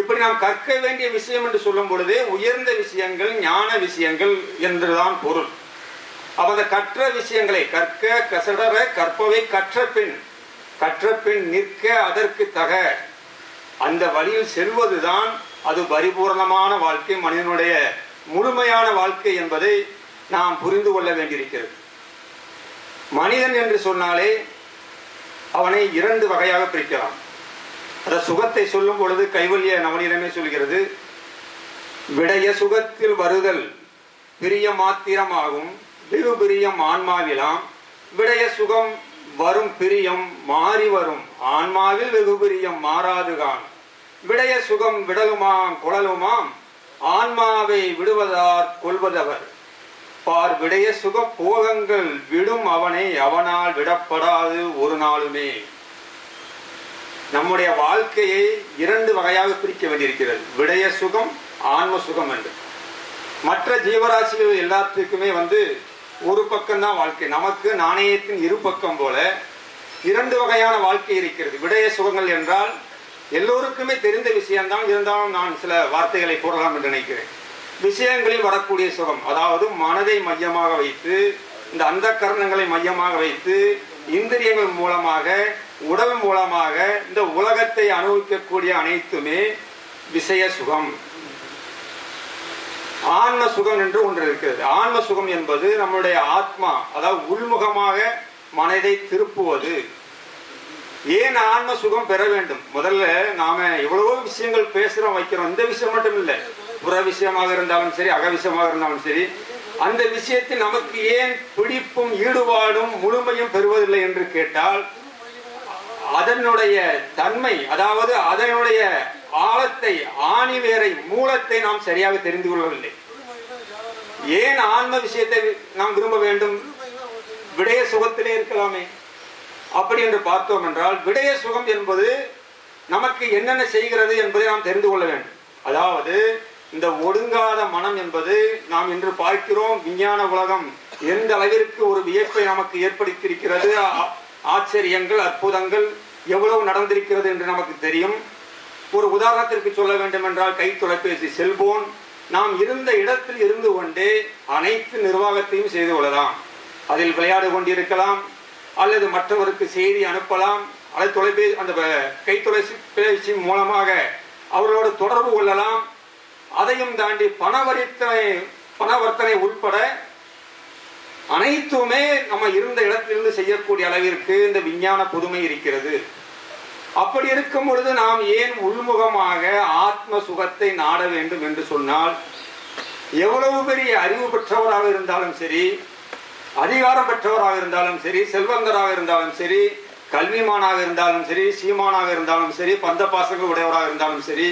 இப்படி நாம் கற்க வேண்டிய விஷயம் என்று சொல்லும் பொழுதே உயர்ந்த விஷயங்கள் ஞான விஷயங்கள் என்றுதான் பொருள். அப்ப அந்த கற்ற விஷயங்களை கற்க கசடர கற்பவை கற்ற பின் கற்ற பின் நிற்க அதற்கு தக. அந்த வழியில் செல்வதுதான் அது பரிபூர்ணமான வாழ்க்கை மனிதனுடைய முழுமையான வாழ்க்கை என்பதை நாம் புரிந்து கொள்ள வேண்டியிருக்கிறது. மனிதன் என்று சொன்னாலே அவனை இரண்டு வகையாக பிரிக்கலாம். அந்த சுகத்தை சொல்லும் பொழுது கைவல்ய நவனிடமே சொல்கிறது. விடைய சுகத்தில் வருதல் பிரிய மாத்திரமாகும் வெகு பிரியம் ஆன்மாவிலாம். விடைய சுகம் வரும் பிரியம் மாறி வரும். ஆன்மாவில் வெகு பிரியம் மாறாதுகான் விடைய சுகம் விடலுமாம் குழலுமாம். ஆன்மாவை விடுவதார் கொள்வதவர். பார் விடைய சுக போகங்கள் விடும் அவனை அவனால் விடப்படாது ஒரு நாளுமே. நம்முடைய வாழ்க்கையை இரண்டு வகையாக பிரிக்க வேண்டியிருக்கிறது. விடைய சுகம் ஆன்ம சுகம் என்று. மற்ற ஜீவராசிகள் எல்லாத்துக்குமே வந்து ஒரு பக்கம் தான் வாழ்க்கை. நமக்கு நாணயத்தின் இரு பக்கம் போல இரண்டு வகையான வாழ்க்கை இருக்கிறது. விடய சுகங்கள் என்றால் எல்லோருக்குமே தெரிந்த விஷயம்தான். இருந்தாலும் நான் சில வார்த்தைகளை கூறலாம் என்று நினைக்கிறேன். விஷயங்களில் வரக்கூடிய சுகம் அதாவது மனதை மையமாக வைத்து இந்த அந்த கரணங்களை மையமாக வைத்து இந்திரியங்கள் மூலமாக உடல் மூலமாக இந்த உலகத்தை அனுபவிக்கக்கூடிய அனைத்துமே விஷய சுகம். ஆன்ம சுகம் என்று ஒன்று இருக்கிறது. ஆன்ம சுகம் என்பது நம்முடைய ஆத்மா அதாவது உள்முகமாக மனதை திருப்புவது. ஏன் ஆன்ம சுகம் பெற வேண்டும்? முதல்ல நாம எவ்வளவோ விஷயங்கள் பேசுறோம் வைக்கிறோம். இந்த விஷயம் மட்டும் இல்லை. புற விஷயமாக இருந்தாலும் சரி அக விஷயமாக இருந்தாலும் சரி அந்த விஷயத்தில் நமக்கு ஏன் பிடிப்பும் ஈடுபாடும் முழுமையும் பெறுவதில்லை என்று கேட்டால் அதனுடைய தன்மை அதாவது அதனுடைய ஆழத்தை ஆணிவேரை மூலத்தை நாம் சரியாக தெரிந்து கொள்ளவில்லை. ஏன் ஆன்ம விஷயத்தை நாம் விரும்ப வேண்டும்? விடய சுகத்திலே இருக்கலாமே. அப்படி என்று பார்த்தோம் என்றால் விடய சுகம் என்பது நமக்கு என்னென்ன செய்கிறது என்பதை நாம் தெரிந்து கொள்ள வேண்டும். அதாவது இந்த ஒடுங்காத மனம் என்பது நாம் இன்று பார்க்கிறோம் விஞ்ஞான உலகம். எந்த அளவிற்கு ஒரு வியப்பை நமக்கு ஏற்படுத்தியிருக்கிறது? ஆ- ஆச்சரியங்கள் அற்புதங்கள் எவ்வளவு நடந்திருக்கிறது என்று நமக்கு தெரியும். ஒரு உதாரணத்திற்கு சொல்ல வேண்டும் என்றால் கை தொலைபேசி செல்போன். நாம் இருந்த இடத்தில் இருந்து கொண்டே அனைத்து நிர்வாகத்தையும் செய்து கொள்ளலாம். அதில் விளையாடு கொண்டிருக்கலாம் அல்லது மற்றவருக்கு செய்தி அனுப்பலாம். அல்லது தொலைபேசி அந்த கை தொலைபேசி மூலமாக அவர்களோடு தொடர்பு கொள்ளலாம். அதையும் தாண்டி பணவரித்தனை பணவர்த்தனை உட்பட அனைத்துமே நம்ம இருந்த இடத்திலிருந்து செய்யக்கூடிய அளவிற்கு இந்த விஞ்ஞான புதுமை இருக்கிறது. அப்படி இருக்கும் பொழுது நாம் ஏன் உள்முகமாக ஆத்ம சுகத்தை நாட வேண்டும் என்று சொன்னால் எவ்வளவு பெரிய அறிவு பெற்றவராக இருந்தாலும் சரி அதிகாரம் பெற்றவராக இருந்தாலும் சரி செல்வந்தராக இருந்தாலும் சரி கல்விமானாக இருந்தாலும் சரி சீமானாக இருந்தாலும் சரி பந்த பாசங்கள் உடையவராக இருந்தாலும் சரி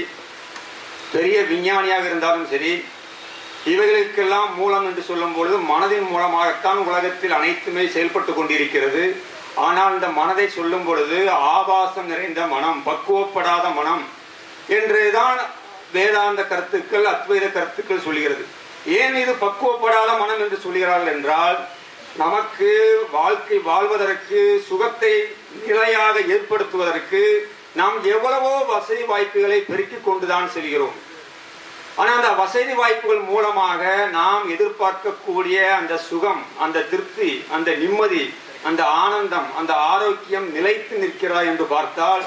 பெரிய விஞ்ஞானியாக இருந்தாலும் சரி இவைகளுக்கெல்லாம் மூலம் என்று சொல்லும் பொழுது மனதின் மூலமாகத்தான் உலகத்தில் அனைத்துமே செயல்பட்டு கொண்டிருக்கிறது. ஆனால் இந்த மனதை சொல்லும் பொழுது ஆபாசம் நிறைந்த மனம் பக்குவப்படாத மனம் என்றுதான் வேதாந்த கருத்துக்கள் அத்வைத கருத்துக்கள் சொல்கிறது. ஏன் இது பக்குவப்படாத மனம் என்று சொல்கிறார்கள் என்றால் நமக்கு வாழ்க்கை வாழ்வதற்கு சுகத்தை நிலையாக ஏற்படுத்துவதற்கு நாம் எவ்வளவோ வசதி வாய்ப்புகளை பெருக்கிக் கொண்டுதான் செல்கிறோம். ஆனால் அந்த வசதி வாய்ப்புகள் மூலமாக நாம் எதிர்பார்க்கக்கூடிய அந்த சுகம் அந்த திருப்தி அந்த நிம்மதி அந்த ஆனந்தம் அந்த ஆரோக்கியம் நிலைத்து நிற்கிறாய் என்று பார்த்தால்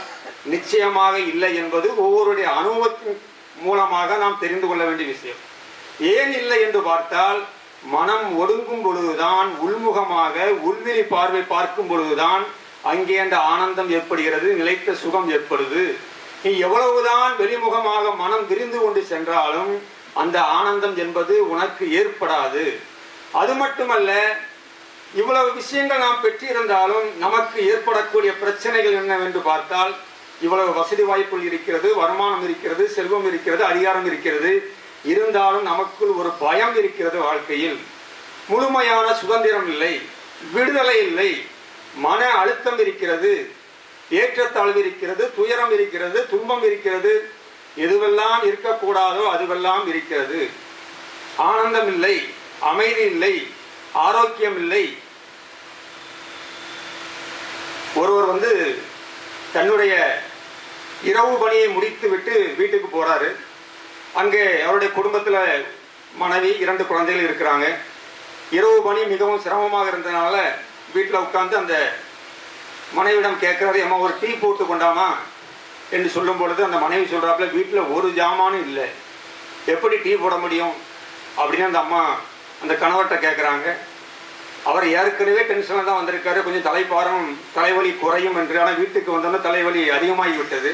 நிச்சயமாக இல்லை என்பது ஒவ்வொருடைய அனுபவத்தின் மூலமாக நாம் தெரிந்து கொள்ள வேண்டிய விஷயம். ஏன் இல்லை என்று பார்த்தால் மனம் ஒடுங்கும் பொழுதுதான் உள்முகமாக உள்விழி பார்வை பார்க்கும் பொழுதுதான் அங்கே அந்த ஆனந்தம் ஏற்படுகிறது நிலைத்த சுகம் ஏற்படுது. நீ எவ்வளவுதான் வெளிமுகமாக மனம் விரிந்து கொண்டு சென்றாலும் அந்த ஆனந்தம் என்பது உனக்கு ஏற்படாது. அது மட்டுமல்ல இவ்வளவு விஷயங்கள் நாம் பெற்றிருந்தாலும் நமக்கு ஏற்படக்கூடிய பிரச்சனைகள் என்னவென்று பார்த்தால் இவ்வளவு வசதி வாய்ப்புகள் இருக்கிறது வருமானம் இருக்கிறது செல்வம் இருக்கிறது அதிகாரம் இருக்கிறது. இருந்தாலும் நமக்குள் ஒரு பயம் இருக்கிறது வாழ்க்கையில். முழுமையான சுதந்திரம் இல்லை விடுதலை இல்லை மன அழுத்தம் இருக்கிறது ஏற்றத்தாழ்வு இருக்கிறது துயரம் இருக்கிறது துன்பம் இருக்கிறது. எதுவெல்லாம் இருக்கக்கூடாதோ அதுவெல்லாம் இருக்கிறது. ஆனந்தம் இல்லை அமைதி இல்லை ஆரோக்கியம் இல்லை ஒருவர் வந்து தன்னுடைய இரவு பணியை முடித்து விட்டு வீட்டுக்கு போறாரு. அங்கே அவருடைய குடும்பத்தில் மனைவி இரண்டு குழந்தைகள் இருக்கிறாங்க. இரவு பணி மிகவும் சிரமமாக இருந்ததுனால வீட்டில் உட்காந்து அந்த மனைவிடம் கேட்குறாரு அம்மா ஒரு டீ போட்டு கொண்டாமா? என்று சொல்லும் பொழுது அந்த மனைவி சொல்கிறாப்புல வீட்டில் ஒரு ஜாமானும் இல்லை. எப்படி டீ போட முடியும்? அப்படின்னு அந்த அம்மா அந்த கணவர்கிட்ட கேட்குறாங்க. அவர் ஏற்கனவே டென்ஷனில் தான் வந்திருக்காரு. கொஞ்சம் தலைப்பாரம் தலைவலி குறையும் என்று. ஆனால் வீட்டுக்கு வந்தோன்னே தலைவலி அதிகமாகி விட்டது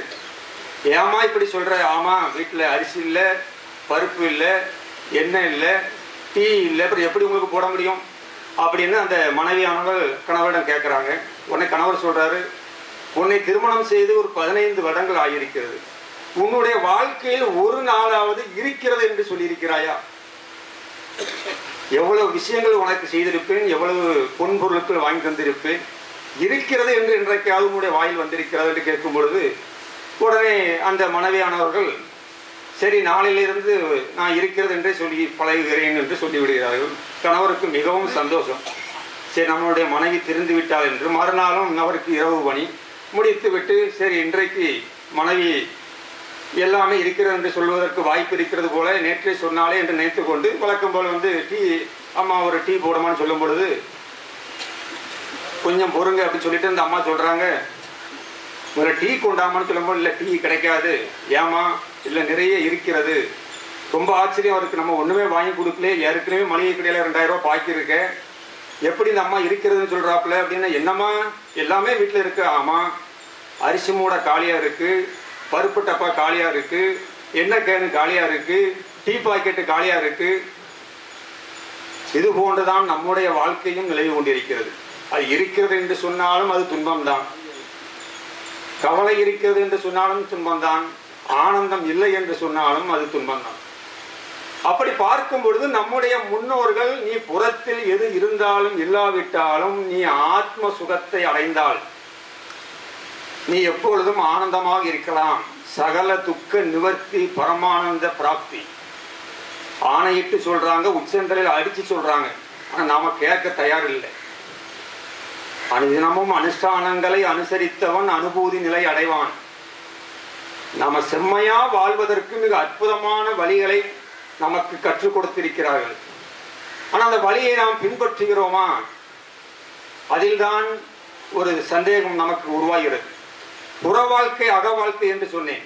ஏமா இப்படி சொல்ற? ஆமா வீட்டில் அரிசி இல்லை பருப்பு இல்லை எண்ணெய் இல்லை டீ இல்லை. அப்புறம் எப்படி உங்களுக்கு போட முடியும்? அப்படின்னு அந்த மனைவியானவர்கள் கணவரிடம் கேட்குறாங்க. உடனே கணவர் சொல்றாரு உன்னை திருமணம் செய்து ஒரு பதினைந்து வருடங்கள் ஆகியிருக்கிறது. உன்னுடைய வாழ்க்கையில் ஒரு நாளாவது இருக்கிறது என்று சொல்லியிருக்கிறாயா? எவ்வளவு விஷயங்கள் உனக்கு செய்திருப்பேன் எவ்வளவு பொன்பொருட்கள் வாங்கி தந்திருப்பேன் இருக்கிறது என்று இன்றைக்காவது உன்னுடைய வாயில் வந்திருக்கிறது என்று கேட்கும் பொழுது உடனே அந்த மனைவியானவர்கள் சரி நாளிலிருந்து நான் இருக்கிறது என்றே சொல்லி பழகுகிறேன் என்று சொல்லிவிடுகிறார்கள். கணவருக்கு மிகவும் சந்தோஷம். சரி நம்மளுடைய மனைவி திருந்து விட்டாள் என்று. மறுநாளும் அவருக்கு இரவு பணி. முடித்து விட்டு சரி இன்றைக்கு மனைவி எல்லாமே இருக்கிறது என்று சொல்வதற்கு வாய்ப்பு இருக்கிறது போல நேற்றே சொன்னாலே என்று நினைத்து கொண்டு வழக்கம் போல வந்து டீ அம்மா ஒரு டீ போடுமான்னு சொல்லும் பொழுது கொஞ்சம் பொறுங்க அப்படின்னு சொல்லிட்டு இந்த அம்மா சொல்றாங்க. ஒரு டீ கொண்டாமான்னு சொல்லும்போது இல்லை டீ கிடைக்காது. ஏமா இல்லை நிறைய இருக்கிறது. ரொம்ப ஆச்சரியம். அவருக்கு நம்ம ஒன்றுமே வாங்கி கொடுக்கல. ஏற்கனவே மளிகை கடையில் ரெண்டாயிரம் பாக்கியிருக்கேன் எப்படி இந்த அம்மா இருக்கிறதுன்னு சொல்கிறாப்புல அப்படின்னா என்னம்மா? எல்லாமே வீட்டில் இருக்கு. ஆமாம் அரிசி மூட காலியாக இருக்குது பருப்பு டப்பா காலியாக இருக்கு எண்ணெய் கேனு காலியா இருக்கு டீ பாக்கெட்டு காலியா இருக்கு. இது போன்றுதான் நம்முடைய வாழ்க்கையும் நிலவி கொண்டிருக்கிறது. அது இருக்கிறது என்று சொன்னாலும் அது துன்பம்தான். கவலை இருக்கிறது என்று சொன்னாலும் துன்பம்தான். ஆனந்தம் இல்லை என்று சொன்னாலும் அது துன்பம்தான். அப்படி பார்க்கும் பொழுது நம்முடைய முன்னோர்கள் நீ புறத்தில் எது இருந்தாலும் இல்லாவிட்டாலும் நீ ஆத்ம சுகத்தை அடைந்தால் நீ எப்பொழுதும் ஆனந்தமாக இருக்கலாம். சகல துக்க நிவர்த்தி பரமானந்த பிராப்தி. ஆணையிட்டு சொல்றாங்க உச்சந்தலையில் அடிச்சு சொல்றாங்க. ஆனா நாம கேட்க தயார் இல்லை அனுதினமும் அனுஷ்டானங்களை அனுசரித்தவன் அனுபூதி நிலை அடைவான். நம்ம செம்மையா வாழ்வதற்கு மிக அற்புதமான வழிகளை நமக்கு கற்றுக் கொடுத்திருக்கிறார்கள். ஆனா அந்த வழியை நாம் பின்பற்றுகிறோமா? அதில்தான் ஒரு சந்தேகம் நமக்கு உருவாகிறது. புற வாழ்க்கை அக வாழ்க்கை என்று சொன்னேன்.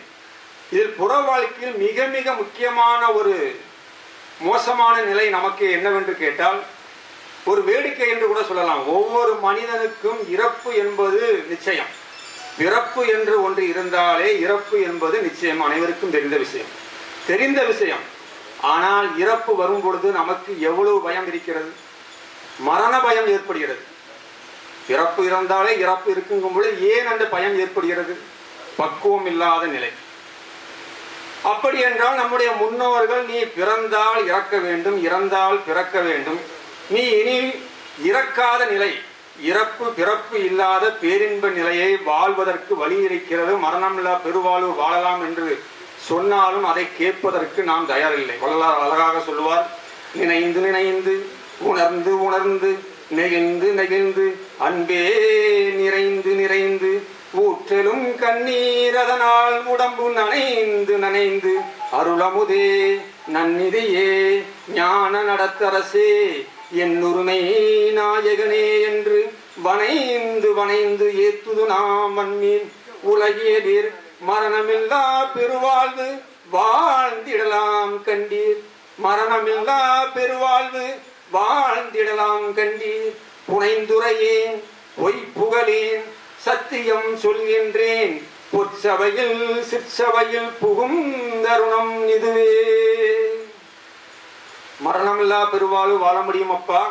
இதில் புற வாழ்க்கையில் மிக மிக முக்கியமான ஒரு மோசமான நிலை நமக்கு என்னவென்று கேட்டால் ஒரு வேடிக்கை என்று கூட சொல்லலாம். ஒவ்வொரு மனிதனுக்கும் இறப்பு என்பது நிச்சயம். பிறப்பு என்று ஒன்று இருந்தாலே இறப்பு என்பது நிச்சயம். அனைவருக்கும் தெரிந்த விஷயம். தெரிந்த விஷயம். ஆனால் இறப்பு வரும் பொழுது நமக்கு எவ்வளவு பயம் இருக்கிறது? மரண பயம் ஏற்படுகிறது. பிறப்பு இருந்தாலே இறப்பு இருக்குங்கும் பொழுது ஏன் அந்த பயம் ஏற்படுகிறது? பக்குவம் இல்லாத நிலை. அப்படி என்றால் நம்முடைய முன்னோர்கள் நீ பிறந்தால் இறக்க வேண்டும் இறந்தால் பிறக்க வேண்டும். நீ இனி இறக்காத நிலை இறப்பு பிறப்பு இல்லாத பேரின்ப நிலையை வாழ்வதற்கு வழி இருக்கிறது. மரணமில்லா பெருவாழ்வு வாழலாம் என்று சொன்னாலும் அதை கேட்பதற்கு நாம் தயாரில்லை. வள்ளலார் அழகாக சொல்லுவார் நினைந்து நினைந்து உணர்ந்து உணர்ந்து நெகிழ்ந்து நெகிழ்ந்து அன்பே நிறைந்து நிறைந்து ஊற்றலும் கண்ணீர் அதனால் உடம்பு நனைந்து நனைந்து. அருளமுதே நன்னிதியே ஞான நடத்தரசே என் உரிமை நாயகனே என்று வனைந்து வனைந்து ஏத்துது நாம் மண்மீன் உலகியதீர் மரணமில்லா பெருவாழ்வு வாழ்ந்திடலாம் கண்டீர். மரணமில்லா பெருவாழ்வு வாழ்ந்திடலாம் கண்டீர். புனைந்துரையேன் பொய் புகழேன் சத்தியம் சொல்கின்றேன். பொற்சபையில் சிற்சபையில் புகும் தருணம் இதுவே. மரணமில்லா பெருவாழ்வு வாழ முடியும் அப்பா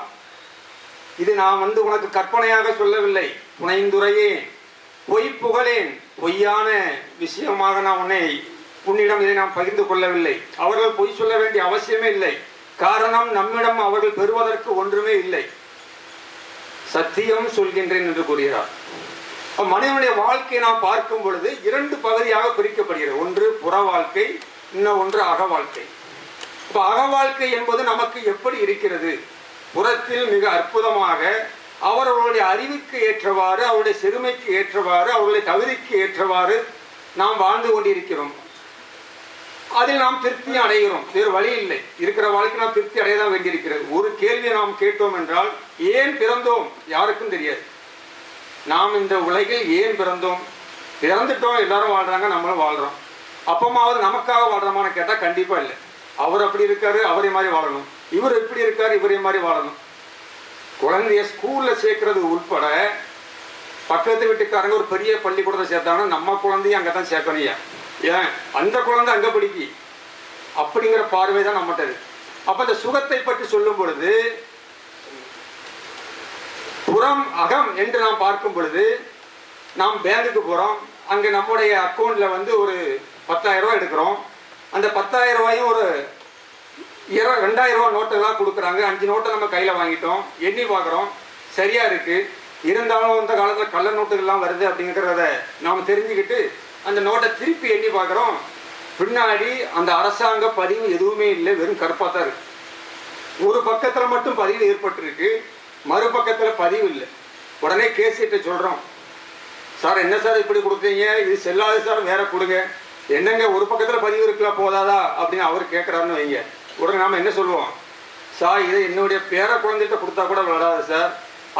இது நான் வந்து உனக்கு கற்பனையாக சொல்லவில்லை. புனைந்துரையே பொய் புகழேன் பொய்யான விஷயமாக நான் உன்னை உன்னிடம் இதை நாம் பகிர்ந்து கொள்ளவில்லை. அவர்கள் பொய் சொல்ல வேண்டிய அவசியமே இல்லை. காரணம் நம்மிடம் அவர்கள் பெறுவதற்கு ஒன்றுமே இல்லை. சத்தியம் சொல்கின்றேன் என்று கூறுகிறார். மனிதனுடைய வாழ்க்கையை நாம் பார்க்கும் பொழுது இரண்டு பகுதியாக பிரிக்கப்படுகிறது. ஒன்று புற வாழ்க்கை இன்னும் ஒன்று அக வாழ்க்கை. இப்ப அக வாழ்க்கை என்பது நமக்கு எப்படி இருக்கிறது? புறத்தில் மிக அற்புதமாக அவர் அவருடைய அறிவுக்கு ஏற்றவாறு அவருடைய சிறுமைக்கு ஏற்றவாறு அவர்களுடைய தகுதிக்கு ஏற்றவாறு நாம் வாழ்ந்து கொண்டிருக்கிறோம். அதில் நாம் திருப்தி அடைகிறோம். வேறு வழி இல்லை. இருக்கிற வாழ்க்கை நாம் திருப்தி அடையதான் வேண்டியிருக்கிறது. ஒரு கேள்வியை நாம் கேட்டோம் என்றால் ஏன் பிறந்தோம்? யாருக்கும் தெரியாது. நாம் இந்த உலகில் ஏன் பிறந்தோம்? பிறந்துட்டோம் எல்லாரும் வாழ்றாங்க நம்மளும் வாழ்றோம். அப்பமாவது நமக்காக வாழ்றோமான்னு கேட்டால் கண்டிப்பா இல்லை. அவர் அப்படி இருக்காரு அவரே மாதிரி வாழணும். இவர் இப்படி இருக்காரு இவரே மாதிரி வாழணும். குழந்தைய ஸ்கூல்ல சேர்க்கறது உட்பட பக்கத்து வீட்டுக்காரங்க ஒரு பெரிய பள்ளிக்கூடத்தை சேர்த்தாங்கன்னா நம்ம குழந்தையையும் அங்கே தான் சேர்க்கணும் ஏன்? அந்த குழந்தை அங்கே படிக்கி. அப்படிங்கிற பார்வை தான் நம்மகிட்ட அப்போ இந்த சுகத்தை பற்றி சொல்லும் பொழுது புறம் அகம் என்று நாம் பார்க்கும் பொழுது நாம் பேங்குக்கு போகிறோம் அங்கே நம்முடைய அக்கௌண்ட்டில் வந்து ஒரு பத்தாயிரம் ரூபாய் எடுக்கிறோம். அந்த பத்தாயிரம் ரூபாயும் ஒரு இர ரெண்டாயிரம் ரூபா நோட்டெல்லாம் கொடுக்குறாங்க. அஞ்சு நோட்டை நம்ம கையில் வாங்கிட்டோம். எண்ணி பார்க்குறோம். சரியாக இருக்குது இருந்தாலும் இந்த காலத்தில் கள்ள நோட்டுகள்லாம் வருது அப்படிங்கிறத நாம் தெரிஞ்சுக்கிட்டு அந்த நோட்டை திருப்பி எண்ணி பார்க்குறோம். பின்னாடி அந்த அரசாங்க பதிவு எதுவுமே இல்லை வெறும் கருப்பாக தான் இருக்கு. ஒரு பக்கத்தில் மட்டும் பதிவு ஏற்பட்டிருக்கு மறுபக்கத்தில் பதிவு இல்லை. உடனே கேசிட்ட சொல்கிறோம் சார் என்ன சார் இப்படி கொடுத்தீங்க இது செல்லாது சார் வேற கொடுங்க. என்னங்க ஒரு பக்கத்தில் பதிவு இருக்கலாம் போதாதா? அப்படின்னு அவர் கேட்குறாருன்னு வைங்க. உடனே நாம் என்ன சொல்லுவோம்? சார் இதை என்னுடைய பேர குழந்தைகிட்ட கொடுத்தா கூட விளையாடாது சார்.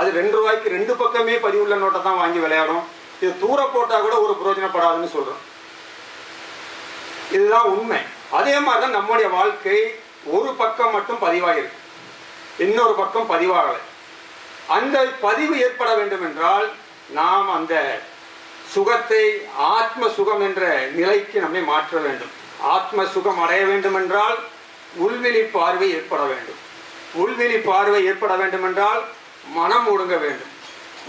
அது ரெண்டு ரூபாய்க்கு ரெண்டு பக்கமே பதிவுள்ள நோட்டை தான் வாங்கி விளையாடும். இது தூர போட்டால் கூட ஒரு பிரயோஜனப்படாதுன்னு சொல்கிறோம் இதுதான் உண்மை. அதே மாதிரி தான் நம்முடைய வாழ்க்கை ஒரு பக்கம் மட்டும் பதிவாகிருக்கு இன்னொரு பக்கம் பதிவாகலை. அந்த பதிவு ஏற்பட வேண்டும் என்றால் நாம் அந்த சுகத்தை ஆத்ம சுகம் என்ற நிலைக்கு நம்மை மாற்ற வேண்டும். ஆத்ம சுகம் அடைய வேண்டும் என்றால் உள்வெளி பார்வை ஏற்பட வேண்டும். உள்வெளி பார்வை ஏற்பட வேண்டும் என்றால் மனம் ஒடுங்க வேண்டும்.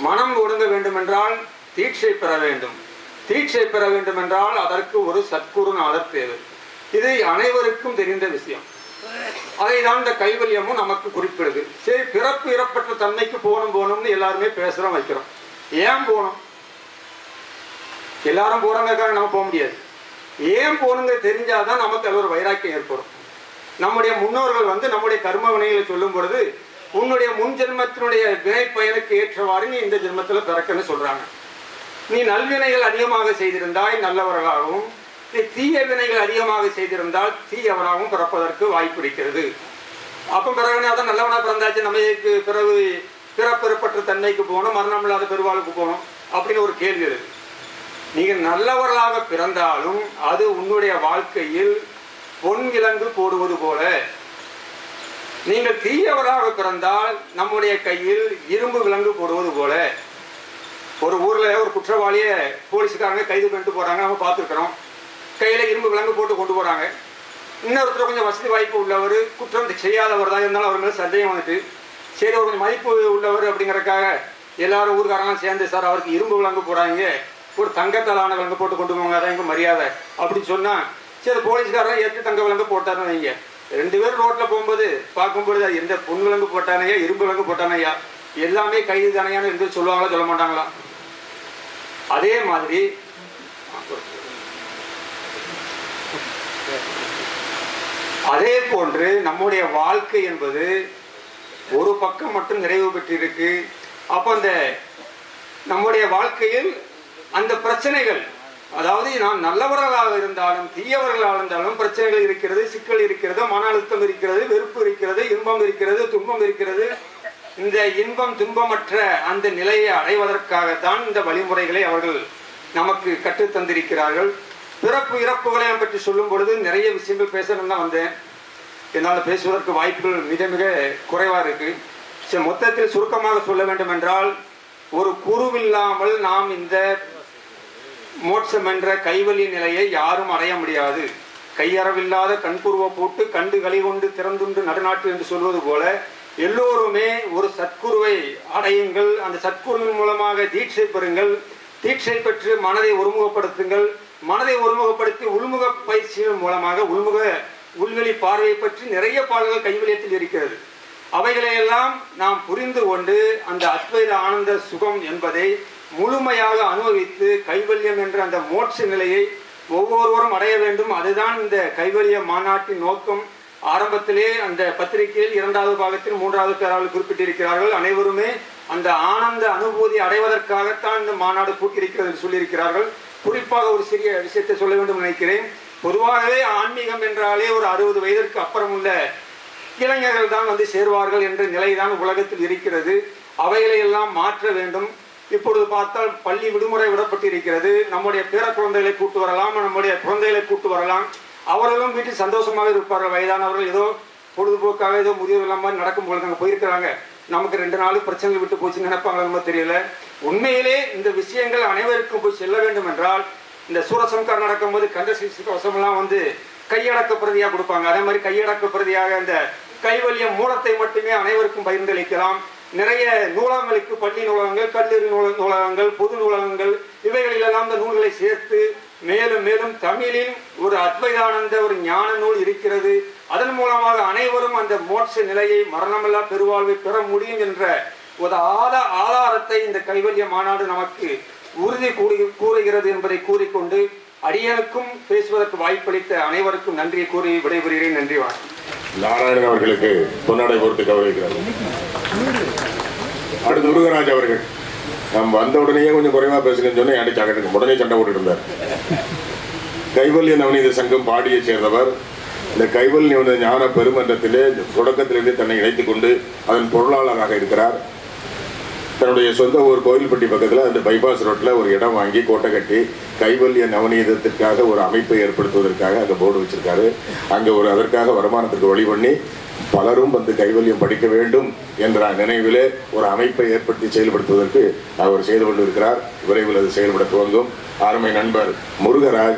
மனம் ஒடுங்க வேண்டும் என்றால் தீட்சை பெற வேண்டும். தீட்சை பெற வேண்டும் என்றால் அதற்கு ஒரு சத்குருநாதர் தேவை. இது அனைவருக்கும் தெரிந்த விஷயம். அதை தான் இந்த கைவல்யமும் நமக்கு குறிப்பிடுது. சரி பிறப்பு இறப்பற்ற தன்மைக்கு போகணும் போகணும்னு எல்லாருமே பேசுறோம் வைக்கிறோம். ஏன் போகணும்? எல்லாரும் போறாங்கக்காக நம்ம போக முடியாது. ஏன் போகணுங்க தெரிஞ்சாதான் நமக்கு அது ஒரு வைராக்கியம் ஏற்படும். நம்முடைய முன்னோர்கள் வந்து நம்முடைய கர்ம வினைகளை சொல்லும் பொழுது உன்னுடைய முன் ஜென்மத்தினுடைய வினை பயனுக்கு ஏற்றவாறு நீ இந்த ஜென்மத்துல பிறக்கன்னு சொல்றாங்க. நீ நல்வினைகள் அதிகமாக செய்திருந்தாய் நல்லவர்களாகவும் நீ தீய வினைகள் அதிகமாக செய்திருந்தால் தீயவனாகவும் பிறப்பதற்கு வாய்ப்பு இருக்கிறது. அப்போ பிறகுனாதான் நல்லவனாக பிறந்தாச்சு நம்ம எதுக்கு பிறகு பிறப்பிறப்பற்ற தன்மைக்கு போகணும் மரணம் இல்லாத பெருவாளுக்கு போகணும் அப்படின்னு ஒரு கேள்வி இருக்கு நீங்கள் நல்லவர்களாக பிறந்தாலும் அது உன்னுடைய வாழ்க்கையில் பொன் விலங்கு போடுவது போல. நீங்கள் தீயவராக பிறந்தால் நம்முடைய கையில் இரும்பு விலங்கு போடுவது போல. ஒரு ஊர்ல ஒரு குற்றவாளிய போலீஸ்காரங்க கைது பண்ணிட்டு போறாங்க. நம்ம பார்த்துருக்கிறோம். கையில இரும்பு விலங்கு போட்டு கொண்டு போறாங்க. இன்னொருத்தர் கொஞ்சம் வசதி வாய்ப்பு உள்ளவர் குற்றம் செய்யாதவர் தான் இருந்தாலும் அவர் மேலே சந்தேகம் வந்துட்டு சரி அவர் கொஞ்சம் மதிப்பு உள்ளவர் அப்படிங்கறதுக்காக எல்லாரும் ஊர்க்காரங்களாம் சேர்ந்து சார் அவருக்கு இரும்பு விலங்கு போடாங்க ஒரு தங்கத்தாலான விலங்கு போட்டு கொண்டு போங்க. அதான் எங்க மரியாதை. அப்படின்னு சொன்னா சரி போலீஸ்காரன் எட்டு தங்க விலங்கு போட்டாருன்னு வைங்க. ரெண்டு பேரும் ரோட்ல போகும்போது பார்க்கும்பொழுது அது எந்த பொன் விலங்கு போட்டானையா இரும்பு விலங்கு போட்டானையா எல்லாமே கைது தனையான இருந்து சொல்லுவாங்களா சொல்ல மாட்டாங்களா? அதே மாதிரி அதே போன்று நம்முடைய வாழ்க்கை என்பது ஒரு பக்கம் மட்டும் நிறைவு பெற்றிருக்கு. அப்போ அந்த நம்முடைய வாழ்க்கையில் அந்த பிரச்சனைகள் அதாவது நாம் நல்லவர்களாக இருந்தாலும் தீயவர்களாக இருந்தாலும் பிரச்சனைகள் இருக்கிறது சிக்கல் இருக்கிறது மன அழுத்தம் இருக்கிறது வெறுப்பு இருக்கிறது இன்பம் இருக்கிறது துன்பம் இருக்கிறது இந்த இன்பம் துன்பமற்ற அந்த நிலையை அடைவதற்காகத்தான் இந்த வழிமுறைகளை அவர்கள் நமக்கு கற்றுத் தந்திருக்கிறார்கள். பிறப்பு இறப்புகளை பற்றி சொல்லும் பொழுது நிறைய விஷயங்கள் பேசணும்னு வந்தேன். என்னால் பேசுவதற்கு வாய்ப்புகள் மிக மிக குறைவாக இருக்கு. சரி மொத்தத்தில் சுருக்கமாக சொல்ல வேண்டும் என்றால் ஒரு குருவில்லாமல் நாம் இந்த மோட்சம் என்ற கைவலி நிலையை யாரும் அடைய முடியாது. கையறவில்லாத கண்புருவ போட்டு கண்டு களி கொண்டு திறந்துண்டு நடுநாட்டு என்று சொல்வது போல எல்லோருமே ஒரு சத்குருவை அடையுங்கள் அந்த சத்குருவின் மூலமாக தீட்சை பெறுங்கள். தீட்சை பெற்று மனதை ஒருமுகப்படுத்துங்கள். மனதை ஒருமுகப்படுத்தி உள்முக பயிற்சியின் மூலமாக உள்முக உள்வெளி பார்வையை பற்றி நிறைய பாடல்கள் கைவிலியத்தில் இருக்கிறது. அவைகளையெல்லாம் நாம் புரிந்து கொண்டு அந்த அத்வைத ஆனந்த சுகம் என்பதை முழுமையாக அனுபவித்து கைவல்யம் என்ற அந்த மோட்ச நிலையை ஒவ்வொருவரும் அடைய வேண்டும். அதுதான் இந்த கைவல்ய மாநாட்டின் நோக்கம். ஆரம்பத்திலே அந்த பத்திரிகையில் இரண்டாவது பாகத்தில் மூன்றாவது பேராவில் குறிப்பிட்டிருக்கிறார்கள். அனைவருமே அந்த ஆனந்த அனுபூதி அடைவதற்காகத்தான் இந்த மாநாடு கூட்டியிருக்கிறது என்று சொல்லியிருக்கிறார்கள். குறிப்பாக ஒரு சிறிய விஷயத்தை சொல்ல வேண்டும் நினைக்கிறேன். பொதுவாகவே ஆன்மீகம் என்றாலே ஒரு அறுபது வயதிற்கு அப்புறம் உள்ள இளைஞர்கள் தான் வந்து சேர்வார்கள் என்ற நிலைதான் உலகத்தில் இருக்கிறது. அவைகளை எல்லாம் மாற்ற வேண்டும். இப்பொழுது பார்த்தால் பள்ளி விடுமுறை விடப்பட்டிருக்கிறது. நம்முடைய பேர குழந்தைகளை கூட்டு வரலாம் நம்முடைய குழந்தைகளை கூட்டு வரலாம். அவர்களும் வீட்டில் சந்தோஷமாக இருப்பார்கள். வயதானவர்கள் ஏதோ பொழுதுபோக்காக ஏதோ முதியோர் இல்லாமல் நடக்கும் பொழுது அங்கே போயிருக்கிறாங்க. நமக்கு ரெண்டு நாள் பிரச்சனைகள் விட்டு போச்சு நினைப்பாங்க தெரியல. உண்மையிலே இந்த விஷயங்கள் அனைவருக்கும் போய் செல்ல வேண்டும் என்றால் இந்த சூரசம்கார் நடக்கும்போது கந்தசி கவசமெல்லாம் வந்து கையடக்க பிரதியாக கொடுப்பாங்க. அதே மாதிரி கையடக்க பிரதியாக இந்த கைவல்ய மூலத்தை மட்டுமே அனைவருக்கும் பகிர்ந்தளிக்கலாம் நிறைய நூலகங்களுக்கு பள்ளி நூலகங்கள் கல்லூரி நூல நூலகங்கள் பொது நூலகங்கள் இவைகளிலெல்லாம் அந்த நூல்களை சேர்த்து மேலும் மேலும் தமிழில் ஒரு அத்வைதானந்த ஒரு ஞான நூல் இருக்கிறது. அதன் மூலமாக அனைவரும் அந்த மோட்ச நிலையை மரணமில்லா பெருவாழ்வை பெற முடியும் என்ற ஒரு ஆத ஆதாரத்தை இந்த கைவல்ய மாநாடு நமக்கு உறுதி கூடி கூறுகிறது என்பதை கூறிக்கொண்டு அடியனுக்கும் பேசுவதற்கு வாய்ப்பளித்த அனைவருக்கும் நன்றியை கூறி விடைபெறுகிறேன். நன்றி வணக்கம். நாராயணன் அவர்களுக்கு பொன்னாடை பொறுத்து கௌரவிக்கிறார் அடுத்து முருகராஜ் அவர்கள். நம்ம வந்த உடனேயே கொஞ்சம் குறைவா பேசுங்கன்னு சொன்னா என்கிட்ட அகட்டுங்க உடனே சண்டை போட்டுட்டு இருந்தார். கைவல்ய நவநீத சங்கம் பாடியை சேர்ந்தவர். இந்த கைவல்ய நவநீத ஞான பெருமன்றத்திலே தொடக்கத்திலிருந்து தன்னை இணைத்துக் கொண்டு அதன் பொருளாளராக இருக்கிறார். தன்னுடைய சொந்த ஊர் கோயில்பட்டி பக்கத்தில் அந்த பைபாஸ் ரோட்டில் ஒரு இடம் வாங்கி கோட்டை கட்டி கைவல்ய நவநீதத்திற்காக ஒரு அமைப்பை ஏற்படுத்துவதற்காக அங்கே போர்டு வச்சிருக்காரு. அங்கே ஒரு அதற்காக வருமானத்துக்கு வழி பண்ணி பலரும் வந்து கைவல்யம் படிக்க வேண்டும் என்ற நினைவிலே ஒரு அமைப்பை ஏற்படுத்தி செயல்படுத்துவதற்கு அவர் செய்து கொண்டிருக்கிறார். விரைவில் அது செயல்பட துவங்கும். அருமை நண்பர் முருகராஜ்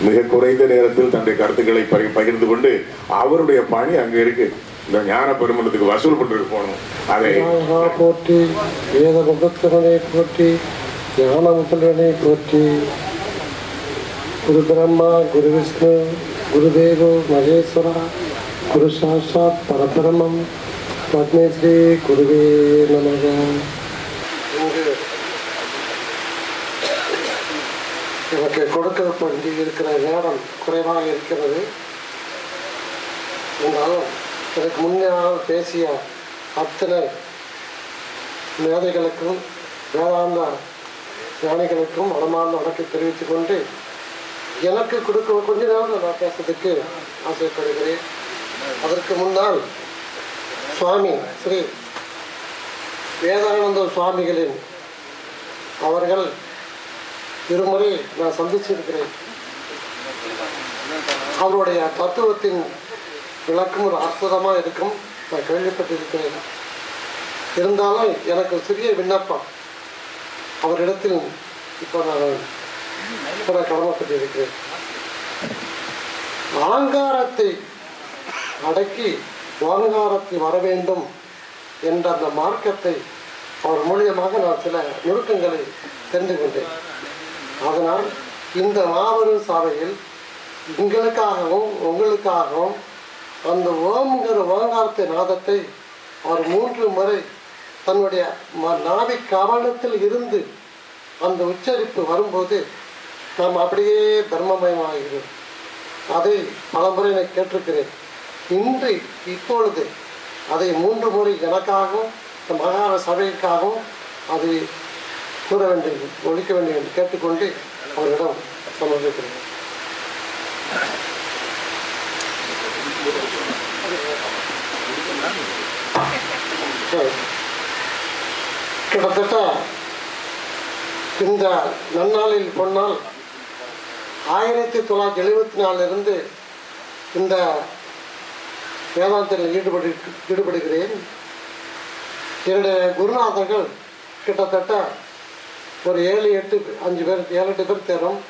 மிக குறைந்த நேரத்தில் தன்னுடைய கருத்துக்களை பகி- பகிர்ந்து கொண்டு அவருடைய பணி அங்க இருக்கு. இந்த ஞான பெருமணத்துக்கு வசூல் பண்ணிட்டு போகணும். அதை போற்றி வேத முகத்தவனை போற்றி ஞான முதல்வனை போற்றி. குரு பிரம்மா குரு விஷ்ணு குருதேவோ மகேஸ்வரா குரு சாட்சாத் பரபிரமம். பத்மஸ்ரீ குருவே நமக. இங்கு எனக்கு கொடுக்கப்பட்டு இருக்கிற நேரம் குறைவாக இருக்கிறது. இருந்தாலும் எனக்கு முன்னால் பேசிய அத்தனை மேதைகளுக்கும் வேதாந்த ஞானிகளுக்கும் மனமார்ந்த வணக்கம் தெரிவித்துக் கொண்டு எனக்கு கொடுக்க கொஞ்ச நேரம் நான் பேசுறதுக்கு ஆசைப்படுகிறேன். அதற்கு முன்னால் சுவாமி ஸ்ரீ வேதானந்த சுவாமிகளின் அவர்கள் இருமுறை நான் சந்திச்சிருக்கிறேன். அவருடைய தத்துவத்தின் விளக்கம் ஒரு அற்புதமாக இருக்கும். நான் கேள்விப்பட்டிருக்கிறேன். இருந்தாலும் எனக்கு சிறிய விண்ணப்பம். அவரிடத்தில் இப்போ நான் இப்போ நான் கடமைப்பட்டிருக்கிறேன். ஆங்காரத்தை அடக்கி ஓங்காரத்தில் வர வேண்டும் என்ற அந்த மார்க்கத்தை அவர் மூலியமாக நான் சில நுணுக்கங்களை தெரிந்து கொண்டேன். அதனால் இந்த மாபெரும் சபையில் எங்களுக்காகவும் உங்களுக்காகவும் அந்த ஓம்ங்கிற ஓங்காரத்தை நாதத்தை அவர் மூன்று முறை தன்னுடைய ம- நாவி கவனத்தில் இருந்து அந்த உச்சரிப்பு வரும்போது நாம் அப்படியே தர்மமயமாகிறோம் அதை பலமுறை நான் கேட்டிருக்கிறேன். இன்று இப்பொழுது அதை மூன்று முறை எனக்காகவும் இந்த மகாண சபைக்காகவும் அதை கூற வேண்டும் ஒழிக்க வேண்டும் என்று கேட்டுக்கொண்டு அவரிடம் சமர்ப்பிக்கிறேன் சரி. கிட்டத்தட்ட இந்த நன்னாளில் பொன்னால் ஆயிரத்தி தொள்ளாயிரத்தி எழுபத்தி நாலிலிருந்து இந்த வேதாந்தத்தில் ஈடுபடு ஈடுபடுகிறேன். என்னுடைய குருநாதர்கள் கிட்டத்தட்ட ஒரு ஏழு எட்டு அஞ்சு பேர் ஏழு எட்டு பேர் தேரும்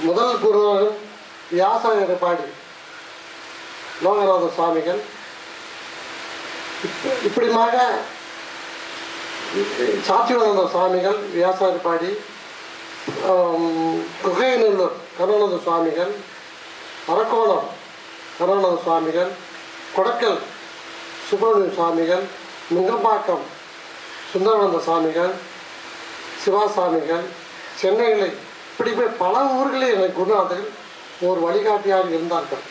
முதல் குருநாதன் வியாசாயர் பாடி லோகநாத சுவாமிகள். இப்படிமாக சாத்தியானந்த சுவாமிகள் வியாசாயர் பாடி ஆம், குகைநல்லூர் கருணானந்த சுவாமிகள் அரக்கோணம் கருணானந்த சுவாமிகள் கொடக்கல் சுப்பிரமணிய சுவாமிகள் நுங்கம்பாக்கம் சுந்தரானந்த சுவாமிகள் சிவாசாமிகள் சென்னையில் இப்படி போய் பல ஊர்களில் எனக்கு குருநாதர்கள் ஒரு வழிகாட்டியாக இருந்தார்கள்.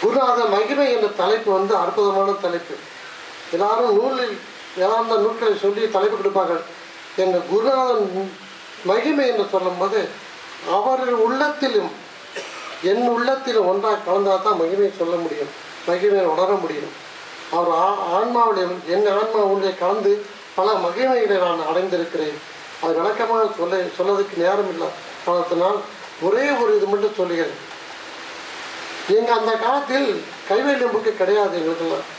குருநாத மகிமை என்ற தலைப்பு வந்து அற்புதமான தலைப்பு. எல்லாரும் நூலில் வேளாந்த நூல்களை சொல்லி தலைப்பு கொடுப்பார்கள். எங்கள் குருநாதன் மகிமை என்று சொல்லும்போது அவர்கள் உள்ளத்திலும் என் உள்ளத்தில் ஒன்றாக கலந்தால் தான் மகிமையை சொல்ல முடியும் மகிமையை உணர முடியும். அவர் ஆ- ஆன்மாவிலும் என் ஆன்மாவுடைய உள்ளே கலந்து பல மகிமைகளை நான் அடைந்திருக்கிறேன். அது விளக்கமாக சொல்ல சொல்லதுக்கு நேரம் இல்லை. காலத்தினால் ஒரே ஒரு இது மட்டும் சொல்லுகிறேன். எங்கள் அந்த காலத்தில் கைவேலியம் புக்கு கிடையாது எங்களுக்கெல்லாம்.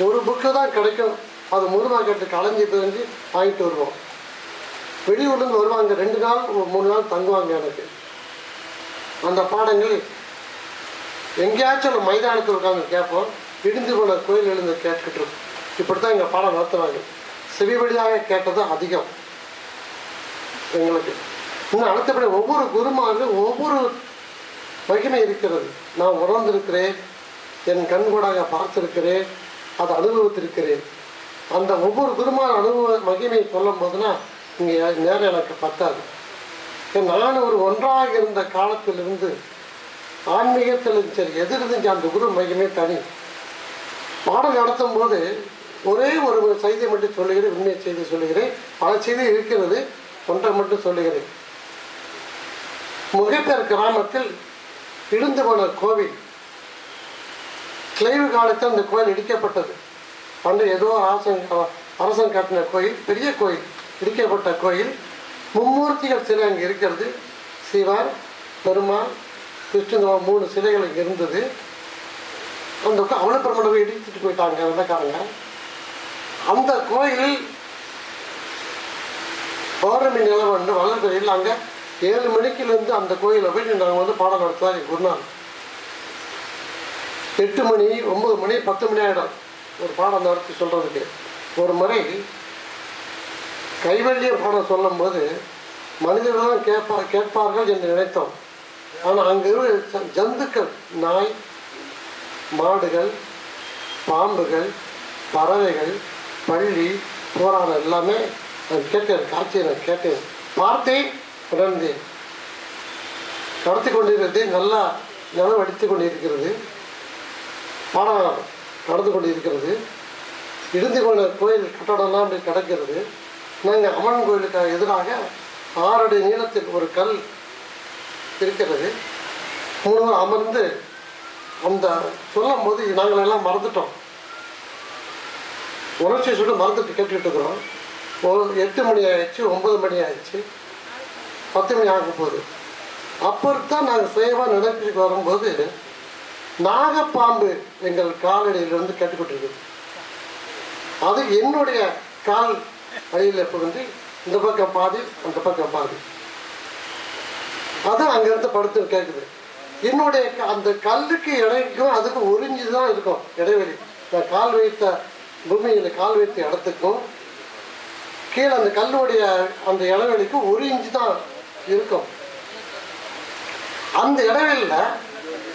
ஒரு புக்கு தான் கிடைக்கும். அது மூணு கட்டு களைஞ்சி தெரிஞ்சு வாங்கிட்டு வருவோம். வெளியூர்லேருந்து வருவாங்க. ரெண்டு நாள் மூணு நாள் தங்குவாங்க எனக்கு. அந்த பாடங்கள் எங்கேயாச்சும் நம்ம மைதானத்தில் உட்காந்து கேட்போம். இடிந்து போன கோயில் எழுந்து கேட்டுக்கிட்டு இருக்கோம் இப்படி தான் எங்கள் பாடம் நடத்துவாங்க செவி வழியாக கேட்டது அதிகம். எங்களுக்கு. இன்னும் அடுத்தபடி ஒவ்வொரு குருமாரும் ஒவ்வொரு மகிமை இருக்கிறது. நான் உணர்ந்திருக்கிறேன். என் கண்கூடாக பார்த்திருக்கிறேன். அதை அனுபவித்திருக்கிறேன். அந்த ஒவ்வொரு குருமான அனுபவ மகிமையை சொல்லும் போதுனா இங்கே நேரம் எனக்கு பத்தாது. ஏன் நான் ஒரு ஒன்றாக இருந்த காலத்திலிருந்து ஆன்மீகத்திலும் சரி எது இருந்துச்சு அந்த குரு மையமே தனி. பாடம் நடத்தும் போது ஒரே ஒரு செய்தி மட்டும் சொல்லுகிறேன் உண்மை செய்தி சொல்லுகிறேன். பல செய்தி இருக்கிறது ஒன்றை மட்டும் சொல்லுகிறேன். முகைப்பேர் கிராமத்தில் இடிந்து போன கோவில் கிளைவு காலத்தில் அந்த கோயில் இடிக்கப்பட்டது. பண்டு ஏதோ அரசன் அரசன் கட்டின கோயில் பெரிய கோயில் இடிக்கப்பட்ட கோயில். மும்மூர்த்திகள் சிலை அங்கே இருக்கிறது. சிவன் பெருமான் கிருஷ்ணன் மூணு சிலைகள் இங்கே இருந்தது. அந்த அவனப்பிரமணவை அவ்வளோ பெருமாள் இடிச்சிட்டு போயிட்டாங்க வெள்ளக்காரங்க. அந்த கோயிலில் பௌர்ணமி நிலவன்று வந்து வளர்பிறையில் அங்கே ஏழு மணிக்கிலேருந்து அந்த கோயிலில் போய் நாங்கள் வந்து பாடம் நடத்துவார் எங்கள் குருநாள் எட்டு மணி ஒம்பது மணி பத்து மணி ஆகிடும் ஒரு பாடம் நடத்தி சொல்கிறதுக்கு ஒரு முறை கைவல்லிய பாடம் சொல்லும்போது மனிதர்கள் தான் கேட்பா கேட்பார்கள் என்று நினைத்தோம். ஆனால் அங்கிருந்து ஜந்துக்கள் நாய் மாடுகள் பாம்புகள் பறவைகள் பள்ளி போராடம் எல்லாமே நான் கேட்டேன் காட்சியை நான் கேட்டேன். பார்த்தேன் உணர்ந்தேன். நடத்தி கொண்டிருக்கிறது நல்லா நிலவடித்து கொண்டிருக்கிறது. பாடம் நடந்து கொண்டிருக்கிறது. இருந்து கொண்ட கோயில் கட்டடம்லாம் அப்படி கிடக்கிறது. நாங்கள் அம்மன் கோயிலுக்கு எதிராக ஆறடி நீளத்தில் ஒரு கல் இருக்கிறது. மூணு அமர்ந்து அந்த சொல்லும் போது நாங்கள் எல்லாம் மறந்துட்டோம். உணர்ச்சி சுட்டு மறந்துட்டு கேட்டுக்கிட்டு இருக்கிறோம். ஒரு எட்டு மணி ஆயிடுச்சு ஒன்பது மணி ஆயிடுச்சு பத்து மணி ஆகும் போது அப்புறம் நாங்கள் சுயமாக நினைப்பிற்கு வரும்போது நாகப்பாம்பு எங்கள் காலடியிலிருந்து கேட்டுக்கிட்டு அது என்னுடைய கால் அடியில் வந்து இந்த பக்கம் பாதி அந்த பக்கம் பாதி. அது அங்கேருந்து படுத்து கேட்குது என்னுடைய அந்த கல்லுக்கு இடைக்கும் அதுக்கு உறிஞ்சி தான் இருக்கும் இடைவெளி. நான் கால் வைத்த பூமியில் கால் வைத்த இடத்துக்கும் கீழே அந்த கல்லுடைய அந்த இடைவெளிக்கு ஒரு இன்ச்சு தான் இருக்கும். அந்த இடைவெளியில்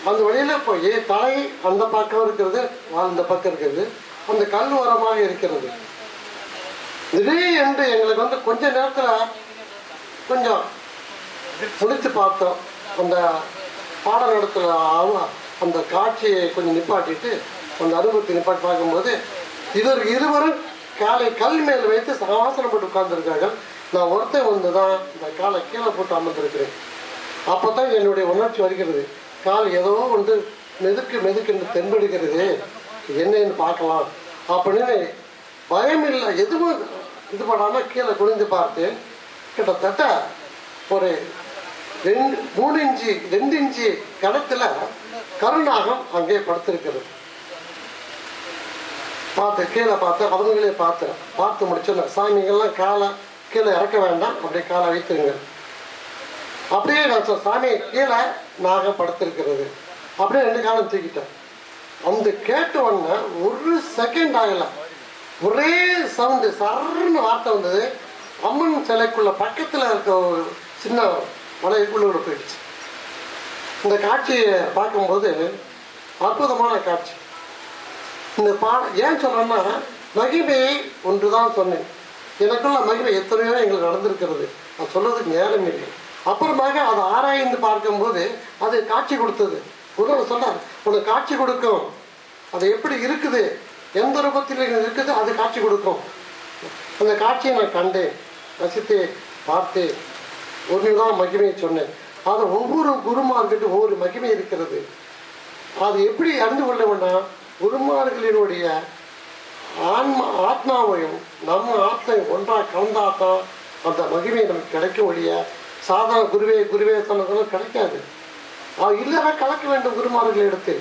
அந்த வழியில் போய் தலை அந்த பக்கம் இருக்கிறது வால் இந்த பக்கம் இருக்கிறது அந்த கல் ஓரமாக இருக்கிறது. திடீரென்று எங்களுக்கு வந்து கொஞ்ச நேரத்தில் கொஞ்சம் முடித்து பார்த்தோம். அந்த பாட நடத்துல அந்த காட்சியை கொஞ்சம் நிப்பாட்டிட்டு அந்த அனுபவத்தை நிப்பாட்டி பார்க்கும்போது இவர் இருவரும் காலை கல் மேல் வைத்து சாசனம் உட்கார்ந்துருக்கார்கள் நான் ஒருத்தன் வந்து தான் இந்த காலை கீழே போட்டு அமர்ந்திருக்கிறேன். அப்போ தான் என்னுடைய உணர்ச்சி வருகிறது. கால் ஏதோ வந்து மெதுக்கு மெதுக்கு என்று தென்படுகிறது என்னன்னு பார்க்கலாம். அப்படின்னு பயம் இல்லை. எதுவும் இது பண்ணாமல் கீழே குனிந்து பார்த்தேன். கிட்டத்தட்ட ஒரு ரெண்டு மூணு இன்ச்சு ரெண்டு இன்ச்சு கடத்துல கருநாகம் அங்கே படுத்திருக்கிறது. பார்த்து கீழே பார்த்து அவங்களே பார்த்து பார்த்து முடிச்சோன்னே சாமிங்கெல்லாம் காலை கீழே இறக்க வேண்டாம். அப்படியே காலை வைத்துருங்க. அப்படியே நான் சொன்னேன், சாமி கீழே நாகம் படுத்திருக்கிறது. அப்படியே ரெண்டு காலம் தூக்கிட்டேன். அந்த கேட்ட உடனே ஒரு செகண்ட் ஆகலை. ஒரே சவுண்டு சர்ன்னு வார்த்தை வந்தது. அம்மன் சிலைக்குள்ள பக்கத்தில் இருக்க ஒரு சின்ன மலைக்குள்ளூர் போயிடுச்சு. இந்த காட்சியை பார்க்கும்போது அற்புதமான காட்சி. இந்த பா ஏன் சொல்கிறேன்னா மகிமையை ஒன்று தான் சொன்னேன். எனக்குள்ள மகிமை எத்தனையோ எங்களுக்கு நடந்திருக்கிறது. நான் சொல்றதுக்கு நேரம் இல்லை. அப்புறமாக அதை ஆராய்ந்து பார்க்கும்போது அது காட்சி கொடுத்தது. உணவு சொன்னார் உனக்கு காட்சி கொடுக்கும். அது எப்படி இருக்குது? எந்த ரூபத்தில் இருக்குதோ இருக்குது அது காட்சி கொடுக்கும். அந்த காட்சியை நான் கண்டேன். ரசித்தேன் பார்த்தேன் ஒன்று தான் மகிமையை சொன்னேன். அது ஒவ்வொரு குருமார்கிட்ட ஒவ்வொரு மகிமை இருக்கிறது. அது எப்படி அறிந்து கொள்ள வேண்டாம் குருமார்களினுடைய ஆன்மா ஆத்மாவையும் நம்ம ஆத்மாவையும் ஒன்றாக கலந்தாத்தான் அந்த மகிமை நமக்கு கிடைக்க ஒழிய சாதாரண குருவே குருவே சொன்னதெல்லாம் கிடைக்காது. அது இல்லைன்னா கலக்க வேண்டும் குருமார்கள் எடுத்து.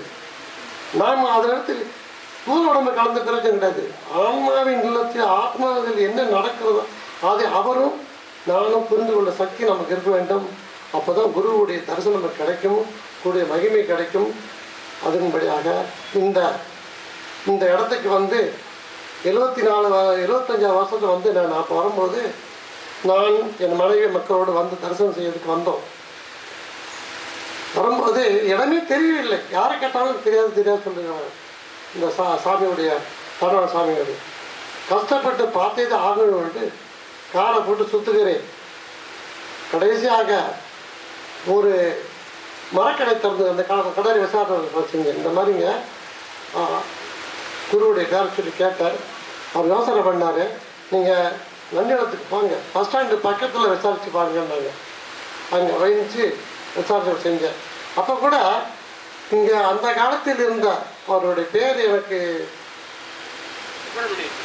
நாம் அதனிடத்தில் தூள் உடம்பு கலந்த பிரச்சனை கிடையாது ஆன்மாவின் இல்லத்தில் ஆத்மாவில் என்ன நடக்கிறதோ அதை அவரும் நானும் புரிந்து கொள்ள சக்தி நமக்கு இருக்க வேண்டும். அப்போதான் குருவுடைய தரிசனம் கிடைக்கும் குருடைய மகிமை கிடைக்கும். அதன்படியாக இந்த இந்த இடத்துக்கு வந்து எழுபத்தி நாலு எழுபத்தஞ்சாறு வருஷத்துல வந்து நான் அப்போ வரும்போது நான் என் மனைவி மக்களோடு வந்து தரிசனம் செய்யறதுக்கு வந்தோம். வரும்போது இடமே தெரியவில்லை. யாரை கேட்டாலும் தெரியாது தெரியாது சொல்லுங்க இந்த சா சாமியுடைய தருண சாமியுடைய. கஷ்டப்பட்டு பார்த்தே தான் ஆகணும்ட்டு காரை போட்டு சுற்றுகிறேன் கடைசியாக ஒரு மரக்கடை திறந்து அந்த கா கடை விசாரணை வச்சுங்க இந்த மாதிரிங்க குருவுடைய பேரை சொல்லி கேட்டார். அவர் யோசனை பண்ணார். நீங்கள் நன்னிடத்துக்கு போங்க பஸ் ஸ்டாண்டு பக்கத்தில் விசாரித்து பாருங்கன்னாங்க. அங்கே வயிச்சு விசாரணை செஞ்சேன். அப்போ கூட இங்கே அந்த காலத்தில் இருந்த அவருடைய பேர் எனக்கு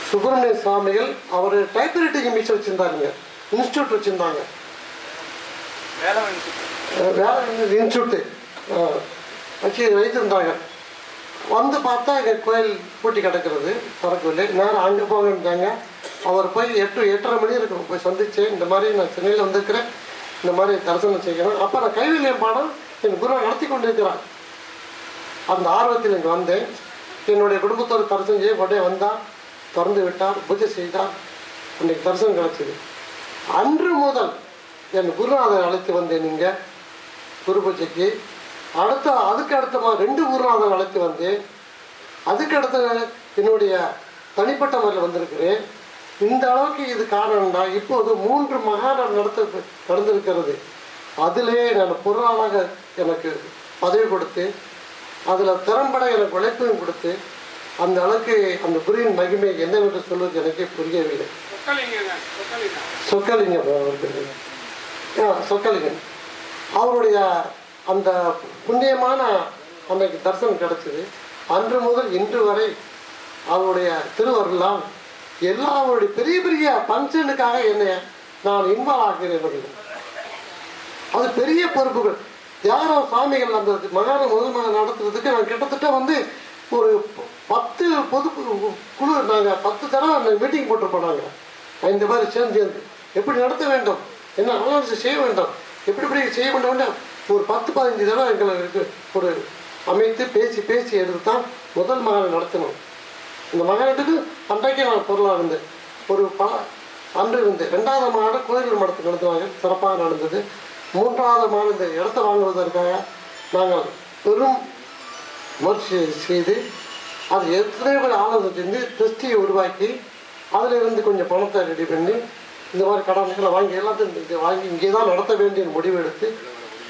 சுப்பிரமணிய சுவாமிகள் அவர் டைப்ரைட்டிங் மிஷின் வச்சிருந்தாருங்க. இன்ஸ்டியூட் வச்சிருந்தாங்க. வேற இன்ஸ்டியூட்டு. வச்சு வைத்திருந்தாங்க. வந்து பார்த்தா எங்கள் கோயில் பூட்டி கிடக்கிறது திறக்கவில்லை. நேரம் அங்கே போங்கன்றாங்க அவர் போய் எட்டு எட்டரை மணி இருக்கும் போய் சந்திச்சு இந்த மாதிரி நான் சென்னையில் வந்திருக்கிறேன். இந்த மாதிரி தரிசனம் செய்யணும் அப்போ நான் கைவிலியம் பாடம் என் குரு நடத்தி கொண்டிருக்கிறார். அந்த ஆர்வத்தில் இங்கே வந்தேன் என்னுடைய குடும்பத்தோடு தரிசனம் செய்ய உடனே வந்தார் திறந்து விட்டார் பூஜை செய்தார். அன்றைக்கு தரிசனம் கிடைச்சது. அன்று முதல் என் குருநாதர் அழைத்து வந்தேன் இங்கே. குரு பூஜைக்கு. அடுத்த அதுக்கு அடுத்தமா ரெண்டு குருநாதர் அழைத்து வந்தேன். அதுக்கு அடுத்த என்னுடைய தனிப்பட்ட முறையில் வந்திருக்கிறேன். இந்த அளவுக்கு இது காரணம்னா இப்போது மூன்று மகாநாடு நடத்த நடந்திருக்கிறது. அதிலே நான் பொருளாளாக எனக்கு பதவி கொடுத்து அதில் திறம்பட எனக்கு உழைப்பையும் கொடுத்து அந்த அளவுக்கு அந்த குருவின் மகிமை என்னவென்று சொல்வது எனக்கே புரியவில்லை. சொக்கலிங்கம் அவர்கள் சொக்கலிங்கம் அவருடைய அந்த புண்ணியமான அன்னைக்கு தரிசனம் கிடைச்சது. அன்று முதல் இன்று வரை அவருடைய திருவருளால் எல்லா அவருடைய பெரிய பெரிய ஃபங்க்ஷனுக்காக என்னை நான் இன்வால்வ் ஆகிறேன் அது பெரிய பொறுப்புகள். தியாகராஜ சுவாமிகள் அந்த மகான முதல் மகா நடத்துறதுக்கு நான் கிட்டத்தட்ட வந்து ஒரு பத்து பொது கு- குழு நாங்கள் பத்து தடவை மீட்டிங் போட்டிருப்போம் நாங்கள் இந்த மாதிரி சேர்ந்து சேர்ந்து. எப்படி நடத்த வேண்டும்? என்ன ஆலோசனை செய்ய வேண்டும்? எப்படி எப்படி செய்ய வேண்டும் ஒரு பத்து பதினஞ்சு தடவை எங்களுக்கு ஒரு அமைத்து பேசி பேசி எடுத்து தான் முதல் மகனை நடத்தணும். இந்த மகனத்துக்கு அன்றைக்கே நான் பொருளாக இருந்தேன் ஒரு ப அன்று இருந்து ரெண்டாவது மாட கோயில் மடத்துக்கு நடத்துவாங்க சிறப்பாக நடந்தது. மூன்றாவது மாநாடு இந்த இடத்த வாங்குவதற்காக நாங்கள் பெரும் முயற்சி செய்து அது எத்தனை பேர் ஆலோசனை செஞ்சு உருவாக்கி அதிலிருந்து கொஞ்சம் பணத்தை ரெடி பண்ணி இந்த மாதிரி கடன்களை வாங்கி எல்லாத்தையும் இதை வாங்கி இங்கே தான் நடத்த வேண்டிய முடிவு எடுத்து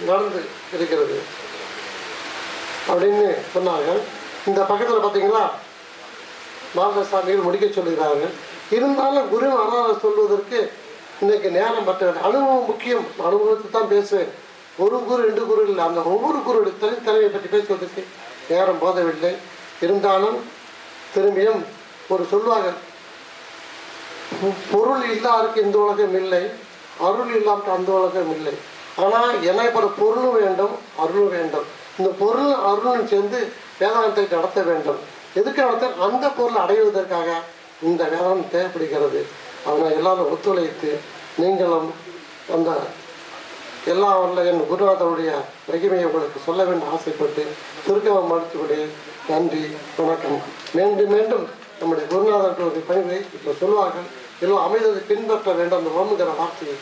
நடந்து இருக்கிறது அப்படின்னு சொன்னாங்க இந்த பக்கத்தில் பார்த்தீங்களா மாதசாமிகள் முடிக்க சொல்லுகிறாங்க இருந்தாலும் குரு வரலாறு சொல்வதற்கு இன்னைக்கு நேரம் பற்ற வேண்டும். அனுபவம் முக்கியம். அனுபவத்தை தான் பேசுவேன். ஒரு குரு ரெண்டு குரு இல்லை. அந்த ஒவ்வொரு குருடைய தனித்தலைமை பற்றி பேசுவதற்கு நேரம் போதவில்லை. இருந்தாலும் திரும்பியும் ஒரு சொல்வாங்க. பொருள் இல்லாருக்கு இந்த உலகம் இல்லை. அருள் இல்லாமல் அந்த உலகம் இல்லை. ஆனால் என்னை போல பொருளும் வேண்டும் அருளும் வேண்டும். இந்த பொருள் அருளும் சேர்ந்து வேதாந்தத்தை நடத்த வேண்டும். எதுக்கு நடத்த அந்த பொருள் அடைவதற்காக இந்த வேதாந்தம் தேவைப்படுகிறது. அதனால் எல்லாரும் ஒத்துழைத்து நீங்களும் அந்த எல்லா வரல என் குருநாதருடைய மகிமையை உங்களுக்கு சொல்ல வேண்டும் ஆசைப்பட்டு சுருக்கமாக மறுத்துவிடு. நன்றி வணக்கம். மீண்டும் மீண்டும் நம்முடைய குருநாதர்களுடைய பணிவை இப்போ சொல்லுவார்கள். எல்லாம் அமைந்ததை பின்பற்ற வேண்டும் அந்த ஓமுங்கிற வார்த்தையை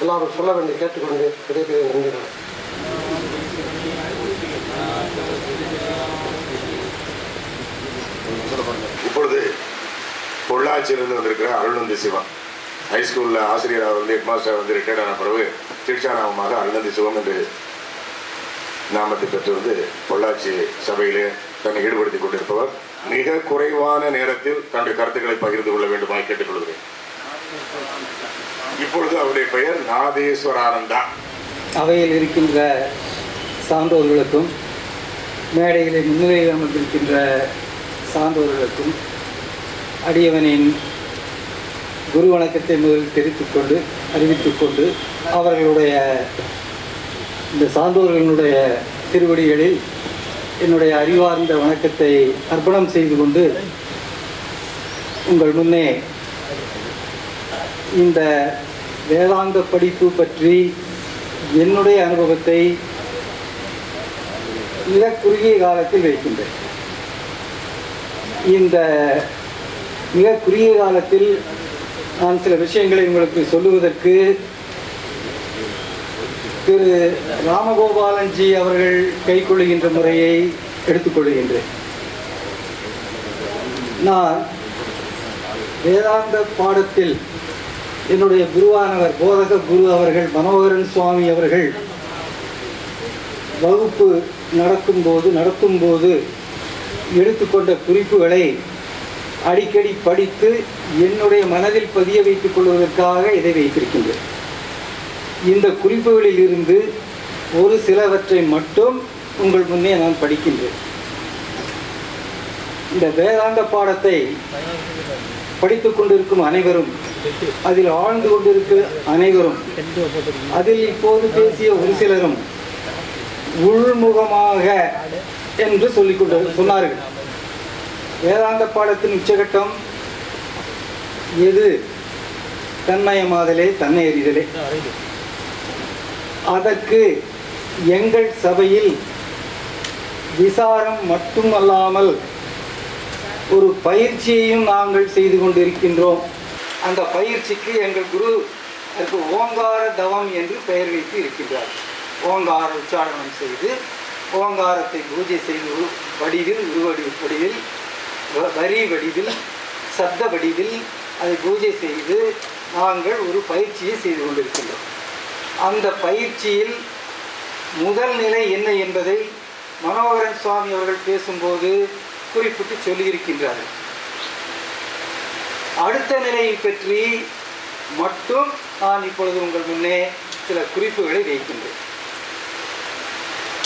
எல்லாரும் சொல்ல வேண்டி கேட்டுக்கொண்டு விடைபெறுகிறேன். நன்றிகள். இப்பொழுது பொள்ளாச்சியிலிருந்து வந்திருக்கிற அருள்நந்தி சிவா ஹைஸ்கூலில் ஆசிரியராக வந்து ஹெட்மாஸ்டர் வந்து ரிட்டையர்ட் ஆன பிறகு திருச்சாராமமாக அருந்ததி சிவம் என்று நாமத்தை பெற்று வந்து பொள்ளாச்சி சபையிலே தன்னை ஈடுபடுத்திக் கொண்டிருப்பவர். மிக குறைவான நேரத்தில் தன்னுடைய கருத்துக்களை பகிர்ந்து கொள்ள வேண்டுமாய் கேட்டுக்கொள்கிறேன். இப்பொழுது அவருடைய பெயர் நாதேஸ்வரானந்தா. அவையில் இருக்கின்ற சான்றோர்களுக்கும் மேடைகளை முன்னிலையில் அமர்ந்திருக்கின்ற சான்றோர்களுக்கும் அடியவனின் குரு வணக்கத்தை முதலில் தெரிவித்துக்கொண்டு அறிவித்துக்கொண்டு அவர்களுடைய இந்த சான்றோர்களினுடைய திருவடிகளில் என்னுடைய அறிவார்ந்த வணக்கத்தை அர்ப்பணம் செய்து கொண்டு உங்கள் முன்னே இந்த வேதாந்த படிப்பு பற்றி என்னுடைய அனுபவத்தை மிக குறுகிய காலத்தில் வைக்கின்றேன். இந்த மிக குறுகிய காலத்தில் நான் சில விஷயங்களை உங்களுக்கு சொல்லுவதற்கு திரு ராமகோபாலன்ஜி அவர்கள் கைக்கொள்ளுகின்ற முறையை எடுத்துக்கொள்கின்றேன் நான் வேதாந்த பாடத்தில் என்னுடைய குருவானவர் போதக குரு அவர்கள் மனோகரன் சுவாமி அவர்கள் வகுப்பு நடக்கும்போது நடத்தும்போது எடுத்துக்கொண்ட குறிப்புகளை அடிக்கடி படித்து என்னுடைய மனதில் பதிய வைத்துக் கொள்வதற்காக இதை வைத்திருக்கின்றேன். இந்த குறிப்புகளில் இருந்து ஒரு சிலவற்றை மட்டும் உங்கள் முன்னே நான் படிக்கின்றேன். இந்த வேதாந்த பாடத்தை படித்துக் கொண்டிருக்கும் அனைவரும் அதில் ஆழ்ந்து கொண்டிருக்கும் அனைவரும் அதில் இப்போது பேசிய ஒரு சிலரும் உள்முகமாக என்று சொல்லிக்கொண்டு சொன்னார்கள். வேதாந்த பாடத்தின் உச்சகட்டம் எது? தன்மயமாதலே தன்னை அறிதலே. அதற்கு எங்கள் சபையில் விசாரம் மட்டுமல்லாமல் ஒரு பயிற்சியையும் நாங்கள் செய்து கொண்டிருக்கின்றோம். அந்த பயிற்சிக்கு எங்கள் குரு அதற்கு ஓங்கார தவம் என்று பெயர் வைத்து இருக்கின்றார். ஓங்கார உச்சாரணம் செய்து ஓங்காரத்தை பூஜை செய்து வடிவில் உருவடி வடிவில் வரி வடிவில் சப்த வடிவில் அதை பூஜை செய்து நாங்கள் ஒரு பயிற்சியை செய்து கொண்டிருக்கின்றோம். அந்த பயிற்சியில் முதல் நிலை என்ன என்பதை மனோகரன் சுவாமி அவர்கள் பேசும்போது குறிப்பிட்டு சொல்லியிருக்கின்றார்கள். அடுத்த நிலையை பற்றி மட்டும் நான் இப்பொழுது உங்கள் முன்னே சில குறிப்புகளை வைக்கின்றேன்.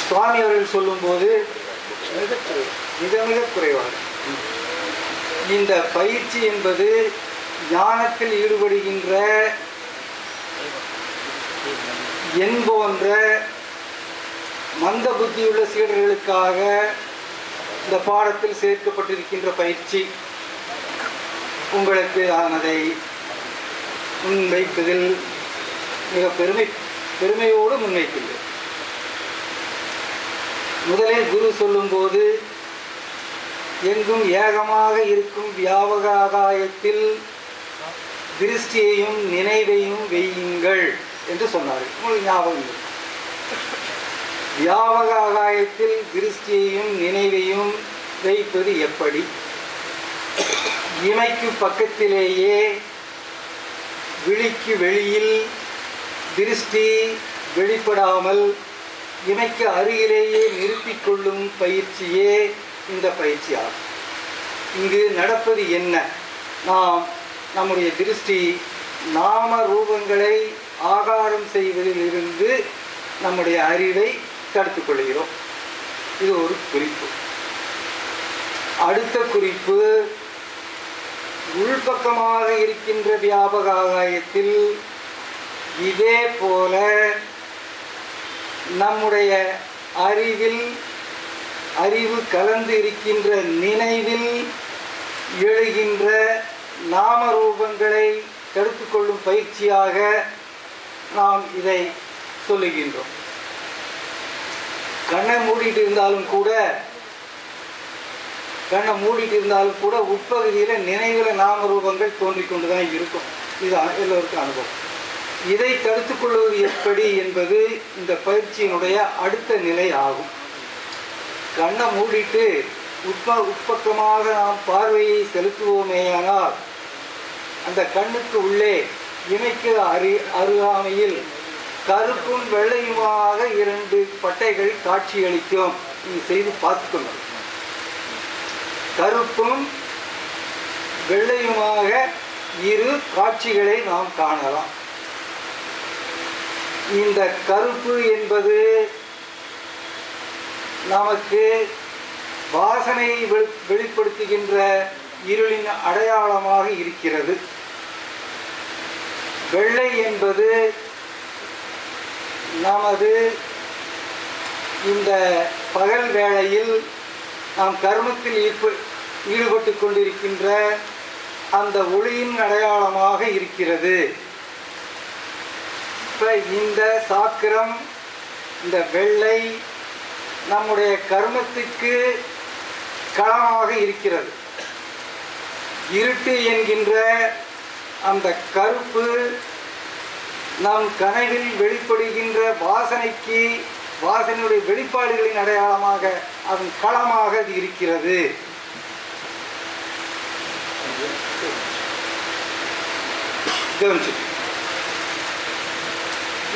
சுவாமி அவர்கள் சொல்லும்போது மிக மிக குறைவாக இந்த பயிற்சி என்பது ஞானத்தில் ஈடுபடுகின்ற என் போன்ற மந்த புத்தியுள்ள சீடர்களுக்காக இந்த பாடத்தில் சேர்க்கப்பட்டிருக்கின்ற பயிற்சி உங்களுக்கு ஆனதை முன்வைப்பதில் மிக பெருமை பெருமையோடு முன்வைக்கின்றேன். முதலில் குரு சொல்லும்போது எங்கும் ஏகமாக இருக்கும் வியாபக ஆதாயத்தில் திருஷ்டியையும் நினைவையும் வெய்யுங்கள் என்று சொன்னார்கள். உங்களுக்கு ஞாபகம் வியாபக ஆகாயத்தில் திருஷ்டியையும் நினைவையும் வைப்பது எப்படி? இமைக்கு பக்கத்திலேயே விழிக்கு வெளியில் திருஷ்டி வெளிப்படாமல் இமைக்கு அருகிலேயே நிறுத்திக் கொள்ளும் பயிற்சியே இந்த பயிற்சியாகும் இங்கு நடப்பது என்ன? நாம் நம்முடைய திருஷ்டி நாம ரூபங்களை ஆகாரம் செய்வதில் இருந்து நம்முடைய அறிவை தடுத்துக் கொள்கிறோம். இது ஒரு குறிப்பு. அடுத்த குறிப்பு உள்பக்கமாக இருக்கின்ற வியாபக ஆகாயத்தில் இதே போல நம்முடைய அறிவில் அறிவு கலந்து இருக்கின்ற நினைவில் எழுகின்ற நாமரூபங்களை தடுத்து கொள்ளும் பயிற்சியாக நாம் இதை சொல்லுகின்றோம். கண்ணை மூடிட்டு இருந்தாலும் கூட கண்ணை மூடிட்டு இருந்தாலும் கூட உட்பகுதியில் நினைவில் நாமரூபங்கள் தோன்றி கொண்டு தான் இருக்கும். இது எல்லோருக்கும் அனுபவம். இதை தடுத்துக்கொள்வது எப்படி என்பது இந்த பயிற்சியினுடைய அடுத்த நிலை ஆகும். கண்ணை மூடிட்டு உட்ப உட்பக்கமாக நாம் பார்வையை செலுத்துவோமேயானால் அந்த கண்ணுக்கு உள்ளே இமைக்கு அரு அருகாமையில் கருப்பும் வெள்ளையுமாக இரண்டு பட்டைகள் காட்சியளிக்கும். நீ செய்து பார்த்துக்கணும் கருப்பும் வெள்ளையுமாக இரு காட்சிகளை நாம் காணலாம். இந்த கருப்பு என்பது நமக்கு வாசனையை வெளி- வெளிப்படுத்துகின்ற இருளின் அடையாளமாக இருக்கிறது. வெள்ளை என்பது நமது இந்த பகல் வேளையில் நாம் கர்மத்தில் ஈடுப- ஈடுபட்டு கொண்டிருக்கின்ற அந்த ஒளியின் அடையாளமாக இருக்கிறது. இப்போ இந்த சாக்கிரம் இந்த வெள்ளை நம்முடைய கர்மத்துக்கு களமாக இருக்கிறது. இருட்டு என்கின்ற அந்த கருப்பு நம் கனவில் வெளிப்படுகின்ற வாசனைக்கு வாசனையுடைய வெளிப்பாடுகளின் அடையாளமாக அதன் களமாக அது இருக்கிறது.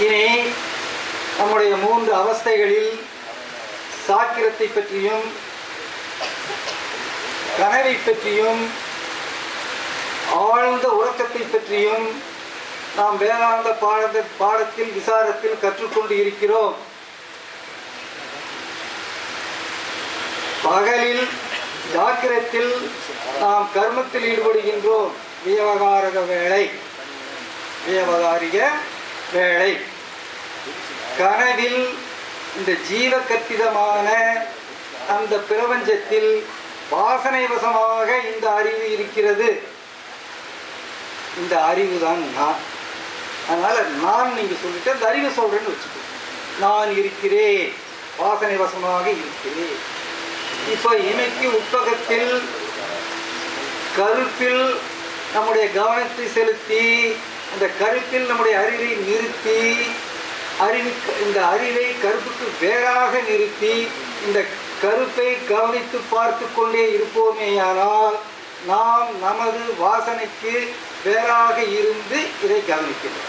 இனி நம்முடைய மூன்று அவஸ்தைகளில் சாக்கிரத்தை பற்றியும் கனவை பற்றியும் ஆழ்ந்த உறக்கத்தை பற்றியும் நாம் வேதாந்த பாட பாடத்தில் விசாரத்தில் கற்றுக்கொண்டு இருக்கிறோம். பகலில் ஜாக்கிரத்தில் நாம் கர்மத்தில் ஈடுபடுகின்றோம். வியவகாரக வேலை வியவகாரிக வேலை கனவில் இந்த ஜீவ கற்பிதமான அந்த பிரபஞ்சத்தில் வாசனை வசமாக இந்த அறிவு இருக்கிறது. இந்த அறிவு தான் நான். அதனால நான் நீங்கள் சொல்லிட்டு அந்த அறிவை சொல்றேன்னு வச்சுக்கோ. நான் இருக்கிறேன். வாசனை வசமாக இருக்கிறேன். இப்போ இமைக்கு உட்பகத்தில் கருப்பில் நம்முடைய கவனத்தை செலுத்தி அந்த கருப்பில் நம்முடைய அறிவை நிறுத்தி அறிவி இந்த அறிவை கருப்புக்கு வேறாக நிறுத்தி இந்த கருப்பை கவனித்து பார்த்து கொண்டே இருப்போமேயானால் நாம் நமது வாசனைக்கு வேறாக இருந்து இதை கவனிக்கிறோம்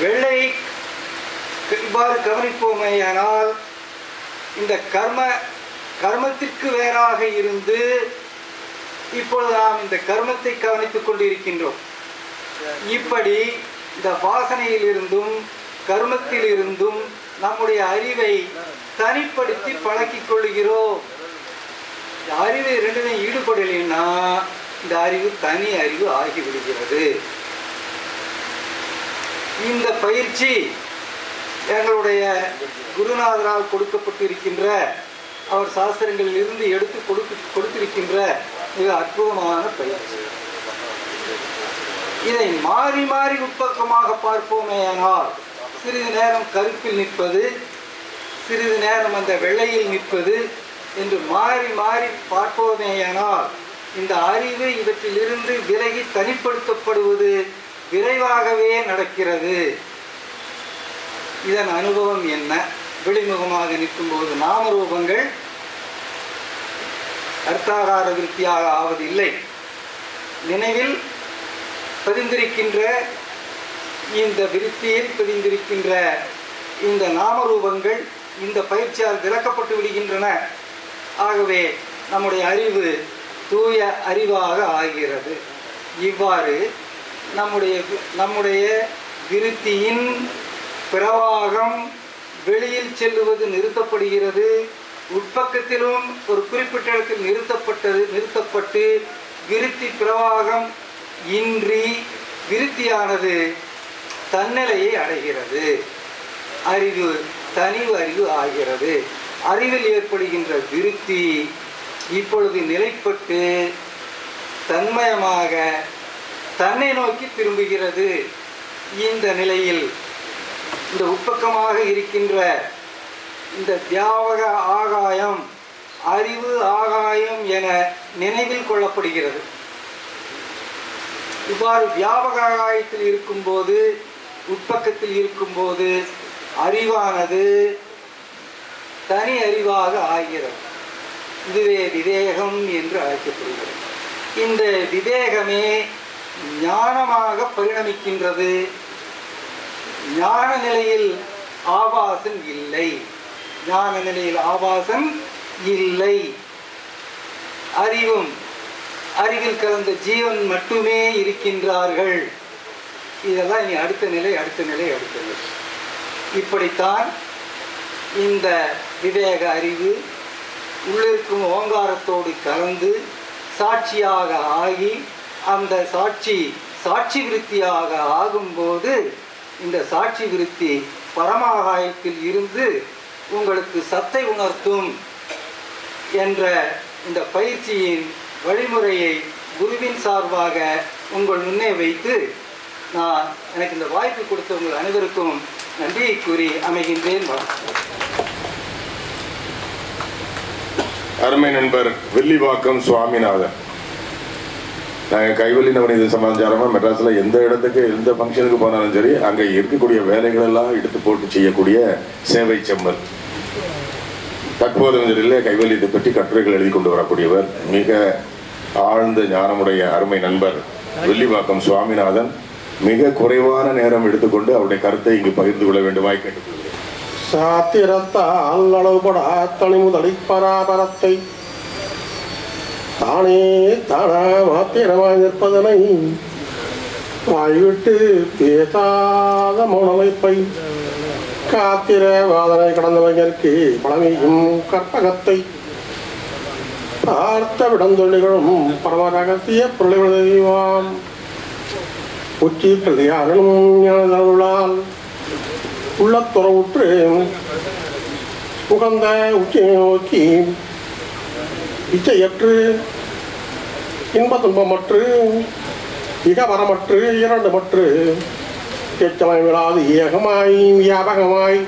வெள்ளை இவ்வாறு கவனிப்போமேயானால் இந்த கர்ம கர்மத்திற்கு வேறாக இருந்து இப்பொழுது நாம் இந்த கர்மத்தை கவனித்துக் கொண்டிருக்கின்றோம். இப்படி இந்த வாசனையிலிருந்தும் கர்மத்திலிருந்தும் நம்முடைய அறிவை தனிப்படுத்தி பழக்கிக் கொள்கிறோம் அறிவு ரெண்டுமே ஈடுபடலைன்னா இந்த அறிவு தனி அறிவு ஆகிவிடுகிறது. இந்த பயிற்சி எங்களுடைய குருநாதரால் கொடுக்கப்பட்டிருக்கின்ற அவர் சாஸ்திரங்களில் இருந்து எடுத்து கொடுத்து கொடுத்திருக்கின்ற மிக அற்புதமான பயிற்சி. இதை மாறி மாறி உட்பக்கமாக பார்ப்போமேயானால் சிறிது நேரம் கருப்பில் நிற்பது சிறிது நேரம் அந்த வெள்ளையில் நிற்பது என்று மாறி மாறி பார்ப்போமேயானால் இந்த அறிவு இவற்றிலிருந்து விலகி தனிப்படுத்தப்படுவது விரைவாகவே நடக்கிறது. இதன் அனுபவம் என்ன? வெளிமுகமாக நிற்கும்போது நாமரூபங்கள் அர்த்தாகார விருத்தியாக ஆவதில்லை. நினைவில் பதிந்திருக்கின்ற இந்த விருத்தியில் பதிந்திருக்கின்ற இந்த நாமரூபங்கள் இந்த பயிற்சியால் விளக்கப்பட்டு விடுகின்றன. ஆகவே நம்முடைய அறிவு தூய அறிவாக ஆகிறது. இவ்வாறு நம்முடைய நம்முடைய விருத்தியின் பிரவாகம் வெளியில் செல்லுவது நிறுத்தப்படுகிறது. உட்பக்கத்திலும் ஒரு குறிப்பிட்ட இடத்தில் நிறுத்தப்பட்டது நிறுத்தப்பட்டு விருத்தி பிரவாகம் இன்றி விருத்தியானது தன்னிலையை அடைகிறது. அறிவு தனிவு அறிவு ஆகிறது. அறிவில் ஏற்படுகின்ற விருத்தி இப்பொழுது நிலைப்பட்டு தன்மயமாக தன்னை நோக்கி திரும்புகிறது. இந்த நிலையில் இந்த உட்பக்கமாக இருக்கின்ற இந்த தியாவக ஆகாயம் அறிவு ஆகாயம் என நினைவில் கொள்ளப்படுகிறது. இவ்வாறு வியாபக ஆகாயத்தில் இருக்கும்போது உட்பக்கத்தில் இருக்கும்போது அறிவானது தனி அறிவாக ஆகிறது. இதுவே விவேகம் என்று அழைக்கப்படுகிறது. இந்த விவேகமே ஞானமாக பரிணமிக்கின்றது. ஞான நிலையில் ஆபாசன் இல்லை. ஞான நிலையில் ஆபாசன் இல்லை. அறிவும் அறிவில் கலந்த ஜீவன் மட்டுமே இருக்கின்றார்கள். இதெல்லாம் இனி அடுத்த நிலை அடுத்த நிலை அடுத்த நிலை. இப்படித்தான் இந்த விவேக அறிவு உள்ளிருக்கும் ஓங்காரத்தோடு கலந்து சாட்சியாக ஆகி அந்த சாட்சி சாட்சி விருத்தியாக ஆகும்போது இந்த சாட்சி விருத்தி பரமாகாயத்தில் இருந்து உங்களுக்கு சத்தை உணர்த்தும் என்ற இந்த பயிற்சியின் வழிமுறையை குருவின் சார்பாக உங்கள் முன்னே வைத்து நான் எனக்கு இந்த வாய்ப்பு கொடுத்த உங்கள் அனைவருக்கும் நன்றியை கூறி அமைகின்றேன். வணக்கம் அருமை நண்பர் வெள்ளிவாக்கம் சுவாமிநாதன். நாங்கள் கைவல்லி நவநீத சமாச்சாரமாக மெட்ராஸில் எந்த இடத்துக்கு எந்த ஃபங்க்ஷனுக்கு போனாலும் சரி அங்கே இருக்கக்கூடிய வேலைகளெல்லாம் எடுத்து போட்டு செய்யக்கூடிய சேவை செம்மல். தற்போது இல்லை கைவல்யத்தை பற்றி கட்டுரைகள் எழுதி கொண்டு வரக்கூடியவர். மிக ஆழ்ந்த ஞானமுடைய அருமை நண்பர் வில்லிவாக்கம் சுவாமிநாதன் மிக குறைவான நேரம் எடுத்துக்கொண்டு அவருடைய கருத்தை இங்கு பகிர்ந்து கொள்ள வேண்டுமாய் கேட்டுக்கொள்கிறேன். சாத்திரத்தால் அளவுபடா தனிமுதலை பராபரத்தை தானே தானா மாத்திரமாய் நிற்பதனை வாய்விட்டு பேசாத மௌனமைப்பை காத்திர வாதனை கடந்தவங்களுக்கு பழமையும் கற்பகத்தை பார்த்த விடந்தொழிகளும் பரவரகத்திய பிரளயம் உச்சி கல்யாணம் ஞானதருளால் உள்ளத்துறவுற்று உகந்த உச்சியை நோக்கி இச்சையற்று இன்ப துன்பமற்று இகவரமற்று இரண்டு மற்று எச்சமாய் விழாது ஏகமாய் வியாபகமாய்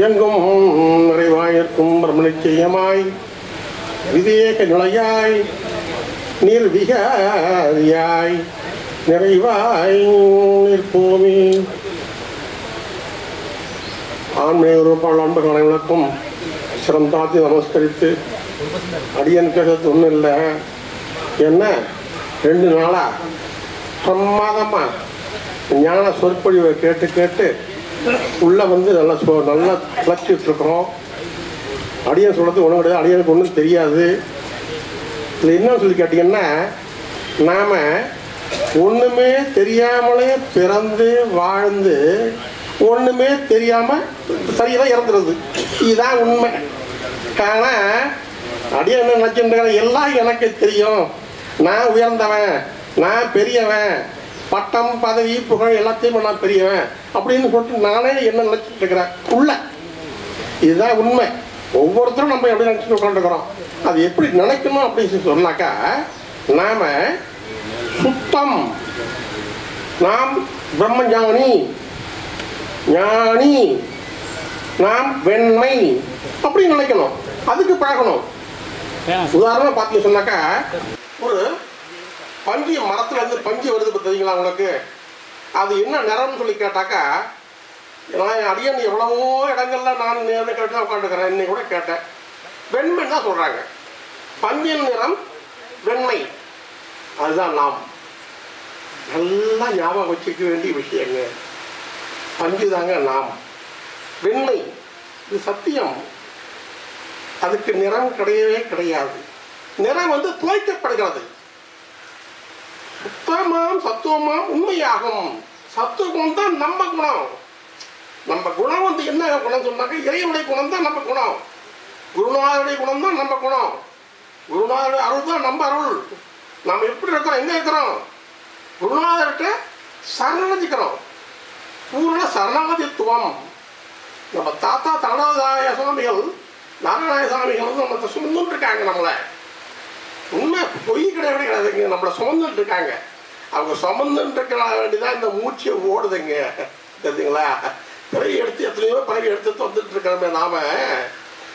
எங்கும் நிறைவாயிருக்கும் பிரம்மணிச்சயமாய் விவேக நுழையாய் நிர்விகாரியாய் நிறைவாய் நிற்போமே. ஆன்மீக ரூபாள் அன்பர்கள் அனைவருக்கும் சிறந்தாத்தி நமஸ்கரித்து அடியன் கேட்டது ஒன்றும் இல்லை என்ன? ரெண்டு நாளா? பிரமாதமாக ஞான சொற்பொழிவை கேட்டு கேட்டு உள்ளே வந்து நல்லா சொ- நல்லா கிளச்சிட்டு இருக்கிறோம் அடியன் சொல்றது ஒன்றும் கிடையாது அடியனுக்கு ஒன்றும் தெரியாது. இதில் என்ன சொல்லி கேட்டிங்கன்னா நாம் ஒன்றுமே தெரியாமலே பிறந்து வாழ்ந்து ஒன்றுமே தெரியாமல் சரியாக இறந்துருது இதுதான் உண்மை. ஆனால் அடியே என்ன நினைச்சுட்டு எல்லாம் எனக்கு தெரியும். நான் உயர்ந்தவன் நான் பெரியவன் பட்டம் பதவி புகழ் எல்லாத்தையும் நான் பெரியவன் அப்படின்னு சொல்லிட்டு நானே என்ன நினச்சிட்டு இருக்கிறேன். உள்ள. இதுதான் உண்மை. ஒவ்வொருத்தரும் நம்ம எப்படி நினைச்சிட்டு உட்காந்துருக்கிறோம் அது எப்படி நினைக்கணும் அப்படின்னு சொன்னாக்கா நாம சுத்தம். நாம் பிரம்மஞானி. ஞானி. நாம் வெண்மை. அப்படி நினைக்கணும். அதுக்கு பழகணும். உதாரணமாக பார்த்தீங்க சொன்னாக்கா ஒரு பஞ்சு மரத்துல இருந்து பஞ்சு வருது பார்த்தீங்களா உங்களுக்கு? அது என்ன நிறம்னு சொல்லி கேட்டாக்கா நான் அடியன் எவ்வளவோ இடங்கள்ல நான் நேர்ல கேட்டு உட்காந்துக்கிறேன் இன்னைக்கு கூட கேட்டேன். வெண்மை தான் சொல்றாங்க. பஞ்சின் நிறம் வெண்மை. அதுதான் நாம். நல்லா ஞாபகம் வச்சுக்க வேண்டிய விஷயங்க. பஞ்சு தாங்க நாம். வெண்மை இது சத்தியம். அதுக்கு நிறம் கிடையவே கிடையாது. நிறம் வந்து துவைக்கப்படுகிறது. சுத்தமாம் சத்துவமாம் உண்மையாகும். சத்துவம் குணம் தான் நம்ம குணம். நம்ம குணம் வந்து என்ன குணம் சொன்னாக்க இறைவனுடைய குணம் தான் நம்ம குணம். குருநாதருடைய குணம் தான் நம்ம குணம். குருநாதருடைய அருள் தான் நம்ம அருள். நம்ம எப்படி இருக்கிறோம் எங்கே இருக்கிறோம்? குருநாதர்கிட்ட சரணடைஞ்சுக்கிறோம். பூரண சரணாதித்துவம் நம்ம தாத்தா தனதாய சுவாமிகள் நாராயண சுவாமிகள் வந்து நம்ம சுமந்துட்டு இருக்காங்க நம்மளை. உண்மை பொய் கிடையாது கிடையாதுங்க நம்மளை சுமந்துட்டு இருக்காங்க. அவங்க சுமந்துட்டு இருக்கிற வேண்டிதான் இந்த மூச்சை ஓடுதுங்க. தெரியுங்களா பிறகு எடுத்து எத்தனையோ பிறகு எடுத்து வந்துட்டு இருக்கிறோமே நாம.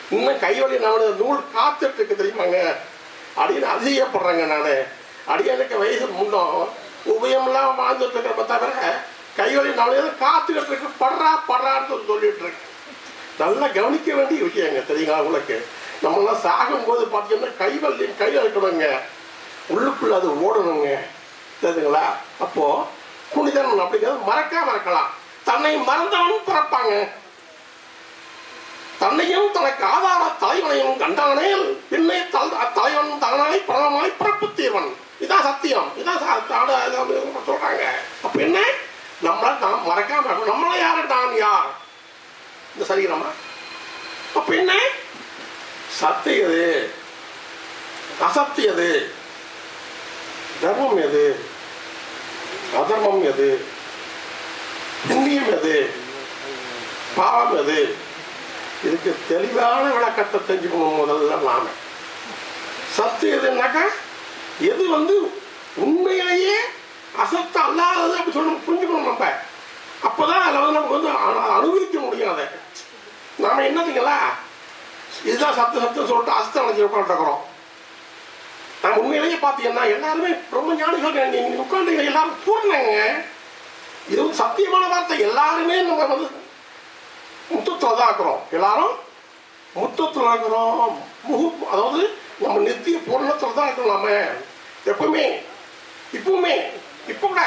இன்னும் கைவழி நாம நூல் காத்துட்டு இருக்கு தெரியுமாங்க? அப்படின்னு அதிகப்படுறேங்க நான். அடியனுக்கு வயசு முன்னும். உபயம்லாம் வாழ்ந்துட்டு இருக்கிறப்ப தவிர கைவழி நாமளே காத்துக்கிட்டு இருக்கு. படுறா படுறான்னு சொல்லி சொல்லிட்டு இருக்கு. நல்லா கவனிக்க வேண்டிய விஷயங்க தெரியுங்களா உங்களுக்கு? நம்மளாம் சாகும்போது பார்த்தீங்கன்னா கைவல்லியும் கை இருக்கணுங்க உள்ளுக்குள்ள அது ஓடணுங்க. தெரியுதுங்களா? அப்போது புனிதன் அப்படிங்கிறது மறக்காம இருக்கலாம். தன்னை மறந்தவனும் பிறப்பாங்க. தன்னையும் தனக்கு ஆதார தலைவனையும் கண்டானேல் பின்னே தலைவன் தானாய் பிரணமாய் பிறப்பு தீர்வன். இதான் சத்தியம். இதான் சொல்றாங்க. அப்ப என்ன? நம்மளை நாம் மறக்காம நம்மள யாரு? நான் யார்? இந்த சரீரமா? அப்ப என்ன? சத்தியது அசத்தியது தர்மம் எது? அதர்மம் எது? புண்ணியம் எது பாவம் எது இதுக்கு தெளிவான விளக்கத்தை தெரிஞ்சுக்கணும் முதல்ல நாம. சத்து எதுனாக்கா எது வந்து உண்மையிலேயே அசத்து அல்லாதது அப்படி சொல்லணும் புரிஞ்சுக்கணும் நம்ம. அப்போதான் அதில் வந்து நமக்கு வந்து அனுபவிக்க முடியும் அதை நாம என்னதுங்களா இதுதான் சத்து சத்து சொல்லிட்டு அஸ்தம் அணைச்சி உட்காந்துருக்குறோம் நான் உண்மையிலேயே பார்த்தீங்கன்னா எல்லாருமே ரொம்ப ஞானிகள் நீங்கள் உட்காந்துங்க எல்லாரும் பூர்ணங்க இது சத்தியமான வார்த்தை. எல்லாருமே நம்ம வந்து முத்தத்தில் தான் இருக்கிறோம். எல்லாரும் முத்தத்தில் இருக்கிறோம். முகு அதாவது நம்ம நித்திய பூர்ணத்தில் தான் இருக்கிறோம் நம்ம எப்பவுமே இப்பவுமே இப்போ கூட.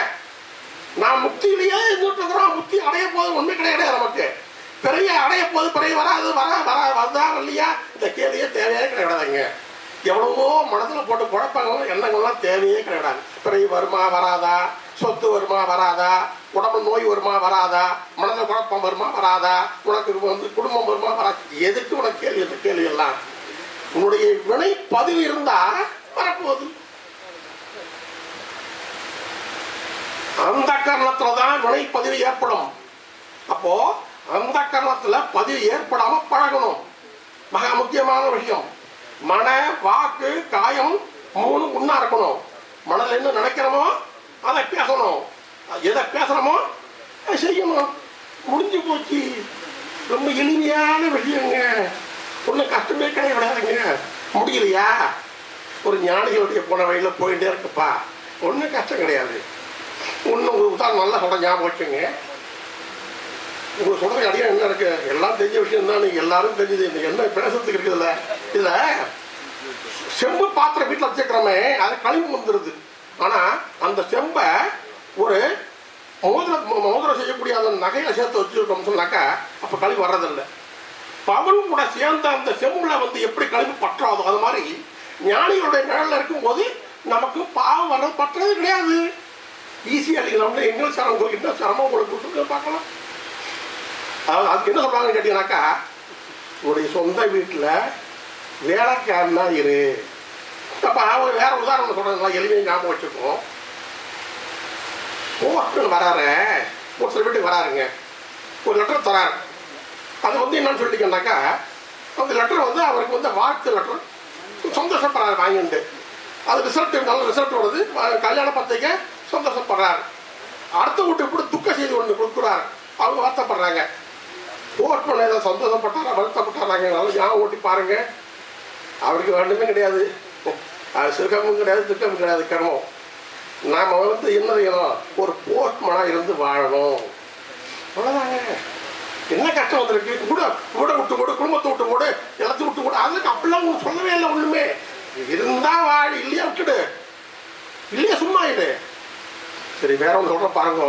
நான் முக்தியிலேயே இருந்துட்டு இருக்கிறோம் முக்தி அடைய போது ஒன்றும் கிடையாது நமக்கு. பெரிய அடைய போது பெரிய வராது வர வர வந்தா இல்லையா? இந்த கேள்வியே தேவையே கிடையாதுங்க எவ்வளவோ மனதில் போட்டு குழப்பங்களும் எண்ணங்கள்லாம் தேவையே கிடையாது. பிறகு வருமா வராதா? சொத்து வருமா வராதா? உடம்பு நோய் வருமா வராதா? மனத குழப்பம் வருமா வராதா? உனக்கு வந்து குடும்பம் வருமா வராது? எதுக்கு உனக்கு கேள்வி இந்த கேள்வி எல்லாம்? உன்னுடைய வினை பதிவு இருந்தா வரப்போகுது. அந்த கரணத்துல தான் வினை பதிவு ஏற்படும். அப்போ அந்த கரணத்துல பதிவு ஏற்படாம பழகணும். மிக முக்கியமான விஷயம். மன வாக்கு காயம் மூணு ஒன்னா இருக்கணும். மனதில் என்ன நினைக்கிறோமோ அதை பேசணும். எதை பேசுகிறோமோ அதை செய்யணும். முடிஞ்சு போச்சு. ரொம்ப எளிமையான விஷயங்க. ஒன்றும் கஷ்டமே கிடையாதுங்க. முடியலையா? ஒரு ஞானிகளுடைய போன வழியில் போயிட்டே இருக்குப்பா. ஒன்றும் கஷ்டம் கிடையாது. ஒன்றும் ஒரு உதாரணம் நல்லா சொல்ற ஞாபகம் வச்சுங்க உங்களுக்கு சொல்கிற அடியாக என்ன இருக்கு? எல்லாம் தெரிஞ்ச விஷயம் தான். நீங்கள் எல்லாரும் தெரிஞ்சது. இந்த என்ன பேசுறதுக்கு இருக்குதுல்ல? இதில் செம்பு பாத்திரம் வீட்டில் வச்சுக்கிறோமே அது கழிவு வந்துடுது ஆனா அந்த செம்பை ஒரு மோதிரம் மோதிரம் செய்யக்கூடிய அந்த நகையை சேர்த்து வச்சிருக்கோம் சொன்னாக்கா அப்ப கழிவு வர்றதில்லை. பவன் கூட சேர்ந்த அந்த செம்புல வந்து எப்படி கழிவு பற்றாதோ அது மாதிரி ஞானிகளுடைய நிழல்ல இருக்கும்போது நமக்கு பாவம் வர்றது பற்றது கிடையாது. ஈஸியா அடிக்கலாம் எங்கள் சிரமம் உங்களுக்கு என்ன சிரமம் உங்களுக்கு கொடுத்துருக்க பார்க்கலாம். அதாவது அதுக்கு என்ன சொல்றாங்கன்னு கேட்டீங்கன்னாக்கா உங்களுடைய சொந்த வீட்டுல வேலைக்காரனா இரு. அப்போ அவர் வேற உதாரணம் சொல்றேன். எளிமையை ஞாபகம் வச்சுக்கோம் ஒவ்வொருத்தரும் வராரு. ஒரு சில வீட்டுக்கு வராருங்க. ஒரு லெட்டர் தராரு. அது வந்து என்னன்னு சொல்லிட்டீங்கன்னாக்கா அந்த லெட்டர் வந்து அவருக்கு வந்து வாழ்த்து லெட்டர் சந்தோஷப்படுறாரு வாங்கிட்டு அது ரிசல்ட் நல்ல ரிசல்ட் வருது கல்யாண பத்திரிக்கை சந்தோஷப்படுறாரு. அடுத்த வீட்டுக்கு கூட துக்க செய்தி ஒன்று கொடுக்குறாரு. அவங்க வருத்தப்படுறாங்க. ஓட் பண்ண ஏதாவது சந்தோஷப்பட்டாரா வருத்தப்பட்டாராங்க. நல்லா ஞாபகம் ஓட்டி பாருங்க. அவருக்கு வேண்டுமே கிடையாது. அது சுகமும் கிடையாது துக்கமும் கிடையாது கர்மம். நாம வந்து என்ன செய்யணும்? ஒரு போஸ்ட்மேனா இருந்து வாழணும். அவ்வளவுதாங்க. என்ன கஷ்டம் வந்திருக்கு? கூட கூட விட்டு கூட குடும்பத்தை விட்டு கூட எல்லாத்தையும் விட்டு கூட அதுக்கு அப்படிலாம் சொல்லவே இல்லை ஒண்ணுமே. இருந்தா வாழ இல்லையா விட்டுடு. இல்லையா சும்மா இரு. சரி வேற ஒன்று சொல்ற பாருங்க.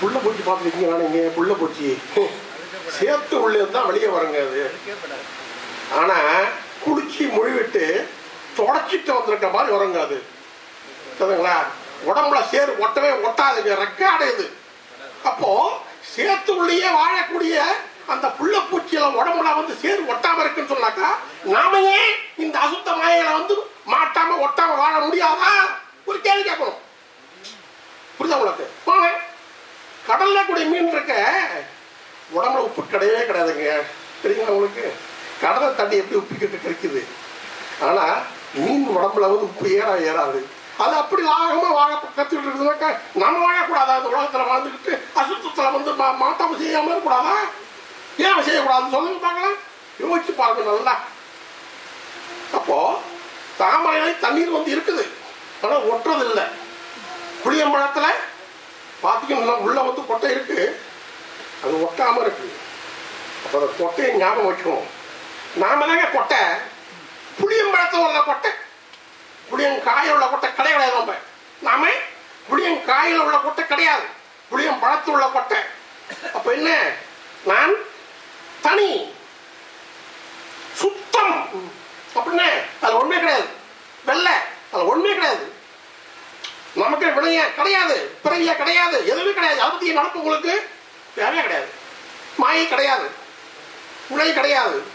புள்ள பூச்சி பார்த்துருக்கீங்களா நீங்க புள்ள பூச்சி. சேர்த்து உள்ளே இருந்தா வெளியே வருங்க அது. ஆனா குளிச்சு மொழிவிட்டு தொடச்சிட்டு வந்திருக்க மாதிரி வருங்க அது சரிங்களா? உடம்புல சேரு ஒட்டவே ஒட்டாதுங்க ரெக்க அடையுது அப்போ சேத்து உள்ளேயே வாழக்கூடிய அந்த புள்ள பூச்சியில உடம்புல வந்து சேரு ஒட்டாம இருக்குன்னு சொன்னாக்கா நாம ஏன் இந்த அசுத்த மாயைகளை வந்து மாட்டாம ஒட்டாம வாழ முடியாதா? ஒரு கேள்வி கேட்கணும். புரியுதா உங்களுக்கு? போன கடல்ல கூடிய மீன் இருக்க உடம்புல உப்பு கிடையவே கிடையாதுங்க. தெரியுங்களா உங்களுக்கு? கடலை தண்ணி எப்படி உப்பிக்கிட்டு கிடைக்குது? ஆனா மீன் உடம்புல வந்து உப்பு ஏறா ஏறாது. அது அப்படி லாகமா வாழ கத்துக்கிட்டு இருக்குதுனாக்கா நம்ம வாழக்கூடாதா? அந்த உலகத்துல வாழ்ந்துக்கிட்டு அசுத்தத்துல வந்து மா- மாட்டாம செய்யாம இருக்கக்கூடாதா? ஏன் செய்யக்கூடாதுன்னு சொல்லுங்க பார்க்கலாம். யோசிச்சு பாருங்க நல்லா. அப்போ தாமரை தண்ணீர் வந்து இருக்குது. ஆனா ஒட்டுறது இல்லை புளியம்பழத்துல பாத்தீங்கன்னா உள்ள வந்து கொட்டை இருக்கு. அது ஒட்டாம இருக்கு. அப்ப அந்த கொட்டையை ஞாபகம் வச்சுக்கணும். நாம தாங்க கொட்டை புளியம்பழத்துல உள்ள கொட்டை. புளியங்காயில் உள்ள கொட்டை கிடையாது நம்ம. நாம புளியங்காயில் உள்ள கொட்டை கிடையாது. புளியம் பழத்தில் உள்ள கொட்டை. அப்ப என்ன? நான் தனி. சுத்தம். அப்படின்னா அது ஒண்ணுமே கிடையாது. வெள்ளை. அது ஒண்ணுமே கிடையாது. நமக்கு வினைய கிடையாது. பிறவிய கிடையாது. எதுவுமே கிடையாது. அதை பத்தி நடப்பு உங்களுக்கு தேவையே கிடையாது. மாயை கிடையாது. உலை கிடையாது.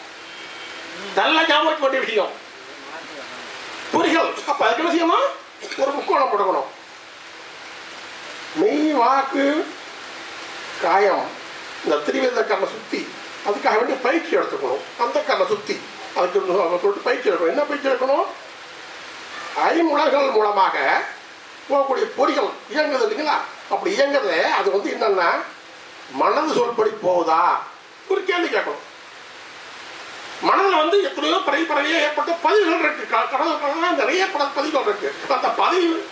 நல்ல ஞாபகம் வேண்டிய விஷயம் புரிகள். அப்ப அதுக்கு என்ன செய்யணும்? ஒரு முக்கோணம் கொடுக்கணும் மெய் வாக்கு காயம் இந்த திரிவேத கண்ணை சுத்தி அதுக்காக வேண்டிய பயிற்சி எடுத்துக்கணும். அந்த கண்ணை சுத்தி. அதுக்கு சொல்லிட்டு பயிற்சி எடுக்கணும். என்ன பயிற்சி எடுக்கணும்? ஐமுலர்கள் மூலமாக போகக்கூடிய பொறிகள் இயங்குது இல்லைங்களா? அப்படி இயங்குறது அது வந்து என்னன்னா மனது சொல்படி போகுதா? ஒரு கேள்வி கேட்கணும். மனதில் வந்து எத்தனையோ பறை பறவையாக ஏற்பட்ட பதிவுகள் இருக்கு. க- கடவுள் கடவுள் நிறைய பட பதிவுகள் இருக்கு. அந்த பதிவு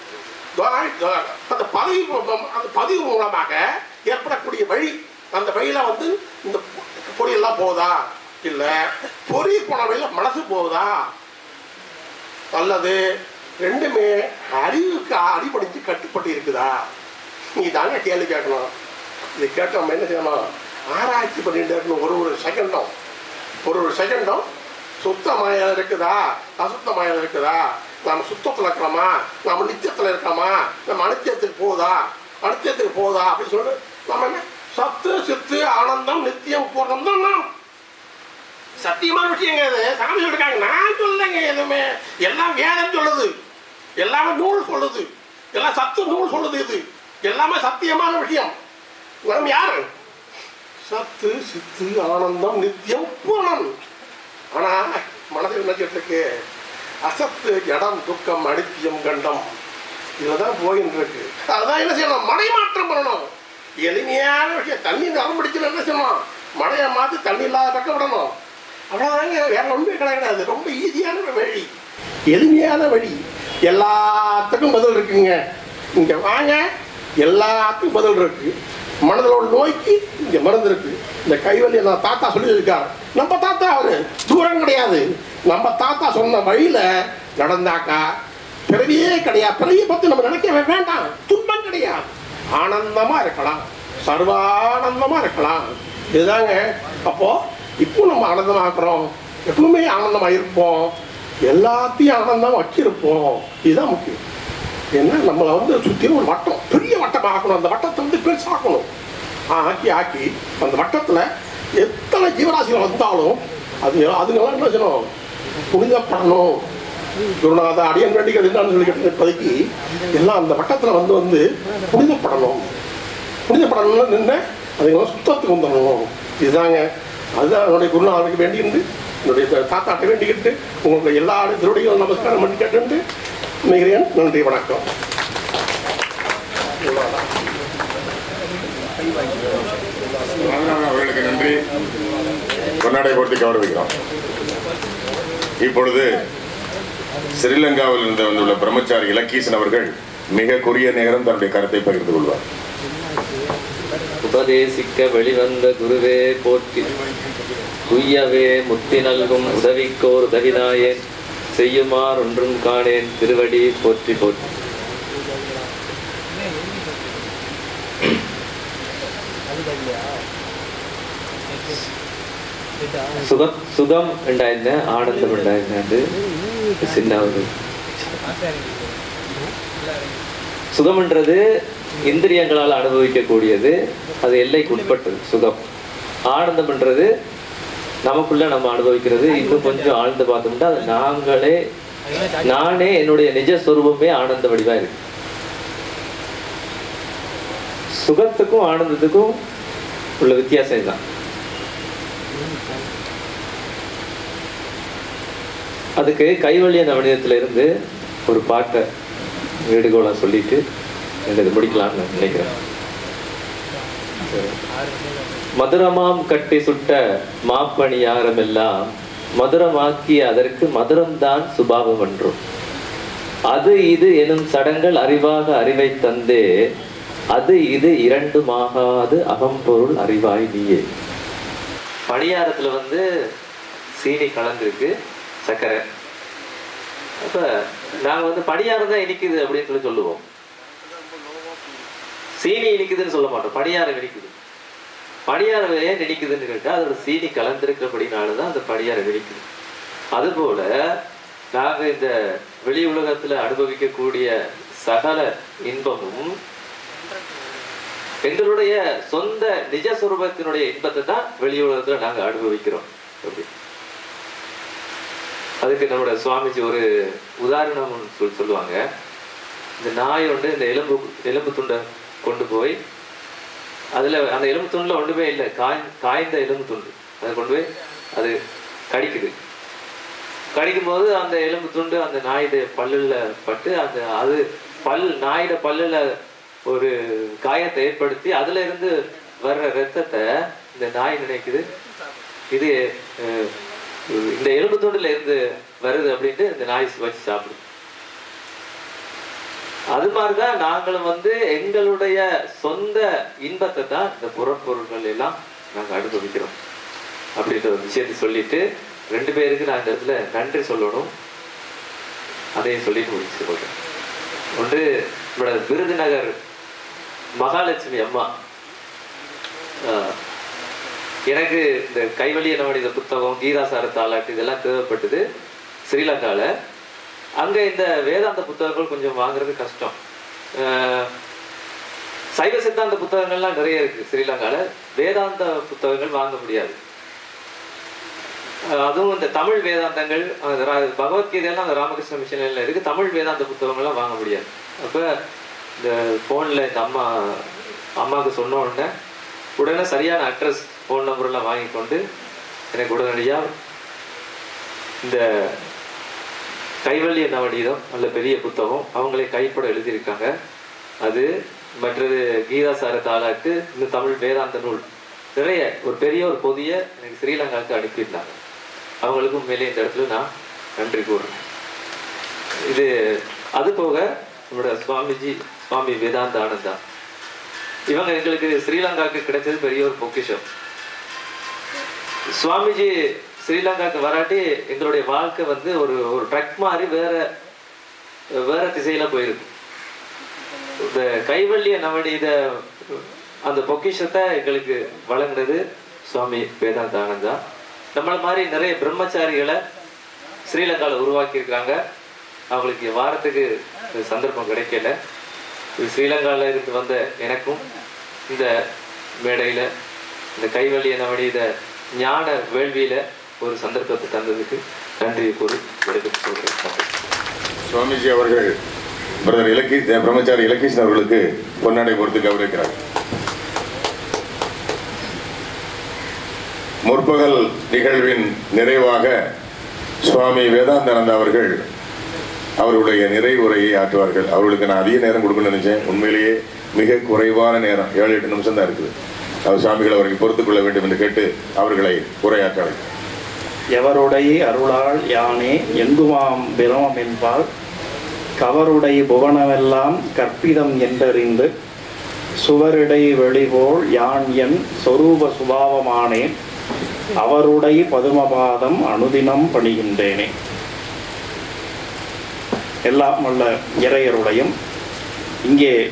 அந்த பதிவு அந்த பதிவு மூலமாக ஏற்படக்கூடிய வழி அந்த வழியில வந்து இந்த பொறியெல்லாம் போகுதா? இல்ல பொறி போன வழியில மனசு போகுதா? அல்லது ரெண்டுமே அறிவுக்கு அடிபடிச்சு கட்டுப்பட்டு இருக்குதா? நீ தாங்க கேள்வி கேட்கணும். இது கேட்டோம் என்ன செய்யணும்? ஆராய்ச்சி பண்ணிட்டு இருக்கணும் ஒரு ஒரு செகண்டும் ஒரு ஒரு செகண்டும் சுத்தமாயா இருக்குதா? அசுத்தமாயா இருக்குதா? நம்ம சுத்தத்தில் இருக்கிறோமா நம்ம நித்தியத்தில் இருக்கோமா நம்ம அனித்தியத்துக்கு போகுதா? அனித்தியத்துக்கு போகுதா? அப்படின்னு சொல்லிட்டு நம்ம என்ன? சத்து சித்து ஆனந்தம் நித்தியம் பூர்ணம் தான் நாம் சத்தியமான விஷயங்க இது? சாமி சொல்லிருக்காங்க. நான் சொல்லலைங்க எதுவுமே. எல்லாம் வேதம் சொல்லுது. எல்லாமே நூல் சொல்லுது. எல்லாம் சத்து நூல் சொல்லுது இது. எல்லாமே சத்தியமான விஷயம். நாம் யாரு? சத்து சித்து ஆனந்தம் நித்தியம் பூரணம் ஆனா மனதில் நினைச்சிட்டு இருக்கு அசத்து ஜடம் துக்கம் அடித்தியம் கண்டம். இதுலதான் போயின்னு இருக்கு அதுதான் என்ன செய்யணும்? மனை மாற்றம் பண்ணணும். எளிமையான விஷயம். தண்ணி நிறம் பிடிக்கணும் என்ன செய்யணும்? மழையை மாற்றி தண்ணி இல்லாத பக்கம் விடணும். அவ்வளோதாங்க வேற ஒன்றுமே கிடையாது. ரொம்ப ஈஸியான வழி. எளிமையான வழி. எல்லாத்துக்கும் பதில் இருக்குங்க. இங்க வாங்க. எல்லாத்துக்கும் பதில் இருக்கு. மனதில் உள்ள நோய்க்கு இங்கே மருந்து இருக்கு. இந்த கைவலி நான் தாத்தா சொல்லியிருக்காரு. நம்ம தாத்தா அவரு. தூரம் கிடையாது. நம்ம தாத்தா சொன்ன வழியில் நடந்தாக்கா பிறவியே கிடையாது. பிறவியை பற்றி நம்ம நினைக்கவே வேண்டாம். துன்பம் கிடையாது. ஆனந்தமாக இருக்கலாம். சர்வானந்தமாக இருக்கலாம். இதுதாங்க. அப்போது இப்போ நம்ம ஆனந்தமாக இருக்கிறோம் எப்பவுமே ஆனந்தமாக இருப்போம் எல்லாத்தையும் ஆனந்தமாக வச்சிருப்போம். இதுதான் முக்கியம். ஏன்னா நம்மளை வந்து சுற்றி ஒரு வட்டம் பெரிய வட்டம் ஆக்கணும் அந்த வட்டத்தை வந்து பெருசாக்கணும். ஆக்கி ஆக்கி அந்த வட்டத்தில் எத்தனை ஜீவராசிகள் வந்தாலும் அது அதுங்கெல்லாம் என்ன செய்யணும்? புனிதப்படணும். குருநாத அடியன் வேண்டிகள் என்னன்னு சொல்லி கேட்டு இப்போதைக்கு எல்லாம் அந்த வட்டத்தில் வந்து வந்து புனிதப்படணும். புனிதப்படணும்னு நின்று அதுங்கெல்லாம் சுத்தத்துக்கு வந்துடணும். இதுதாங்க. அதுதான் என்னுடைய குருநாதனுக்கு வேண்டியிருந்து என்னுடைய தாத்தாட்ட வேண்டிக்கிட்டு உங்களுக்கு எல்லா திருவடிகளும் நமஸ்காரம் பண்ணி கேட்டு மிகிறேன் நன்றி வணக்கம். அவர்களுக்கு நன்றி. கொண்டாடை போட்டு கௌரவிக்கிறோம். இப்பொழுது ஸ்ரீலங்காவில் இருந்து வந்துள்ள பிரம்மச்சாரி இலக்கீசன் அவர்கள் மிக குறுகிய நேரம் தன்னுடைய கருத்தை பகிர்ந்து கொள்வார். உபதேசிக்க வெளிவந்த குருவே போற்றி. துய்யவே முத்தி நல்கும் உதவிக்கோர் உதவினாயேன் செய்யுமார் ஒன்றும் காணேன் திருவடி போற்றி போற்றி சுகம் சுகம் ഉണ്ടായിരുന്ന ആനന്ദം ഉണ്ടായിരുന്നത് சின்ன ஒரு சுகம்ன்றது இந்திரியங்களால் அனுபவிக்கக்கூடியது அது எல்லைக்கு உட்பட்டது சுகம் ஆனந்தம்ன்றது நமக்குள்ள நம்ம அனுபவிக்கிறது இன்னும் கொஞ்சம் ஆழ்ந்து பார்த்தோம்னா அது நாங்களே நானே என்னுடைய நிஜ சொரூபமே ஆனந்த வடிவா இருக்கு. சுகத்துக்கும் ஆனந்தத்துக்கும் உள்ள வித்தியாசம் இதுதான் அதுக்கு கைவழிய நவனியத்துல இருந்து ஒரு பாட்டை வேடுகோளா சொல்லிட்டு எனக்கு முடிக்கலாம்னு நினைக்கிறேன். மதுரமாம் கட்டி சுட்ட மாப்பணியாரம் எல்லாம் மதுரமாக்கி அதற்கு மதுரம்தான் சுபாவம் என்றும் அது இது எனும் சடங்கள் அறிவாக அறிவை தந்தே அது இது இரண்டுமாகாது அகம்பொருள் அறிவாய் நீயே. பணியாரத்துல வந்து சீனி கலந்துருக்கு சர்க்கரை அப்ப நாங்க வந்து பணியாரம் தான் இனிக்குது அப்படின்னு சொல்லி சொல்லுவோம். சீனி இனிக்குதுன்னு சொல்ல மாட்டோம் பணியாரம் இனிக்குது. பணியாரம் ஏன் இனிக்குதுன்னு கேட்டால் அதோட சீனி கலந்திருக்கிறபடினாலதான் அந்த பணியாரம் இனிக்குது அதுபோல நாங்கள் இந்த வெளி உலகத்தில் அனுபவிக்கக்கூடிய சகல இன்பமும் எங்களுடைய சொந்த நிஜ சுரூபத்தினுடைய இன்பத்தை தான் வெளி உலகத்தில் நாங்கள் அனுபவிக்கிறோம். அப்படி. அதுக்கு நம்மளோட சுவாமிஜி ஒரு உதாரணம் சொல்லி சொல் சொல்லுவாங்க. இந்த நாய் வந்து இந்த எலும்பு எலும்பு துண்டை கொண்டு போய் அதில் அந்த எலும்பு துண்டில் ஒன்றுமே இல்லை. காய் காய்ந்த எலும்பு துண்டு. அதை கொண்டு போய் அது கடிக்குது. கடிக்கும் போது அந்த எலும்பு துண்டு அந்த நாயுடைய பல்லில் பட்டு அந்த அது பல் நாயோட பல்லில் ஒரு காயத்தை ஏற்படுத்தி அதுல இருந்து வர்ற ரத்தத்தை இந்த நாய் நினைக்குது. இது இந்த எலும்பு துண்டில் இருந்து வருது அப்படின்ட்டு இந்த நாய் வச்சு சாப்பிடுது. அது மாதிரிதான் நாங்களும் வந்து எங்களுடைய சொந்த இன்பத்தை தான் இந்த புறப்பொருள்கள் எல்லாம் நாங்கள் அனுபவிக்கிறோம். அப்படின்ற ஒரு விஷயத்தை சொல்லிட்டு ரெண்டு பேருக்கு நான் இந்த இடத்துல நன்றி சொல்லணும். அதையும் சொல்லிட்டு முடிச்சு சொல்றேன். ஒன்று நம்மளோட விருதுநகர் மகாலட்சுமி அம்மா. எனக்கு இந்த கைவழிய நவனித புத்தகம் கீதாசார தாலாட்டு இதெல்லாம் தேவைப்பட்டது. ஸ்ரீலங்காவில் அங்க இந்த வேதாந்த புத்தகங்கள் கொஞ்சம் வாங்குறது கஷ்டம். சைவ சித்தாந்த புத்தகங்கள்லாம் நிறைய இருக்கு ஸ்ரீலங்கால. வேதாந்த புத்தகங்கள் வாங்க முடியாது. அதுவும் இந்த தமிழ் வேதாந்தங்கள் அந்த ரா- பகவத்கீதையெல்லாம் அந்த ராமகிருஷ்ண மிஷனில் இருக்கு. தமிழ் வேதாந்த புத்தகங்கள்லாம் வாங்க முடியாது. அப்போ இந்த ஃபோனில் இந்த அம்மா அம்மாவுக்கு சொன்ன உடனே உடனே சரியான அட்ரஸ் ஃபோன் நம்பர்லாம் வாங்கி கொண்டு எனக்கு உடனடியாக இந்த கைவல்லிய நவநீதம் நல்ல பெரிய புத்தகம். அவங்களே கைப்பட எழுதியிருக்காங்க. அது மற்றது கீதா சார இந்த தமிழ் வேதாந்த நூல். நிறைய ஒரு பெரிய ஒரு பொதிய எனக்கு ஸ்ரீலங்காவுக்கு அனுப்பியிருந்தாங்க. அவங்களுக்கும் மேலே இந்த இடத்துல நான் நன்றி கூறுறேன். இது அது போக நம்மளோட சுவாமிஜி சுவாமி வேதாந்த ஆனந்தா. இவங்க எங்களுக்கு ஸ்ரீலங்காவுக்கு கிடைச்சது பெரிய ஒரு பொக்கிஷம். சுவாமிஜி ஸ்ரீலங்காவுக்கு வராட்டி எங்களுடைய வாழ்க்கை வந்து ஒரு ஒரு ட்ரக் மாதிரி வேற வேற திசையில போயிருக்கு. இந்த கைவல்லிய நவநீத அந்த பொக்கிஷத்தை எங்களுக்கு வழங்குனது சுவாமி வேதாந்த ஆனந்தா நம்மள மாதிரி நிறைய பிரம்மச்சாரிகளை ஸ்ரீலங்காவில் உருவாக்கியிருக்காங்க. அவங்களுக்கு வாரத்துக்கு சந்தர்ப்பம் கிடைக்கல. இது ஸ்ரீலங்காவில் இருந்து வந்த எனக்கும் இந்த மேடையில் இந்த கைவல்லிய நவநீத ஞான வேள்வியில் ஒரு சந்தர்ப்பத்தை தந்ததுக்கு நன்றியை கூறி விடைபெற்று சொல்கிறேன் சுவாமிஜி அவர்கள் பிரதர் இலக்கி பிரம்மச்சாரி இலக்கீஷன் அவர்களுக்கு பொன்னாடை கொடுத்து கௌரவிக்கிறார். முற்பகல் நிகழ்வின் நிறைவாக சுவாமி வேதாந்தானந்த அவர்கள் அவருடைய நிறைவுரையை ஆற்றுவார்கள். அவர்களுக்கு நான் அதிக நேரம் கொடுக்கணும்னு நினைச்சேன். உண்மையிலேயே மிக குறைவான நேரம். ஏழு எட்டு நிமிஷம் தான் இருக்குது. அவர் சுவாமிகள் அவர்கள் பொறுத்துக்கொள்ள வேண்டும் என்று கேட்டு அவர்களை உரையாற்ற எவருடைய அருளால் யானே எங்குமாம் பிரமம் என்பால் கவருடைய புவனமெல்லாம் கற்பிதம் என்றறிந்து சுவரிடை வெளிபோல் யான் என் சொரூப சுபாவமானேன் அவருடைய பதுமபாதம் அனுதினம் பணிகின்றேனே. எல்லாம் உள்ள இறையருடையும் இங்கே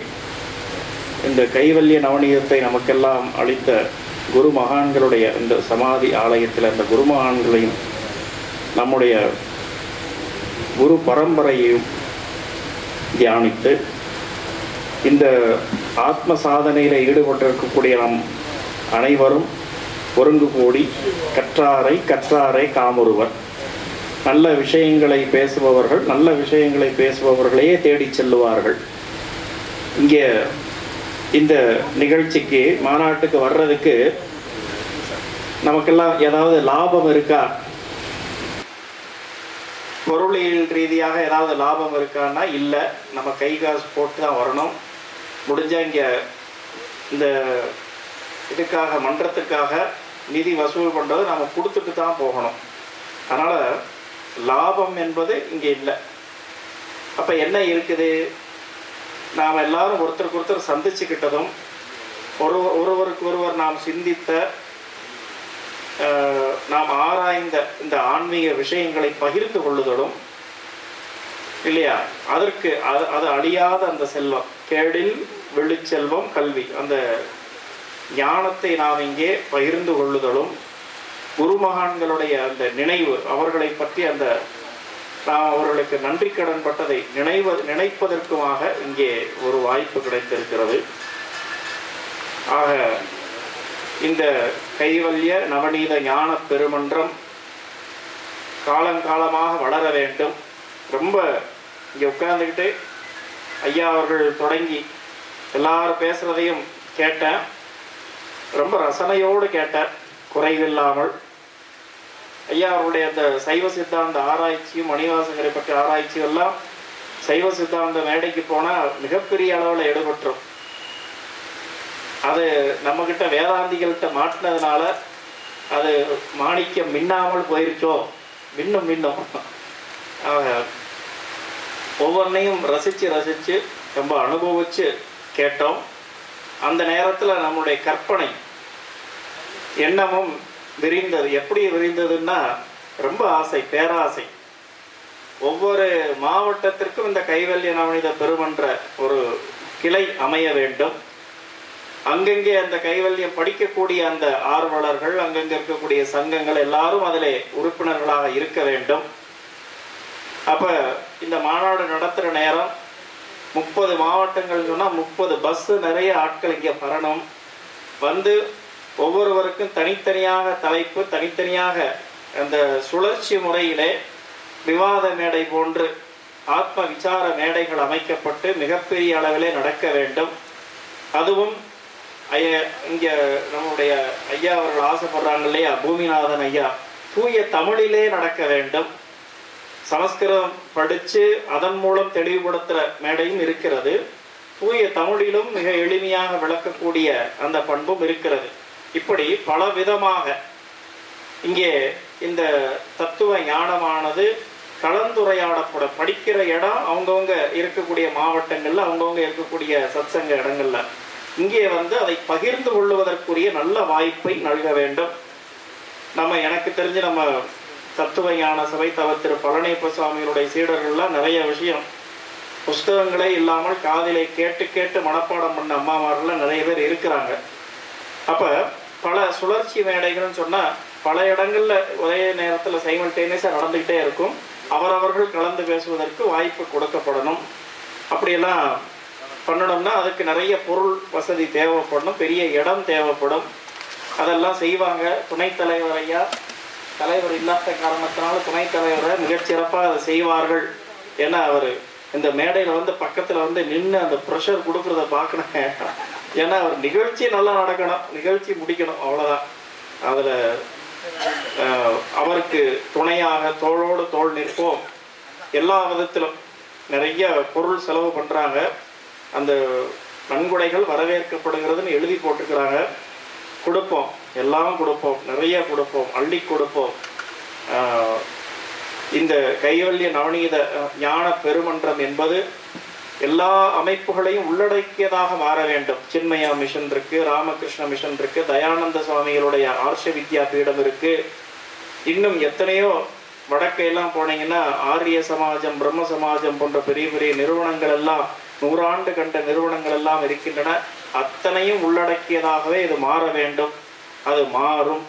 இந்த கைவல்ய நவநீதத்தை நமக்கெல்லாம் அளித்த குரு மகான்களுடைய இந்த சமாதி ஆலயத்தில் அந்த குரு மகான்களையும் நம்முடைய குரு பரம்பரையையும் தியானித்து இந்த ஆத்ம சாதனையில் ஈடுபட்டிருக்கக்கூடிய நம் அனைவரும் ஒருங்கு கூடி கற்றாரை கற்றாரை காமுறுவர் நல்ல விஷயங்களை பேசுபவர்கள் நல்ல விஷயங்களை பேசுபவர்களையே தேடிச் செல்லுவார்கள். இங்கே இந்த நிகழ்ச்சிக்கு மாநாட்டுக்கு வர்றதுக்கு நமக்கெல்லாம் ஏதாவது லாபம் இருக்கா? பொருளியல் ரீதியாக ஏதாவது லாபம் இருக்கான்னா இல்லை நம்ம கை காசு போட்டு தான் வரணும். முடிஞ்சால் இங்கே இந்த இதுக்காக மன்றத்துக்காக நிதி வசூல் பண்ணுறது நம்ம கொடுத்துட்டு தான் போகணும். அதனால் லாபம் என்பது இங்கே இல்லை. அப்போ என்ன இருக்குது? நாம் எல்லாரும் ஒருத்தருக்கு ஒருத்தர் சந்திச்சுக்கிட்டதும் ஒரு ஒருவருக்கு ஒருவர் நாம் சிந்தித்த நாம் ஆராய்ந்த இந்த ஆன்மீக விஷயங்களை பகிர்ந்து கொள்ளுதலும் இல்லையா? அதற்கு அது அது அழியாத அந்த செல்வம் கேடில் வெளிச்செல்வம் கல்வி. அந்த ஞானத்தை நாம் இங்கே பகிர்ந்து கொள்ளுதலும் குருமகான்களுடைய அந்த நினைவு அவர்களை பற்றி அந்த நாம் அவர்களுக்கு நன்றி கடன் பட்டதை நினைவ நினைப்பதற்குமாக இங்கே ஒரு வாய்ப்பு கிடைத்திருக்கிறது. ஆக இந்த கைவல்ய நவநீத ஞான பெருமன்றம் காலங்காலமாக வளர வேண்டும். ரொம்ப இங்கே உட்கார்ந்துக்கிட்டு ஐயா அவர்கள் தொடங்கி எல்லாரும் பேசுகிறதையும் கேட்டேன். ரொம்ப ரசனையோடு கேட்டேன். குறைவில்லாமல். ஐயா அவருடைய அந்த சைவ சித்தாந்த ஆராய்ச்சியும் மணிவாசகரை பற்றிய ஆராய்ச்சியும் எல்லாம் சைவ சித்தாந்த மேடைக்கு போனால் மிகப்பெரிய அளவில் ஈடுபட்டுரும் அது நம்மக்கிட்ட வேதாந்திகள்கிட்ட மாட்டினதுனால அது மாணிக்கம் மின்னாமல் போயிருச்சோ? மின்னும் மின்னும். ஒவ்வொன்றையும் ரசித்து ரசித்து ரொம்ப அனுபவித்து கேட்டோம். அந்த நேரத்தில் நம்முடைய கற்பனை எண்ணமும் விரிந்தது. எப்படி விரிந்ததுன்னா ரொம்ப ஆசை பேராசை. ஒவ்வொரு மாவட்டத்திற்கும் இந்த கைவல்ய நவனித பெருமன்ற ஒரு கிளை அமைய வேண்டும். அங்கங்கே அந்த கைவல்யம் படிக்கக்கூடிய அந்த ஆர்வலர்கள் அங்கங்கே இருக்கக்கூடிய சங்கங்கள் எல்லாரும் அதிலே உறுப்பினர்களாக இருக்க வேண்டும். அப்ப இந்த மாநாடு நடத்துகிற நேரம் முப்பது மாவட்டங்கள் சொன்னால் முப்பது பஸ் நிறைய ஆட்கள் இங்கே வரணும். வந்து ஒவ்வொருவருக்கும் தனித்தனியாக தலைப்பு தனித்தனியாக அந்த சுழற்சி முறையிலே விவாத மேடை போன்று ஆத்ம விசார மேடைகள் அமைக்கப்பட்டு மிகப்பெரிய அளவிலே நடக்க வேண்டும். அதுவும் ஐயா இங்க நம்முடைய ஐயா அவர்கள் ஆசைப்படுறாங்க இல்லையா? பூமிநாதன் ஐயா. தூய தமிழிலே நடக்க வேண்டும். சமஸ்கிருதம் படித்து அதன் மூலம் தெளிவுபடுத்துகிற மேடையும் இருக்கிறது. தூய தமிழிலும் மிக எளிமையாக விளக்கக்கூடிய அந்த பண்பும் இருக்கிறது. இப்படி பல விதமாக இங்கே இந்த தத்துவ ஞானமானது கலந்துரையாடப்பட படிக்கிற இடம் அவங்கவுங்க இருக்கக்கூடிய மாவட்டங்களில் அவங்கவுங்க இருக்கக்கூடிய சத்சங்க இடங்கள்ல. இங்கே வந்து அதை பகிர்ந்து கொள்வதற்குரிய நல்ல வாய்ப்பை நல்க வேண்டும். நம்ம எனக்கு தெரிஞ்சு நம்ம தத்துவ ஞான சபை தவ திரு பழனியப்ப சுவாமிகளுடைய சீடர்கள்லாம் நிறைய விஷயம் புஸ்தகங்களே இல்லாமல் காதிலே கேட்டு கேட்டு மனப்பாடம் பண்ண அம்மாமாரெல்லாம் நிறைய பேர் இருக்கிறாங்க. அப்போ பல சுழற்சி மேடைகள்னு சொன்னால் பல இடங்களில் ஒரே நேரத்தில் சைமல்டேனியஸாக நடந்துக்கிட்டே இருக்கும். அவரவர்கள் கலந்து பேசுவதற்கு வாய்ப்பு கொடுக்கப்படணும். அப்படியெல்லாம் பண்ணணும்னா அதுக்கு நிறைய பொருள் வசதி தேவைப்படணும். பெரிய இடம் தேவைப்படும். அதெல்லாம் செய்வாங்க. துணைத் தலைவர் தலைவர் இல்லாத காரணத்தினால துணைத் தலைவரை மிகச்சிறப்பாக அதை செய்வார்கள். ஏன்னா அவர் இந்த மேடையில் வந்து பக்கத்தில் வந்து நின்று அந்த ப்ரெஷர் கொடுக்குறத பார்க்கணும். ஏன்னா ஒரு நிகழ்ச்சி நல்லா நடக்கணும். நிகழ்ச்சி முடிக்கணும் அவ்வளோதான் அதில் அவருக்கு துணையாக தோளோடு தோள் நிற்போம். எல்லா விதத்திலும் நிறைய பொருள் செலவு பண்ணுறாங்க அந்த நன்கொடைகள் வரவேற்கப்படுகிறதுன்னு எழுதி போட்டுக்கிறாங்க கொடுப்போம். எல்லாம் கொடுப்போம். நிறைய கொடுப்போம். அள்ளி கொடுப்போம். இந்த கைவல்ய நவநீத ஞான பெருமன்றம் என்பது எல்லா அமைப்புகளையும் உள்ளடக்கியதாக மாற வேண்டும். சின்மயா மிஷன் இருக்கு ராமகிருஷ்ண மிஷன் இருக்கு தயானந்த சுவாமிகளுடைய ஆர்ஷ வித்யா பீடம் இருக்கு. இன்னும் எத்தனையோ வடக்கையெல்லாம் போனீங்கன்னா ஆரிய சமாஜம் பிரம்ம சமாஜம் போன்ற பெரிய பெரிய நிறுவனங்கள் எல்லாம் நூறாண்டு கண்ட நிறுவனங்கள் எல்லாம் இருக்கின்றன. அத்தனையும் உள்ளடக்கியதாகவே இது மாற வேண்டும். அது மாறும்.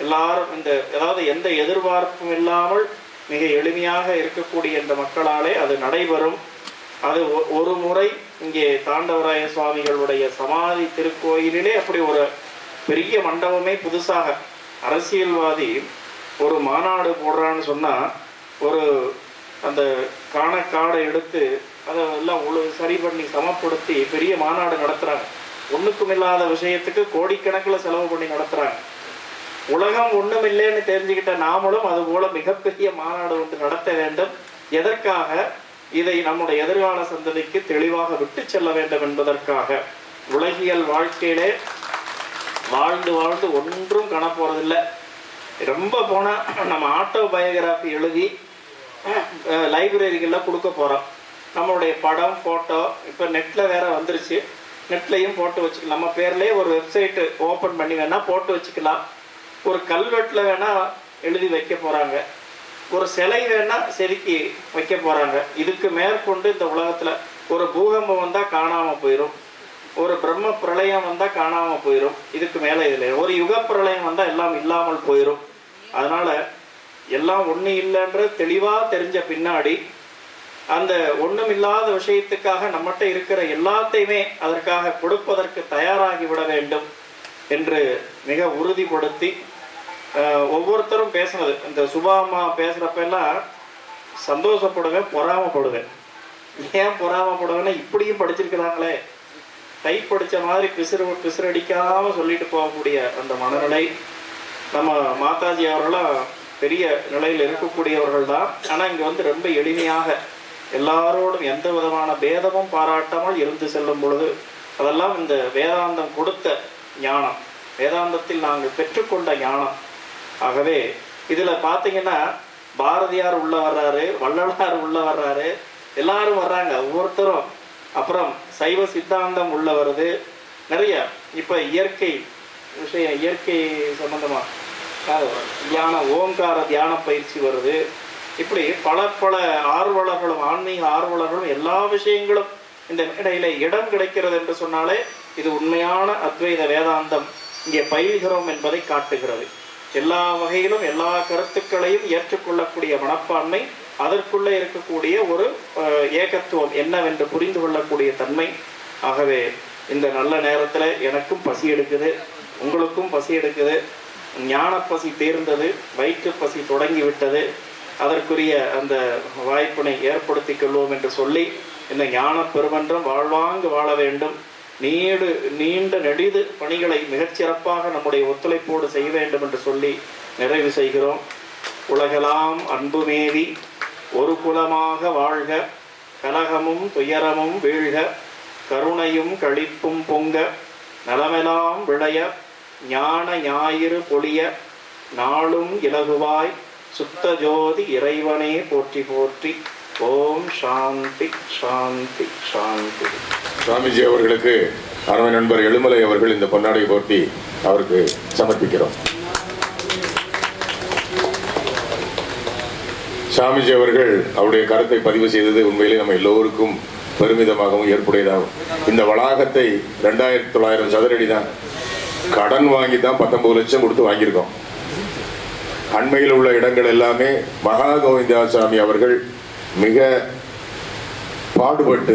எல்லாரும் இந்த அதாவது எந்த எதிர்பார்ப்பும் இல்லாமல் மிக எளிமையாக இருக்கக்கூடிய இந்த மக்களாலே அது நடைபெறும். அது ஒ- ஒரு முறை இங்கே தாண்டவராய சுவாமிகளுடைய சமாதி திருக்கோயிலிலே அப்படி ஒரு பெரிய மண்டபமே புதுசாக அரசியல்வாதி ஒரு மாநாடு போடுறான்னு சொன்னால் ஒரு அந்த காணக்காடை எடுத்து அதை எல்லாம் ஒழு சரி பண்ணி சமப்படுத்தி பெரிய மாநாடு நடத்துகிறாங்க ஒன்றுக்கும் இல்லாத விஷயத்துக்கு கோடிக்கணக்கில் செலவு பண்ணி நடத்துகிறாங்க உலகம் ஒன்றும் இல்லைன்னு தெரிஞ்சுக்கிட்ட நாமளும் அதுபோல மிகப்பெரிய மாநாடு ஒன்று நடத்த வேண்டும். எதற்காக? இதை நம்முடைய எதிர்கால சந்ததிக்கு தெளிவாக விட்டு செல்ல வேண்டும் என்பதற்காக உலகியல் வாழ்க்கையிலே வாழ்ந்து வாழ்ந்து ஒன்றும் காணப்போறதில்லை ரொம்ப போனால் நம்ம ஆட்டோ பயோகிராஃபி எழுதி லைப்ரரிகளில் கொடுக்க போறோம். நம்மளுடைய படம் போட்டோ இப்போ நெட்ல வேற வந்துருச்சு. நெட்லையும் போட்டு வச்சுக்கலாம் நம்ம பேர்லயே ஒரு வெப்சைட் ஓபன் பண்ணி வேணா போட்டு வச்சுக்கலாம். ஒரு கல்வெட்டில் வேணா எழுதி வைக்க போறாங்க. ஒரு சிலை வேணா செதுக்கி வைக்க போறாங்க. இதுக்கு மேற்கொண்டு இந்த உலகத்துல ஒரு பூகம்பம் வந்தா காணாம போயிடும் ஒரு பிரம்ம பிரளயம் வந்தா காணாம போயிடும் இதுக்கு மேல இதுல ஒரு யுக பிரளயம் வந்தா எல்லாம் இல்லாமல் போயிடும் அதனால எல்லாம் ஒண்ணு இல்லைன்ற தெளிவா தெரிஞ்ச பின்னாடி அந்த ஒண்ணும் இல்லாத விஷயத்துக்காக நம்மகிட்ட இருக்கிற எல்லாத்தையுமே அதற்காக கொடுப்பதற்கு தயாராகி விட வேண்டும் என்று மிக உறுதிப்படுத்தி ஒவ்வொருத்தரும் பேசுனது. இந்த சுபாமா பேசுறப்ப எல்லாம் சந்தோஷப்படுவேன் பொறாமப்படுவேன். ஏன் பொறாமப்படுவேன்னா இப்படியும் படிச்சிருக்கிறாங்களே. டைப் படித்த மாதிரி பிசுறு பிசுறடிக்காம சொல்லிட்டு போகக்கூடிய அந்த மனநிலை நம்ம மாதாஜி அவர்களாம் பெரிய நிலையில் இருக்கக்கூடியவர்கள் தான் ஆனால் இங்கே வந்து ரொம்ப எளிமையாக எல்லாரோடும் எந்த விதமான பேதமும் பாராட்டாமல் இருந்து செல்லும் பொழுது அதெல்லாம் இந்த வேதாந்தம் கொடுத்த ஞானம். வேதாந்தத்தில் நாங்கள் பெற்றுக்கொண்ட ஞானம். ஆகவே இதுல பாத்தீங்கன்னா பாரதியார் உள்ள வர்றாரு வள்ளலார் உள்ள வர்றாரு எல்லாரும் வர்றாங்க ஒவ்வொருத்தரும். அப்புறம் சைவ சித்தாந்தம் உள்ள வருது. நிறைய இப்ப இயற்கை விஷயம் இயற்கை சம்பந்தமா தியான ஓங்கார தியான பயிற்சி வருது. இப்படி பல பல ஆர்வலர்களும் ஆன்மீக ஆர்வலர்களும் எல்லா விஷயங்களும் இந்த மேடையில இடம் கிடைக்கிறது என்று சொன்னாலே இது உண்மையான அத்வைத வேதாந்தம். இங்கே பயில்கிறோம் என்பதை காட்டுகிறது. எல்லா வகையிலும் எல்லா கருத்துக்களையும் ஏற்றுக்கொள்ளக்கூடிய மனப்பான்மை அதற்குள்ளே இருக்கக்கூடிய ஒரு ஏகத்துவம் என்னவென்று புரிந்து கொள்ளக்கூடிய தன்மை. ஆகவே இந்த நல்ல நேரத்தில் எனக்கும் பசி எடுக்குது உங்களுக்கும் பசி எடுக்குது ஞானப்பசி தேர்ந்தது வயிற்றுப்பசி தொடங்கிவிட்டது அதற்குரிய அந்த வாய்ப்பினை ஏற்படுத்திக் கொள்வோம் என்று சொல்லி இந்த ஞான பெருமன்றம் வாழ்வாங்கு வாழ வேண்டும். நீடு நீண்ட நெடிது பணிகளை மிகச்சிறப்பாக நம்முடைய ஒத்துழைப்போடு செய்ய வேண்டும் என்று சொல்லி நிறைவு செய்கிறோம். உலகெல்லாம் அன்புமேவி ஒரு குலமாக வாழ்க கலகமும் துயரமும் வீழ்க கருணையும் கழிப்பும் பொங்க நலமெல்லாம் விளைய ஞான ஞாயிறு பொழிய நாளும் இலகுவாய் சுத்த ஜோதி இறைவனே போற்றி போற்றி. ஓம் சாந்தி சாந்தி சாந்தி. சுவாமிஜி அவர்களுக்கு அருமை நண்பர் எழுமலை அவர்கள் இந்த பொன்னாடை போட்டி அவருக்கு சமர்ப்பிக்கிறோம். சாமிஜி அவர்கள் அவருடைய கருத்தை பதிவு செய்தது உண்மையிலே நம்ம எல்லோருக்கும் பெருமிதமாகவும் ஏற்புடையதாகும். இந்த வளாகத்தை ரெண்டாயிரத்தி தொள்ளாயிரம் சதுரடி தான் கடன் வாங்கி தான் பத்தொன்பது லட்சம் கொடுத்து வாங்கியிருக்கோம். அண்மையில் உள்ள இடங்கள் எல்லாமே மகா கோவிந்தா சாமி அவர்கள் மிக பாடுபட்டு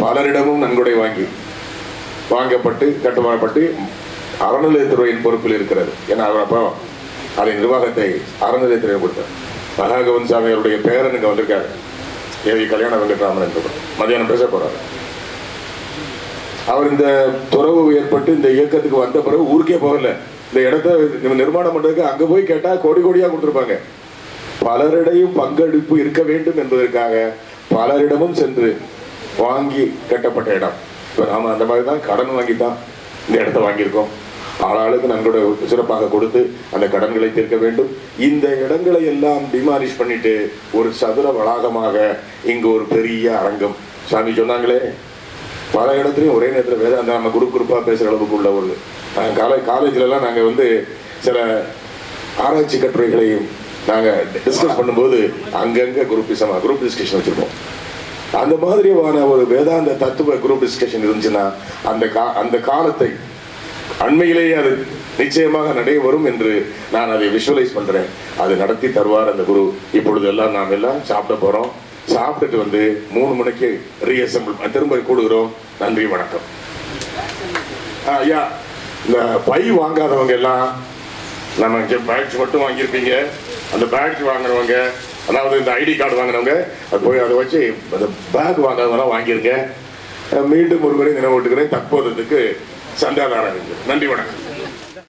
பலரிடமும் நன்கொடை வாங்கி வாங்கப்பட்டு கட்டுமானப்பட்டு அறநிலையத்துறையின் பொறுப்பில் இருக்கிறது. ஏன்னா அவர் அப்போ அதை நிர்வாகத்தை அறநிலையத்துறை கொடுத்தார். மகாகவன் சாமி அவருடைய பேரன் இங்கே வந்திருக்காரு. ஏவி கல்யாண வெங்கட்ராமன் என்று மதியானம் பேச போறாரு. அவர் இந்த துறவு ஏற்பட்டு இந்த இயக்கத்துக்கு வந்த பிறகு ஊருக்கே போகல. இந்த இடத்த இவங்க நிர்மாணம் பண்ணுறதுக்கு அங்கே போய் கேட்டால் கோடி கோடியாக கொடுத்துருப்பாங்க. பலரிடையும் பங்கெடுப்பு இருக்க வேண்டும் என்பதற்காக பலரிடமும் சென்று வாங்கி கட்டப்பட்ட இடம். இப்போ நாம் அந்த மாதிரி தான் கடன் வாங்கி தான் இந்த இடத்த வாங்கியிருக்கோம். ஆளாளுக்கு நன்கொடை சிறப்பாக கொடுத்து அந்த கடன்களை தீர்க்க வேண்டும். இந்த இடங்களை எல்லாம் டிமாலிஷ் பண்ணிட்டு ஒரு சதுர வளாகமாக இங்கு ஒரு பெரிய அரங்கம். சாமி சொன்னாங்களே பல இடத்துலையும் ஒரே நேரத்தில் வேதாந்தா நம்ம குரூப் குரூப்பாக பேசுகிற அளவுக்கு உள்ள ஒரு காலே காலேஜ்லலாம் நாங்கள் வந்து சில ஆராய்ச்சி கட்டுரைகளையும் நாங்கள் டிஸ்கஸ் பண்ணும்போது அங்கங்கே குரூப்பிசமாக குரூப் டிஸ்கஷன் வச்சுருப்போம். அந்த மாதிரியான ஒரு வேதாந்த தத்துவ குரூப் டிஸ்கஷன் இருந்துச்சுன்னா அந்த கா அந்த காலத்தை அண்மையிலேயே அது நிச்சயமாக நடைபெறும் என்று நான் அதை விஷுவலைஸ் பண்ணுறேன் அது நடத்தி தருவார் அந்த குரு. இப்பொழுது எல்லாம் நாம் எல்லாம் சாப்பிட போகிறோம் சாப்பிட்டுட்டு வந்து மூணு மணிக்கு ரீஅசம்பிள் திரும்ப கூடுகிறோம். நன்றி வணக்கம். ஐயா இந்த பை வாங்காதவங்க எல்லாம் நம்ம பேட்ச் மட்டும் வாங்கியிருப்பீங்க. அந்த பேட்ச் வாங்குறவங்க அதாவது இந்த ஐடி கார்டு வாங்குறவங்க அது போய் அதை வச்சு அந்த பேக் வாங்காதவங்களாம் வாங்கியிருங்க மீண்டும் ஒருவரை நினைவூட்டுகிறேன். தற்போதைக்கு சந்தாதாரம் நன்றி வணக்கம்.